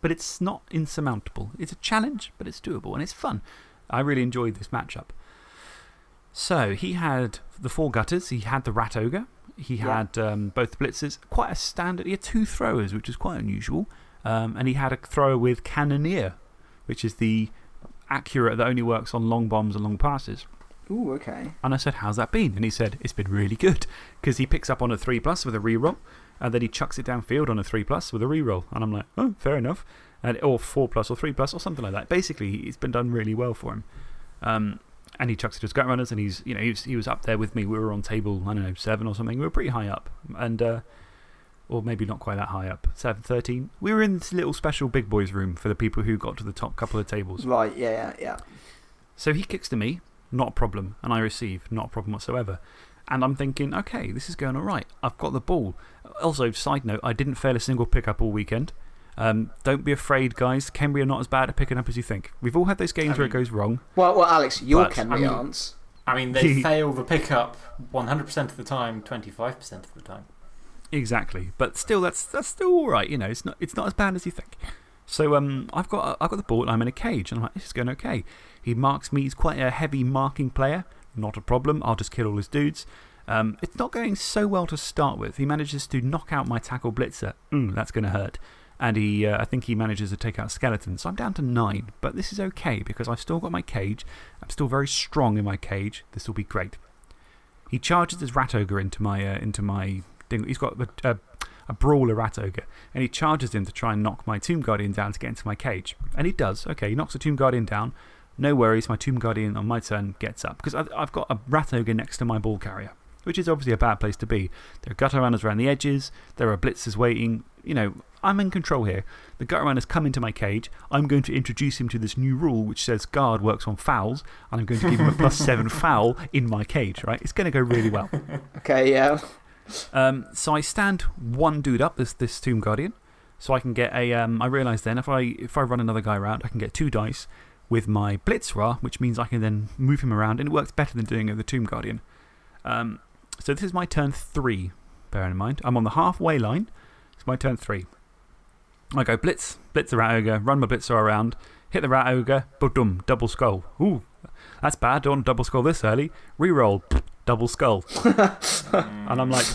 Speaker 1: But it's not insurmountable. It's a challenge, but it's doable and it's fun. I really enjoyed this matchup. So he had the four gutters, he had the rat ogre, he
Speaker 2: Yeah.
Speaker 1: had um, both blitzers. Quite a standard. He had two throwers, which is quite unusual. Um, and he had a thrower with cannoneer, which is the accurate that only works on long bombs and long passes.
Speaker 2: Ooh, okay.
Speaker 1: And I said, How's that been? And he said, It's been really good. Because he picks up on a 3 plus with a reroll, and then he chucks it downfield on a 3 plus with a reroll. And I'm like, Oh, fair enough. And, or 4 plus or 3 plus or something like that. Basically, it's been done really well for him. Um, and he chucks it to his gut runners, and he's, you know, he was, he was up there with me. We were on table, I don't know, 7 or something. We were pretty high up. And, uh, or maybe not quite that high up, 7, 13. We were in this little special big boys room for the people who got to the top couple of tables.
Speaker 2: Right, yeah, yeah, yeah.
Speaker 1: So he kicks to me, not a problem. And I receive, not a problem whatsoever. And I'm thinking, okay, this is going all right. I've got the ball. Also, side note, I didn't fail a single pickup all weekend. Um, don't be afraid, guys. Khemri are not as bad at picking up as you think. We've all had those games
Speaker 3: I
Speaker 1: where it goes wrong.
Speaker 2: Well, well Alex, your
Speaker 1: But,
Speaker 2: Khemri
Speaker 3: I mean-
Speaker 2: aren't.
Speaker 3: I mean, they fail the pickup 100% of the time, 25% of the time.
Speaker 1: Exactly. But still, that's, that's still all right. You know, it's not, it's not as bad as you think. So um, I've, got, I've got the ball and I'm in a cage. And I'm like, this is going okay. He marks me. He's quite a heavy marking player. Not a problem. I'll just kill all his dudes. Um, it's not going so well to start with. He manages to knock out my tackle blitzer. Mm, that's going to hurt. And he, uh, I think he manages to take out Skeleton. So I'm down to nine. But this is okay because I've still got my cage. I'm still very strong in my cage. This will be great. He charges his Rat Ogre into my, uh, into my. He's got a, a, a brawler Rat Ogre. And he charges him to try and knock my Tomb Guardian down to get into my cage. And he does. Okay, he knocks the Tomb Guardian down. No worries, my Tomb Guardian on my turn gets up. Because I've got a Rat Ogre next to my ball carrier, which is obviously a bad place to be. There are gutter runners around the edges, there are blitzers waiting. You know, I'm in control here. The gutter has come into my cage. I'm going to introduce him to this new rule which says guard works on fouls, and I'm going to give him a plus seven foul in my cage, right? It's going to go really well.
Speaker 2: Okay, yeah.
Speaker 1: Um, so I stand one dude up, this, this Tomb Guardian. So I can get a. Um, I realise then if I, if I run another guy around, I can get two dice with my Blitz-Ra, which means I can then move him around, and it works better than doing it with the Tomb Guardian. Um, so this is my turn three, bearing in mind. I'm on the halfway line. It's my turn three. I go Blitz, Blitz the Rat Ogre, run my Blitzer around, hit the Rat Ogre, boom, double skull. Ooh, that's bad. Don't double skull this early. Reroll, double skull. and I'm like,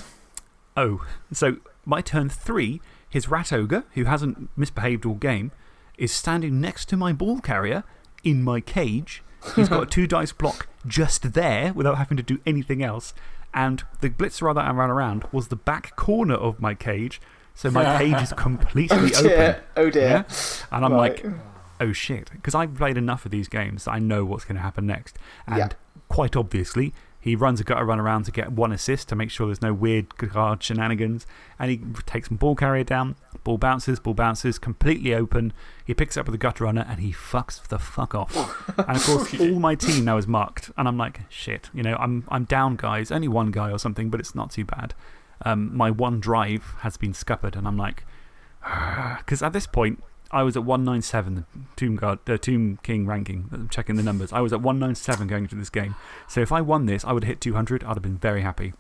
Speaker 1: oh. So my turn three, his Rat Ogre, who hasn't misbehaved all game, is standing next to my ball carrier in my cage. He's got a two dice block just there without having to do anything else. And the blitzer that I ran around was the back corner of my cage. So my page is completely
Speaker 2: Oh
Speaker 1: open.
Speaker 2: dear. Oh dear.
Speaker 1: Yeah? And I'm
Speaker 2: Right.
Speaker 1: like, oh shit. Because I've played enough of these games I know what's going to happen next. And
Speaker 2: Yeah.
Speaker 1: quite obviously, he runs a gutter run around to get one assist to make sure there's no weird guard shenanigans. And he takes some ball carrier down. Ball bounces, ball bounces, completely open. He picks up with a gutter runner and he fucks the fuck off. and of course, all my team now is marked. And I'm like, shit, you know, I'm, I'm down, guys. Only one guy or something, but it's not too bad. Um, my one drive has been scuppered, and I'm like, because at this point, I was at 197, Tomb, Guard, uh, Tomb King ranking. I'm checking the numbers. I was at 197 going into this game. So if I won this, I would have hit 200. I'd have been very happy.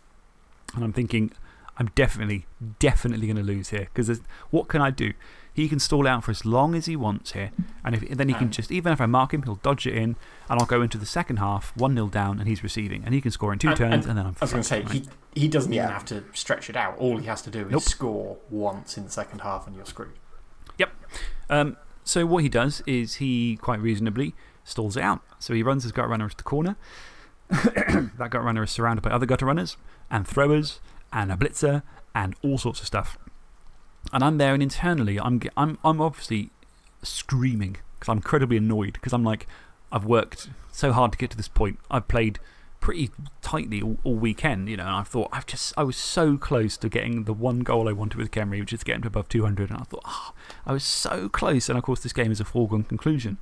Speaker 1: And I'm thinking, I'm definitely, definitely going to lose here. Because what can I do? He can stall out for as long as he wants here. And if, then he can just, even if I mark him, he'll dodge it in. And I'll go into the second half, 1 0 down, and he's receiving. And he can score in two
Speaker 3: And-
Speaker 1: turns,
Speaker 3: and
Speaker 1: and then I'm
Speaker 3: I was going to say,
Speaker 1: fucked,
Speaker 3: he, he doesn't
Speaker 2: Yeah.
Speaker 3: even have to stretch it out. All he has to do is
Speaker 1: Nope.
Speaker 3: score once in the second half and you're screwed.
Speaker 1: Um, so, what he does is he quite reasonably stalls it out. So, he runs his gut runner into the corner. that gut runner is surrounded by other gutter runners and throwers and a blitzer and all sorts of stuff. And I'm there, and internally, I'm, I'm, I'm obviously screaming because I'm incredibly annoyed because I'm like, I've worked so hard to get to this point. I've played pretty tightly all, all weekend, you know, and I thought, I've just, I was so close to getting the one goal I wanted with Khemri, which is getting to above 200. And I thought, oh, I was so close. And of course, this game is a foregone conclusion.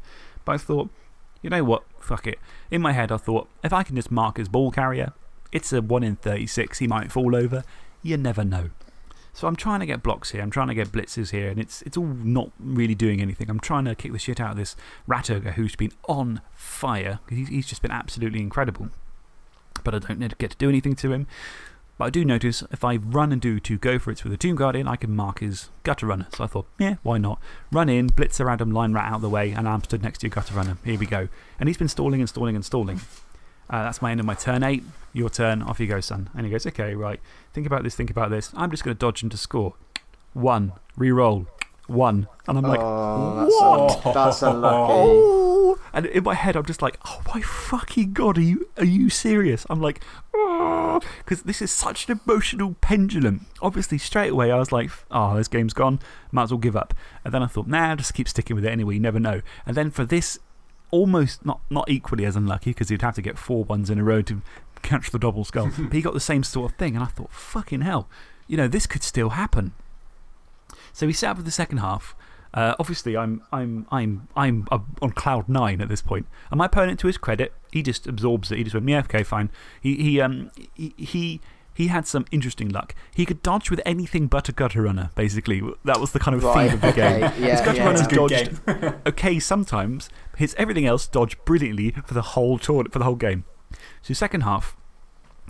Speaker 1: But I thought, you know what? Fuck it. In my head, I thought, if I can just mark his ball carrier, it's a 1 in 36. He might fall over. You never know. So I'm trying to get blocks here. I'm trying to get blitzes here, and it's, it's all not really doing anything. I'm trying to kick the shit out of this Rat Ogre who's been on fire. He's, he's just been absolutely incredible. But I don't get to do anything to him. But I do notice if I run and do two go for it with a Tomb Guardian, I can mark his gutter runner. So I thought, yeah, why not? Run in, blitz around him, line rat out of the way, and I'm stood next to your gutter runner. Here we go. And he's been stalling and stalling and stalling. Uh, that's my end of my turn eight. Your turn. Off you go, son. And he goes, okay, right. Think about this, think about this. I'm just going to dodge him to score. One. Reroll. One. And I'm like,
Speaker 2: Oh, that's, un- that's unlucky.
Speaker 1: Oh! And in my head, I'm just like, oh my fucking god, are you, are you serious? I'm like, ah. because this is such an emotional pendulum. Obviously, straight away, I was like, oh, this game's gone. Might as well give up. And then I thought, nah, just keep sticking with it anyway. You never know. And then for this, almost not, not equally as unlucky, because you'd have to get four ones in a row to catch the double skull. but he got the same sort of thing. And I thought, fucking hell, you know, this could still happen. So we set up for the second half. Uh, obviously, I'm, I'm, I'm, I'm uh, on cloud nine at this point. And my opponent, to his credit, he just absorbs it. He just went, yeah, okay, fine. He, he, um, he, he, he had some interesting luck. He could dodge with anything but a gutter runner, basically. That was the kind of
Speaker 2: Right,
Speaker 1: theme of the
Speaker 2: okay,
Speaker 1: game.
Speaker 2: yeah,
Speaker 1: his gutter
Speaker 2: yeah.
Speaker 1: runners dodged okay sometimes. His everything else dodged brilliantly for the whole, tour, for the whole game. So, second half,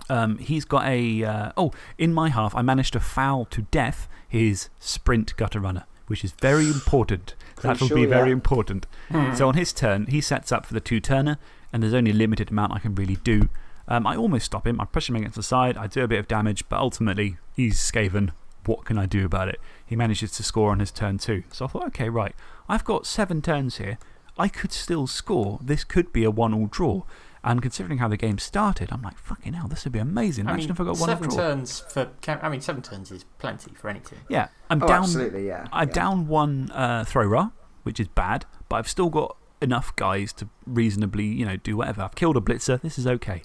Speaker 1: um, he's got a. Uh, oh, in my half, I managed to foul to death his sprint gutter runner, which is very important. That will
Speaker 2: Crucial,
Speaker 1: be very
Speaker 2: yeah.
Speaker 1: important. So, on his turn, he sets up for the two turner, and there's only a limited amount I can really do. Um, I almost stop him. I push him against the side. I do a bit of damage, but ultimately, he's Skaven. What can I do about it? He manages to score on his turn two. So I thought, okay, right. I've got seven turns here. I could still score. This could be a one all draw. And considering how the game started, I'm like, fucking hell, this would be amazing.
Speaker 3: I
Speaker 1: Imagine
Speaker 3: mean,
Speaker 1: if I got one all
Speaker 3: seven
Speaker 1: draw.
Speaker 3: turns for. I mean, seven turns is plenty for any team.
Speaker 1: Yeah, I'm
Speaker 2: Oh,
Speaker 1: down.
Speaker 2: absolutely, yeah.
Speaker 1: I'm
Speaker 2: yeah.
Speaker 1: down one uh, thrower, which is bad, but I've still got enough guys to reasonably you know, do whatever. I've killed a blitzer. This is okay.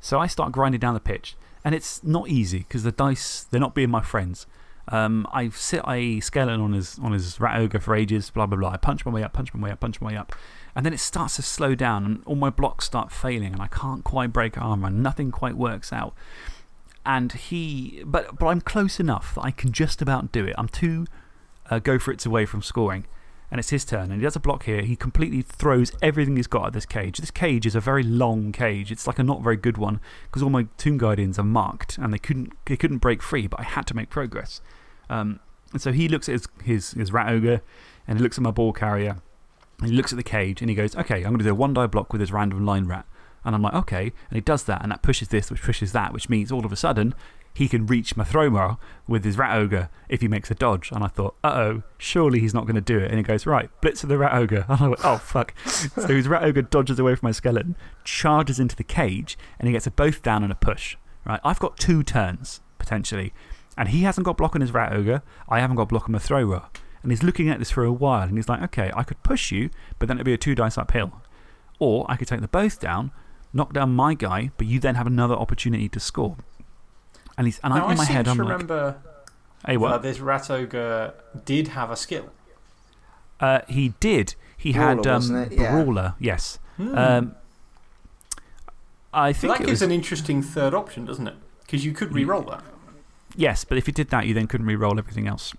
Speaker 1: So I start grinding down the pitch, and it's not easy because the dice, they're not being my friends. Um, I sit a skeleton on his, on his rat ogre for ages, blah, blah, blah. I punch my way up, punch my way up, punch my way up. And then it starts to slow down, and all my blocks start failing, and I can't quite break armor, and nothing quite works out. And he, but, but I'm close enough that I can just about do it. I'm two uh, go for it's away from scoring. And it's his turn. And he does a block here. He completely throws everything he's got at this cage. This cage is a very long cage. It's like a not very good one because all my Tomb Guardians are marked and they couldn't, they couldn't break free, but I had to make progress. Um, and so he looks at his, his, his Rat Ogre and he looks at my ball carrier and he looks at the cage and he goes, okay, I'm going to do a one die block with his random line rat. And I'm like, okay. And he does that, and that pushes this, which pushes that, which means all of a sudden he can reach my Thro-Ra with his Rat Ogre if he makes a dodge. And I thought, uh oh, surely he's not going to do it. And he goes, right, blitz of the Rat Ogre. And I went, oh, fuck. so his Rat Ogre dodges away from my skeleton, charges into the cage, and he gets a both down and a push. Right? I've got two turns, potentially. And he hasn't got block on his Rat Ogre. I haven't got block on my Thrower. And he's looking at this for a while, and he's like, okay, I could push you, but then it'd be a two dice uphill. Or I could take the both down, knock down my guy, but you then have another opportunity to score. And, he's, and
Speaker 3: Now,
Speaker 1: I'm, in my head, I'm like,
Speaker 3: remember
Speaker 1: hey,
Speaker 3: that
Speaker 1: what?
Speaker 3: this rat ogre did have a skill.
Speaker 1: Uh, he did. He
Speaker 2: Brawler,
Speaker 1: had um,
Speaker 2: wasn't it? Yeah.
Speaker 1: Brawler, yes.
Speaker 3: Hmm.
Speaker 1: Um, I
Speaker 3: So
Speaker 1: think
Speaker 3: that
Speaker 1: it
Speaker 3: gives
Speaker 1: was.
Speaker 3: an interesting third option, doesn't it? Because you could re roll that.
Speaker 1: Yes, but if you did that, you then couldn't re roll everything else.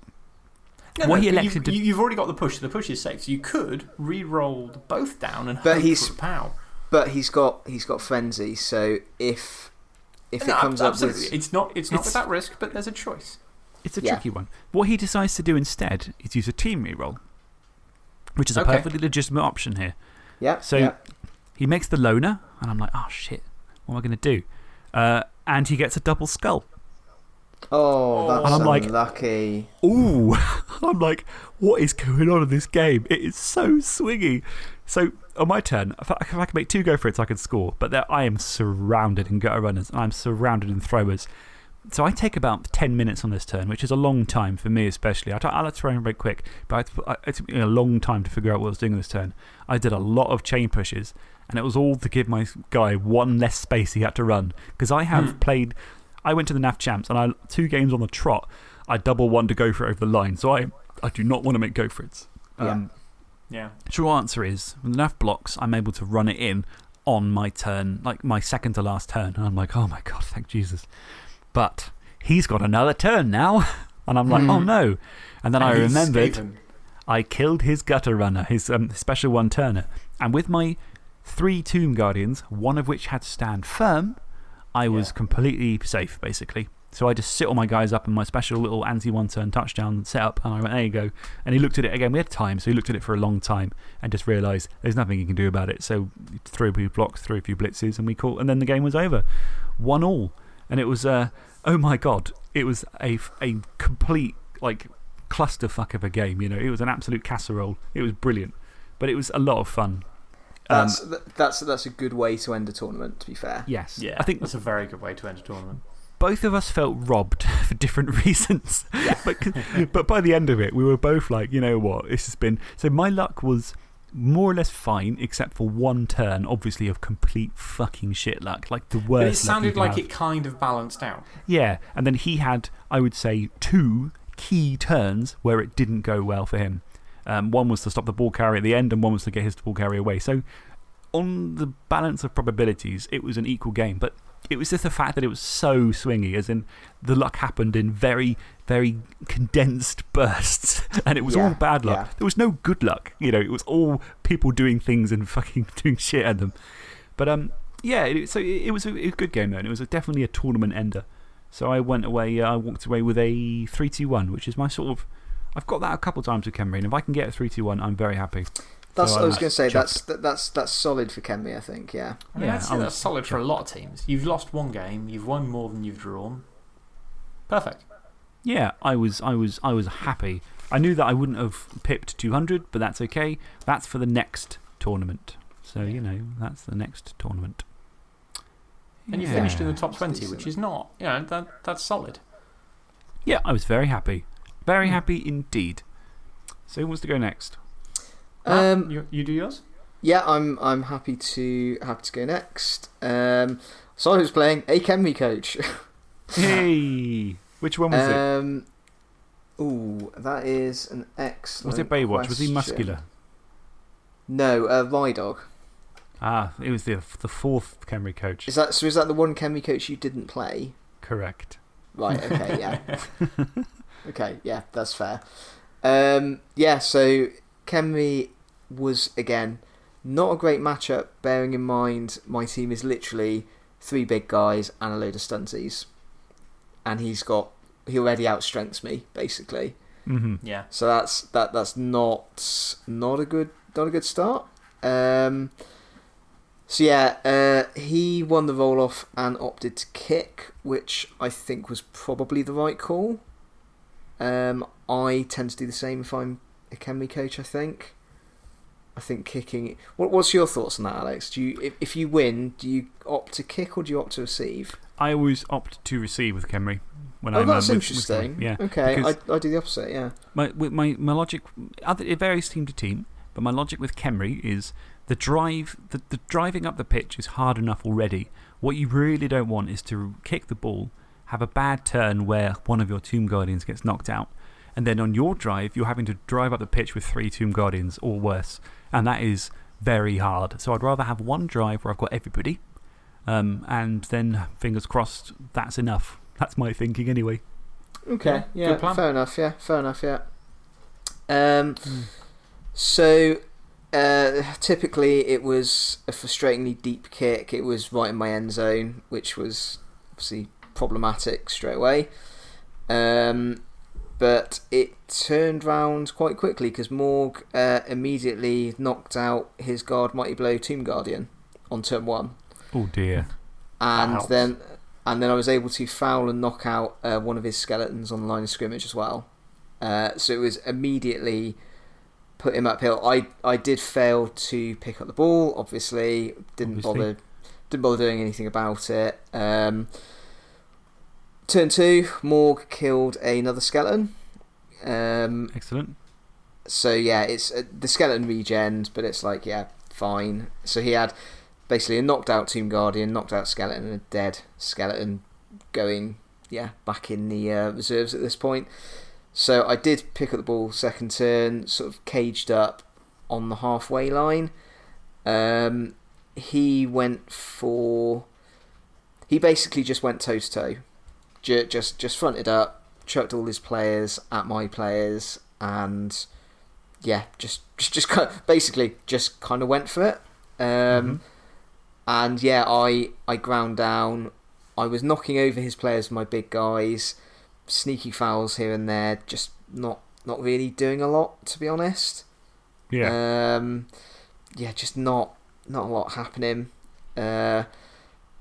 Speaker 3: No,
Speaker 1: What
Speaker 3: no,
Speaker 1: he elected
Speaker 3: you,
Speaker 1: to-
Speaker 3: you, you've already got the push, the push is safe. So you could re roll both down and
Speaker 2: But
Speaker 3: hope
Speaker 2: he's-
Speaker 3: for a pow.
Speaker 2: But he's got, he's got frenzy, so if, if
Speaker 3: No,
Speaker 2: it comes up with.
Speaker 3: It's not, it's not
Speaker 1: It's-
Speaker 3: without risk, but there's a choice.
Speaker 1: It's a
Speaker 2: Yeah.
Speaker 1: tricky one. What he decides to do instead is use a team reroll, which is a
Speaker 3: Okay.
Speaker 1: perfectly legitimate option here.
Speaker 2: Yeah.
Speaker 1: So
Speaker 2: yeah.
Speaker 1: he makes the loner, and I'm like, oh shit, what am I going to do? Uh, and he gets a double skull.
Speaker 2: Oh, oh, that's
Speaker 1: And I'm like-
Speaker 2: unlucky.
Speaker 1: Ooh. I'm like, what is going on in this game? It is so swingy. So on my turn, if I, if I can make two go for it, I can score. But there, I am surrounded in gutter runners, and I'm surrounded in throwers. So I take about 10 minutes on this turn, which is a long time for me, especially. I, I like to throw in very quick, but I, I, it took me a long time to figure out what I was doing on this turn. I did a lot of chain pushes, and it was all to give my guy one less space he had to run. Because I have hmm. played, I went to the NAF champs, and I, two games on the trot, I double one to go for it over the line. So I, I do not want to make go for it.
Speaker 2: Yeah.
Speaker 1: Um,
Speaker 3: Yeah.
Speaker 1: True answer is, when the NAF blocks, I'm able to run it in on my turn, like my second to last turn. And I'm like, oh my God, thank Jesus. But he's got another turn now. And I'm like, oh no. And then I
Speaker 3: And he's
Speaker 1: remembered
Speaker 3: Skaven.
Speaker 1: I killed his gutter runner, his um, special one turner. And with my three Tomb Guardians, one of which had to stand firm, I was
Speaker 3: Yeah.
Speaker 1: completely safe, basically. So I just sit all my guys up in my special little anti one turn touchdown setup, and I went, there you go. And he looked at it again. We had time, so he looked at it for a long time and just realised there's nothing he can do about it. So he threw a few blocks, threw a few blitzes, and we caught, and then the game was over. One all. And it was, uh, oh my God, it was a, a complete, like, clusterfuck of a game. You know, it was an absolute casserole. It was brilliant, but it was a lot of fun. Um,
Speaker 2: That's, th- that's, that's a good way to end a tournament, to be fair.
Speaker 1: yes.
Speaker 3: Yeah.
Speaker 1: I think
Speaker 3: that's a very good way to end a tournament.
Speaker 1: both of us felt robbed for different reasons. but, but by the end of it, we were both like, you know what, this has been. So my luck was more or less fine, except for one turn, obviously, of complete fucking shit luck. Like the worst.
Speaker 3: But it sounded
Speaker 1: can
Speaker 3: like
Speaker 1: have.
Speaker 3: it kind of balanced out.
Speaker 1: Yeah. And then he had, I would say, two key turns where it didn't go well for him. Um, one was to stop the ball carrier at the end, and one was to get his ball carrier away. So, on the balance of probabilities, it was an equal game. But it was just the fact that it was so swingy, as in the luck happened in very, very condensed bursts. And it was all bad luck.
Speaker 2: yeah.
Speaker 1: There was no good luck. You know, it was all people doing things and fucking doing shit at them. But um, yeah, it, so it, it, was a, a good game, though. And it was a, definitely a tournament ender. So I went away, uh, I walked away with a 3 2 1, which is my sort of. I've got that a couple of times with Khemri. If I can get a 3 2 1, I'm very happy.
Speaker 2: That's
Speaker 1: So
Speaker 2: I was uh, going to say.
Speaker 1: chuffed.
Speaker 2: That's that, that's that's solid for Khemri. I think. Yeah.
Speaker 3: I mean,
Speaker 1: Yeah,
Speaker 3: that's,
Speaker 1: I was
Speaker 3: that's solid for a lot of teams. You've lost one game, you've won more than you've drawn. Perfect.
Speaker 1: Yeah, I was, I, was, I was happy. I knew that I wouldn't have pipped 200, but that's okay. That's for the next tournament. So, you know, that's the next tournament.
Speaker 3: And you finished in the top 20, which is not, you know, that, that's solid.
Speaker 1: Yeah, I was very happy. Very
Speaker 3: Hmm.
Speaker 1: happy indeed. So, who wants to go next?
Speaker 3: Matt,
Speaker 2: Um,
Speaker 3: you, you do yours?
Speaker 2: Yeah, I'm I'm happy to happy to go next. Um, so I was playing a Khemri coach.
Speaker 1: Hey! Which one was it?
Speaker 2: um, ooh, that is an excellent.
Speaker 1: Was it Baywatch? Was he muscular?
Speaker 2: No, uh, Rydog.
Speaker 1: Ah, it was the, the fourth Khemri coach.
Speaker 2: Is that so? Is that the one Khemri coach you didn't play?
Speaker 1: Correct.
Speaker 2: Right. Okay. Yeah. okay. Yeah, that's fair. Um, yeah. So Khemri was again not a great matchup. Bearing in mind my team is literally three big guys and a load of stunties, and he's got he already outstrengths me basically.
Speaker 1: Mm -hmm.
Speaker 3: Yeah.
Speaker 2: So that's that that's not not a good not a good start. Um, so yeah, uh, he won the roll off and opted to kick, which I think was probably the right call. Um, I tend to do the same if I'm a Khemri coach. I think. I think kicking. What, what's your thoughts on that, Alex? Do you, if, if you win, do you opt to kick or do you opt to receive?
Speaker 1: I always opt to receive with Khemri. When
Speaker 2: oh,
Speaker 1: I'm,
Speaker 2: that's
Speaker 1: um, with- with
Speaker 2: interesting.
Speaker 1: Khemri. yeah.
Speaker 2: Okay, I, I do the opposite. Yeah.
Speaker 1: My, with my, my logic, other, it varies team to team, but my logic with Khemri is the drive, the, the driving up the pitch is hard enough already. What you really don't want is to kick the ball, have a bad turn where one of your Tomb Guardians gets knocked out, and then on your drive, you're having to drive up the pitch with three Tomb Guardians or worse. And that is very hard. So I'd rather have one drive where I've got everybody, um, and then fingers crossed, that's enough. That's my thinking anyway.
Speaker 2: Okay,
Speaker 3: Yeah,
Speaker 2: yeah, fair enough. Yeah, fair enough. Yeah. Um, so uh, typically it was a frustratingly deep kick. It was right in my end zone, which was obviously problematic straight away. Um, but it turned round quite quickly because Morg uh, immediately knocked out his guard Mighty Blow Tomb Guardian on turn one
Speaker 1: Oh dear.
Speaker 2: and then and then I was able to foul and knock out uh, one of his skeletons on the line of scrimmage as well. Uh, so it was immediately put him uphill. I I did fail to pick up the ball. Obviously, didn't
Speaker 1: Obviously.
Speaker 2: bother didn't bother doing anything about it. Um, turn two, Morg killed another skeleton. Um,
Speaker 1: Excellent.
Speaker 2: so yeah, it's uh, the skeleton regens, but it's like yeah, fine. So he had basically a knocked out Tomb Guardian, knocked out skeleton, and a dead skeleton going yeah back in the uh, reserves at this point. So I did pick up the ball second turn, sort of caged up on the halfway line. Um, he went for. He basically just went toe to toe, just just fronted up, chucked all his players at my players, and yeah, just just just kind of, basically just kind of went for it. Um, And yeah, I I ground down. I was knocking over his players, my big guys, sneaky fouls here and there, just not not really doing a lot to be honest.
Speaker 1: Yeah.
Speaker 2: Um, yeah, just not not a lot happening. Uh,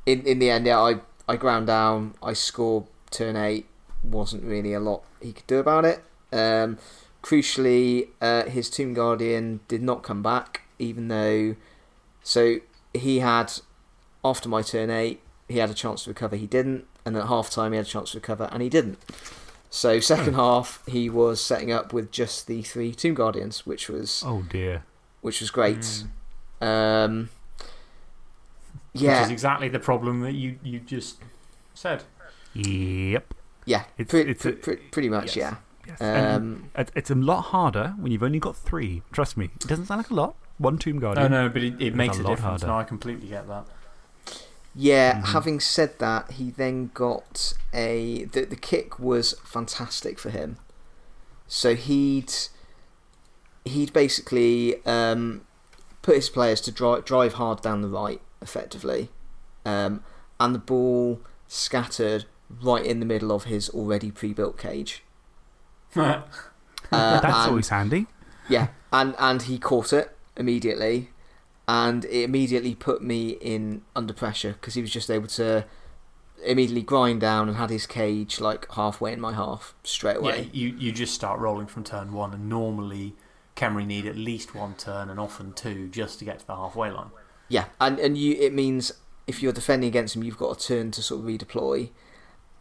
Speaker 2: in in the end, yeah, I I ground down. I scored turn eight. Wasn't really a lot he could do about it. Um, crucially, uh, his Tomb Guardian did not come back, even though. So he had after my turn eight, he had a chance to recover. He didn't, and at half time he had a chance to recover, and he didn't. So second half, he was setting up with just the three Tomb Guardians, which was
Speaker 1: oh dear.
Speaker 2: which was great.
Speaker 3: Mm.
Speaker 2: Um,
Speaker 3: Which
Speaker 2: yeah,
Speaker 3: is exactly the problem that you, you just said.
Speaker 1: Yep.
Speaker 2: yeah,
Speaker 1: It's-
Speaker 2: pre-
Speaker 1: it's a-
Speaker 2: pre- pre- pretty much,
Speaker 1: yes. Yes.
Speaker 2: yeah.
Speaker 1: And
Speaker 2: Um,
Speaker 1: it- it's a lot harder when you've only got three. Trust me. It doesn't sound like a lot. One Tomb
Speaker 3: No,
Speaker 1: Guardian.
Speaker 3: no, no, but it, it makes
Speaker 1: a
Speaker 3: a,
Speaker 1: lot
Speaker 3: difference.
Speaker 1: harder.
Speaker 3: No, I completely get that.
Speaker 2: yeah,
Speaker 1: Mhm.
Speaker 2: having said that, he then got a. The, the kick was fantastic for him. So he'd. He'd basically um, put his players to drive, drive hard down the right, effectively. Um, and the ball scattered right in the middle of his already pre built cage. Uh,
Speaker 1: That's
Speaker 2: and-
Speaker 1: always handy.
Speaker 2: Yeah, and and he caught it immediately, and it immediately put me in under pressure because he was just able to immediately grind down and had his cage like halfway in my half straight
Speaker 3: Yeah,
Speaker 2: away.
Speaker 3: you, you just start rolling from turn one, and normally Khemri need at least one turn and often two just to get to the halfway line.
Speaker 2: Yeah, and and you it means if you're defending against him, you've got a turn to sort of redeploy.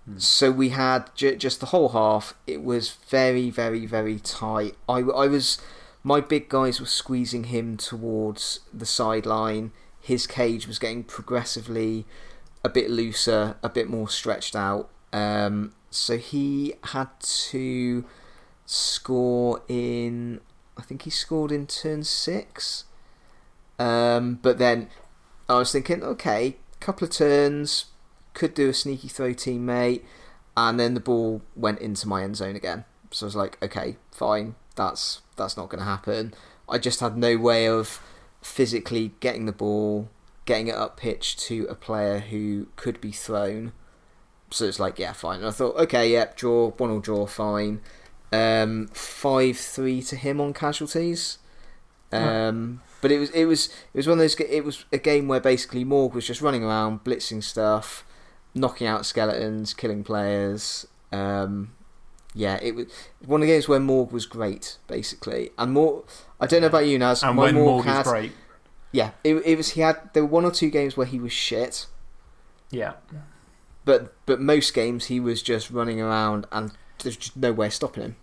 Speaker 3: Hmm.
Speaker 2: So we had ju- just the whole half. It was very, very, very tight. I, I was, my big guys were squeezing him towards the sideline. His cage was getting progressively a bit looser, a bit more stretched out. Um, so he had to score in. I think he scored in turn six. Um, but then I was thinking, okay, couple of turns, could do a sneaky throw teammate, and then the ball went into my end zone again. So I was like, okay, fine, that's that's not going to happen. I just had no way of physically getting the ball, getting it up pitch to a player who could be thrown. So it's like, yeah, fine. And I thought, okay, yep, draw, one will draw, fine. Um, five three to him on casualties. Um, but it was it was it was one of those. It was a game where basically Morg was just running around, blitzing stuff, knocking out skeletons, killing players. Um, yeah, it was one of the games where Morg was great, basically. And Morg, I don't know about you, Naz.
Speaker 3: And when
Speaker 2: Morg
Speaker 3: Morg
Speaker 2: had,
Speaker 3: great,
Speaker 2: yeah, it, it was. He had there were one or two games where he was shit,
Speaker 3: yeah.
Speaker 2: but but most games he was just running around and there's just no way stopping him.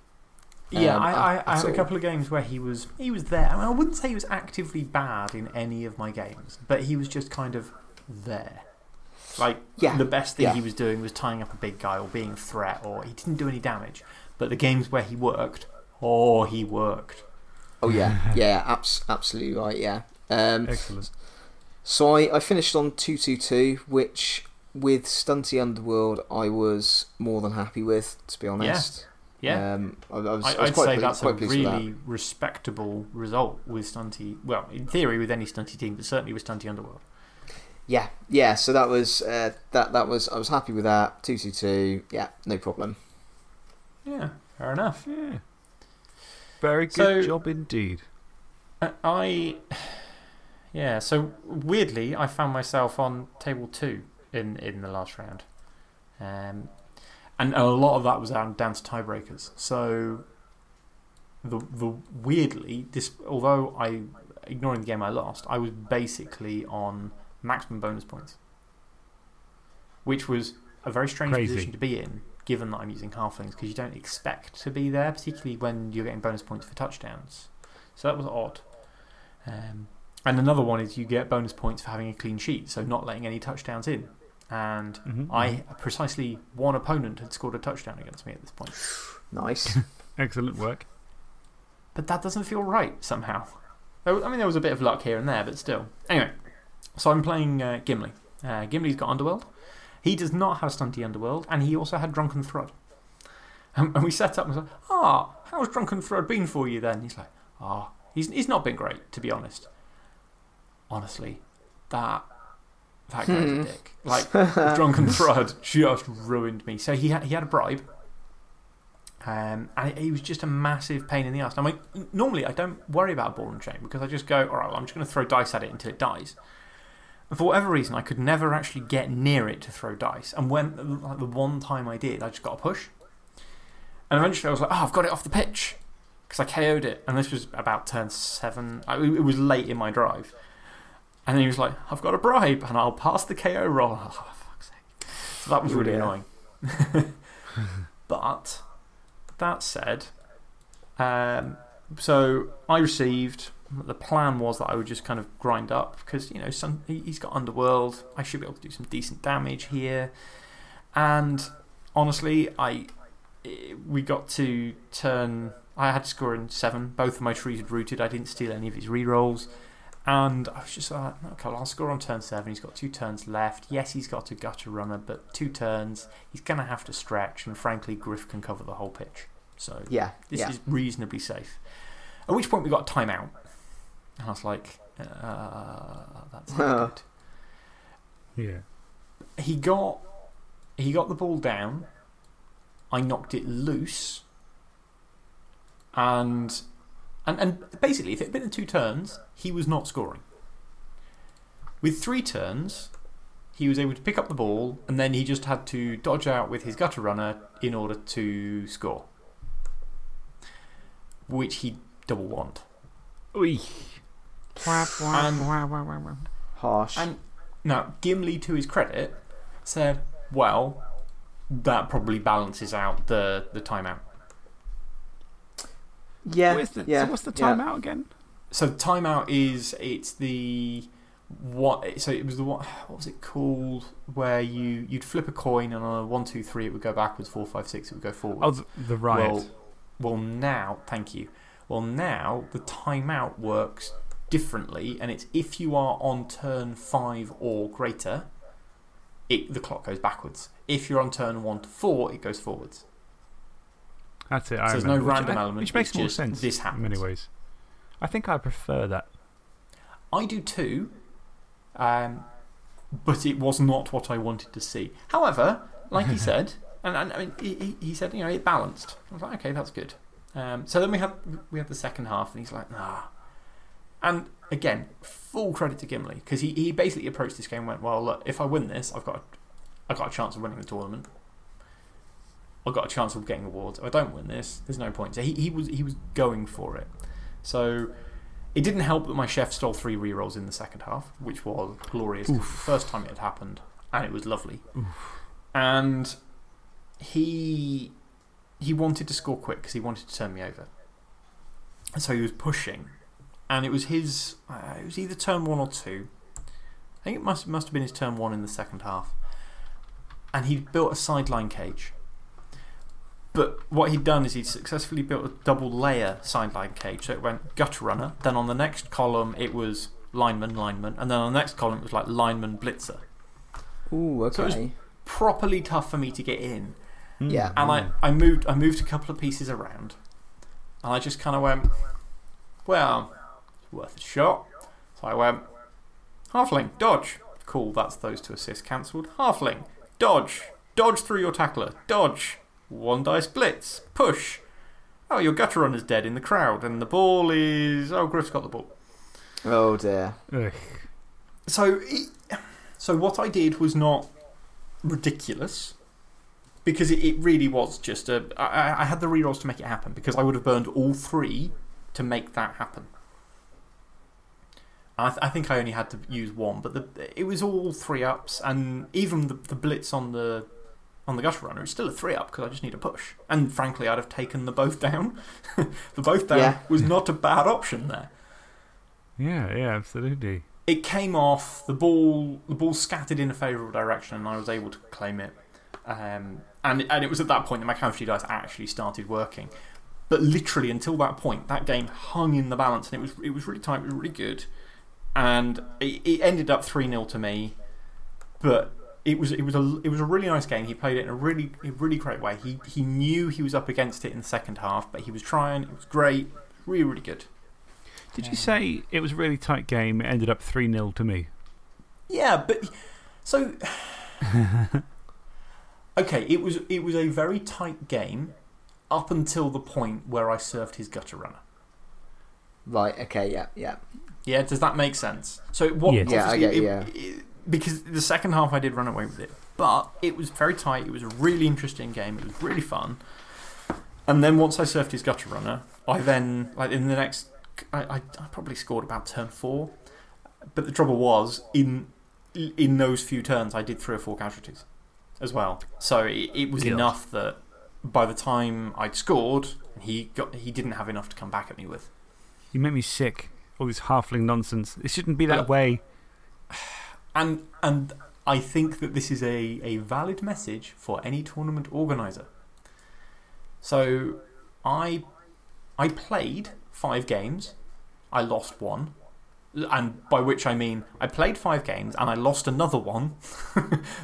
Speaker 3: Yeah,
Speaker 2: Um,
Speaker 3: I, I, I had a couple of games where he was he was there. I, mean, I wouldn't say he was actively bad in any of my games, but he was just kind of there. Like
Speaker 2: Yeah,
Speaker 3: the best thing
Speaker 2: yeah.
Speaker 3: he was doing was tying up a big guy or being a threat, or he didn't do any damage. But the games where he worked, oh, he worked.
Speaker 2: Oh yeah, yeah, abs- absolutely right. Yeah. Um,
Speaker 1: Excellent.
Speaker 2: So I, I finished on 222, which with Stunty Underworld I was more than happy with, to be honest.
Speaker 3: Yeah,
Speaker 2: Um, I, I was,
Speaker 3: I,
Speaker 2: I was
Speaker 3: I'd say
Speaker 2: pleased,
Speaker 3: that's a
Speaker 2: quite pleased with that.
Speaker 3: really respectable result with Stunty. Well, in theory, with any Stunty team, but certainly with Stunty Underworld.
Speaker 2: Yeah, yeah. So that was uh, that. That was I was happy with that. 222. Yeah, no problem.
Speaker 3: Yeah, fair enough.
Speaker 1: Yeah. Very good
Speaker 3: So-
Speaker 1: job indeed.
Speaker 3: Uh, I. Yeah, so weirdly, I found myself on table two in, in the last round. Um, and a lot of that was down, down to tiebreakers. So, the, the weirdly, this, although I, ignoring the game I lost, I was basically on maximum bonus points. Which was a very strange
Speaker 1: Crazy.
Speaker 3: position to be in, given that I'm using halflings, because you don't expect to be there, particularly when you're getting bonus points for touchdowns. So that was odd. Um, and another one is you get bonus points for having a clean sheet, so not letting any touchdowns in. And
Speaker 1: Mhm,
Speaker 3: I precisely one opponent had scored a touchdown against me at this point.
Speaker 2: Nice.
Speaker 1: Excellent work.
Speaker 3: But that doesn't feel right somehow. I mean, there was a bit of luck here and there, but still. Anyway, so I'm playing uh, Gimli. Uh, Gimli's got Underworld. He does not have Stunty Underworld, and he also had Drunken Thrud. And, and we set up and said, Ah, how's Drunken Thrud been for you then? He's like, Ah, he's, he's not been great, to be honest. Honestly, that, that guy's a dick. Like, Drunken Thrud just ruined me. So he had, he had a bribe. Um, and he was just a massive pain in the ass. I mean, normally I don't worry about a ball and chain because I just go, all right, well, I'm just going to throw dice at it until it dies. And for whatever reason, I could never actually get near it to throw dice. And when, like, the one time I did, I just got a push. And eventually I was like, oh, I've got it off the pitch because I KO'd it. And this was about turn seven. I, it was late in my drive. And then he was like, I've got a bribe and I'll pass the KO roll. Oh, for fuck's sake. So that was really
Speaker 2: dear.
Speaker 3: annoying. but that said, um, so I received. The plan was that I would just kind of grind up because, you know, some, he- he's got Underworld. I should be able to do some decent damage here. And honestly, I we got to turn. I had to score in seven. Both of my trees had rooted. I didn't steal any of his rerolls. And I was just like, okay, well, I'll score on turn seven. He's got two turns left. Yes, he's got a gutter runner, but two turns. He's going to have to stretch. And frankly, Griff can cover the whole pitch. So
Speaker 2: Yeah,
Speaker 3: this
Speaker 2: yeah.
Speaker 3: is reasonably safe. At which point we got a timeout. And I was like, uh, that's not good.
Speaker 1: Yeah.
Speaker 3: He got, he got the ball down. I knocked it loose. And And, and basically, if it had been in two turns, he was not scoring. With three turns, he was able to pick up the ball and then he just had to dodge out with his gutter runner in order to score. Which he double wand.
Speaker 1: Oi.
Speaker 3: And-
Speaker 2: Harsh.
Speaker 3: And now, Gimli, to his credit, said, well, that probably balances out the, the timeout.
Speaker 2: Yeah.
Speaker 1: Where's the,
Speaker 2: yeah.
Speaker 1: so what's the
Speaker 2: yeah.
Speaker 1: timeout again?
Speaker 3: So, timeout is it's the. What, so it was the what, what was it called? Where you, you'd flip a coin and on a 1, 2, 3 it would go backwards, 4, 5, 6 it would go forward.
Speaker 1: Oh, the, the riot.
Speaker 3: Well, well, now, thank you. Well, now the timeout works differently, and it's if you are on turn five or greater, it, the clock goes backwards. If you're on turn one to four, it goes forwards.
Speaker 1: That's it.
Speaker 3: So there's no
Speaker 1: remember, which
Speaker 3: random element,
Speaker 1: Which makes more sense
Speaker 3: this
Speaker 1: in many ways. I think I prefer that.
Speaker 3: I do too, um, but it was not what I wanted to see. However, like he said, and, and I mean, he, he- said, you know, it balanced. I was like, okay, that's good. Um, so then we had, we had the second half, and he's like, nah. And again, full credit to Gimli, because he, he basically approached this game and went, well, look, if I win this, I've got, a, I've got a chance of winning the tournament. I've got a chance of getting awards. If I don't win this, there's no point. So he, he, was, he was going for it. So it didn't help that my chef stole three rerolls in the second half, which was glorious. was the first time it had happened, and it was lovely. And he, he wanted to score quick because he wanted to turn me over. And so he was pushing. And it was his, uh, it was either turn one or two. I think it must, must have been his turn one in the second half. And he'd built a sideline cage. But what he'd done is he'd successfully built a double layer sideline cage. So it went gutter runner. Then on the next column, it was lineman, lineman. And then on the next column, it was like lineman, blitzer.
Speaker 2: Ooh,
Speaker 3: So it was-
Speaker 2: okay.
Speaker 3: Properly tough for me to get in. Hmm.
Speaker 2: Yeah.
Speaker 3: And I, I, moved, I moved a couple of pieces around. And I just kind of went, well, it's worth a shot. So I went, halfling, dodge. Cool, that's those two assists cancelled. Halfling, dodge. Dodge through your tackler. Dodge. One dice blitz. Push. Oh, your gutter runner's dead in the crowd. And the ball is. Oh, Griff's got the ball.
Speaker 2: Oh dear.
Speaker 1: Ugh.
Speaker 3: So, he- so what I did was not ridiculous because it, it really was just a. I, I- I had the rerolls to make it happen because I would have burned all three to make that happen. I, th I think I only had to use one, but the, it was all three ups, and even the, the blitz on the on the gutter runner it's still a three up because I just need a push. And frankly, I'd have taken the both down. the both down
Speaker 2: Yeah.
Speaker 3: was not a bad option there
Speaker 1: Yeah, yeah, absolutely.
Speaker 3: it came off, the ball, the ball scattered in a favourable direction, and I was able to claim it. Um, and, and it was at that point that my counter dice actually started working. But literally, until that point, that game hung in the balance, and it was, it was really tight, it was really good. And it, it ended up 3 0 to me. But it was, it, was a, it was a really nice game. He played it in a really, a really great way. He, he knew he was up against it in the second half, but he was trying. It was great. Really, really good.
Speaker 1: Did you say it was a really tight game? It ended up 3 0 to me.
Speaker 3: Yeah, but so okay, it was it was a very tight game up until the point where I surfed his gutter runner.
Speaker 2: Right, okay, yeah, yeah.
Speaker 3: Yeah, does that make sense? So what?
Speaker 1: Yes.
Speaker 2: Yeah, I get
Speaker 3: it-
Speaker 2: you,
Speaker 3: it- because the second half I did run away with it, but it was very tight. It was a really interesting game. It was really fun. And then once I surfed his gutter runner, I then like in the next, I, I, I probably scored about turn four. But the trouble was in in those few turns I did three or four casualties as well. So it, it was enough that by the time I'd scored, he got he didn't have enough to come back at me with.
Speaker 1: You make me sick. All this halfling nonsense. It shouldn't be that way.
Speaker 3: And, and I think that this is a, a valid message for any tournament organiser. So I, I played five games, I lost one. And by which I mean I played five games and I lost another one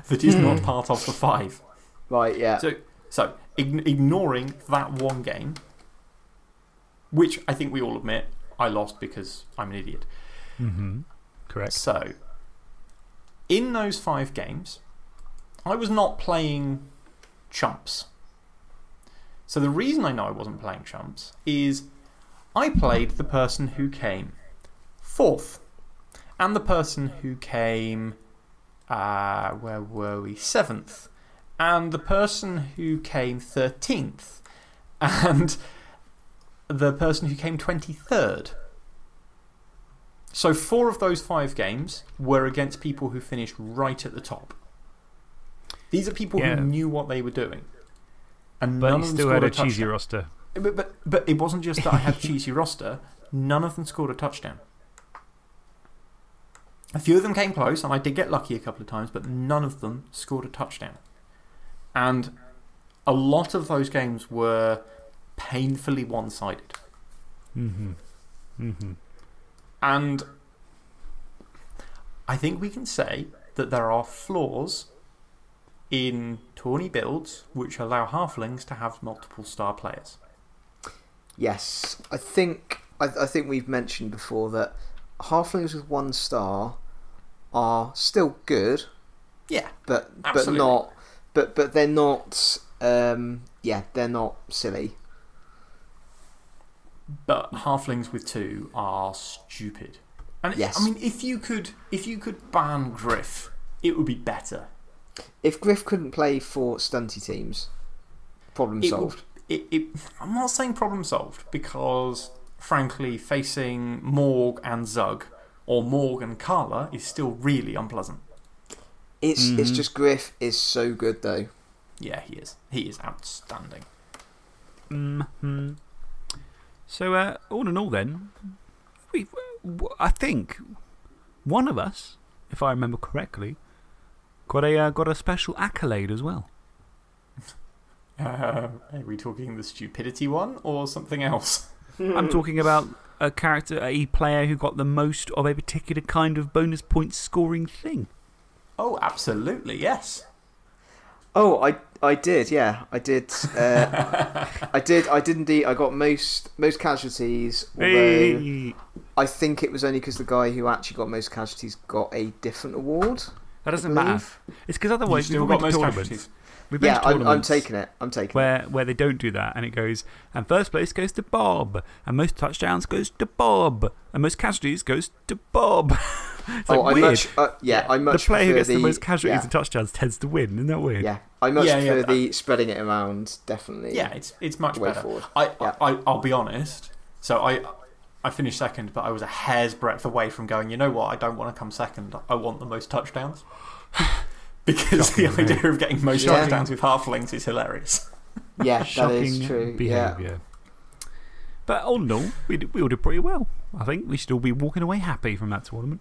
Speaker 3: that is not part of the five.
Speaker 2: Right, yeah.
Speaker 3: So, so ign ignoring that one game, which I think we all admit I lost because I'm an idiot.
Speaker 1: Mm -hmm. Correct.
Speaker 3: So, in those five games, I was not playing chumps. So, the reason I know I wasn't playing chumps is I played the person who came fourth, and the person who came. Uh, where were we? Seventh, and the person who came 13th, and the person who came 23rd. So, four of those five games were against people who finished right at the top. These are people
Speaker 1: Yeah.
Speaker 3: who knew what they were doing. And
Speaker 1: But
Speaker 3: none
Speaker 1: he
Speaker 3: of them
Speaker 1: still had a cheesy roster.
Speaker 3: But, but, but it wasn't just that I had a cheesy roster, none of them scored a touchdown. A few of them came close, and I did get lucky a couple of times, but none of them scored a touchdown. And a lot of those games were painfully one sided.
Speaker 1: Mm hmm. Mm hmm.
Speaker 3: And I think we can say that there are flaws in tourney builds which allow halflings to have multiple star players.
Speaker 2: Yes, I think I, I think we've mentioned before that halflings with one star are still good,
Speaker 3: Yeah,
Speaker 2: but
Speaker 3: Absolutely.
Speaker 2: but not but but they're not um, yeah they're not silly.
Speaker 3: But halflings with two are stupid. And
Speaker 2: Yes.
Speaker 3: I mean, if you could, if you could ban Griff, it would be better.
Speaker 2: If Griff couldn't play for stunty teams, problem
Speaker 3: It would-
Speaker 2: solved.
Speaker 3: It, it, I'm not saying problem solved because, frankly, facing Morg and Zug or Morg and Karla is still really unpleasant.
Speaker 2: It's it's
Speaker 1: Mhm.
Speaker 2: just Griff is so good though.
Speaker 3: Yeah, he is. He is outstanding.
Speaker 1: Mm hmm. So, uh, all in all, then, we, w- I think one of us, if I remember correctly, got a, uh, got a special accolade as well.
Speaker 3: Uh, are we talking the stupidity one or something else?
Speaker 1: I'm talking about a character, a player who got the most of a particular kind of bonus point scoring thing.
Speaker 3: Oh, absolutely, yes.
Speaker 2: Oh, I I did, yeah, I did. Uh, I did, I did indeed. I got most most casualties. Although
Speaker 1: Hey!
Speaker 2: I think it was only because the guy who actually got most casualties got a different award.
Speaker 1: That doesn't matter. It's because otherwise
Speaker 3: You've still
Speaker 1: we've
Speaker 3: got
Speaker 1: been
Speaker 3: most
Speaker 1: to tournaments.
Speaker 3: casualties.
Speaker 1: We've been
Speaker 2: Yeah,
Speaker 1: to
Speaker 2: I'm, I'm taking it. I'm taking it.
Speaker 1: where, where they don't do that and it goes, and first place goes to Bob, and most touchdowns goes to Bob, and most casualties goes to Bob. it's like
Speaker 2: oh, I
Speaker 1: weird.
Speaker 2: much, uh, yeah, I much the
Speaker 1: player who gets the, most casualties
Speaker 2: yeah,
Speaker 1: and touchdowns tends to win. Isn't that weird?
Speaker 2: yeah, I much
Speaker 3: Yeah, yeah,
Speaker 2: prefer
Speaker 3: that-
Speaker 2: the spreading it around. Definitely.
Speaker 3: Yeah, it's, it's much
Speaker 2: way
Speaker 3: better.
Speaker 2: forward.
Speaker 3: I,
Speaker 2: Yeah.
Speaker 3: I, I'll be honest. So I, I finished second, but I was a hair's breadth away from going, you know what? I don't want to come second. I want the most touchdowns. because the
Speaker 1: Shocking,
Speaker 3: idea of getting most
Speaker 2: Yeah.
Speaker 3: touchdowns with halflings is hilarious.
Speaker 2: Yeah, that
Speaker 1: Shocking
Speaker 2: is true. Yeah.
Speaker 1: But all in all, we we all did pretty well. I think we should all be walking away happy from that tournament.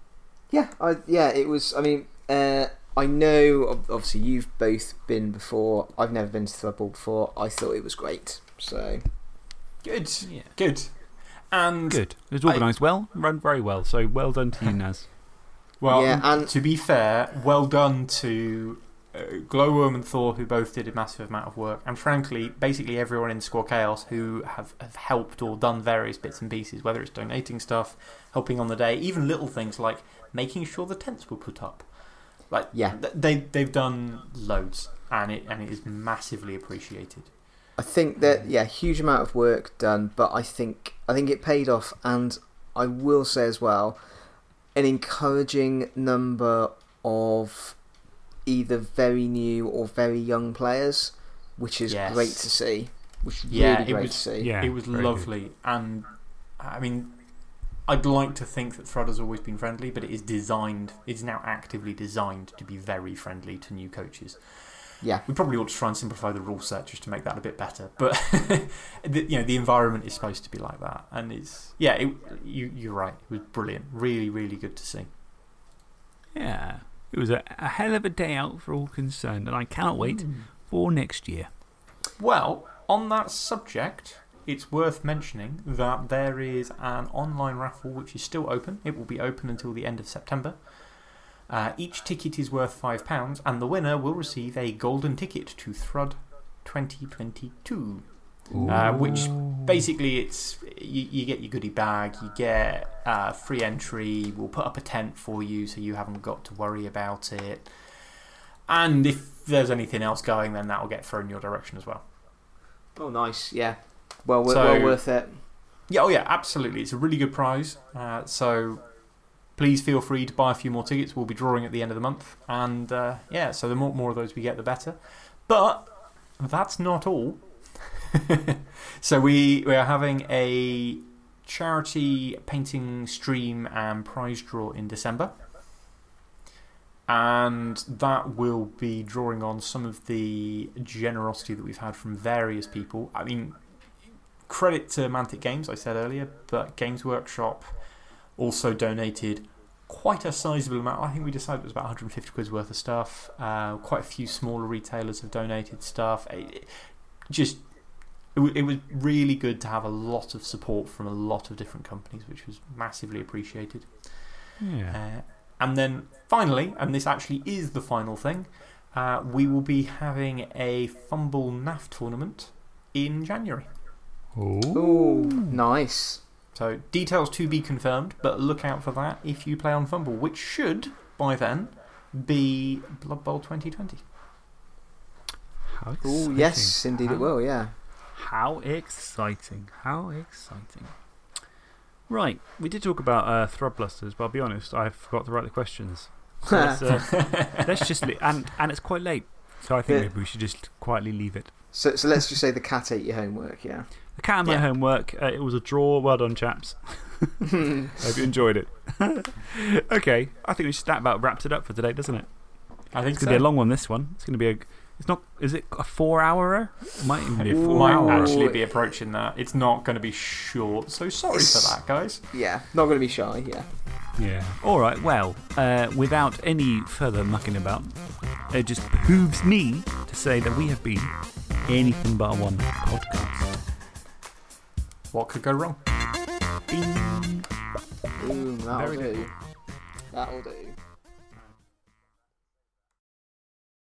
Speaker 2: Yeah, I, yeah, it was. I mean, uh, I know, obviously, you've both been before. I've never been to Thrudball before. I thought it was great. So,
Speaker 3: Good.
Speaker 1: Yeah.
Speaker 3: Good. And,
Speaker 1: Good. It was organised well, run very well. So well done to you, Naz.
Speaker 3: Well,
Speaker 2: Yeah, and-
Speaker 3: to be fair, well done to uh, Glowworm and Thor, who both did a massive amount of work. And frankly, basically everyone in Squad Chaos who have, have helped or done various bits and pieces, whether it's donating stuff, helping on the day, even little things like making sure the tents were put up. Like,
Speaker 2: Yeah.
Speaker 3: th- they, they've done loads, and it, and it is massively appreciated.
Speaker 2: I think that yeah, huge amount of work done, but I think I think it paid off, and I will say as well, an encouraging number of either very new or very young players, which is
Speaker 3: Yes.
Speaker 2: great to see. Which is
Speaker 3: Yeah,
Speaker 2: really
Speaker 3: it
Speaker 2: great
Speaker 3: was-
Speaker 2: to see.
Speaker 1: Yeah,
Speaker 3: it was
Speaker 1: very good.
Speaker 3: lovely. And, I mean, I'd like to think that Thrud has always been friendly, but it is designed, it's now actively designed to be very friendly to new coaches.
Speaker 2: Yeah.
Speaker 3: We probably ought to try and simplify the rule set just to make that a bit better. But, the, you know, the environment is supposed to be like that. And it's, yeah, it, you, you're right. It was brilliant. Really, really good to see.
Speaker 1: Yeah. It was a, a hell of a day out for all concerned, and I cannot wait
Speaker 3: Hmm.
Speaker 1: for next year.
Speaker 3: Well, on that subject, it's worth mentioning that there is an online raffle which is still open. It will be open until the end of September. Uh, each ticket is worth £5, and the winner will receive a golden ticket to Thrud 2022. Uh, which basically it's you, you get your goodie bag, you get uh, free entry, we'll put up a tent for you so you haven't got to worry about it. And if there's anything else going, then that will get thrown your direction as well.
Speaker 2: Oh, nice. Yeah. Well,
Speaker 3: So-
Speaker 2: well worth it.
Speaker 3: Yeah, oh yeah, absolutely. It's a really good prize. Uh, so please feel free to buy a few more tickets. We'll be drawing at the end of the month. And uh, yeah, so the more, more of those we get, the better. But that's not all. so we, we are having a charity painting stream and prize draw in December. And that will be drawing on some of the generosity that we've had from various people. I mean, credit to Mantic Games, I said earlier, but Games Workshop also donated quite a sizable amount. I think we decided it was about 150 quid's worth of stuff. Uh, quite a few smaller retailers have donated stuff. It, just, it, it was really good to have a lot of support from a lot of different companies, which was massively appreciated.
Speaker 1: Yeah.
Speaker 3: Uh, and then finally, and this actually is the final thing, uh, we will be having a FUMBBL NAF tournament in January.
Speaker 2: Ooh, nice.
Speaker 3: So, details to be confirmed, but look out for that if you play on FUMBBL, which should, by then, be Blood Bowl 2020.
Speaker 1: How
Speaker 2: Ooh, yes, indeed
Speaker 1: How-
Speaker 2: it will, yeah.
Speaker 1: How exciting. How exciting. Right, we did talk about uh, Throb Blusters, but I'll be honest, I forgot to write the questions. So let's, uh, let's just. Li and, and it's quite late, so I think
Speaker 2: Yeah.
Speaker 1: maybe we should just quietly leave it.
Speaker 2: So, so let's just say the cat ate your homework, yeah.
Speaker 1: The cat and my
Speaker 3: Yeah.
Speaker 1: homework. Uh, it was a draw. Well done, chaps. Hope you enjoyed it. okay, I think we should, that about wraps it up for today, doesn't it?
Speaker 3: I think
Speaker 1: It's going to be a long one, this one. It's going to be a. It's not. Is it a four hour? It might even be a
Speaker 3: It
Speaker 1: four
Speaker 3: might
Speaker 1: hour.
Speaker 3: actually be approaching that. It's not going to be short, so sorry for that, guys.
Speaker 2: yeah, not going to be shy, yeah.
Speaker 1: Yeah. All right, well, uh, without any further mucking about, it just behooves me to say that we have been anything but a one podcast.
Speaker 3: What could go wrong?
Speaker 2: Ooh, that'll
Speaker 1: Very
Speaker 2: do. That'll do.